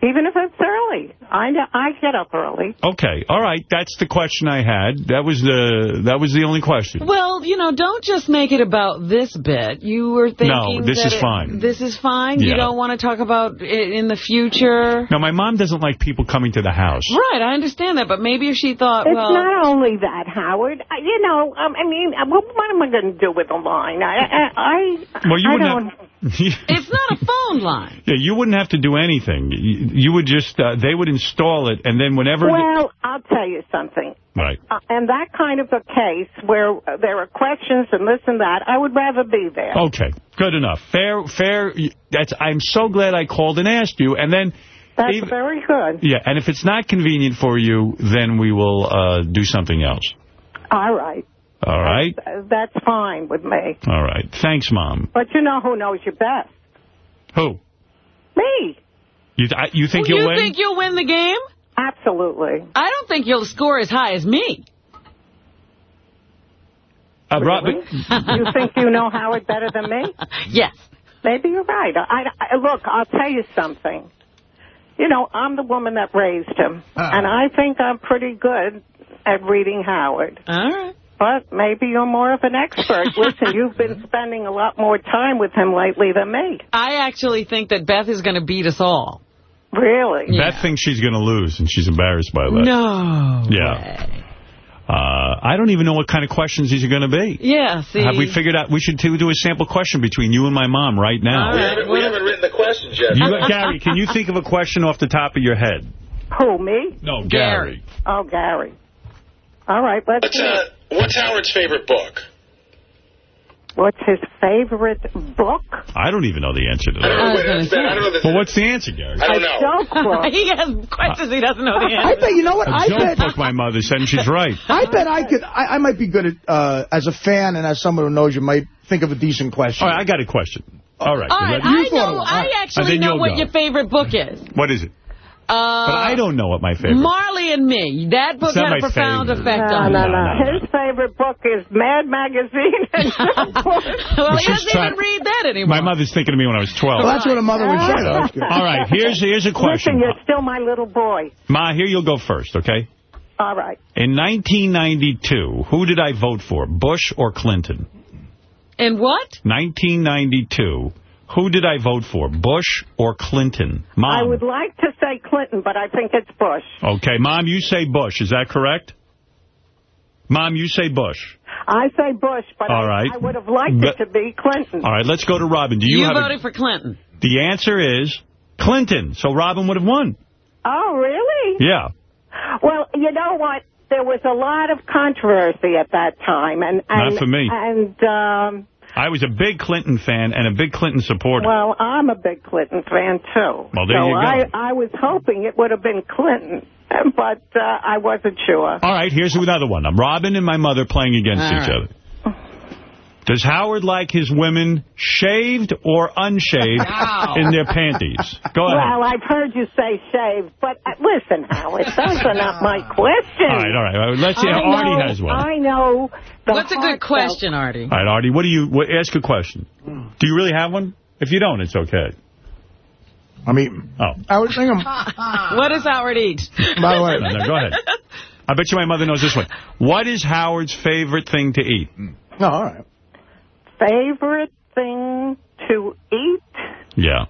Even if it's early. I, I get up early. Okay. All right. That's the question I had. That was the. That was the only question. Well, you know, don't just make it about this bit. You were thinking No, this that is it- fine. This is fine? You don't want to talk about it in the future? No, my mom doesn't like people coming to the house. Right, I understand that, but maybe if she thought, It's well... not only that, Howard. I- You know, um, I mean, uh, what, what am I going to do with a line? I, I, I, Well, you I don't. have. it's not a phone line. Yeah, you wouldn't have to do anything. You, you would just. Uh, they would install it, and then whenever. Well, I'll tell you something. right. Uh, and that kind of a case where there are questions and this and that, I would rather be there. Okay, good enough. Fair, fair. That's. I'm so glad I called and asked you, and then. That's even- very good. Yeah, and if it's not convenient for you, then we will uh, do something else. All right. All right? Uh, That's fine with me. All right. Thanks, Mom. But you know who knows you best? Who? Me. You, I, you think you you'll win? You think you'll win the game? Absolutely. I don't think you'll score as high as me. Uh, Rob- you think you know Howard better than me? Yes. Maybe you're right. I, I, look, I'll tell you something. You know, I'm the woman that raised him, and I think I'm pretty good at reading Howard. All right. But maybe you're more of an expert. Listen, you've been spending a lot more time with him lately than me. I actually think that Beth is going to beat us all. Really? Beth thinks she's going to lose, and she's embarrassed by that. No. Yeah. Uh, I don't even know what kind of questions these are going to be. Yeah, see. Have we figured out? We should do do a sample question between you and my mom right now. We, haven't, we haven't written the questions yet. You, Gary, can you think of a question off the top of your head? Who, me? No, Gary. Oh, Gary. All right, let's What's, see. uh, what's Howard's favorite book? What's his favorite book? I don't even know the answer to I don't know that. what it is. I don't know the, Well, what's the answer, Gary? I don't know. Joke book. he has questions he doesn't know the answer. I bet, you know what? A I joke bet, book, my mother said, and she's right. I bet I could, I, I might be good at, uh, as a fan and as someone who knows you might think of a decent question. All right, I got a question. All right. All you right, ready? I know. I actually then know what go. your favorite book is. What is it? Uh, But I don't know what my favorite Marley and Me. That book had a profound favorite. effect No, on no, me. no. no, no. His favorite book is Mad Magazine. and well, he doesn't even read that anymore. My mother's thinking of me when I was 12. Well, that's what a mother would say. though. That's good. All right, here's here's a question. Listen, you're still my little boy. Ma, here you'll go first, okay? All right. In 1992, who did I vote for, Bush or Clinton? And what? 1992, who did I vote for, Bush or Clinton? Mom. I would like to say Clinton, but I think it's Bush. Okay, Mom, you say Bush. Is that correct? Mom, you say Bush. I say Bush, but All I, right. I would have liked But- it to be Clinton. All right, let's go to Robin. Do you, You have voted a, for Clinton. The answer is Clinton. So Robin would have won. Oh, really? Yeah. Well, you know what? There was a lot of controversy at that time, and, and Not for me. And um, I was a big Clinton fan and a big Clinton supporter. well, I'm a big Clinton fan too. Well, there so you go. I, I was hoping it would have been Clinton, but uh, I wasn't sure. All right, here's another one. I'm Robin and my mother playing against All each right. other. Does Howard like his women shaved or unshaved Wow. in their panties? Go ahead. Well, I've heard you say shave, but uh, listen, Howard, those are not my questions. All right, all right. all right. Let's see. I Artie know- has one. I know. What's a good heartfelt- question, Artie? All right, Artie, what do you, what, ask a question. Do you really have one? If you don't, it's okay. I'm eating. Oh. I was thinking, what does Howard eat? by the way. No, no, go ahead. I bet you my mother knows this one. What is Howard's favorite thing to eat? No, all right. Favorite thing to eat? Yeah.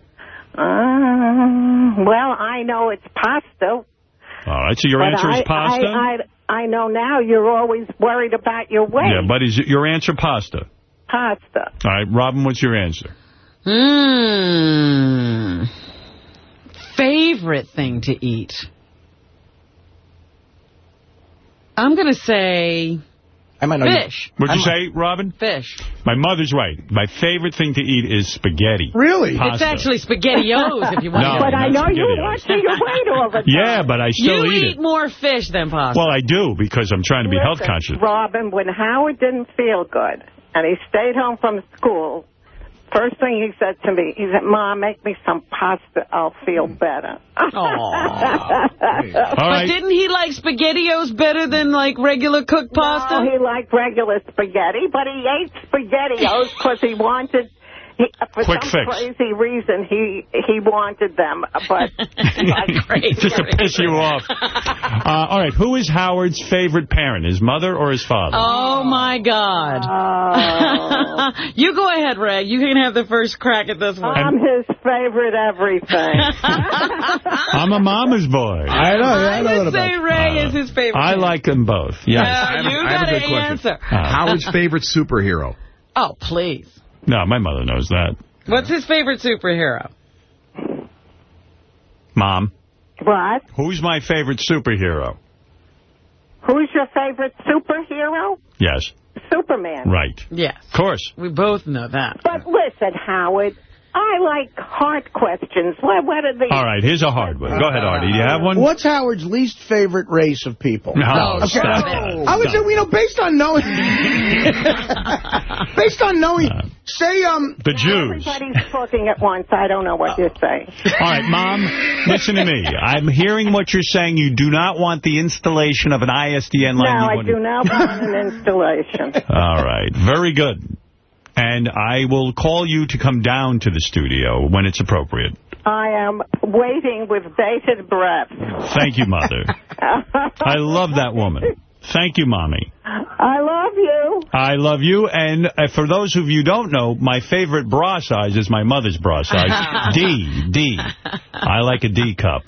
Uh, well, I know it's pasta. All right, so your but answer is I, pasta? I, I, I know now you're always worried about your weight. yeah, but is your answer pasta? Pasta. All right, Robin, what's your answer? Hmm. Favorite thing to eat? I'm going to say I might know fish. What'd you say, Robin? Fish. My mother's right. My favorite thing to eat is spaghetti. Really? It's Pasta. actually SpaghettiOs if you want No, to. But I not know you SpaghettiOs. watching your weight all the time. Yeah, but I still you eat eat it. more fish than pasta. Well, I do because I'm trying to be health conscious. Robin, when Howard didn't feel good and he stayed home from school, first thing he said to me, he said, Mom, make me some pasta. I'll feel better. but didn't he like SpaghettiOs better than like regular cooked pasta? No, he liked regular spaghetti, but he ate SpaghettiOs because he wanted. He, for Quick some fix. crazy reason, he he wanted them, but Just to piss you off. Uh, all right, who is Howard's favorite parent, his mother or his father? Oh, my God. you go ahead, Ray. You can have the first crack at this one. I'm his favorite everything. I'm a mama's boy. I know, I know I that would say about Ray is his favorite. I like them both. Yes. Uh, you I have a got to good question. answer. Howard's favorite superhero? Oh, please. No, my mother knows that. What's his favorite superhero? Mom, what? who's my favorite superhero? Who's your favorite superhero? Yes, Superman. right. Yes. Of course. We both know that. But listen, Howard, I like hard questions. What, what are the... All right, here's a hard one. Go ahead, Artie. Do you have one? What's Howard's least favorite race of people? No, Okay. stop that. I would say, you know, based on knowing, based on knowing, say, um, The Jews. Everybody's talking at once. I don't know what you're saying. All right, Mom, listen to me. I'm hearing what you're saying. You do not want the installation of an ISDN line. No, I do not want an installation. All right, very good. And I will call you to come down to the studio when it's appropriate. I am waiting with bated breath. Thank you, Mother. I love that woman. Thank you, Mommy. I love you. I love you. And uh, for those of you who don't know, my favorite bra size is my mother's bra size. D. D. I like a D cup.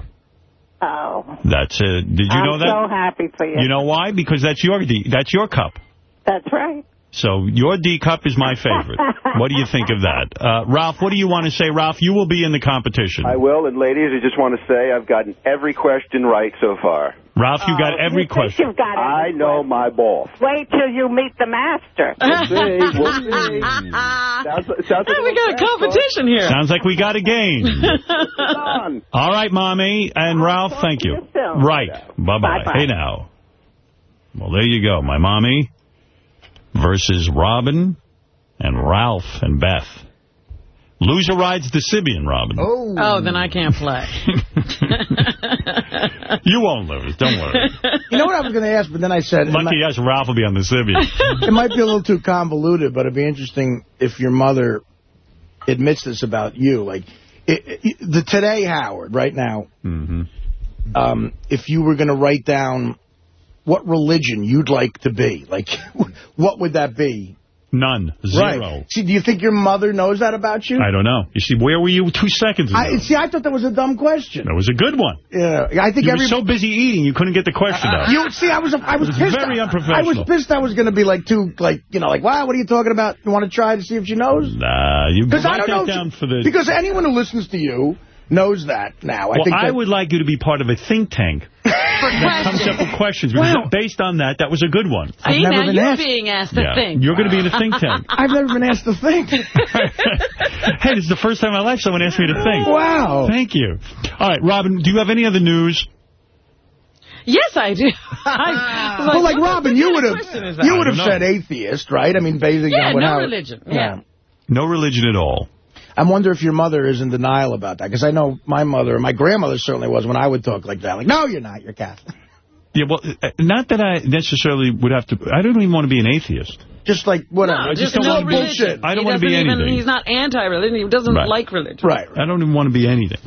Oh, That's it. Did you I'm know that? so happy for you. You know why? Because that's your D. That's your cup. That's right. So your D cup is my favorite. what do you think of that? Uh, Ralph, what do you want to say? Ralph, you will be in the competition. I will, and ladies, I just want to say I've gotten every question right so far. Ralph, you got Oh, every you question. You've got every I know my ball. Wait till you meet the master. We'll see. We'll see. Sounds, sounds like we got a competition here. Sounds like we got a game. All right, Mommy and Ralph, thank you. soon. Right. Bye-bye. Bye-bye. Hey, now. Well, there you go. My Mommy versus Robin and Ralph and Beth. Loser rides the Sybian, Robin. oh. Oh, then I can't play. You won't lose. Don't worry. You know what I was going to ask, but then I said, it Lucky might, Ralph will be on the Sybian. it might be a little too convoluted, but it'd be interesting if your mother admits this about you. Like, it, it, the Today Howard, right now, mm-hmm. um, if you were going to write down what religion you'd like to be, like, what would that be? None. Zero. Right. See, do you think your mother knows that about you? I don't know. You see, where were you two seconds ago? I, see, I thought that was a dumb question. that was a good one. Yeah, I think you every. were so busy eating, you couldn't get the question out. you see, I was I was was pissed. very I unprofessional. was pissed. I was going to be like too like you know like wow, what are you talking about? You want to try to see if she knows? Nah, you Because I don't that know down for the... because anyone who listens to you knows that now. I well, think I would like you to be part of a think tank that comes up with questions. Because Wow. based on that, that was a good one. I've never now been you're asked. being asked to Yeah. think. You're going to be in a think tank. I've never been asked to think. hey, this is the first time in my life someone asked me to think. Wow. Thank you. All right, Robin, do you have any other news? Yes, I do. I, well, like Robin, you would have you would have I don't know. said atheist, right? I mean, basically, Yeah, no how- religion. Yeah. No religion at all. I wonder if your mother is in denial about that, because I know my mother, my grandmother certainly was when I would talk like that. Like, no, you're not. You're Catholic. Yeah, well, uh, not that I necessarily would have to... I don't even want to be an atheist. Just like whatever. No, I just just don't no want to be- religion. I don't He want to be doesn't even- anything. He's not anti-religion. He doesn't Right. like religion. Right. I don't even want to be anything.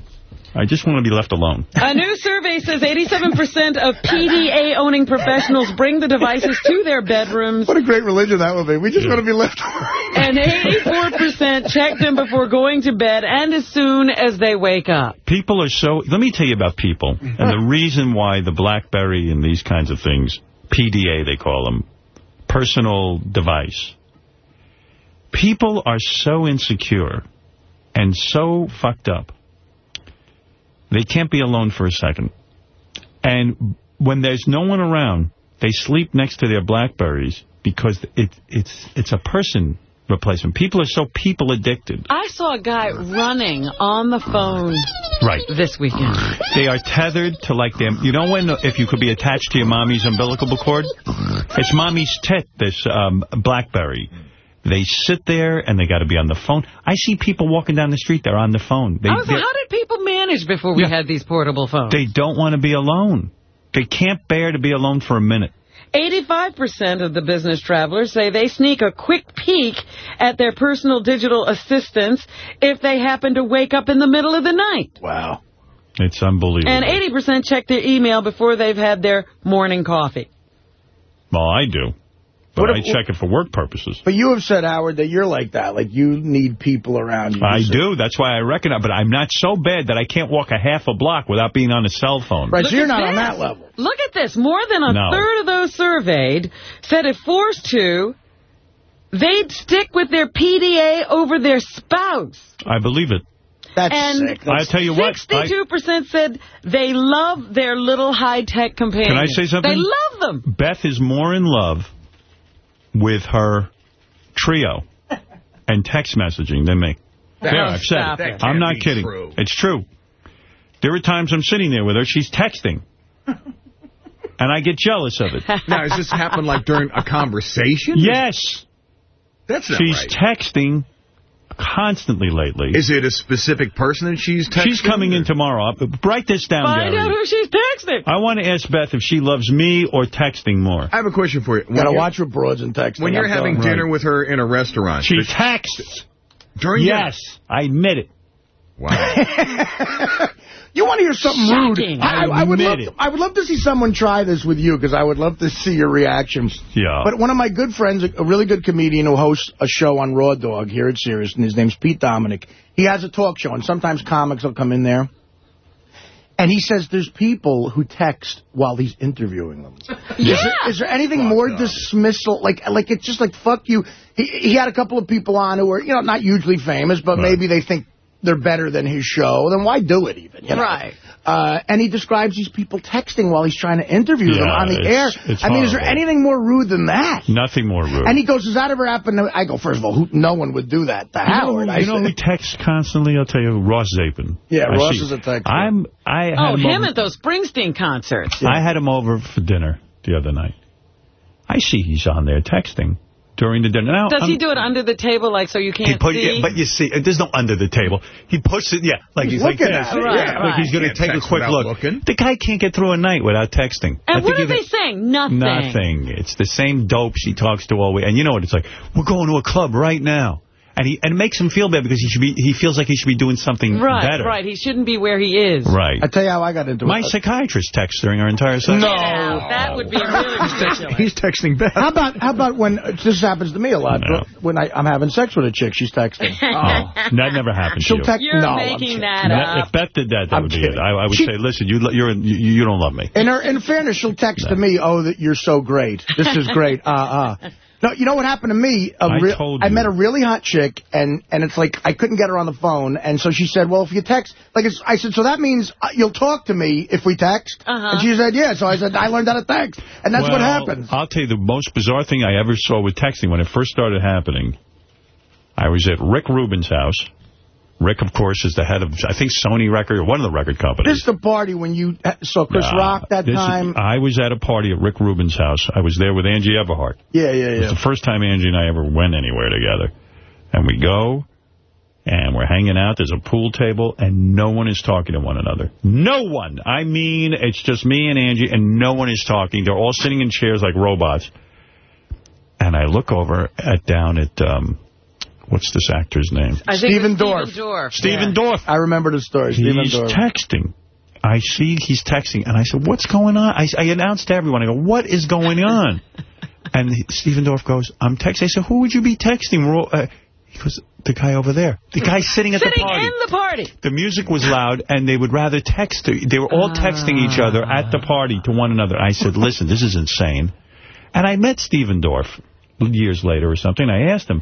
I just want to be left alone. A new survey says 87% of PDA-owning professionals bring the devices to their bedrooms, What a great religion that would be. We just want to be left alone. and 84% check them before going to bed and as soon as they wake up. People are so... Let me tell you about people. And the reason why the BlackBerry and these kinds of things, PDA they call them, personal device. People are so insecure and so fucked up. They can't be alone for a second. And when there's no one around, they sleep next to their Blackberries because it, it's it's a person replacement. People are so people addicted. I saw a guy running on the phone Right. this weekend. They are tethered to like them. You know when if you could be attached to your mommy's umbilical cord? It's mommy's tit, this um, BlackBerry. They sit there and they got to be on the phone. I see people walking down the street. They're on the phone. They I was how did people manage before we Yeah. had these portable phones? they don't want to be alone. They can't bear to be alone for a minute. 85% of the business travelers say they sneak a quick peek at their personal digital assistants if they happen to wake up in the middle of the night. Wow. It's unbelievable. And 80% check their email before they've had their morning coffee. well, I do. But What I check it for work purposes. But you have said, Howard, that you're like that. Like, you need people around you. I do. That's why I reckon. But I'm not so bad that I can't walk a half a block without being on a cell phone. Right, Look so you're at not on this. that level. Look at this. More than a No. third of those surveyed said if forced to, they'd stick with their PDA over their spouse. I believe it. That's And sick. I tell you what. 62% said they love their little high-tech companion. Can I say something? They love them. Beth is more in love with her Treo and text messaging than me. There, I've said it. it. I'm not kidding. true. It's true. There are times I'm sitting there with her, she's texting. and I get jealous of it. Now, does this happen like during a conversation? Yes. That's She's right. texting constantly lately. Is it a specific person that she's texting? She's coming in tomorrow. Uh, Write this down, Find Gary. out who she's texting. I want to ask Beth if she loves me or texting more. I have a question for you. When Gotta watch your broads and texting. When you're I'm having telling you. dinner with her in a restaurant. She texts. during Yes, I admit it. Wow. You want to hear something Shocking. rude? I, I would love. it. To, I would love to see someone try this with you because I would love to see your reaction. Yeah. But one of my good friends, a, a really good comedian who hosts a show on Raw Dog here at Sirius, and his name's Pete Dominick. He has a talk show, and sometimes comics will come in there. And he says there's people who text while he's interviewing them. Yeah. Is there, is there anything more dismissal? Like, like it's just like fuck you. He, he had a couple of people on who are you know not hugely famous, but Right. maybe they think they're better than his show. Then why do it even? You know? Right. Uh, and he describes these people texting while he's trying to interview them on the air. it's- it's I mean, is there anything more rude than that? Nothing more rude. And he goes, "Does that ever happen?" I go, first of all, who, no one would do that to You know, Howard." I you know who texts constantly? I'll tell you, Ross Zapin. Yeah, I Ross see- is a texter. I'm. I had Oh, him, him at those Springsteen concerts. I had him over for dinner the other night. I see he's on there texting during the dinner. Now, Does he I'm- do it under the table, like, so you can't put, see? yeah, but you see, uh, there's no under the table. He puts it, yeah, like He's he's, like looking this. at it, Right, yeah, right. like he's going to take a quick look. looking. The guy can't get through a night without texting. I and what are he- they saying? Nothing. Nothing. It's the same dope she talks to all week. And you know what it's like? We're going to a club right now. And he and it makes him feel bad because he should be he feels like he should be doing something Right, better. right. He shouldn't be where he is. Right. I tell you how I got into My it. My psychiatrist texts during our entire session. No. That would be really ridiculous. He's texting back. How about how about when this happens to me a lot? No. When I, I'm having sex with a chick, she's texting. Oh, that never happened to She'll you. text. You're no, I'm making that That- up. if Beth did that, that I'm would be it. I, I would She- say, listen, you you're in, you, you don't love me. In her, in fairness, she'll text to me, "Oh, that you're so great. This is great." Uh uh. No, you know what happened to me? A I re- told I met a really hot chick, and and it's like I couldn't get her on the phone, and so she said, "Well, if you text, like it's, I said, so that means uh, you'll talk to me if we text." Uh-huh. And she said, "Yeah." So I said, "I learned how to text," and that's what Well, happens. I'll tell you the most bizarre thing I ever saw with texting when it first started happening. I was at Rick Rubin's house. Rick, of course, is the head of, I think, Sony Record, or one of the record companies. This is the party when you saw Chris Nah, Rock that this is- time. I was at a party at Rick Rubin's house. I was there with Angie Everhart. yeah, yeah, yeah. It was the first time Angie and I ever went anywhere together. And we go, and we're hanging out. There's a pool table, and no one is talking to one another. No one. I mean, it's just me and Angie, and no one is talking. They're all sitting in chairs like robots. And I look over at down at, um, what's this actor's name? I think Stephen Dorff. Stephen Dorff. Stephen Yeah. Dorff. I remember the story. Stephen He's Dorff. texting. I see he's texting, and I said, what's going on? I, I announced to everyone, I go, what is going on? and he, Stephen Dorff goes, I'm texting. I said, who would you be texting? We're all, uh, he goes, the guy over there. The guy sitting at Sitting the party. Sitting in the party. The music was loud, and they would rather text. They were all texting each other at the party to one another. I said, listen, this is insane. And I met Stephen Dorff years later or something. I asked him,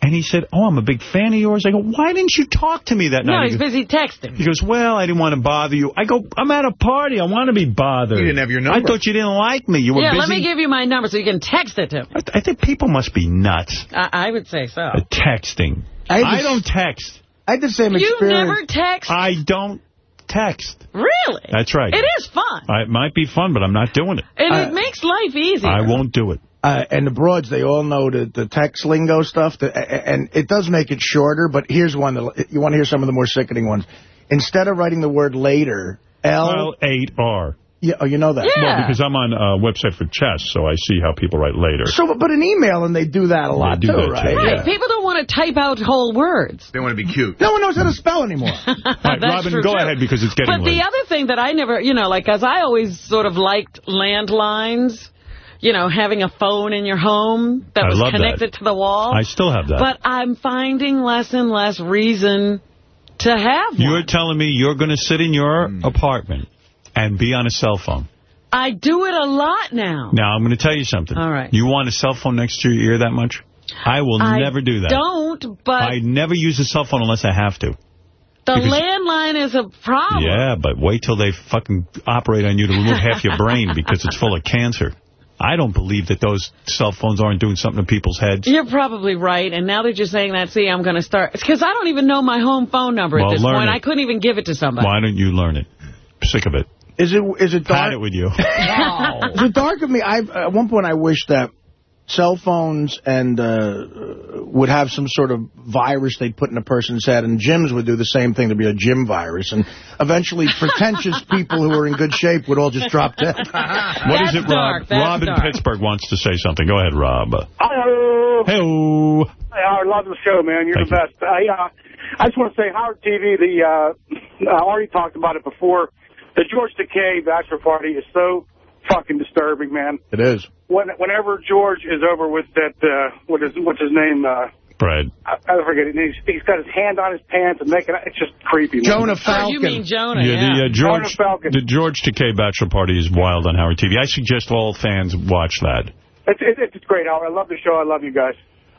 and he said, oh, I'm a big fan of yours. I go, why didn't you talk to me that No, night? He he's goes- busy texting. he goes, well, I didn't want to bother you. I go, I'm at a party. I want to be bothered. You didn't have your number. I thought you didn't like me. You were Yeah, busy. let me give you my number so you can text it to him. I, I think people must be nuts. I, I would say so. at texting. I I, don't text. I had the same You experience. never text? I don't text. Really? That's right. It is fun. I, it might be fun, but I'm not doing it. And Uh, it makes life easier. I won't do it. Uh, and the broads, they all know the, the text lingo stuff, the, and it does make it shorter, but here's one. That, you want to hear some of the more sickening ones. Instead of writing the word later, L... L8R. Yeah, oh, you know that. Yeah. Well, because I'm on a website for chess, so I see how people write later. So, but an email, and they do that a lot, do too, that, too, right? Right. yeah. People don't want to type out whole words. They want to be cute. No one knows how to spell anymore. All right, That's Robin, true, go too. ahead because it's getting But late. the other thing that I never, you know, like, as I always sort of liked landlines, you know, having a phone in your home that I was love that. connected to the wall. I still have that. But I'm finding less and less reason to have one. You're telling me you're going to sit in your Hmm. apartment and be on a cell phone. I do it a lot now. Now, I'm going to tell you something. All right. You want a cell phone next to your ear that much? I will I never do that. don't, but I never use a cell phone unless I have to. the because- landline is a problem. Yeah, but wait till they fucking operate on you to remove half your brain because it's full of cancer. I don't believe that those cell phones aren't doing something to people's heads. You're probably right, and now that you're saying that, see, I'm going to start... Because I don't even know my home phone number Well, at this learn point. it. I couldn't even give it to somebody. Why don't you learn it? Sick of it. Is it is it Had dark? it with you. Is it dark of me? I at one point I wish that cell phones and uh, would have some sort of virus they'd put in a person's head, and gyms would do the same thing to be a gym virus, and eventually pretentious people who are in good shape would all just drop dead. What is That's it, Rob? dark. That's Rob in dark. Pittsburgh wants to say something. Go ahead, Rob. Hello. Hey-o. Hey, I love the show, man. You're Thank the best. I, uh, I just want to say, Howard TV, the, uh, I already talked about it before. The George Takei bachelor party is so fucking disturbing, man. It is. When, whenever George is over with that, uh, what is, what's his name? Uh, Brad. I, I forget it. He's, he's got his hand on his pants and making it's just creepy. man. Jonah Oh, Falcon. you mean Jonah, Yeah, yeah. the uh, George Jonah Falcon. the George Takei bachelor party is wild on Howard TV. I suggest all fans watch that. It's, it's, it's great, Howard. I love the show. I love you guys.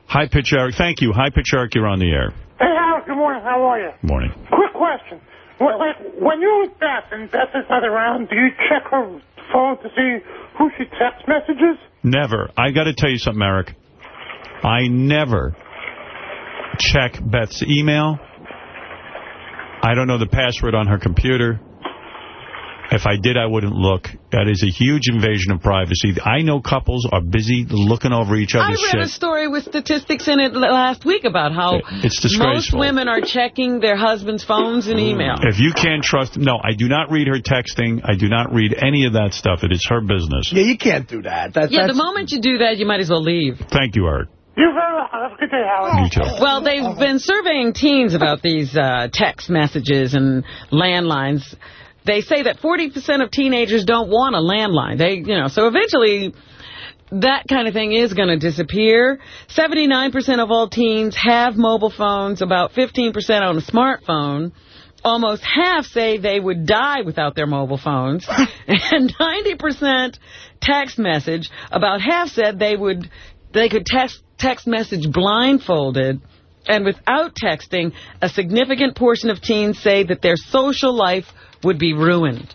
Hi, pitch Eric, thank you. Hi, pitch Eric, you're on the air. Hey, Howard, good morning. How are you? Morning. Quick question. When, when you're with Beth and Beth is not around, do you check her phone to see who she text messages? Never. I got to tell you something, Eric. I never check Beth's email. I don't know the password on her computer. If I did, I wouldn't look. That is a huge invasion of privacy. I know couples are busy looking over each other's. I other's read a story with statistics in it last week about how It's most women are checking their husband's phones and email. If you can't trust... No, I do not read her texting. I do not read any of that stuff. It is her business. Yeah, you can't do that. That Yeah, that's, the moment you do that, you might as well leave. Thank you, Eric. You very well. Have a good day, Howard. You too. Well, they've been surveying teens about these uh, text messages and landlines. They say that 40% of teenagers don't want a landline. They, you know, so eventually that kind of thing is going to disappear. 79% of all teens have mobile phones, about 15% on a smartphone. Almost half say they would die without their mobile phones. and 90% text message. About half said they would they could text text message blindfolded. And without texting, a significant portion of teens say that their social life would be ruined.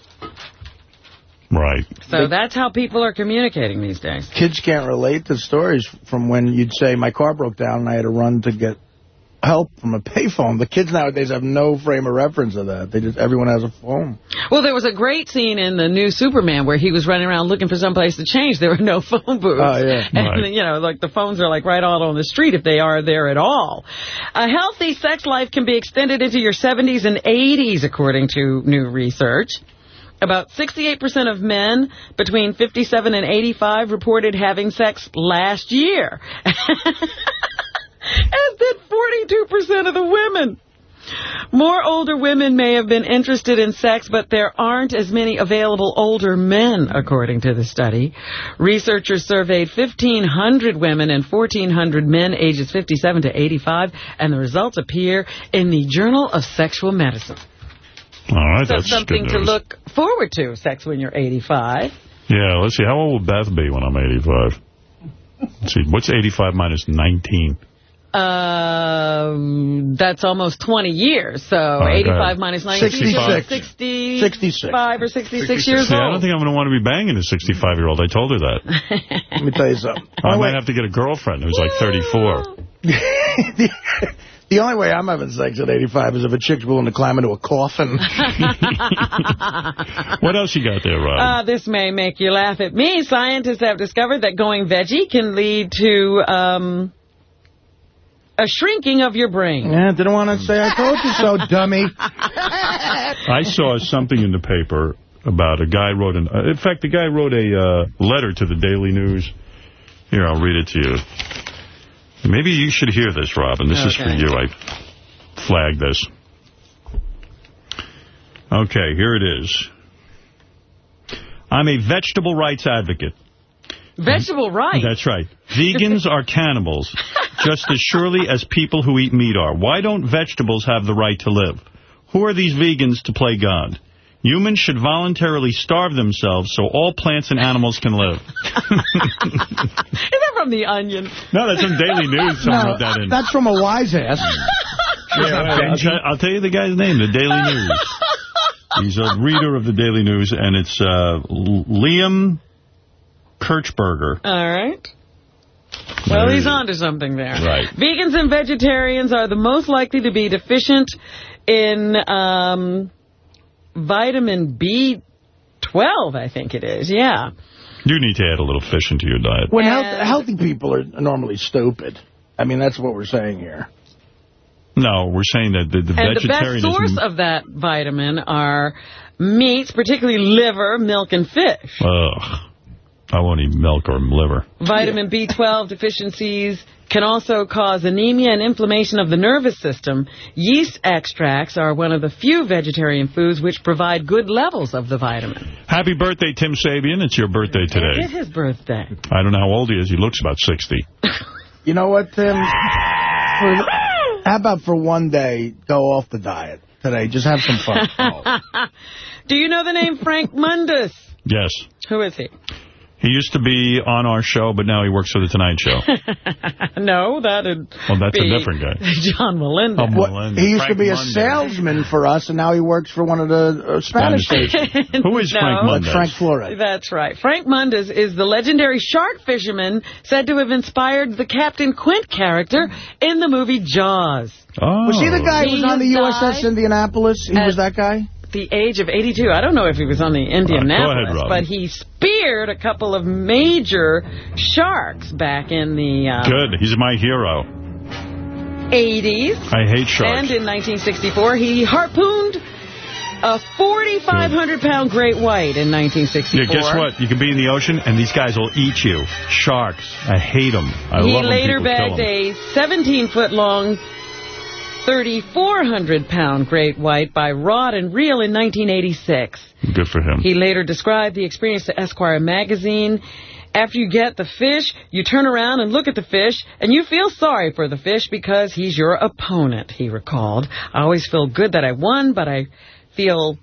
Right. So that's how people are communicating these days. Kids can't relate to stories from when you'd say, my car broke down and I had to run to get help from a payphone. The kids nowadays have no frame of reference of that. They just Everyone has a phone. Well, there was a great scene in the new Superman where he was running around looking for someplace to change. There were no phone booths. Oh, yeah. And, Right. you know, like the phones are like right out on the street if they are there at all. A healthy sex life can be extended into your 70s and 80s, according to new research. About 68% of men between 57 and 85 reported having sex last year. As did 42% of the women. More older women may have been interested in sex, but there aren't as many available older men, according to the study. Researchers surveyed 1,500 women and 1,400 men ages 57 to 85, and the results appear in the Journal of Sexual Medicine. All right, so that's something to look forward to, sex when you're 85. Yeah, let's see. How old will Beth be when I'm 85? Let's see. What's 85 minus 19? Um, that's almost 20 years, so Okay. 85 minus 19 66. 60, 65 or 66 years See, I don't think I'm going to want to be banging a 65-year-old. I told her that. Let me tell you something. I might have to get a girlfriend who's like 34. The only way I'm having sex at 85 is if a chick's willing to climb into a coffin. What else you got there, Rob? Uh, this may make you laugh at me. Scientists have discovered that going veggie can lead to um, a shrinking of your brain. Yeah, didn't want to say I told you so, dummy. I saw something in the paper about a guy wrote an. Uh, in fact, the guy wrote a uh, letter to the Daily News. Here, I'll read it to you. Maybe you should hear this, Robin. This is for you. I flagged this. Okay, here it is. I'm a vegetable rights advocate. Vegetable rights. That's right. Vegans are cannibals, just as surely as people who eat meat are. Why don't vegetables have the right to live? Who are these vegans to play God? Humans should voluntarily starve themselves so all plants and animals can live. Is that from The Onion? No, that's from Daily News. Someone No, wrote that in. that's from a wise ass. Yeah, I'll, tell, I'll tell you the guy's name, the Daily News. He's a reader of the Daily News, and it's uh, Liam Kirchberger. All right. Well, he's on to something there. Right. Vegans and vegetarians are the most likely to be deficient in um, vitamin B12, I think it is. Yeah. You need to add a little fish into your diet. When health, healthy people are normally stupid. I mean, that's what we're saying here. No, we're saying that the, the And the best source of that vitamin are meats, particularly liver, milk, and fish. Ugh. I won't eat milk or liver. Vitamin B12 deficiencies can also cause anemia and inflammation of the nervous system. Yeast extracts are one of the few vegetarian foods which provide good levels of the vitamin. Happy birthday, Tim Sabean. It's your birthday It's today. his birthday. I don't know how old he is. He looks about 60. You know what, Tim? For, how about for one day, go off the diet today? Just have some fun. Do you know the name Frank Mundus? Yes. Who is he? He used to be on our show, but now he works for The Tonight Show. no, that'd Well, that's be a different guy. John Melinda. Oh, What- Melinda. he used Frank to be a Monday. salesman for us, and now he works for one of the uh, Spanish Spanish stations. Who is Frank No. Monday? Frank Flores. That's right. Frank Mundus is the legendary shark fisherman said to have inspired the Captain Quint character in the movie Jaws. Oh. Was he the guy who was on the has USS died Indianapolis? He at- was that guy? The age of 82. I don't know if he was on the Indianapolis, ahead, but he speared a couple of major sharks back in the uh, Good. He's my hero. 80s. I hate sharks. And in 1964, he harpooned a 4,500-pound great white in 1964. Yeah, guess what? You can be in the ocean, and these guys will eat you. Sharks. I hate them. I he love later kill a 17-foot-long, 3,400-pound great white by rod and reel in 1986. Good for him. He later described the experience to Esquire magazine. After you get the fish, you turn around and look at the fish, and you feel sorry for the fish because he's your opponent, he recalled. I always feel good that I won, but I feel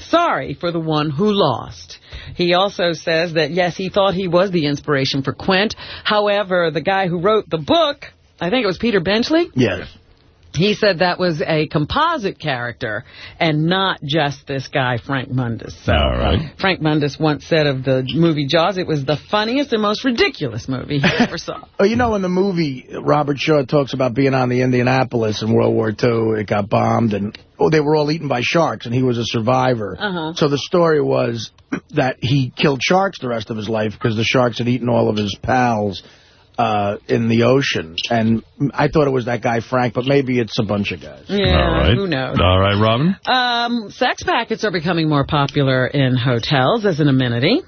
sorry for the one who lost. He also says that, yes, he thought he was the inspiration for Quint. However, the guy who wrote the book, I think it was Peter Benchley, Yes. He said that was a composite character and not just this guy, Frank Mundus. So, All right. Frank Mundus once said of the movie Jaws, it was the funniest and most ridiculous movie he ever saw. Oh, you know, in the movie, Robert Shaw talks about being on the Indianapolis in World War II. It got bombed, and oh, they were all eaten by sharks, and he was a survivor. Uh-huh. So the story was that he killed sharks the rest of his life because the sharks had eaten all of his pals uh, in the ocean. And I thought it was that guy, Frank, but maybe it's a bunch of guys. Yeah, All right. who knows? All right, Robin. Um, sex packets are becoming more popular in hotels as an amenity.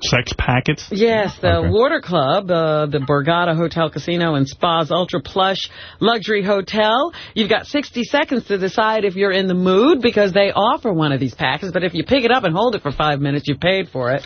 Sex packets? Yes, the Okay. Water Club, uh, the Borgata Hotel Casino and Spa's Ultra Plush Luxury Hotel. You've got 60 seconds to decide if you're in the mood because they offer one of these packets. But if you pick it up and hold it for five minutes, you've paid for it.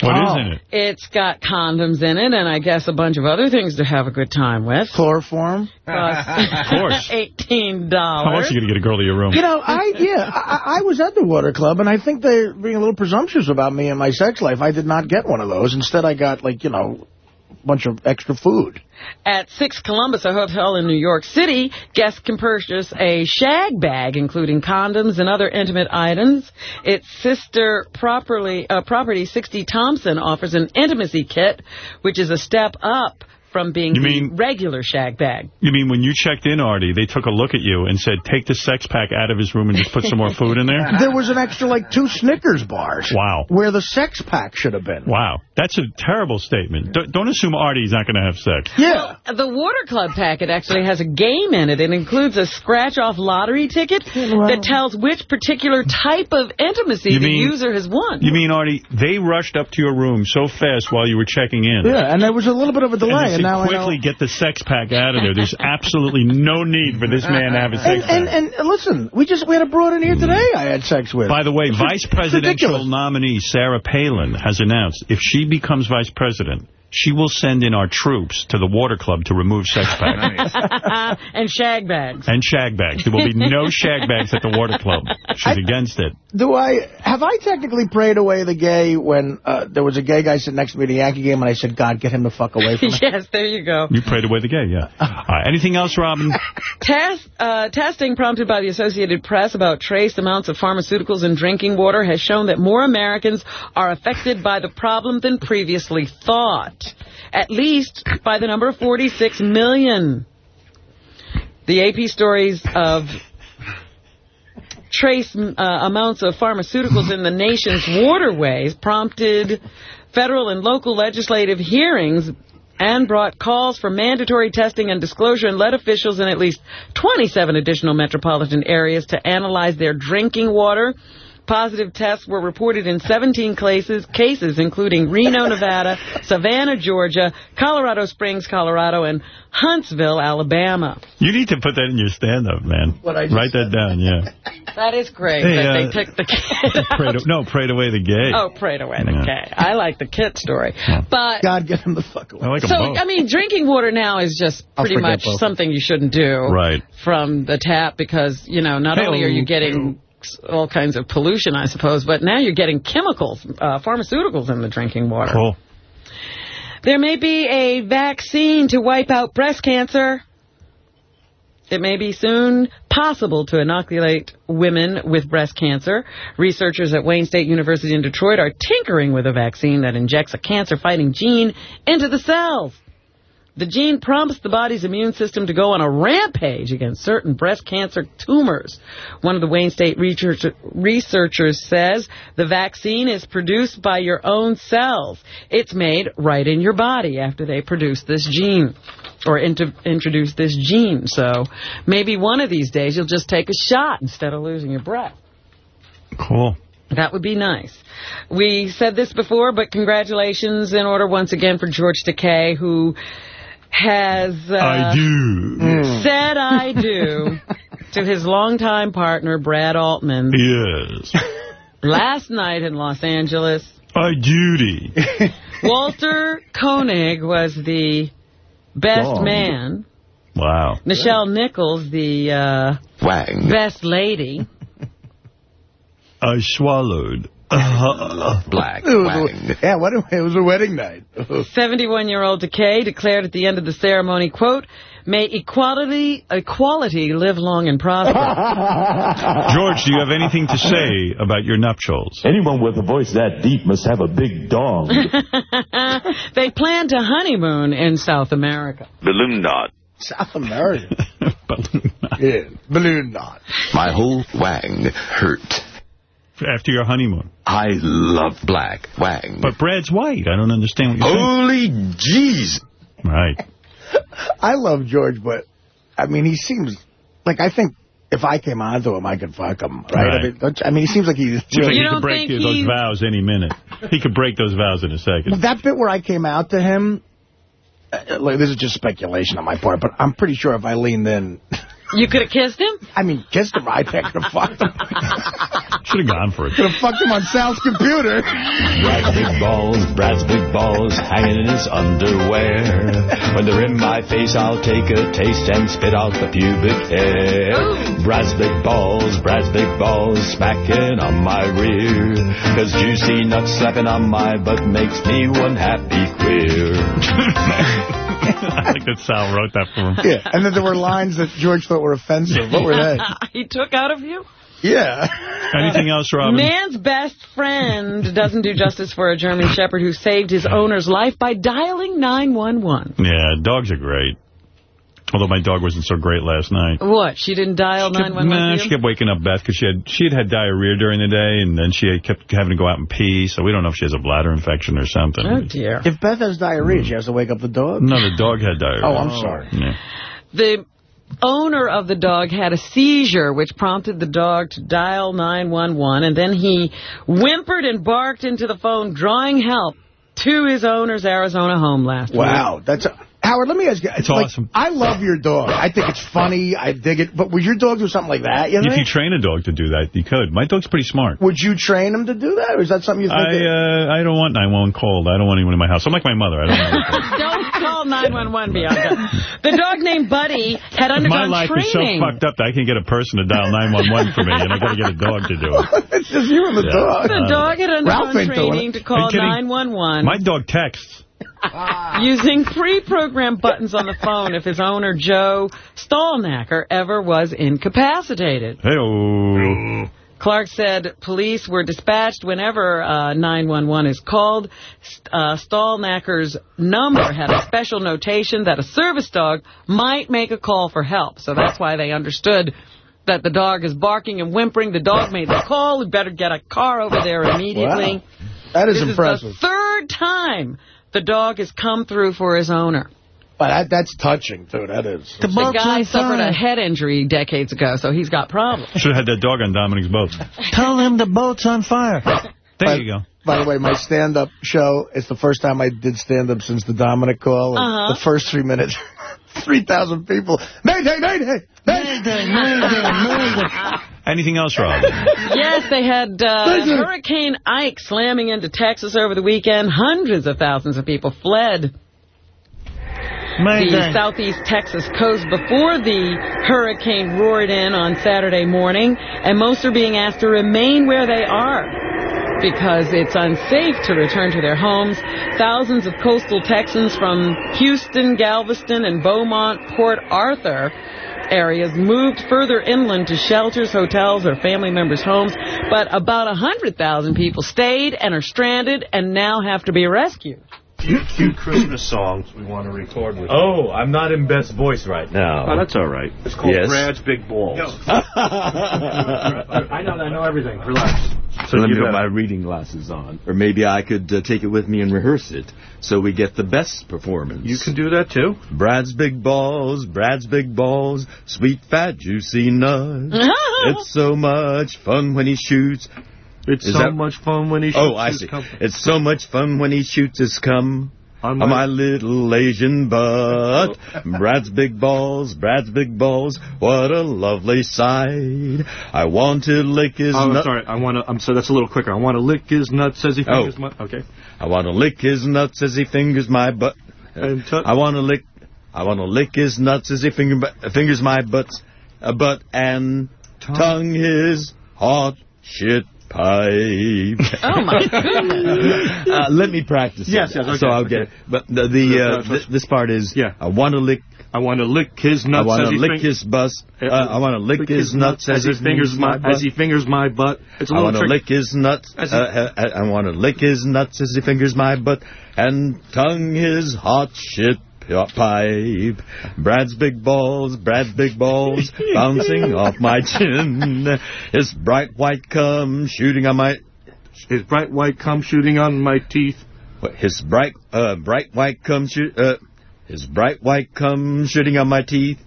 What is Oh. in it? It's got condoms in it and I guess a bunch of other things to have a good time with. Chloroform? Costs Of course. $18. How else are you going to get a girl to your room? You know, I yeah, I, I was at the water club, and I think they're being a little presumptuous about me and my sex life. I did not get one of those. Instead, I got like you know, a bunch of extra food. At Six Columbus, a hotel in New York City, guests can purchase a shag bag, including condoms and other intimate items. Its sister properly, uh, property, 60 Thompson, offers an intimacy kit, which is a step up from being You the mean- regular shag bag. You mean when you checked in, Artie, they took a look at you and said, take the sex pack out of his room and just put some more food in there? There was an extra like two Snickers bars. Wow. Where the sex pack should have been. Wow. That's a terrible statement. Don't, don't assume Artie's not going to have sex. Yeah. The Water Club packet actually has a game in it. It includes a scratch-off lottery ticket that tells which particular type of intimacy You the mean- user has won. You mean, Artie, they rushed up to your room so fast while you were checking in. Yeah, and there was a little bit of a delay, And and, they said, now quickly get the sex pack out of there. There's absolutely no need for this man to have a sex And, pack. and, and listen, we just we had a broad in here today. I had sex with. By the way, It's vice ridiculous. presidential nominee Sarah Palin has announced if she becomes vice president, she will send in our troops to the water club to remove sex packs. and shag bags. and shag bags. There will be no shag bags at the water club. She's against it. Do I have I technically prayed away the gay when uh, there was a gay guy sitting next to me at the Yankee game, and I said, "God, get him the fuck away from me." yes, there you go. You prayed away the gay, yeah. All right, anything else, Robin? Test, uh, testing prompted by the Associated Press about trace amounts of pharmaceuticals in drinking water has shown that more Americans are affected by the problem than previously thought. At least by the number of 46 million. The AP stories of trace uh, amounts of pharmaceuticals in the nation's waterways prompted federal and local legislative hearings and brought calls for mandatory testing and disclosure and led officials in at least 27 additional metropolitan areas to analyze their drinking water. Positive tests were reported in 17 cases, cases including Reno, Nevada, Savannah, Georgia, Colorado Springs, Colorado, and Huntsville, Alabama. You need to put that in your stand-up, man. What I just Write that down, yeah. That is great Hey, that uh, they took the kid Prayed, no, prayed away the gay. Oh, prayed away the gay. I like the kid story. But God, get him the fuck away. I like 'em so, both. I mean, drinking water now is just pretty much both. something you shouldn't do Right. from the tap because, you know, not only are you getting all kinds of pollution, I suppose, but now you're getting chemicals, uh, pharmaceuticals in the drinking water. Cool. There may be a vaccine to wipe out breast cancer. It may be soon possible to inoculate women with breast cancer. Researchers at Wayne State University in Detroit are tinkering with a vaccine that injects a cancer-fighting gene into the cells. The gene prompts the body's immune system to go on a rampage against certain breast cancer tumors. One of the Wayne State research, researchers says the vaccine is produced by your own cells. It's made right in your body after they produce this gene or introduce this gene. So maybe one of these days you'll just take a shot instead of losing your breath. Cool. That would be nice. We said this before, but congratulations in order once again for George Takei, who has uh, I do. said I do to his longtime partner, Brad Altman, Yes. last night in Los Angeles. I duty. Walter Koenig was the best Dog. man. Wow. Nichelle Nichols, the uh, Wang. best lady. I swallowed. Uh-huh. Black was yeah, what a, it was a wedding night. 71-year-old Takei declared at the end of the ceremony, quote, May equality equality live long and prosper. George, do you have anything to say about your nuptials? Anyone with a voice that deep must have a big dong. they plan to honeymoon in South America. Balloon knot. South America. Balloon knot. yeah, balloon knot. My whole wang hurt. After your honeymoon. I love black wang. But Brad's white. I don't understand what you're Holy jeez. Right. I love George, but, I mean, he seems, like, I think if I came on to him, I could fuck him, right? Right. I, mean, don't you- I mean, he seems like he's... Seems like You he don't could break think those he's- vows any minute. He could break those vows in a second. Well, that bit where I came out to him, uh, like, this is just speculation on my part, but I'm pretty sure if I leaned in... You could have kissed him? I mean, kissed him, I think I could have fucked him. Should have gone for it. Could have fucked him on Sal's computer. Brad's big balls, Brad's big balls hanging in his underwear. When they're in my face, I'll take a taste and spit out the pubic hair. Brad's big balls, Brad's big balls smacking on my rear. Cause juicy nuts slapping on my butt makes me one happy queer. I think that Sal wrote that for him. Yeah, and then there were lines that George thought were offensive. What were they? he took out of you? Yeah. Anything else, Robin? Man's best friend doesn't do justice for a German Shepherd who saved his owner's life by dialing 911. Yeah, dogs are great. Although my dog wasn't so great last night. What? She didn't dial 911 Nah, she kept waking up Beth because she had she had had diarrhea during the day, and then she kept having to go out and pee. So we don't know if she has a bladder infection or something. Oh, dear. If Beth has diarrhea, hmm. she has to wake up the dog? No, the dog had diarrhea. Oh, I'm sorry. Yeah. The owner of the dog had a seizure, which prompted the dog to dial 911, and then he whimpered and barked into the phone, drawing help to his owner's Arizona home last week. Wow, that's... A, Howard, let me ask you. It's like, awesome. I love your dog. I think it's funny. I dig it. But would your dog do something like that, you If think? you train a dog to do that, you could. My dog's pretty smart. Would you train him to do that, or is that something you think... I uh, I don't want 911 called. I don't want anyone in my house. I'm like my mother. I don't want Don't call 911, Bianca. The dog named Buddy had undergone training. My undergone life is so fucked up that I can get a person to dial 911 for me, and I got to get a dog to do it. it's just you and the Yeah. dog. The dog had Ralph undergone ain't training to call Are you kidding? 911 My dog texts. using pre-programmed buttons on the phone if his owner, Joe Stalnaker, ever was incapacitated. Hey-oh. Clark said police were dispatched whenever uh, 911 is called. Uh, Stalnaker's number had a special notation that a service dog might make a call for help. So that's why they understood that the dog is barking and whimpering. The dog made the call. We better get a car over there immediately. Wow. That is this impressive. is the third time the dog has come through for his owner. But that, that's touching, too. That is. The, guy suffered a head injury decades ago, so he's got problems. Should have had that dog on Dominick's boat. Tell him the boat's on fire. There you go. By the way, my stand-up show, it's the first time I did stand-up since the Dominick call. and Uh-huh. The first three minutes, 3,000 people. Mayday, mayday, mayday, mayday, mayday. Anything else, Rob? yes, they had uh, Hurricane Ike slamming into Texas over the weekend. Hundreds of thousands of people fled the southeast Texas coast before the hurricane roared in on Saturday morning, and most are being asked to remain where they are because it's unsafe to return to their homes. Thousands of coastal Texans from Houston, Galveston, and Beaumont, Port Arthur areas moved further inland to shelters, hotels, or family members' homes, but about 100,000 people stayed and are stranded and now have to be rescued. Few Christmas songs we want to record with Oh, I'm not in best voice right now. Oh, that's all right. It's called Yes. Brad's Big Balls. I know, I know everything. Relax. So let me you put better- my reading glasses on. Or maybe I could uh, take it with me and rehearse it so we get the best performance. You can do that, too. Brad's big balls, Brad's big balls, sweet fat juicy nuts. it's so much fun when he shoots. It's Is so that- much fun when he shoots Oh, I his see. cum. It's so much fun when he shoots his cum. On my- my little Asian butt. Brad's big balls, Brad's big balls. What a lovely sight. I want to lick his Oh, nut. sorry. I want to. I'm sorry. That's a little quicker. I want to lick his nuts as he Oh. fingers my. Okay. I want to lick his nuts as he fingers my butt. And I want to lick. I want to lick his nuts as he finger, fingers my butts, uh, butt and tongue his hot shit pipe. Oh, my goodness. uh, let me practice. Yes, it, yes, okay, so I'll okay. get. It. But the, the uh, th- this part is. Yeah. I want to lick. I want to lick his nuts. I want to lick his bust. Uh, I want to lick, his, nuts as, he fingers my butt. as he fingers my butt. It's a I want to lick his nuts. As he- Uh, uh, I want to lick his nuts as he fingers my butt and tongue his hot shit p- pipe. Brad's big balls, Brad's big balls, bouncing off my chin. His bright white cum shooting on my. His bright white cum shooting on my teeth. What, His bright, uh, bright white cum shoot. Uh, his bright white cum shooting on my teeth.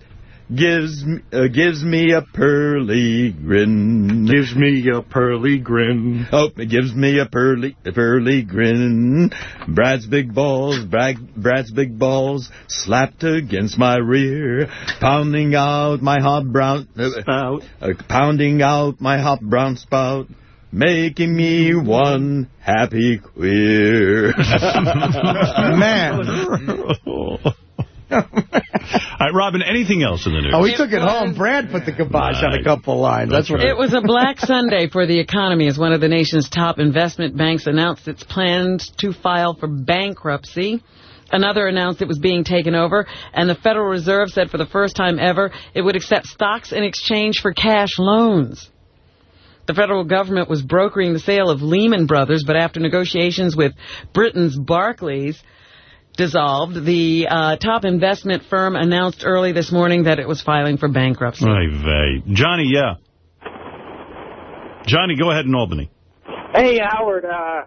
Gives uh, gives me a pearly grin. Gives me a pearly grin. Oh, it gives me a pearly, a pearly grin. Brad's big balls, Brad, Brad's big balls, slapped against my rear, pounding out my hot brown uh, Spout. uh, pounding out my hot brown spout, making me one happy queer. Man. All right, Robin, anything else in the news? Oh, he took it home. Brad put the kibosh on a couple lines. That's what It was a black Sunday for the economy as one of the nation's top investment banks announced its plans to file for bankruptcy. Another announced it was being taken over, and the Federal Reserve said for the first time ever it would accept stocks in exchange for cash loans. The federal government was brokering the sale of Lehman Brothers, but after negotiations with Britain's Barclays dissolved, the uh, top investment firm announced early this morning that it was filing for bankruptcy. Ay vey. Johnny, yeah. Johnny, go ahead in Albany. Hey, Howard, uh,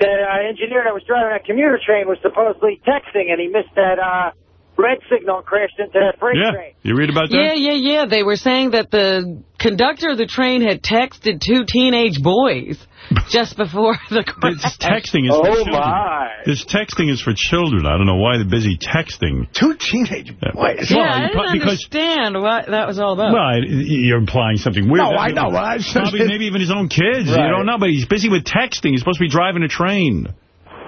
the uh, engineer that was driving that commuter train was supposedly texting, and he missed that uh, red signal and crashed into that freight Yeah, train. you read about that? Yeah, yeah, yeah. They were saying that the conductor of the train had texted two teenage boys just before the crash. This texting is for children. my. This texting is for children. I don't know why they're busy texting. Two teenage boys. Yeah, Well, I didn't because understand what that was all about. Well, I- you're implying something weird. No, I know. I Probably maybe even his own kids. You don't know, but he's busy with texting. He's supposed to be driving a train.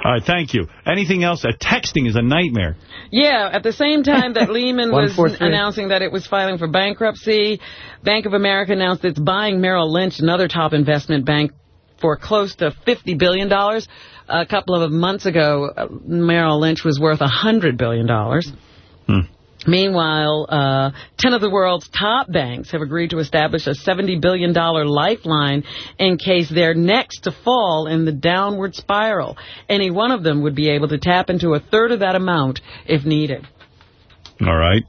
All right, thank you. Anything else? Uh, texting is a nightmare. Yeah, at the same time that Lehman was announcing that it was filing for bankruptcy, Bank of America announced it's buying Merrill Lynch, another top investment bank, for close to $50 billion. A couple of months ago, uh, Merrill Lynch was worth $100 billion. Meanwhile, uh, 10 of the world's top banks have agreed to establish a $70 billion lifeline in case they're next to fall in the downward spiral. Any one of them would be able to tap into a third of that amount if needed. All right.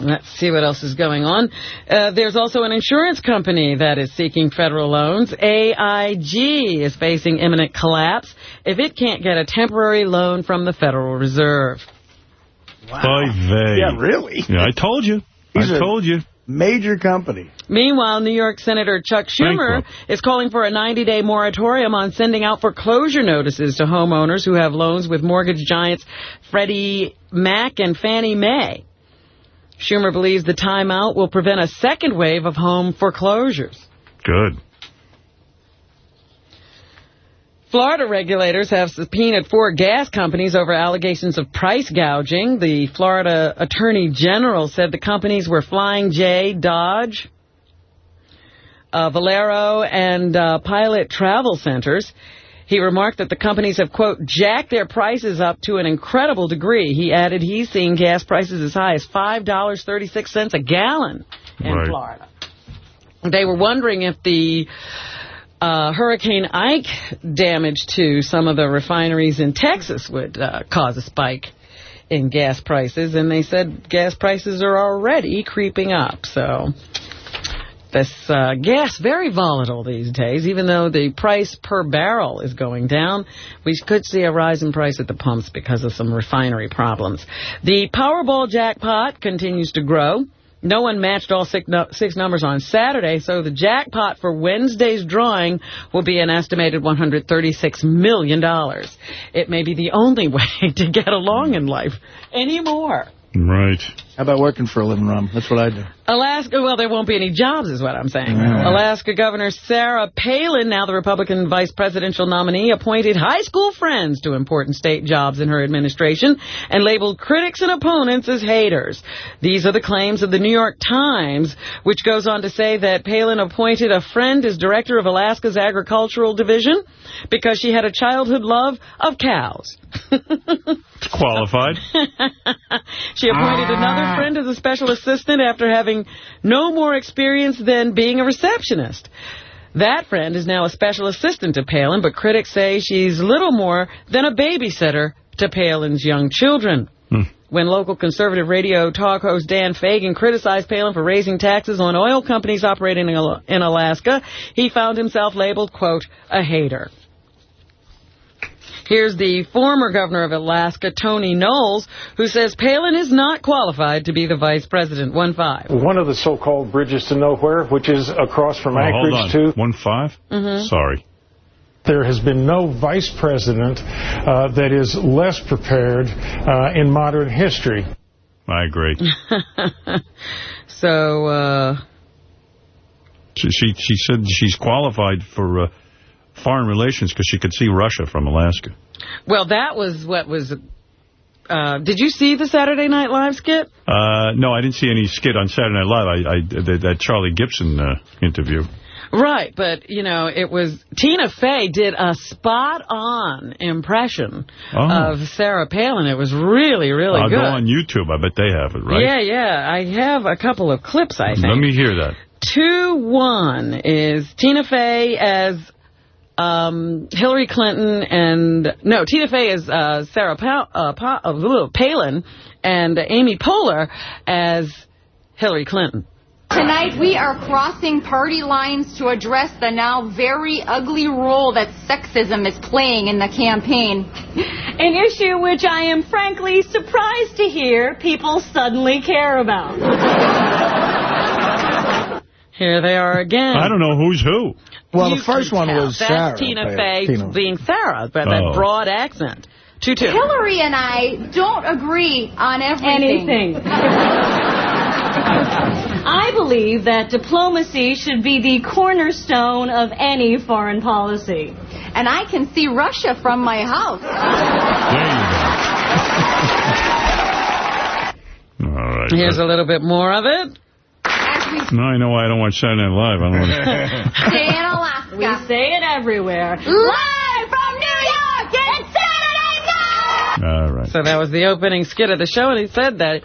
Let's see what else is going on. Uh, there's also an insurance company that is seeking federal loans. AIG is facing imminent collapse if it can't get a temporary loan from the Federal Reserve. Oy vey. Yeah, really? Yeah, I told you. He's I a told you. Major company. Meanwhile, New York Senator Chuck Schumer Bankrupt. is calling for a 90-day moratorium on sending out foreclosure notices to homeowners who have loans with mortgage giants Freddie Mac and Fannie Mae. Schumer believes the timeout will prevent a second wave of home foreclosures. Good. Florida regulators have subpoenaed four gas companies over allegations of price gouging. The Florida Attorney General said the companies were Flying J, Dodge, uh, Valero, and uh, Pilot Travel Centers. He remarked that the companies have, quote, jacked their prices up to an incredible degree. He added he's seeing gas prices as high as $5.36 a gallon in Right. Florida. They were wondering if the uh, Hurricane Ike damage to some of the refineries in Texas would uh, cause a spike in gas prices, and they said gas prices are already creeping up. So This uh, gas very volatile these days. Even though the price per barrel is going down, we could see a rise in price at the pumps because of some refinery problems. The Powerball jackpot continues to grow. No one matched all six, no six numbers on Saturday, so the jackpot for Wednesday's drawing will be an estimated $136 million. It may be the only way to get along in life anymore. Right. How about working for a living, Rum? That's what I do. Alaska, well, there won't be any jobs is what I'm saying. Alaska Governor Sarah Palin, now the Republican vice presidential nominee, appointed high school friends to important state jobs in her administration and labeled critics and opponents as haters. These are the claims of the New York Times, which goes on to say that Palin appointed a friend as director of Alaska's agricultural division because she had a childhood love of cows. Qualified. She appointed another friend as a special assistant after having no more experience than being a receptionist. That friend is now a special assistant to Palin, but critics say she's little more than a babysitter to Palin's young children. Hmm. When local conservative radio talk host Dan Fagan criticized Palin for raising taxes on oil companies operating in Alaska, he found himself labeled, quote, a hater. Here's the former governor of Alaska, Tony Knowles, who says Palin is not qualified to be the vice president. One five. One of the so-called bridges to nowhere, which is across from Oh, hold Anchorage on. to... One five? Mhm. Sorry. There has been no vice president uh, that is less prepared uh, in modern history. I agree. so, uh, She, she she said she's qualified for uh, foreign relations because she could see Russia from Alaska. well, that was what was... Uh, did you see the Saturday Night Live skit? Uh, no, I didn't see any skit on Saturday Night Live. I, I that, that Charlie Gibson uh, interview. Right, but, you know, it was... Tina Fey did a spot-on impression Oh. of Sarah Palin. It was really, really I'll good. go on YouTube. I bet they have it, right? Yeah, yeah. I have a couple of clips, I think. Let me hear that. 2-1 is Tina Fey as um, Hillary Clinton and... No, Tina Fey is uh, Sarah pa uh, pa uh, Palin and Amy Poehler as Hillary Clinton. Tonight, we are crossing party lines to address the now very ugly role that sexism is playing in the campaign. An issue which I am frankly surprised to hear people suddenly care about. Here they are again. I don't know who's who. Well, You the first can one tell. was That's Sarah. Tina Palin. Fey Tina. being Sarah, but that Oh. broad accent. 2-2. Hillary and I don't agree on everything. Anything. I believe that diplomacy should be the cornerstone of any foreign policy. And I can see Russia from my house. All right. Here's a little bit more of it. No, I know why I don't watch Saturday Night Live. I don't want to... Stay in Alaska. We say it everywhere. Live from New York, it's Saturday night! All right. So that was the opening skit of the show, and he said that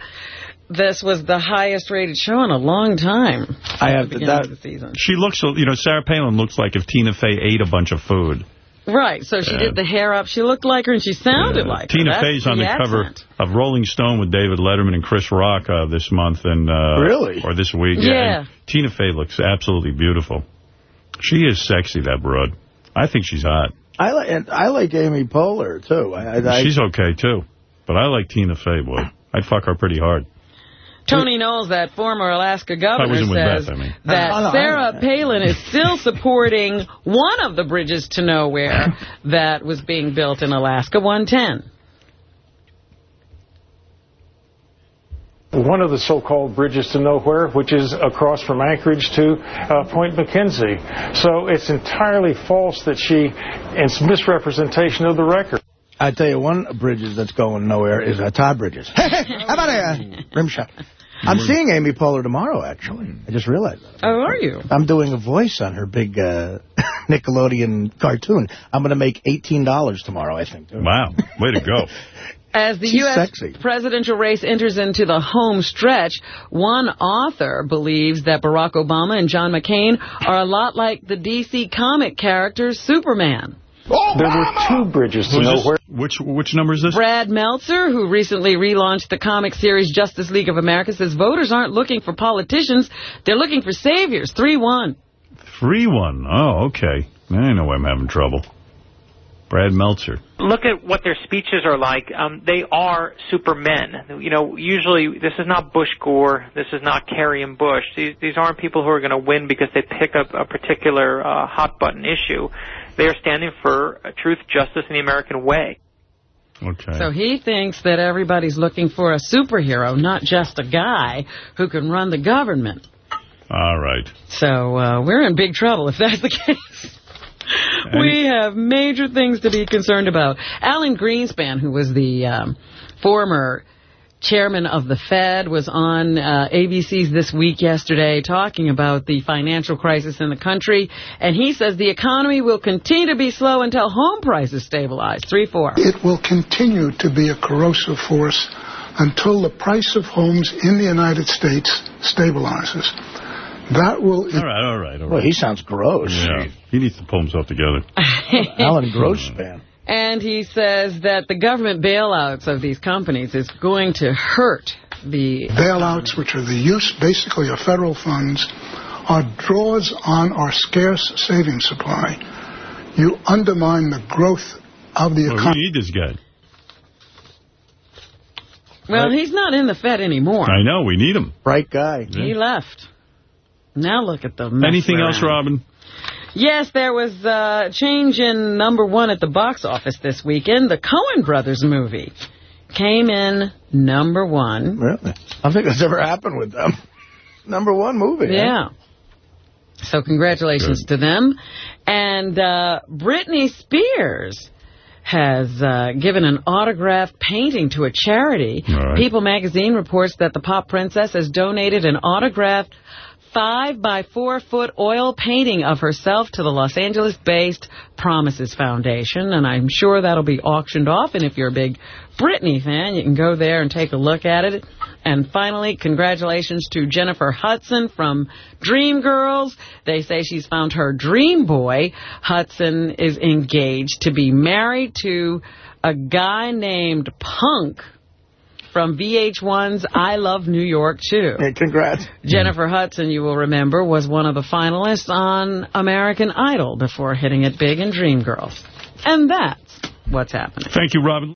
this was the highest rated show in a long time. I have beginning that. of the season. She looks, you know, Sarah Palin looks like if Tina Fey ate a bunch of food. Right, so she Yeah. did the hair up. She looked like her, and she sounded like her. Tina That's Fey's on the cover of Rolling Stone with David Letterman and Chris Rock uh, this month and uh, Really? or this week. Yeah. And Tina Fey looks absolutely beautiful. She is sexy, that broad. I think she's hot. I like and I like Amy Poehler too. I, I, she's okay too, but I like Tina Fey, boy. I'd fuck her pretty hard. Tony Knowles, that former Alaska governor, says Beth, I mean. that Oh, no, I Sarah know. Palin is still supporting one of the bridges to nowhere that was being built in Alaska, 110. One of the so-called bridges to nowhere, which is across from Anchorage to uh, Point MacKenzie. So it's entirely false that she, it's misrepresentation of the record. I tell you, one of Bridges that's going nowhere is uh, Todd Bridges. Hey, hey, how about a uh, rim shot? I'm seeing Amy Poehler tomorrow, actually. I just realized that. Oh, are you? I'm doing a voice on her big uh, Nickelodeon cartoon. I'm going to make $18 tomorrow, I think. Wow, way to go. As the She's U.S. sexy. presidential race enters into the home stretch, one author believes that Barack Obama and John McCain are a lot like the DC comic character Superman. There were two bridges to nowhere. Which which number is this? Brad Meltzer, who recently relaunched the comic series Justice League of America, says voters aren't looking for politicians. They're looking for saviors. 3-1. 3-1. Oh, okay. I know I'm having trouble. Brad Meltzer. look at what their speeches are like. Um, they are supermen. You know, usually this is not Bush Gore. This is not Kerry and Bush. These, these aren't people who are going to win because they pick up a particular uh, hot button issue. They are standing for uh, truth, justice, and the American way. Okay. So he thinks that everybody's looking for a superhero, not just a guy who can run the government. All right. So uh, we're in big trouble if that's the case. we have major things to be concerned about. Alan Greenspan, who was the um, former chairman of the Fed, was on uh, ABC's This Week yesterday talking about the financial crisis in the country. And he says the economy will continue to be slow until home prices stabilize. 3-4. It will continue to be a corrosive force until the price of homes in the United States stabilizes. That will... All right, all right, all right. Well, he sounds gross. Yeah, he needs to pull himself together. Alan Grossman. And he says that the government bailouts of these companies is going to hurt the... Bailouts, which are the use basically of federal funds, are draws on our scarce savings supply. You undermine the growth of the Well, we economy. need this guy. Well, he's not in the Fed anymore. I know, we need him. Bright guy. He left. Now look at the mess Anything we're else. Robin? Yes, there was a change in number one at the box office this weekend. The Coen Brothers movie came in number one. Really? I don't think that's ever happened with them. Number one movie. huh? Yeah. So congratulations to them. And uh, Britney Spears has uh, given an autographed painting to a charity. Right. People magazine reports that the pop princess has donated an autographed five by four foot oil painting of herself to the Los Angeles-based Promises Foundation, and I'm sure that'll be auctioned off. And if you're a big Britney fan, you can go there and take a look at it. And finally, congratulations to Jennifer Hudson from Dreamgirls. They say she's found her dream boy. Hudson is engaged to be married to a guy named Punk from VH1's I Love New York, too. Hey, congrats. Jennifer Hudson, you will remember, was one of the finalists on American Idol before hitting it big in Dreamgirls. And that's what's happening. Thank you, Robin.